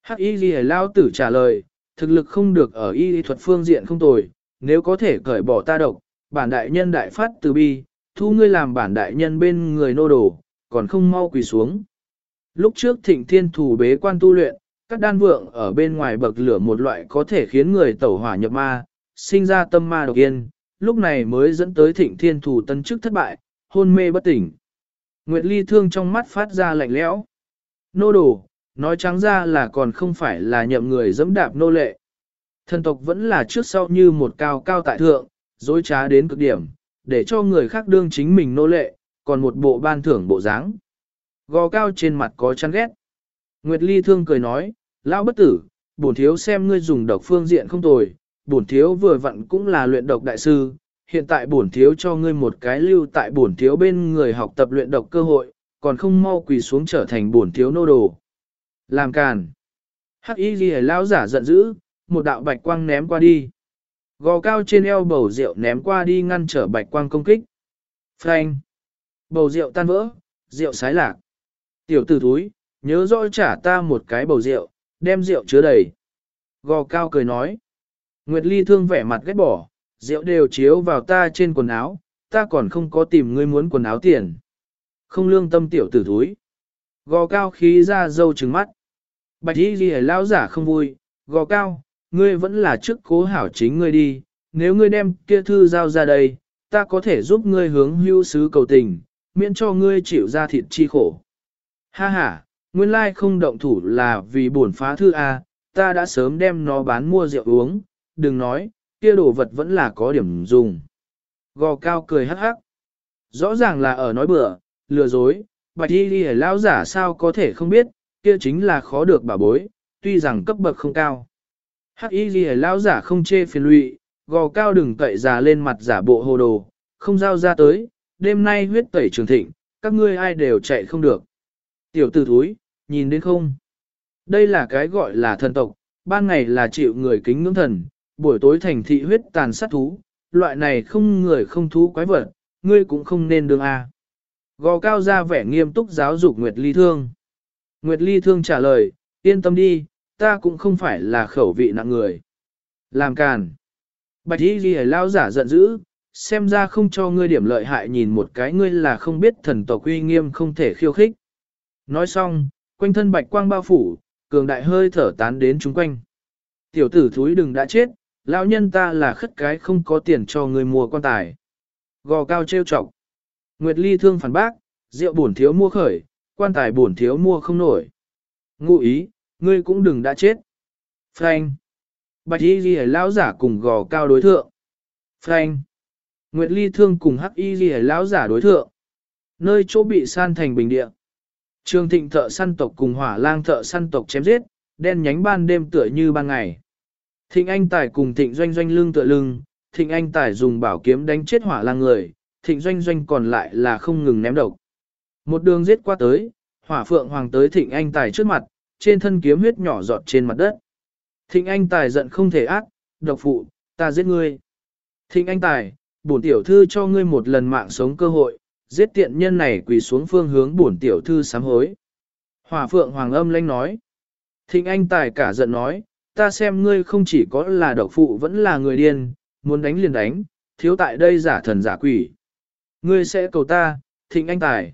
Hắc y Lì lão tử trả lời, thực lực không được ở y thuật phương diện không tồi, nếu có thể cởi bỏ ta độc, bản đại nhân đại phát từ bi, thu ngươi làm bản đại nhân bên người nô đồ, còn không mau quỳ xuống. Lúc trước thịnh thiên thủ bế quan tu luyện, các đan vượng ở bên ngoài bậc lửa một loại có thể khiến người tẩu hỏa nhập ma, sinh ra tâm ma độc yên, lúc này mới dẫn tới thịnh thiên thủ tân chức thất bại, hôn mê bất tỉnh. Nguyệt Ly thương trong mắt phát ra lạnh lẽo. Nô đồ, nói trắng ra là còn không phải là nhậm người dẫm đạp nô lệ. Thần tộc vẫn là trước sau như một cao cao tại thượng, dối trá đến cực điểm, để cho người khác đương chính mình nô lệ, còn một bộ ban thưởng bộ dáng. Gò cao trên mặt có chán ghét. Nguyệt Ly thương cười nói, lão bất tử, bổn thiếu xem ngươi dùng độc phương diện không tồi, bổn thiếu vừa vặn cũng là luyện độc đại sư, hiện tại bổn thiếu cho ngươi một cái lưu tại bổn thiếu bên người học tập luyện độc cơ hội, còn không mau quỳ xuống trở thành bổn thiếu nô đồ. Làm càn. Hắc y ghi lão giả giận dữ, một đạo bạch quang ném qua đi. Gò cao trên eo bầu rượu ném qua đi ngăn trở bạch quang công kích. Phanh. Bầu rượu tan vỡ, rượu sái lạc. Tiểu tử thúi, nhớ rõ trả ta một cái bầu rượu, đem rượu chứa đầy. Gò cao cười nói. Nguyệt Ly thương vẻ mặt ghét bỏ, rượu đều chiếu vào ta trên quần áo, ta còn không có tìm ngươi muốn quần áo tiền. Không lương tâm tiểu tử thúi. Gò cao khí ra dâu trừng mắt. Bạch y ghi lão giả không vui, gò cao, ngươi vẫn là trước cố hảo chính ngươi đi, nếu ngươi đem kia thư giao ra đây, ta có thể giúp ngươi hướng hưu sứ cầu tình, miễn cho ngươi chịu ra thịt chi khổ. Ha ha, nguyên lai không động thủ là vì buồn phá thư A, ta đã sớm đem nó bán mua rượu uống, đừng nói, kia đồ vật vẫn là có điểm dùng. Gò cao cười hắc hắc. Rõ ràng là ở nói bừa, lừa dối, bạch y đi lão giả sao có thể không biết, kia chính là khó được bà bối, tuy rằng cấp bậc không cao. Hắc y ghi lão giả không chê phiền lụy, gò cao đừng cậy già lên mặt giả bộ hồ đồ, không giao ra tới, đêm nay huyết tẩy trường thịnh, các ngươi ai đều chạy không được. Tiểu tử thúi, nhìn đến không? Đây là cái gọi là thần tộc, ban ngày là chịu người kính ngưỡng thần, buổi tối thành thị huyết tàn sát thú, loại này không người không thú quái vật, ngươi cũng không nên đương A. Gò cao ra vẻ nghiêm túc giáo dục Nguyệt Ly Thương. Nguyệt Ly Thương trả lời, yên tâm đi, ta cũng không phải là khẩu vị nặng người. Làm càn. Bạch y ghi lao giả giận dữ, xem ra không cho ngươi điểm lợi hại nhìn một cái ngươi là không biết thần tộc uy nghiêm không thể khiêu khích. Nói xong, quanh thân bạch quang bao phủ, cường đại hơi thở tán đến chúng quanh. Tiểu tử thúi đừng đã chết, lão nhân ta là khất cái không có tiền cho người mua quan tài. Gò cao trêu chọc. Nguyệt Ly thương phản bác, rượu bổn thiếu mua khởi, quan tài bổn thiếu mua không nổi. Ngụ ý, ngươi cũng đừng đã chết. Frank. Bạch y ghi lão giả cùng gò cao đối thượng. Frank. Nguyệt Ly thương cùng hắc y ghi lão giả đối thượng. Nơi chỗ bị san thành bình địa. Trường thịnh thợ săn tộc cùng hỏa lang thợ săn tộc chém giết, đen nhánh ban đêm tựa như ban ngày. Thịnh anh tài cùng thịnh doanh doanh lưng tựa lưng, thịnh anh tài dùng bảo kiếm đánh chết hỏa lang người, thịnh doanh doanh còn lại là không ngừng ném độc. Một đường giết qua tới, hỏa phượng hoàng tới thịnh anh tài trước mặt, trên thân kiếm huyết nhỏ giọt trên mặt đất. Thịnh anh tài giận không thể ác, độc phụ, ta giết ngươi. Thịnh anh tài, bổn tiểu thư cho ngươi một lần mạng sống cơ hội, giết tiện nhân này quỳ xuống phương hướng bổn tiểu thư sám hối. Hỏa phượng hoàng âm lanh nói. Thịnh anh tài cả giận nói, ta xem ngươi không chỉ có là độc phụ vẫn là người điên, muốn đánh liền đánh, thiếu tại đây giả thần giả quỷ. Ngươi sẽ cầu ta, thịnh anh tài.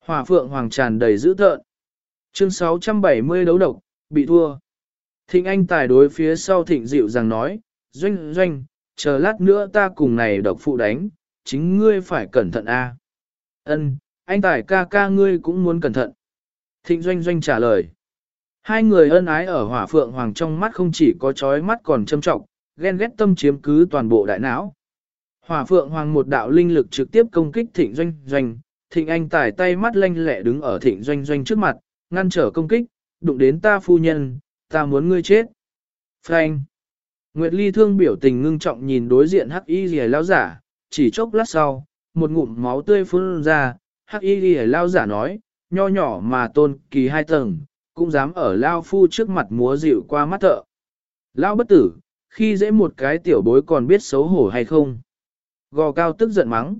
Hỏa phượng hoàng tràn đầy dữ tợn. Chương 670 đấu độc, bị thua. Thịnh anh tài đối phía sau thịnh dịu rằng nói, doanh doanh, chờ lát nữa ta cùng này độc phụ đánh, chính ngươi phải cẩn thận a. Ân, anh tài ca ca ngươi cũng muốn cẩn thận. Thịnh doanh doanh trả lời. Hai người ân ái ở hỏa phượng hoàng trong mắt không chỉ có chói mắt còn châm trọng, ghen ghét tâm chiếm cứ toàn bộ đại não. Hỏa phượng hoàng một đạo linh lực trực tiếp công kích thịnh doanh doanh, thịnh anh tài tay mắt lanh lẹ đứng ở thịnh doanh doanh trước mặt, ngăn trở công kích, đụng đến ta phu nhân, ta muốn ngươi chết. Frank. Nguyệt Ly thương biểu tình ngưng trọng nhìn đối diện hắc y Lìa Lão giả, chỉ chốc lát sau, một ngụm máu tươi phun ra, hắc y Lìa Lão giả nói, nho nhỏ mà tôn kỳ hai tầng, cũng dám ở lao phu trước mặt múa dịu qua mắt thợ. lão bất tử, khi dễ một cái tiểu bối còn biết xấu hổ hay không? Gò cao tức giận mắng.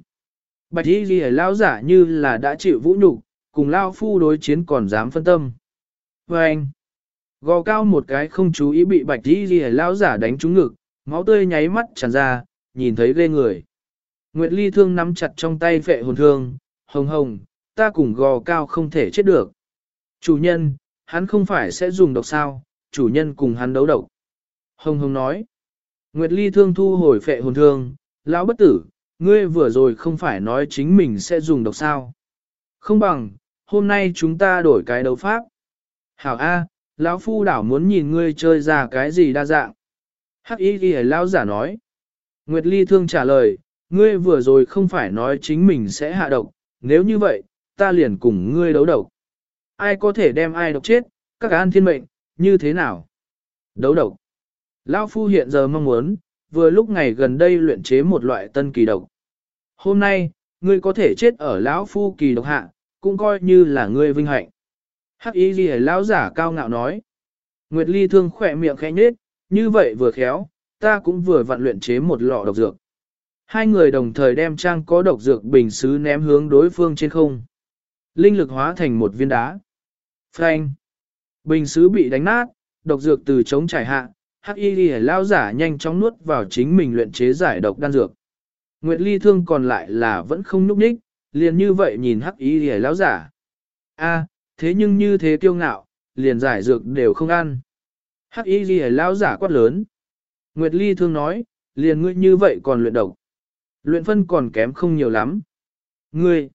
Bạch y Lìa Lão giả như là đã chịu vũ nhục, cùng lao phu đối chiến còn dám phân tâm. Và anh, gò cao một cái không chú ý bị bạch y ghi lao giả đánh trúng ngực, máu tươi nháy mắt tràn ra, nhìn thấy ghê người. Nguyệt Ly thương nắm chặt trong tay vệ hồn thương, hồng hồng, ta cùng gò cao không thể chết được. Chủ nhân, hắn không phải sẽ dùng độc sao, chủ nhân cùng hắn đấu độc. Hồng hồng nói, Nguyệt Ly thương thu hồi phệ hồn thương, lão bất tử, ngươi vừa rồi không phải nói chính mình sẽ dùng độc sao. Không bằng, hôm nay chúng ta đổi cái đấu pháp. Hảo A, lão phu đảo muốn nhìn ngươi chơi ra cái gì đa dạng. Hắc y ghi lão giả nói. Nguyệt Ly thương trả lời, ngươi vừa rồi không phải nói chính mình sẽ hạ độc, nếu như vậy, ta liền cùng ngươi đấu độc. Ai có thể đem ai độc chết, các an thiên mệnh, như thế nào? Đấu độc. Lão Phu hiện giờ mong muốn, vừa lúc ngày gần đây luyện chế một loại tân kỳ độc. Hôm nay, ngươi có thể chết ở lão Phu kỳ độc hạ, cũng coi như là ngươi vinh hạnh. Hắc y ghi lão giả cao ngạo nói. Nguyệt Ly thương khỏe miệng khẽ nhếch, như vậy vừa khéo, ta cũng vừa vận luyện chế một lọ độc dược. Hai người đồng thời đem trang có độc dược bình sứ ném hướng đối phương trên không. Linh lực hóa thành một viên đá. Phanh. Bình sứ bị đánh nát, độc dược từ chống trải hạ, hắc y ghi lao giả nhanh chóng nuốt vào chính mình luyện chế giải độc đan dược. Nguyệt ly thương còn lại là vẫn không nhúc nhích, liền như vậy nhìn hắc y hề lão giả. a thế nhưng như thế kiêu ngạo, liền giải dược đều không ăn. Hắc y hề lão giả quát lớn. Nguyệt ly thương nói, liền ngươi như vậy còn luyện độc. Luyện phân còn kém không nhiều lắm. Ngươi,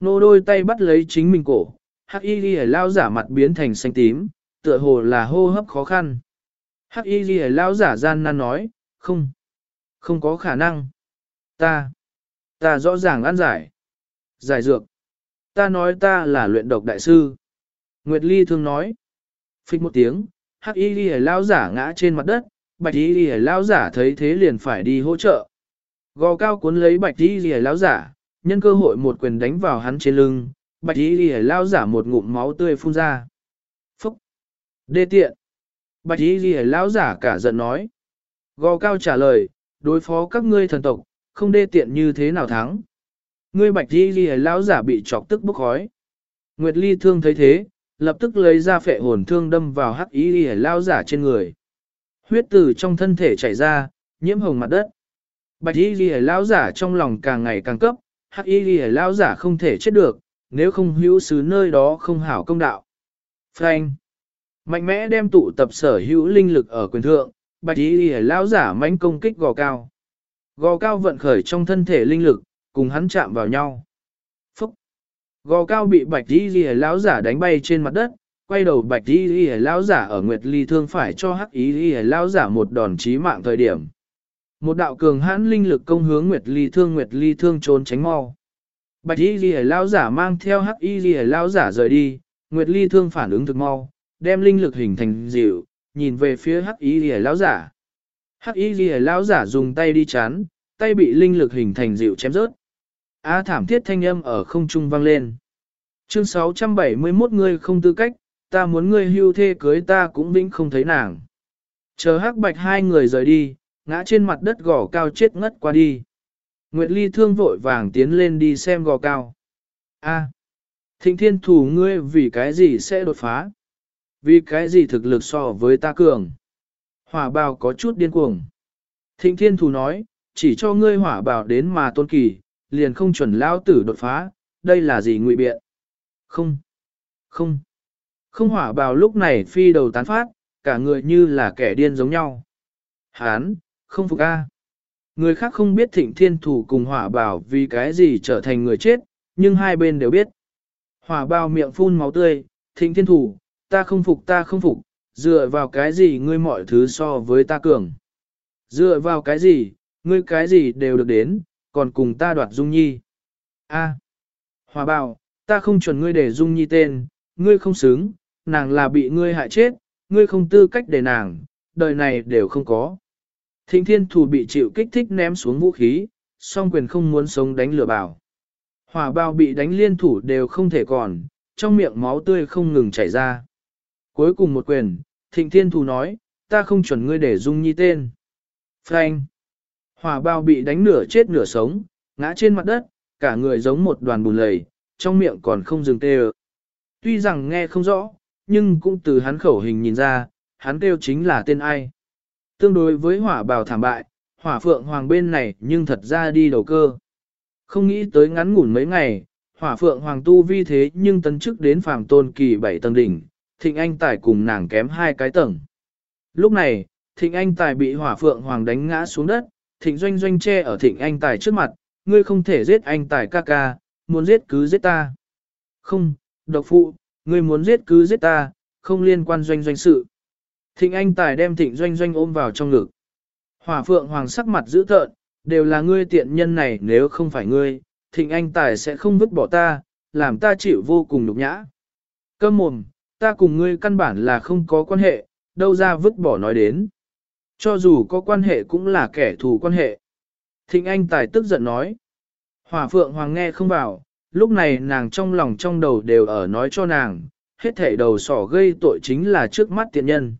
nô đôi tay bắt lấy chính mình cổ, hắc y ghi lao giả mặt biến thành xanh tím, tựa hồ là hô hấp khó khăn. Hắc y ghi lao giả gian nan nói, không, không có khả năng. Ta, ta rõ ràng ăn giải. Giải dược. Ta nói ta là luyện độc đại sư. Nguyệt Ly thương nói. Phích một tiếng, hắc y ghi lao giả ngã trên mặt đất, bạch y ghi lao giả thấy thế liền phải đi hỗ trợ. Gò cao cuốn lấy bạch y ghi lao giả, nhân cơ hội một quyền đánh vào hắn trên lưng, bạch y ghi lao giả một ngụm máu tươi phun ra. Phúc! Đê tiện! Bạch y ghi lão giả cả giận nói. Gò cao trả lời, đối phó các ngươi thần tộc, không đê tiện như thế nào thắng. Ngươi bạch y ghi lão giả bị chọc tức bốc khói. Nguyệt ly thương thấy thế, lập tức lấy ra phệ hồn thương đâm vào hắc y ghi lão giả trên người. Huyết từ trong thân thể chảy ra, nhiễm hồng mặt đất. Bạch y ghi lão giả trong lòng càng ngày càng cấp, hắc y ghi lão giả không thể chết được, nếu không hữu sứ nơi đó không hảo công đạo. Frank Mạnh mẽ đem tụ tập sở hữu linh lực ở quyền thượng, bạch y lão giả mãnh công kích gò cao. Gò cao vận khởi trong thân thể linh lực, cùng hắn chạm vào nhau. Phúc! Gò cao bị bạch y lão giả đánh bay trên mặt đất, quay đầu bạch y lão giả ở nguyệt ly thương phải cho hắc y lão giả một đòn chí mạng thời điểm. Một đạo cường hãn linh lực công hướng nguyệt ly thương nguyệt ly thương trốn tránh mau. Bạch y lão giả mang theo hắc y lão giả rời đi, nguyệt ly thương phản ứng thực mau, đem linh lực hình thành dịu, nhìn về phía hắc y ghi lão giả. Hắc y ghi lão giả dùng tay đi chán, tay bị linh lực hình thành dịu chém rớt. A thảm thiết thanh âm ở không trung vang lên. Chương 671 ngươi không tư cách, ta muốn ngươi hưu thê cưới ta cũng vĩnh không thấy nàng. Chờ hắc bạch hai người rời đi, ngã trên mặt đất gò cao chết ngất qua đi. Nguyệt Ly thương vội vàng tiến lên đi xem gò cao. A, thịnh thiên thủ ngươi vì cái gì sẽ đột phá? Vì cái gì thực lực so với ta cường? Hỏa bào có chút điên cuồng. Thịnh thiên thủ nói, chỉ cho ngươi hỏa bào đến mà tôn kỳ, liền không chuẩn lao tử đột phá, đây là gì ngụy biện? Không, không, không hỏa bào lúc này phi đầu tán phát, cả người như là kẻ điên giống nhau. Hán, không phục a. Người khác không biết thịnh thiên thủ cùng hỏa bào vì cái gì trở thành người chết, nhưng hai bên đều biết. Hỏa bào miệng phun máu tươi, thịnh thiên thủ, ta không phục ta không phục, dựa vào cái gì ngươi mọi thứ so với ta cường. Dựa vào cái gì, ngươi cái gì đều được đến, còn cùng ta đoạt Dung Nhi. A. Hòa bảo, ta không chuẩn ngươi để Dung Nhi tên, ngươi không xứng, nàng là bị ngươi hại chết, ngươi không tư cách để nàng, đời này đều không có. Thịnh thiên thủ bị chịu kích thích ném xuống vũ khí, song quyền không muốn sống đánh lửa bảo. Hỏa bao bị đánh liên thủ đều không thể còn, trong miệng máu tươi không ngừng chảy ra. Cuối cùng một quyền, thịnh thiên thù nói, ta không chuẩn ngươi để dung nhi tên. Frank. Hỏa bao bị đánh nửa chết nửa sống, ngã trên mặt đất, cả người giống một đoàn bùn lầy, trong miệng còn không dừng tê Tuy rằng nghe không rõ, nhưng cũng từ hắn khẩu hình nhìn ra, hắn kêu chính là tên ai. Tương đối với hỏa bào thảm bại, hỏa phượng hoàng bên này nhưng thật ra đi đầu cơ. Không nghĩ tới ngắn ngủn mấy ngày, hỏa phượng hoàng tu vi thế nhưng tấn chức đến phàm tôn kỳ 7 tầng đỉnh, thịnh anh tài cùng nàng kém hai cái tầng. Lúc này, thịnh anh tài bị hỏa phượng hoàng đánh ngã xuống đất, thịnh doanh doanh che ở thịnh anh tài trước mặt, ngươi không thể giết anh tài ca ca, muốn giết cứ giết ta. Không, độc phụ, ngươi muốn giết cứ giết ta, không liên quan doanh doanh sự. Thịnh anh tài đem thịnh doanh doanh ôm vào trong ngực. Hỏa phượng hoàng sắc mặt dữ tợn, đều là ngươi tiện nhân này nếu không phải ngươi, thịnh anh tài sẽ không vứt bỏ ta, làm ta chịu vô cùng nhục nhã. Câm mồm, ta cùng ngươi căn bản là không có quan hệ, đâu ra vứt bỏ nói đến. Cho dù có quan hệ cũng là kẻ thù quan hệ. Thịnh anh tài tức giận nói. Hỏa phượng hoàng nghe không vào, lúc này nàng trong lòng trong đầu đều ở nói cho nàng, hết thể đầu sỏ gây tội chính là trước mắt tiện nhân.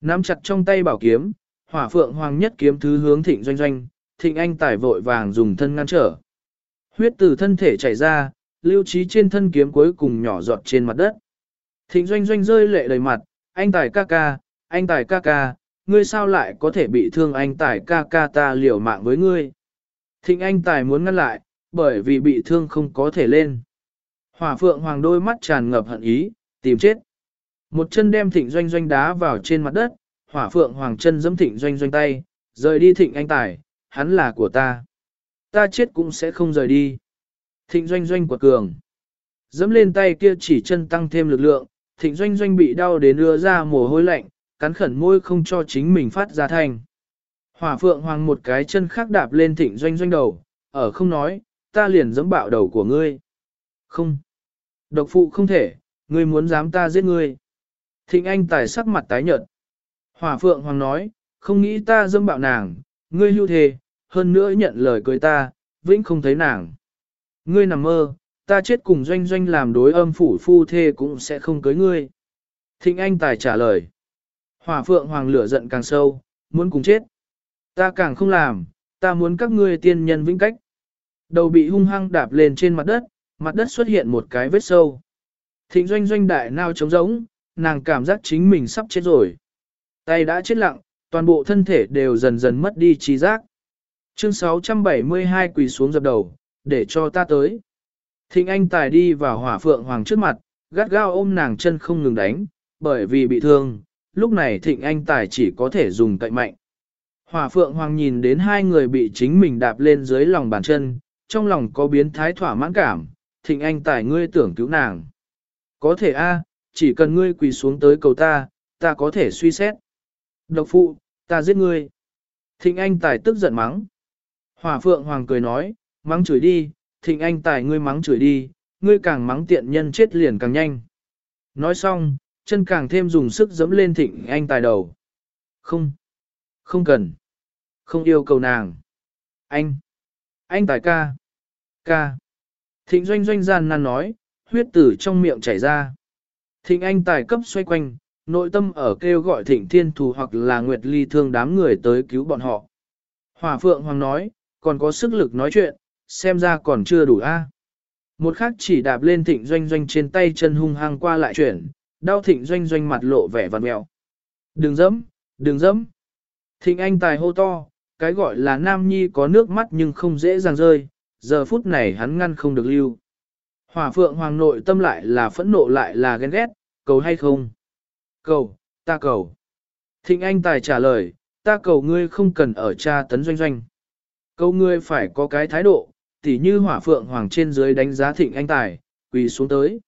Nắm chặt trong tay bảo kiếm, hỏa phượng hoàng nhất kiếm thứ hướng thịnh doanh doanh, thịnh anh Tài vội vàng dùng thân ngăn trở. Huyết từ thân thể chảy ra, lưu trí trên thân kiếm cuối cùng nhỏ giọt trên mặt đất. Thịnh doanh doanh rơi lệ đầy mặt, anh tài ca ca, anh tài ca ca, ngươi sao lại có thể bị thương anh tài ca ca ta liều mạng với ngươi. Thịnh anh tài muốn ngăn lại, bởi vì bị thương không có thể lên. Hỏa phượng hoàng đôi mắt tràn ngập hận ý, tìm chết. Một chân đem thịnh doanh doanh đá vào trên mặt đất, hỏa phượng hoàng chân giẫm thịnh doanh doanh tay, rời đi thịnh anh tài, hắn là của ta. Ta chết cũng sẽ không rời đi. Thịnh doanh doanh quật cường. Dẫm lên tay kia chỉ chân tăng thêm lực lượng, thịnh doanh doanh bị đau đến đưa ra mồ hôi lạnh, cắn khẩn môi không cho chính mình phát ra thanh. Hỏa phượng hoàng một cái chân khác đạp lên thịnh doanh doanh đầu, ở không nói, ta liền giẫm bạo đầu của ngươi. Không. Độc phụ không thể, ngươi muốn dám ta giết ngươi. Thịnh anh tài sắc mặt tái nhợt. Hỏa phượng hoàng nói, không nghĩ ta dâm bạo nàng, ngươi hưu thề, hơn nữa nhận lời cưới ta, vĩnh không thấy nàng. Ngươi nằm mơ, ta chết cùng doanh doanh làm đối âm phủ phu thê cũng sẽ không cưới ngươi. Thịnh anh tài trả lời. Hỏa phượng hoàng lửa giận càng sâu, muốn cùng chết. Ta càng không làm, ta muốn các ngươi tiên nhân vĩnh cách. Đầu bị hung hăng đạp lên trên mặt đất, mặt đất xuất hiện một cái vết sâu. Thịnh doanh doanh đại nao trống rỗng, nàng cảm giác chính mình sắp chết rồi. Tay đã chết lặng, toàn bộ thân thể đều dần dần mất đi trí giác. Chương 672 quỳ xuống dập đầu, để cho ta tới. Thịnh anh tài đi vào hỏa phượng hoàng trước mặt, gắt gao ôm nàng chân không ngừng đánh, bởi vì bị thương, lúc này thịnh anh tài chỉ có thể dùng cậy mạnh. Hỏa phượng hoàng nhìn đến hai người bị chính mình đạp lên dưới lòng bàn chân, trong lòng có biến thái thỏa mãn cảm, thịnh anh tài ngươi tưởng cứu nàng. Có thể a, chỉ cần ngươi quỳ xuống tới cầu ta, ta có thể suy xét. Độc phụ, ta giết ngươi. Thịnh anh tài tức giận mắng. Hỏa phượng hoàng cười nói, mắng chửi đi, thịnh anh tài ngươi mắng chửi đi, ngươi càng mắng tiện nhân chết liền càng nhanh. Nói xong, chân càng thêm dùng sức dẫm lên thịnh anh tài đầu. Không, không cần, không yêu cầu nàng. Anh, anh tài ca, ca. Thịnh doanh doanh gian nan nói, huyết tử trong miệng chảy ra. Thịnh anh tài cấp xoay quanh, nội tâm ở kêu gọi thịnh thiên thù hoặc là nguyệt ly thương đám người tới cứu bọn họ. Hỏa phượng hoàng nói, còn có sức lực nói chuyện, xem ra còn chưa đủ a. Một khắc chỉ đạp lên thịnh doanh doanh trên tay chân hung hăng qua lại chuyển, đau thịnh doanh doanh mặt lộ vẻ vằn mẹo. Đừng dẫm, đừng dẫm. Thịnh anh tài hô to, cái gọi là nam nhi có nước mắt nhưng không dễ dàng rơi, giờ phút này hắn ngăn không được lưu. Hỏa phượng hoàng nội tâm lại là phẫn nộ lại là ghen ghét, cầu hay không? Cầu, ta cầu. Thịnh Anh Tài trả lời, ta cầu ngươi không cần ở cha tấn doanh doanh. Cầu ngươi phải có cái thái độ, tỉ như hỏa phượng hoàng trên dưới đánh giá Thịnh Anh Tài, quỳ xuống tới.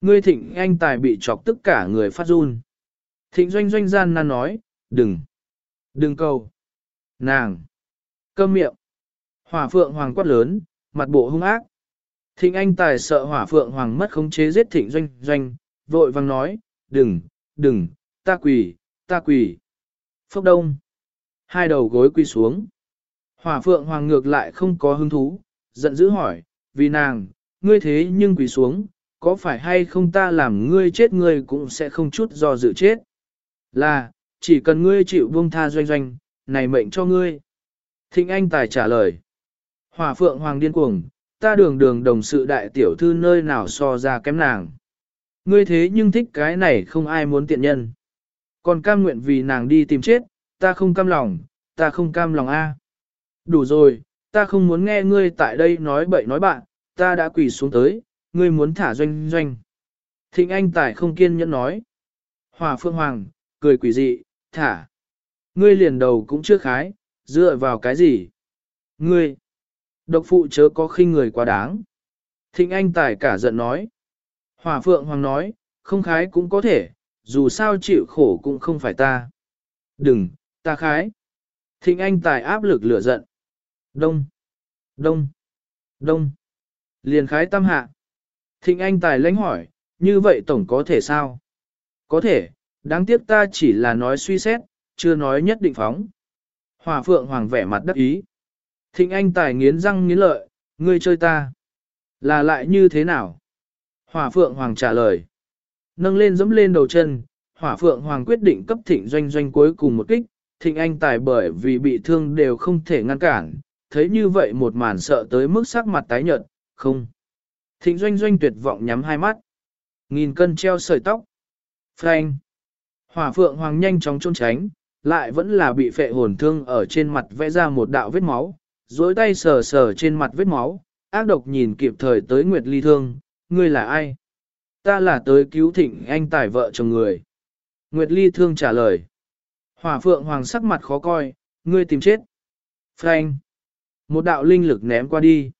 Ngươi Thịnh Anh Tài bị chọc tất cả người phát run. Thịnh doanh doanh gian nan nói, đừng, đừng cầu. Nàng, câm miệng. Hỏa phượng hoàng quát lớn, mặt bộ hung ác. Thịnh Anh Tài sợ hỏa phượng hoàng mất khống chế giết thịnh doanh doanh, vội vang nói, đừng, đừng, ta quỳ, ta quỳ. Phốc đông. Hai đầu gối quỳ xuống. Hỏa phượng hoàng ngược lại không có hứng thú, giận dữ hỏi, vì nàng, ngươi thế nhưng quỳ xuống, có phải hay không ta làm ngươi chết ngươi cũng sẽ không chút do dự chết. Là, chỉ cần ngươi chịu buông tha doanh doanh, này mệnh cho ngươi. Thịnh Anh Tài trả lời. Hỏa phượng hoàng điên cuồng, ta đường đường đồng sự đại tiểu thư nơi nào so ra kém nàng. Ngươi thế nhưng thích cái này không ai muốn tiện nhân. Còn cam nguyện vì nàng đi tìm chết, ta không cam lòng, ta không cam lòng a. Đủ rồi, ta không muốn nghe ngươi tại đây nói bậy nói bạn, ta đã quỳ xuống tới, ngươi muốn thả doanh doanh. Thịnh Anh Tài không kiên nhẫn nói. Hòa Phương Hoàng, cười quỷ dị, thả. Ngươi liền đầu cũng chưa khái, dựa vào cái gì? Ngươi, độc phụ chớ có khinh người quá đáng. Thịnh Anh Tài cả giận nói. Hòa Phượng Hoàng nói, không khái cũng có thể, dù sao chịu khổ cũng không phải ta. Đừng, ta khái. Thịnh Anh Tài áp lực lửa giận. Đông, đông, đông. Liền khái tam hạ. Thịnh Anh Tài lãnh hỏi, như vậy tổng có thể sao? Có thể, đáng tiếc ta chỉ là nói suy xét, chưa nói nhất định phóng. Hòa Phượng Hoàng vẻ mặt đắc ý. Thịnh Anh Tài nghiến răng nghiến lợi, ngươi chơi ta. Là lại như thế nào? Hỏa Phượng Hoàng trả lời. Nâng lên dẫm lên đầu chân, Hỏa Phượng Hoàng quyết định cấp thịnh doanh doanh cuối cùng một kích, thịnh anh tài bởi vì bị thương đều không thể ngăn cản, thấy như vậy một màn sợ tới mức sắc mặt tái nhợt, không. Thịnh doanh doanh tuyệt vọng nhắm hai mắt. Nghìn cân treo sợi tóc. Phanh. Hỏa Phượng Hoàng nhanh chóng trôn tránh, lại vẫn là bị phệ hồn thương ở trên mặt vẽ ra một đạo vết máu, dối tay sờ sờ trên mặt vết máu, ác độc nhìn kịp thời tới Nguyệt Ly Thương, ngươi là ai? Ta là tới cứu thịnh anh tài vợ chồng người. Nguyệt Ly Thương trả lời. Hỏa Phượng Hoàng sắc mặt khó coi, ngươi tìm chết. Frank. Một đạo linh lực ném qua đi.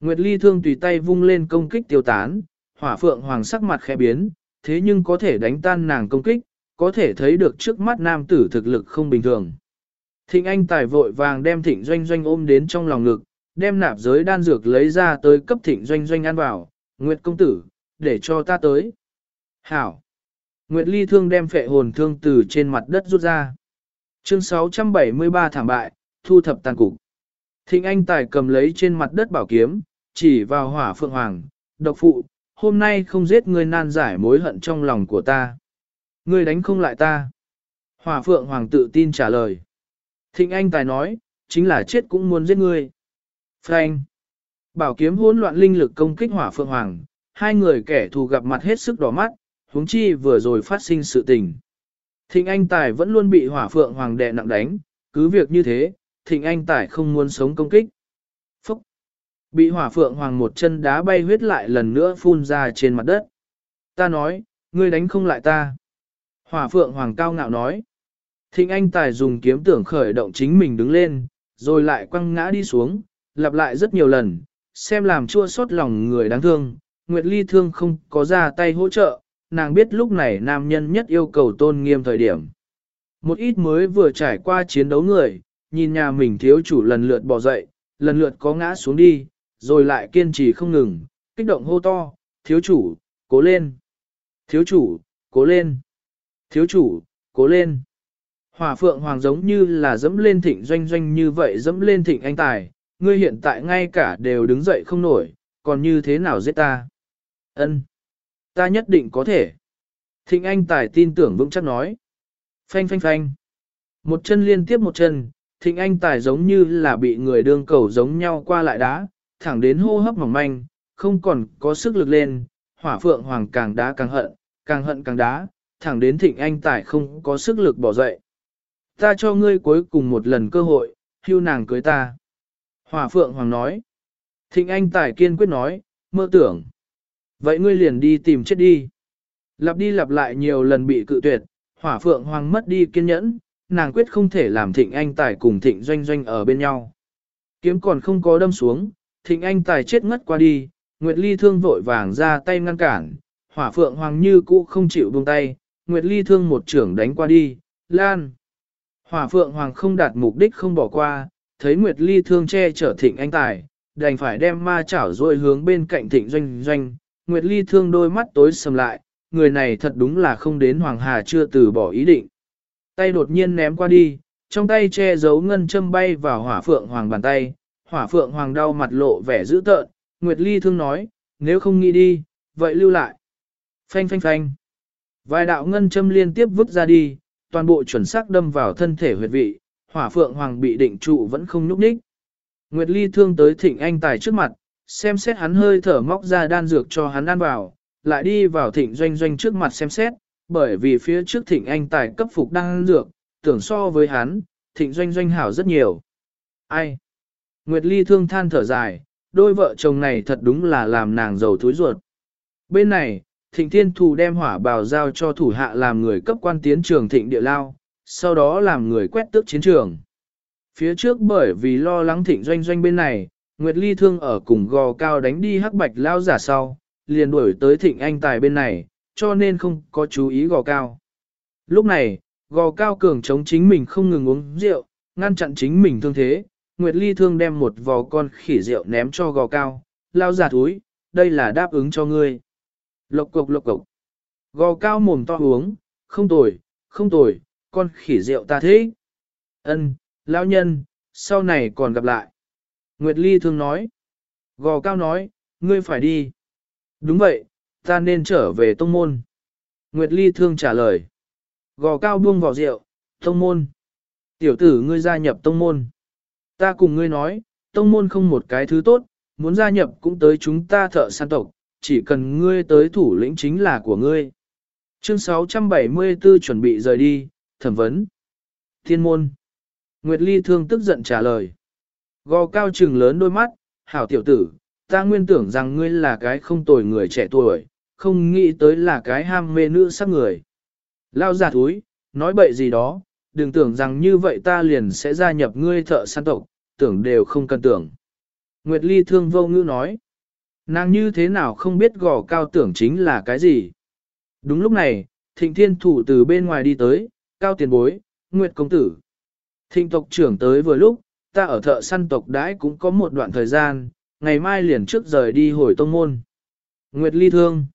Nguyệt Ly Thương tùy tay vung lên công kích tiêu tán, Hỏa Phượng Hoàng sắc mặt khẽ biến, thế nhưng có thể đánh tan nàng công kích, có thể thấy được trước mắt nam tử thực lực không bình thường. Thịnh Anh tài vội vàng đem Thịnh Doanh Doanh ôm đến trong lòng ngực, đem nạp giới đan dược lấy ra tới cấp Thịnh Doanh Doanh ăn vào, Nguyệt công tử, để cho ta tới. Hảo. Nguyệt Ly thương đem phệ hồn thương từ trên mặt đất rút ra. Chương 673 thảm bại, thu thập tàn cục. Thịnh Anh tài cầm lấy trên mặt đất bảo kiếm, chỉ vào hỏa phượng hoàng, độc phụ, hôm nay không giết ngươi nan giải mối hận trong lòng của ta. Ngươi đánh không lại ta. Hỏa phượng hoàng tự tin trả lời. Thịnh Anh tài nói, chính là chết cũng muốn giết ngươi. Frank. Bảo kiếm hỗn loạn linh lực công kích hỏa phượng hoàng, hai người kẻ thù gặp mặt hết sức đỏ mắt, huống chi vừa rồi phát sinh sự tình. Thịnh Anh Tài vẫn luôn bị hỏa phượng hoàng đè nặng đánh, cứ việc như thế, Thịnh Anh Tài không muốn sống công kích. Phúc! Bị hỏa phượng hoàng một chân đá bay huyết lại lần nữa phun ra trên mặt đất. Ta nói, ngươi đánh không lại ta. Hỏa phượng hoàng cao ngạo nói. Thịnh Anh Tài dùng kiếm tưởng khởi động chính mình đứng lên, rồi lại quăng ngã đi xuống, lặp lại rất nhiều lần, xem làm chua xót lòng người đáng thương. Nguyệt Ly thương không có ra tay hỗ trợ, nàng biết lúc này nam nhân nhất yêu cầu tôn nghiêm thời điểm. Một ít mới vừa trải qua chiến đấu người, nhìn nhà mình thiếu chủ lần lượt bỏ dậy, lần lượt có ngã xuống đi, rồi lại kiên trì không ngừng, kích động hô to, thiếu chủ, cố lên, thiếu chủ, cố lên, thiếu chủ, cố lên. Hỏa phượng hoàng giống như là dẫm lên thịnh doanh doanh như vậy dẫm lên thịnh anh tài, ngươi hiện tại ngay cả đều đứng dậy không nổi, còn như thế nào giết ta? Ân, Ta nhất định có thể. Thịnh anh tài tin tưởng vững chắc nói. Phanh phanh phanh. Một chân liên tiếp một chân, thịnh anh tài giống như là bị người đương cầu giống nhau qua lại đá, thẳng đến hô hấp mỏng manh, không còn có sức lực lên, hỏa phượng hoàng càng đá càng hận, càng hận càng đá, thẳng đến thịnh anh tài không có sức lực bỏ dậy. Ta cho ngươi cuối cùng một lần cơ hội, hưu nàng cưới ta. Hỏa phượng hoàng nói. Thịnh anh tài kiên quyết nói, mơ tưởng. Vậy ngươi liền đi tìm chết đi. Lặp đi lặp lại nhiều lần bị cự tuyệt, hỏa phượng hoàng mất đi kiên nhẫn, nàng quyết không thể làm thịnh anh tài cùng thịnh doanh doanh ở bên nhau. Kiếm còn không có đâm xuống, thịnh anh tài chết ngất qua đi, Nguyệt Ly thương vội vàng ra tay ngăn cản, hỏa phượng hoàng như cũ không chịu buông tay, Nguyệt Ly thương một trưởng đánh qua đi, lan. Hỏa phượng hoàng không đạt mục đích không bỏ qua, thấy Nguyệt Ly thương che chở thịnh anh tài, đành phải đem ma chảo rồi hướng bên cạnh thịnh doanh doanh, Nguyệt Ly thương đôi mắt tối sầm lại, người này thật đúng là không đến Hoàng Hà chưa từ bỏ ý định. Tay đột nhiên ném qua đi, trong tay che giấu ngân châm bay vào hỏa phượng hoàng bàn tay, hỏa phượng hoàng đau mặt lộ vẻ dữ tợn, Nguyệt Ly thương nói, nếu không nghĩ đi, vậy lưu lại. Phanh phanh phanh. Vài đạo ngân châm liên tiếp vứt ra đi, toàn bộ chuẩn xác đâm vào thân thể huyệt vị, hỏa phượng hoàng bị định trụ vẫn không nhúc nhích. Nguyệt Ly thương tới thịnh anh tài trước mặt, xem xét hắn hơi thở móc ra đan dược cho hắn ăn vào, lại đi vào thịnh doanh doanh trước mặt xem xét, bởi vì phía trước thịnh anh tài cấp phục đang dược, tưởng so với hắn, thịnh doanh doanh hảo rất nhiều. Ai? Nguyệt Ly thương than thở dài, đôi vợ chồng này thật đúng là làm nàng giàu thối ruột. Bên này, thịnh thiên thù đem hỏa bào giao cho thủ hạ làm người cấp quan tiến trường thịnh địa lao, sau đó làm người quét tước chiến trường. Phía trước bởi vì lo lắng thịnh doanh doanh bên này, Nguyệt Ly thương ở cùng gò cao đánh đi hắc bạch lao giả sau, liền đuổi tới thịnh anh tài bên này, cho nên không có chú ý gò cao. Lúc này, gò cao cường chống chính mình không ngừng uống rượu, ngăn chặn chính mình thương thế, Nguyệt Ly thương đem một vò con khỉ rượu ném cho gò cao, lao giả túi, đây là đáp ứng cho ngươi. Lộc cục lộc cục. Gò cao mồm to uống, không tồi, không tồi, con khỉ rượu ta thế. Ân, lão nhân, sau này còn gặp lại. Nguyệt Ly thương nói. Gò cao nói, ngươi phải đi. Đúng vậy, ta nên trở về tông môn. Nguyệt Ly thương trả lời. Gò cao buông vỏ rượu, tông môn. Tiểu tử ngươi gia nhập tông môn. Ta cùng ngươi nói, tông môn không một cái thứ tốt, muốn gia nhập cũng tới chúng ta thợ săn tộc, chỉ cần ngươi tới thủ lĩnh chính là của ngươi. Chương 674 chuẩn bị rời đi, thẩm vấn. Thiên môn. Nguyệt Ly thương tức giận trả lời. Gò cao trừng lớn đôi mắt, hảo tiểu tử, ta nguyên tưởng rằng ngươi là cái không tồi người trẻ tuổi, không nghĩ tới là cái ham mê nữ sắc người. Lao giả thúi, nói bậy gì đó, đừng tưởng rằng như vậy ta liền sẽ gia nhập ngươi thợ săn tộc, tưởng đều không cần tưởng. Nguyệt Ly thương vô ngữ nói, nàng như thế nào không biết gò cao tưởng chính là cái gì. Đúng lúc này, thịnh thiên thủ từ bên ngoài đi tới, cao tiền bối, Nguyệt công tử. Thịnh tộc trưởng tới vừa lúc, ta ở thợ săn tộc đãi cũng có một đoạn thời gian, ngày mai liền trước rời đi hồi tông môn. Nguyệt ly thương.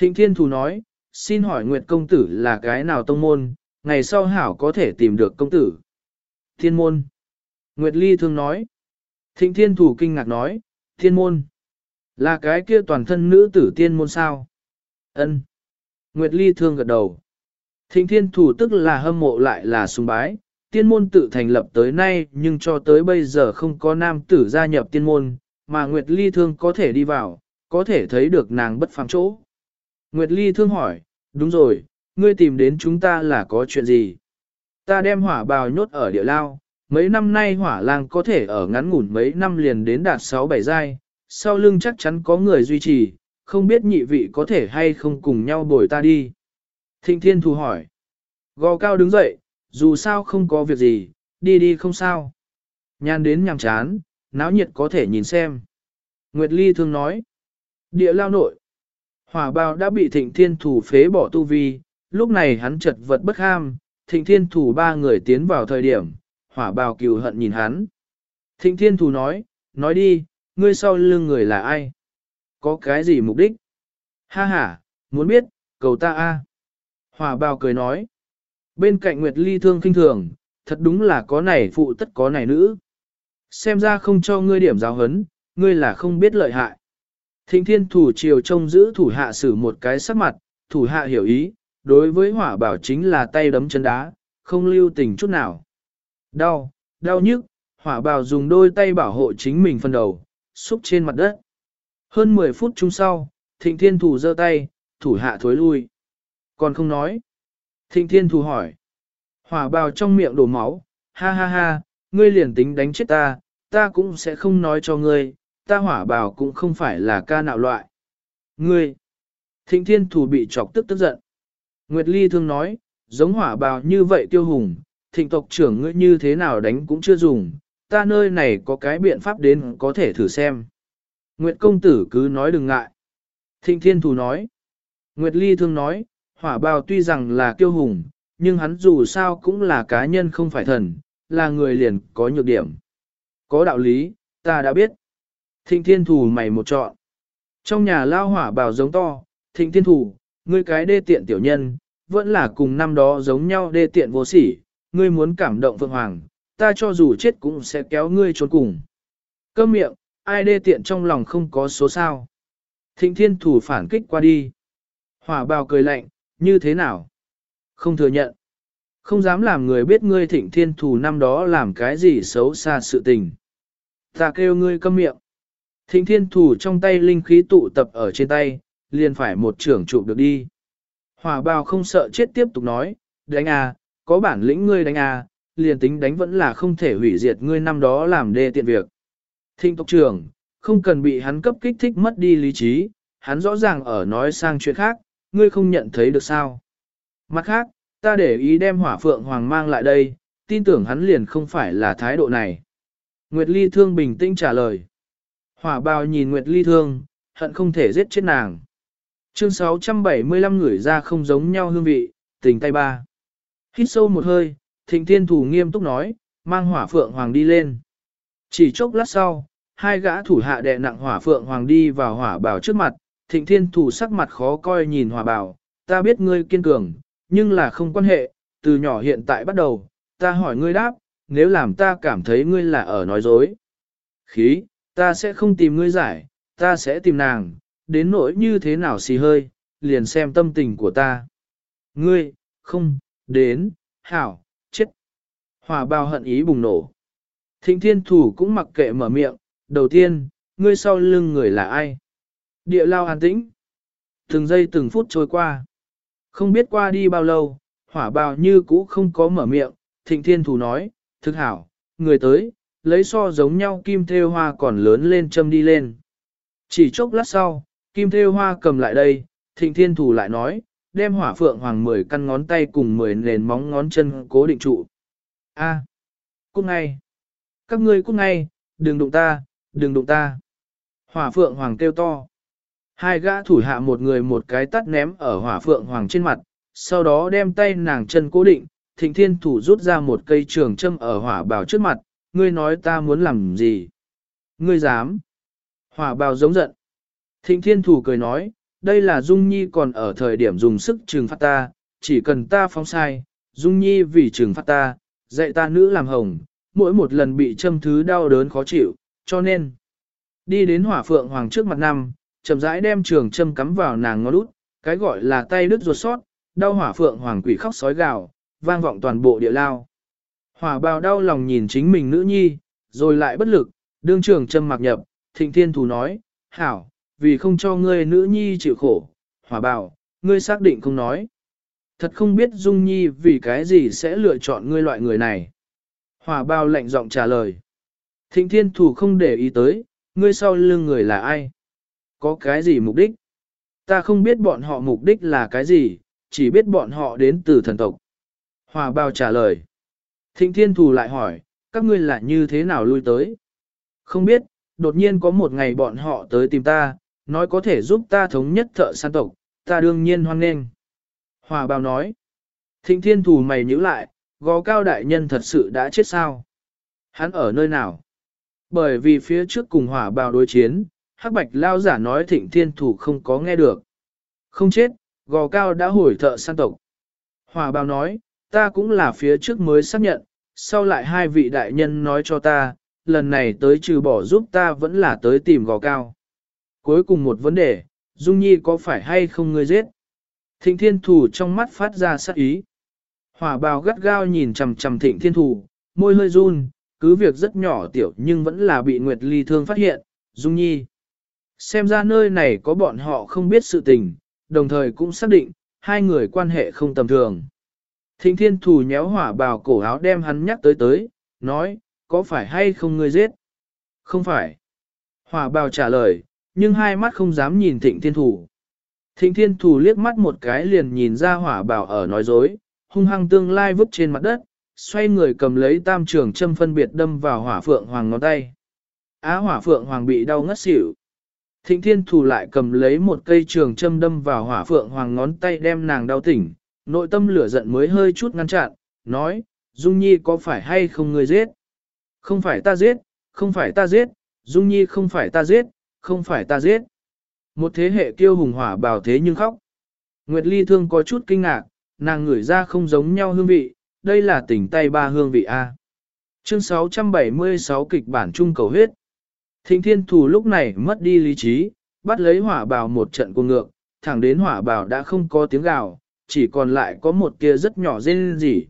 Thịnh thiên thủ nói, xin hỏi Nguyệt công tử là cái nào tông môn, ngày sau hảo có thể tìm được công tử. Thiên môn. Nguyệt ly thương nói. Thịnh thiên thủ kinh ngạc nói, thiên môn. Là cái kia toàn thân nữ tử tiên môn sao? Ân. Nguyệt ly thương gật đầu. Thịnh thiên thủ tức là hâm mộ lại là sùng bái, tiên môn tự thành lập tới nay nhưng cho tới bây giờ không có nam tử gia nhập tiên môn, mà Nguyệt Ly Thương có thể đi vào, có thể thấy được nàng bất phàm chỗ. Nguyệt Ly Thương hỏi, đúng rồi, ngươi tìm đến chúng ta là có chuyện gì? Ta đem hỏa bào nhốt ở địa lao, mấy năm nay hỏa lang có thể ở ngắn ngủn mấy năm liền đến đạt 6-7 giai, sau lưng chắc chắn có người duy trì, không biết nhị vị có thể hay không cùng nhau bồi ta đi. Thịnh Thiên Thù hỏi. Gò cao đứng dậy, dù sao không có việc gì, đi đi không sao. Nhan đến nhằm chán, náo nhiệt có thể nhìn xem. Nguyệt Ly thương nói. Địa lao nội. Hỏa bào đã bị thịnh thiên thủ phế bỏ tu vi, lúc này hắn chật vật bất ham, thịnh thiên thủ ba người tiến vào thời điểm, hỏa bào cừu hận nhìn hắn. Thịnh thiên thủ nói, nói đi, ngươi sau lưng người là ai? Có cái gì mục đích? Ha ha, muốn biết, cầu ta a. Hỏa bào cười nói. Bên cạnh Nguyệt Ly thương kinh thường, thật đúng là có này phụ tất có này nữ. Xem ra không cho ngươi điểm giáo hấn, ngươi là không biết lợi hại. Thịnh thiên thủ triều trông giữ thủ hạ xử một cái sắc mặt, thủ hạ hiểu ý, đối với hỏa bảo chính là tay đấm chân đá, không lưu tình chút nào. Đau, đau nhức, hỏa bảo dùng đôi tay bảo hộ chính mình phần đầu, xúc trên mặt đất. Hơn 10 phút chung sau, thịnh thiên thủ giơ tay, thủ hạ thối lui. Còn không nói. Thịnh thiên thủ hỏi. Hỏa bào trong miệng đổ máu, ha ha ha, ngươi liền tính đánh chết ta, ta cũng sẽ không nói cho ngươi, ta hỏa bào cũng không phải là ca nạo loại. Ngươi, thịnh thiên thủ bị chọc tức tức giận. Nguyệt Ly thương nói, giống hỏa bào như vậy tiêu hùng, thịnh tộc trưởng ngươi như thế nào đánh cũng chưa dùng, ta nơi này có cái biện pháp đến có thể thử xem. Nguyệt công tử cứ nói đừng ngại. Thịnh thiên thủ nói. Nguyệt Ly thương nói, hỏa bào tuy rằng là tiêu hùng, nhưng hắn dù sao cũng là cá nhân không phải thần, là người liền có nhược điểm. Có đạo lý, ta đã biết. Thịnh thiên thủ mày một chọn. Trong nhà lao hỏa bào giống to, thịnh thiên thủ, ngươi cái đê tiện tiểu nhân, vẫn là cùng năm đó giống nhau đê tiện vô sỉ, ngươi muốn cảm động Phượng Hoàng, ta cho dù chết cũng sẽ kéo ngươi trốn cùng. Câm miệng, ai đê tiện trong lòng không có số sao. Thịnh thiên thủ phản kích qua đi. Hỏa bào cười lạnh, như thế nào? Không thừa nhận. Không dám làm người biết ngươi thịnh thiên thủ năm đó làm cái gì xấu xa sự tình. Ta kêu ngươi câm miệng. Thịnh thiên thủ trong tay linh khí tụ tập ở trên tay, liền phải một trưởng trụ được đi. Hỏa bào không sợ chết tiếp tục nói, đánh à, có bản lĩnh ngươi đánh à, liền tính đánh vẫn là không thể hủy diệt ngươi năm đó làm đê tiện việc. Thịnh tộc trưởng, không cần bị hắn cấp kích thích mất đi lý trí, hắn rõ ràng ở nói sang chuyện khác, ngươi không nhận thấy được sao. Mặt khác, ta để ý đem hỏa phượng hoàng mang lại đây, tin tưởng hắn liền không phải là thái độ này. Nguyệt Ly Thương bình tĩnh trả lời. Hỏa bào nhìn Nguyệt Ly Thương, hận không thể giết chết nàng. Chương 675 người ra không giống nhau hương vị, tình tay ba. Hít sâu một hơi, thịnh thiên thủ nghiêm túc nói, mang hỏa phượng hoàng đi lên. Chỉ chốc lát sau, hai gã thủ hạ đệ nặng hỏa phượng hoàng đi vào hỏa bảo trước mặt, thịnh thiên thủ sắc mặt khó coi nhìn hỏa bảo, ta biết ngươi kiên cường, nhưng là không quan hệ, từ nhỏ hiện tại bắt đầu, ta hỏi ngươi đáp, nếu làm ta cảm thấy ngươi là ở nói dối. Khí, ta sẽ không tìm ngươi giải, ta sẽ tìm nàng, đến nỗi như thế nào xì hơi, liền xem tâm tình của ta. Ngươi, không, đến, hảo, chết. Hỏa bao hận ý bùng nổ. Thịnh thiên thủ cũng mặc kệ mở miệng, đầu tiên, ngươi sau lưng người là ai? Địa lao an tĩnh. Từng giây từng phút trôi qua. Không biết qua đi bao lâu, hỏa bào như cũ không có mở miệng, thịnh thiên thủ nói, thực hảo, người tới, lấy so giống nhau kim thêu hoa còn lớn lên châm đi lên. Chỉ chốc lát sau, kim thêu hoa cầm lại đây, thịnh thiên thủ lại nói, đem hỏa phượng hoàng 10 căn ngón tay cùng 10 nền móng ngón chân cố định trụ. A, à, cút ngay. Các ngươi cút ngay, đừng đụng ta, đừng đụng ta. Hỏa phượng hoàng kêu to. Hai gã thủ hạ một người một cái tắt ném ở hỏa phượng hoàng trên mặt, sau đó đem tay nàng chân cố định, thịnh thiên thủ rút ra một cây trường châm ở hỏa bào trước mặt, ngươi nói ta muốn làm gì? Ngươi dám? Hỏa bào giống giận. Thịnh thiên thủ cười nói, đây là Dung Nhi còn ở thời điểm dùng sức trừng phạt ta, chỉ cần ta phóng sai, Dung Nhi vì trừng phạt ta, dạy ta nữ làm hồng, mỗi một lần bị châm thứ đau đớn khó chịu, cho nên, đi đến hỏa phượng hoàng trước mặt năm, chậm rãi đem trường châm cắm vào nàng ngón út, cái gọi là tay đứt ruột sót, đau hỏa phượng hoàng quỷ khóc sói gào, vang vọng toàn bộ địa lao. Hỏa bào đau lòng nhìn chính mình nữ nhi, rồi lại bất lực, đương trường châm mặc nhập, thịnh thiên thủ nói, hảo, vì không cho ngươi nữ nhi chịu khổ, hỏa bào, ngươi xác định không nói. Thật không biết Dung Nhi vì cái gì sẽ lựa chọn ngươi loại người này. Hỏa bào lạnh giọng trả lời. Thịnh thiên thủ không để ý tới, ngươi sau lưng người là ai? Có cái gì mục đích? Ta không biết bọn họ mục đích là cái gì, chỉ biết bọn họ đến từ thần tộc. Hòa bao trả lời. Thịnh thiên thù lại hỏi, các ngươi là như thế nào lui tới? Không biết, đột nhiên có một ngày bọn họ tới tìm ta, nói có thể giúp ta thống nhất thợ săn tộc, ta đương nhiên hoan nghênh. Hòa bào nói. Thịnh thiên thù mày nhữ lại, gò cao đại nhân thật sự đã chết sao? Hắn ở nơi nào? Bởi vì phía trước cùng hỏa bào đối chiến, hắc bạch lao giả nói thịnh thiên thủ không có nghe được. Không chết, gò cao đã hồi thợ săn tộc. Hòa bào nói, ta cũng là phía trước mới xác nhận, sau lại hai vị đại nhân nói cho ta, lần này tới trừ bỏ giúp ta vẫn là tới tìm gò cao. Cuối cùng một vấn đề, Dung Nhi có phải hay không ngươi giết? Thịnh thiên thủ trong mắt phát ra sắc ý. Hỏa bào gắt gao nhìn chằm chằm thịnh thiên thủ, môi hơi run, cứ việc rất nhỏ tiểu nhưng vẫn là bị Nguyệt Ly thương phát hiện, Dung Nhi. Xem ra nơi này có bọn họ không biết sự tình, đồng thời cũng xác định, hai người quan hệ không tầm thường. Thịnh thiên thủ nhéo hỏa bào cổ áo đem hắn nhắc tới tới, nói, có phải hay không ngươi giết? Không phải. Hỏa bào trả lời, nhưng hai mắt không dám nhìn thịnh thiên thủ. Thịnh thiên thủ liếc mắt một cái liền nhìn ra hỏa bào ở nói dối, hung hăng tương lai vứt trên mặt đất, xoay người cầm lấy tam trường châm phân biệt đâm vào hỏa phượng hoàng ngón tay. Á hỏa phượng hoàng bị đau ngất xỉu. Thịnh thiên thủ lại cầm lấy một cây trường châm đâm vào hỏa phượng hoàng ngón tay đem nàng đau tỉnh, nội tâm lửa giận mới hơi chút ngăn chặn, nói, Dung Nhi có phải hay không người giết? Không phải ta giết, không phải ta giết, Dung Nhi không phải ta giết, không phải ta giết. Một thế hệ kiêu hùng hỏa bào thế nhưng khóc. Nguyệt Ly thương có chút kinh ngạc, nàng ngửi ra không giống nhau hương vị, đây là tỉnh tay ba hương vị A. Chương 676 kịch bản trung cầu huyết. Thịnh thiên thủ lúc này mất đi lý trí, bắt lấy hỏa bào một trận cuồng ngược, thẳng đến hỏa bào đã không có tiếng gào, chỉ còn lại có một kia rất nhỏ dên gì.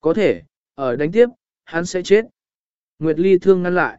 Có thể, ở đánh tiếp, hắn sẽ chết. Nguyệt Ly thương ngăn lại.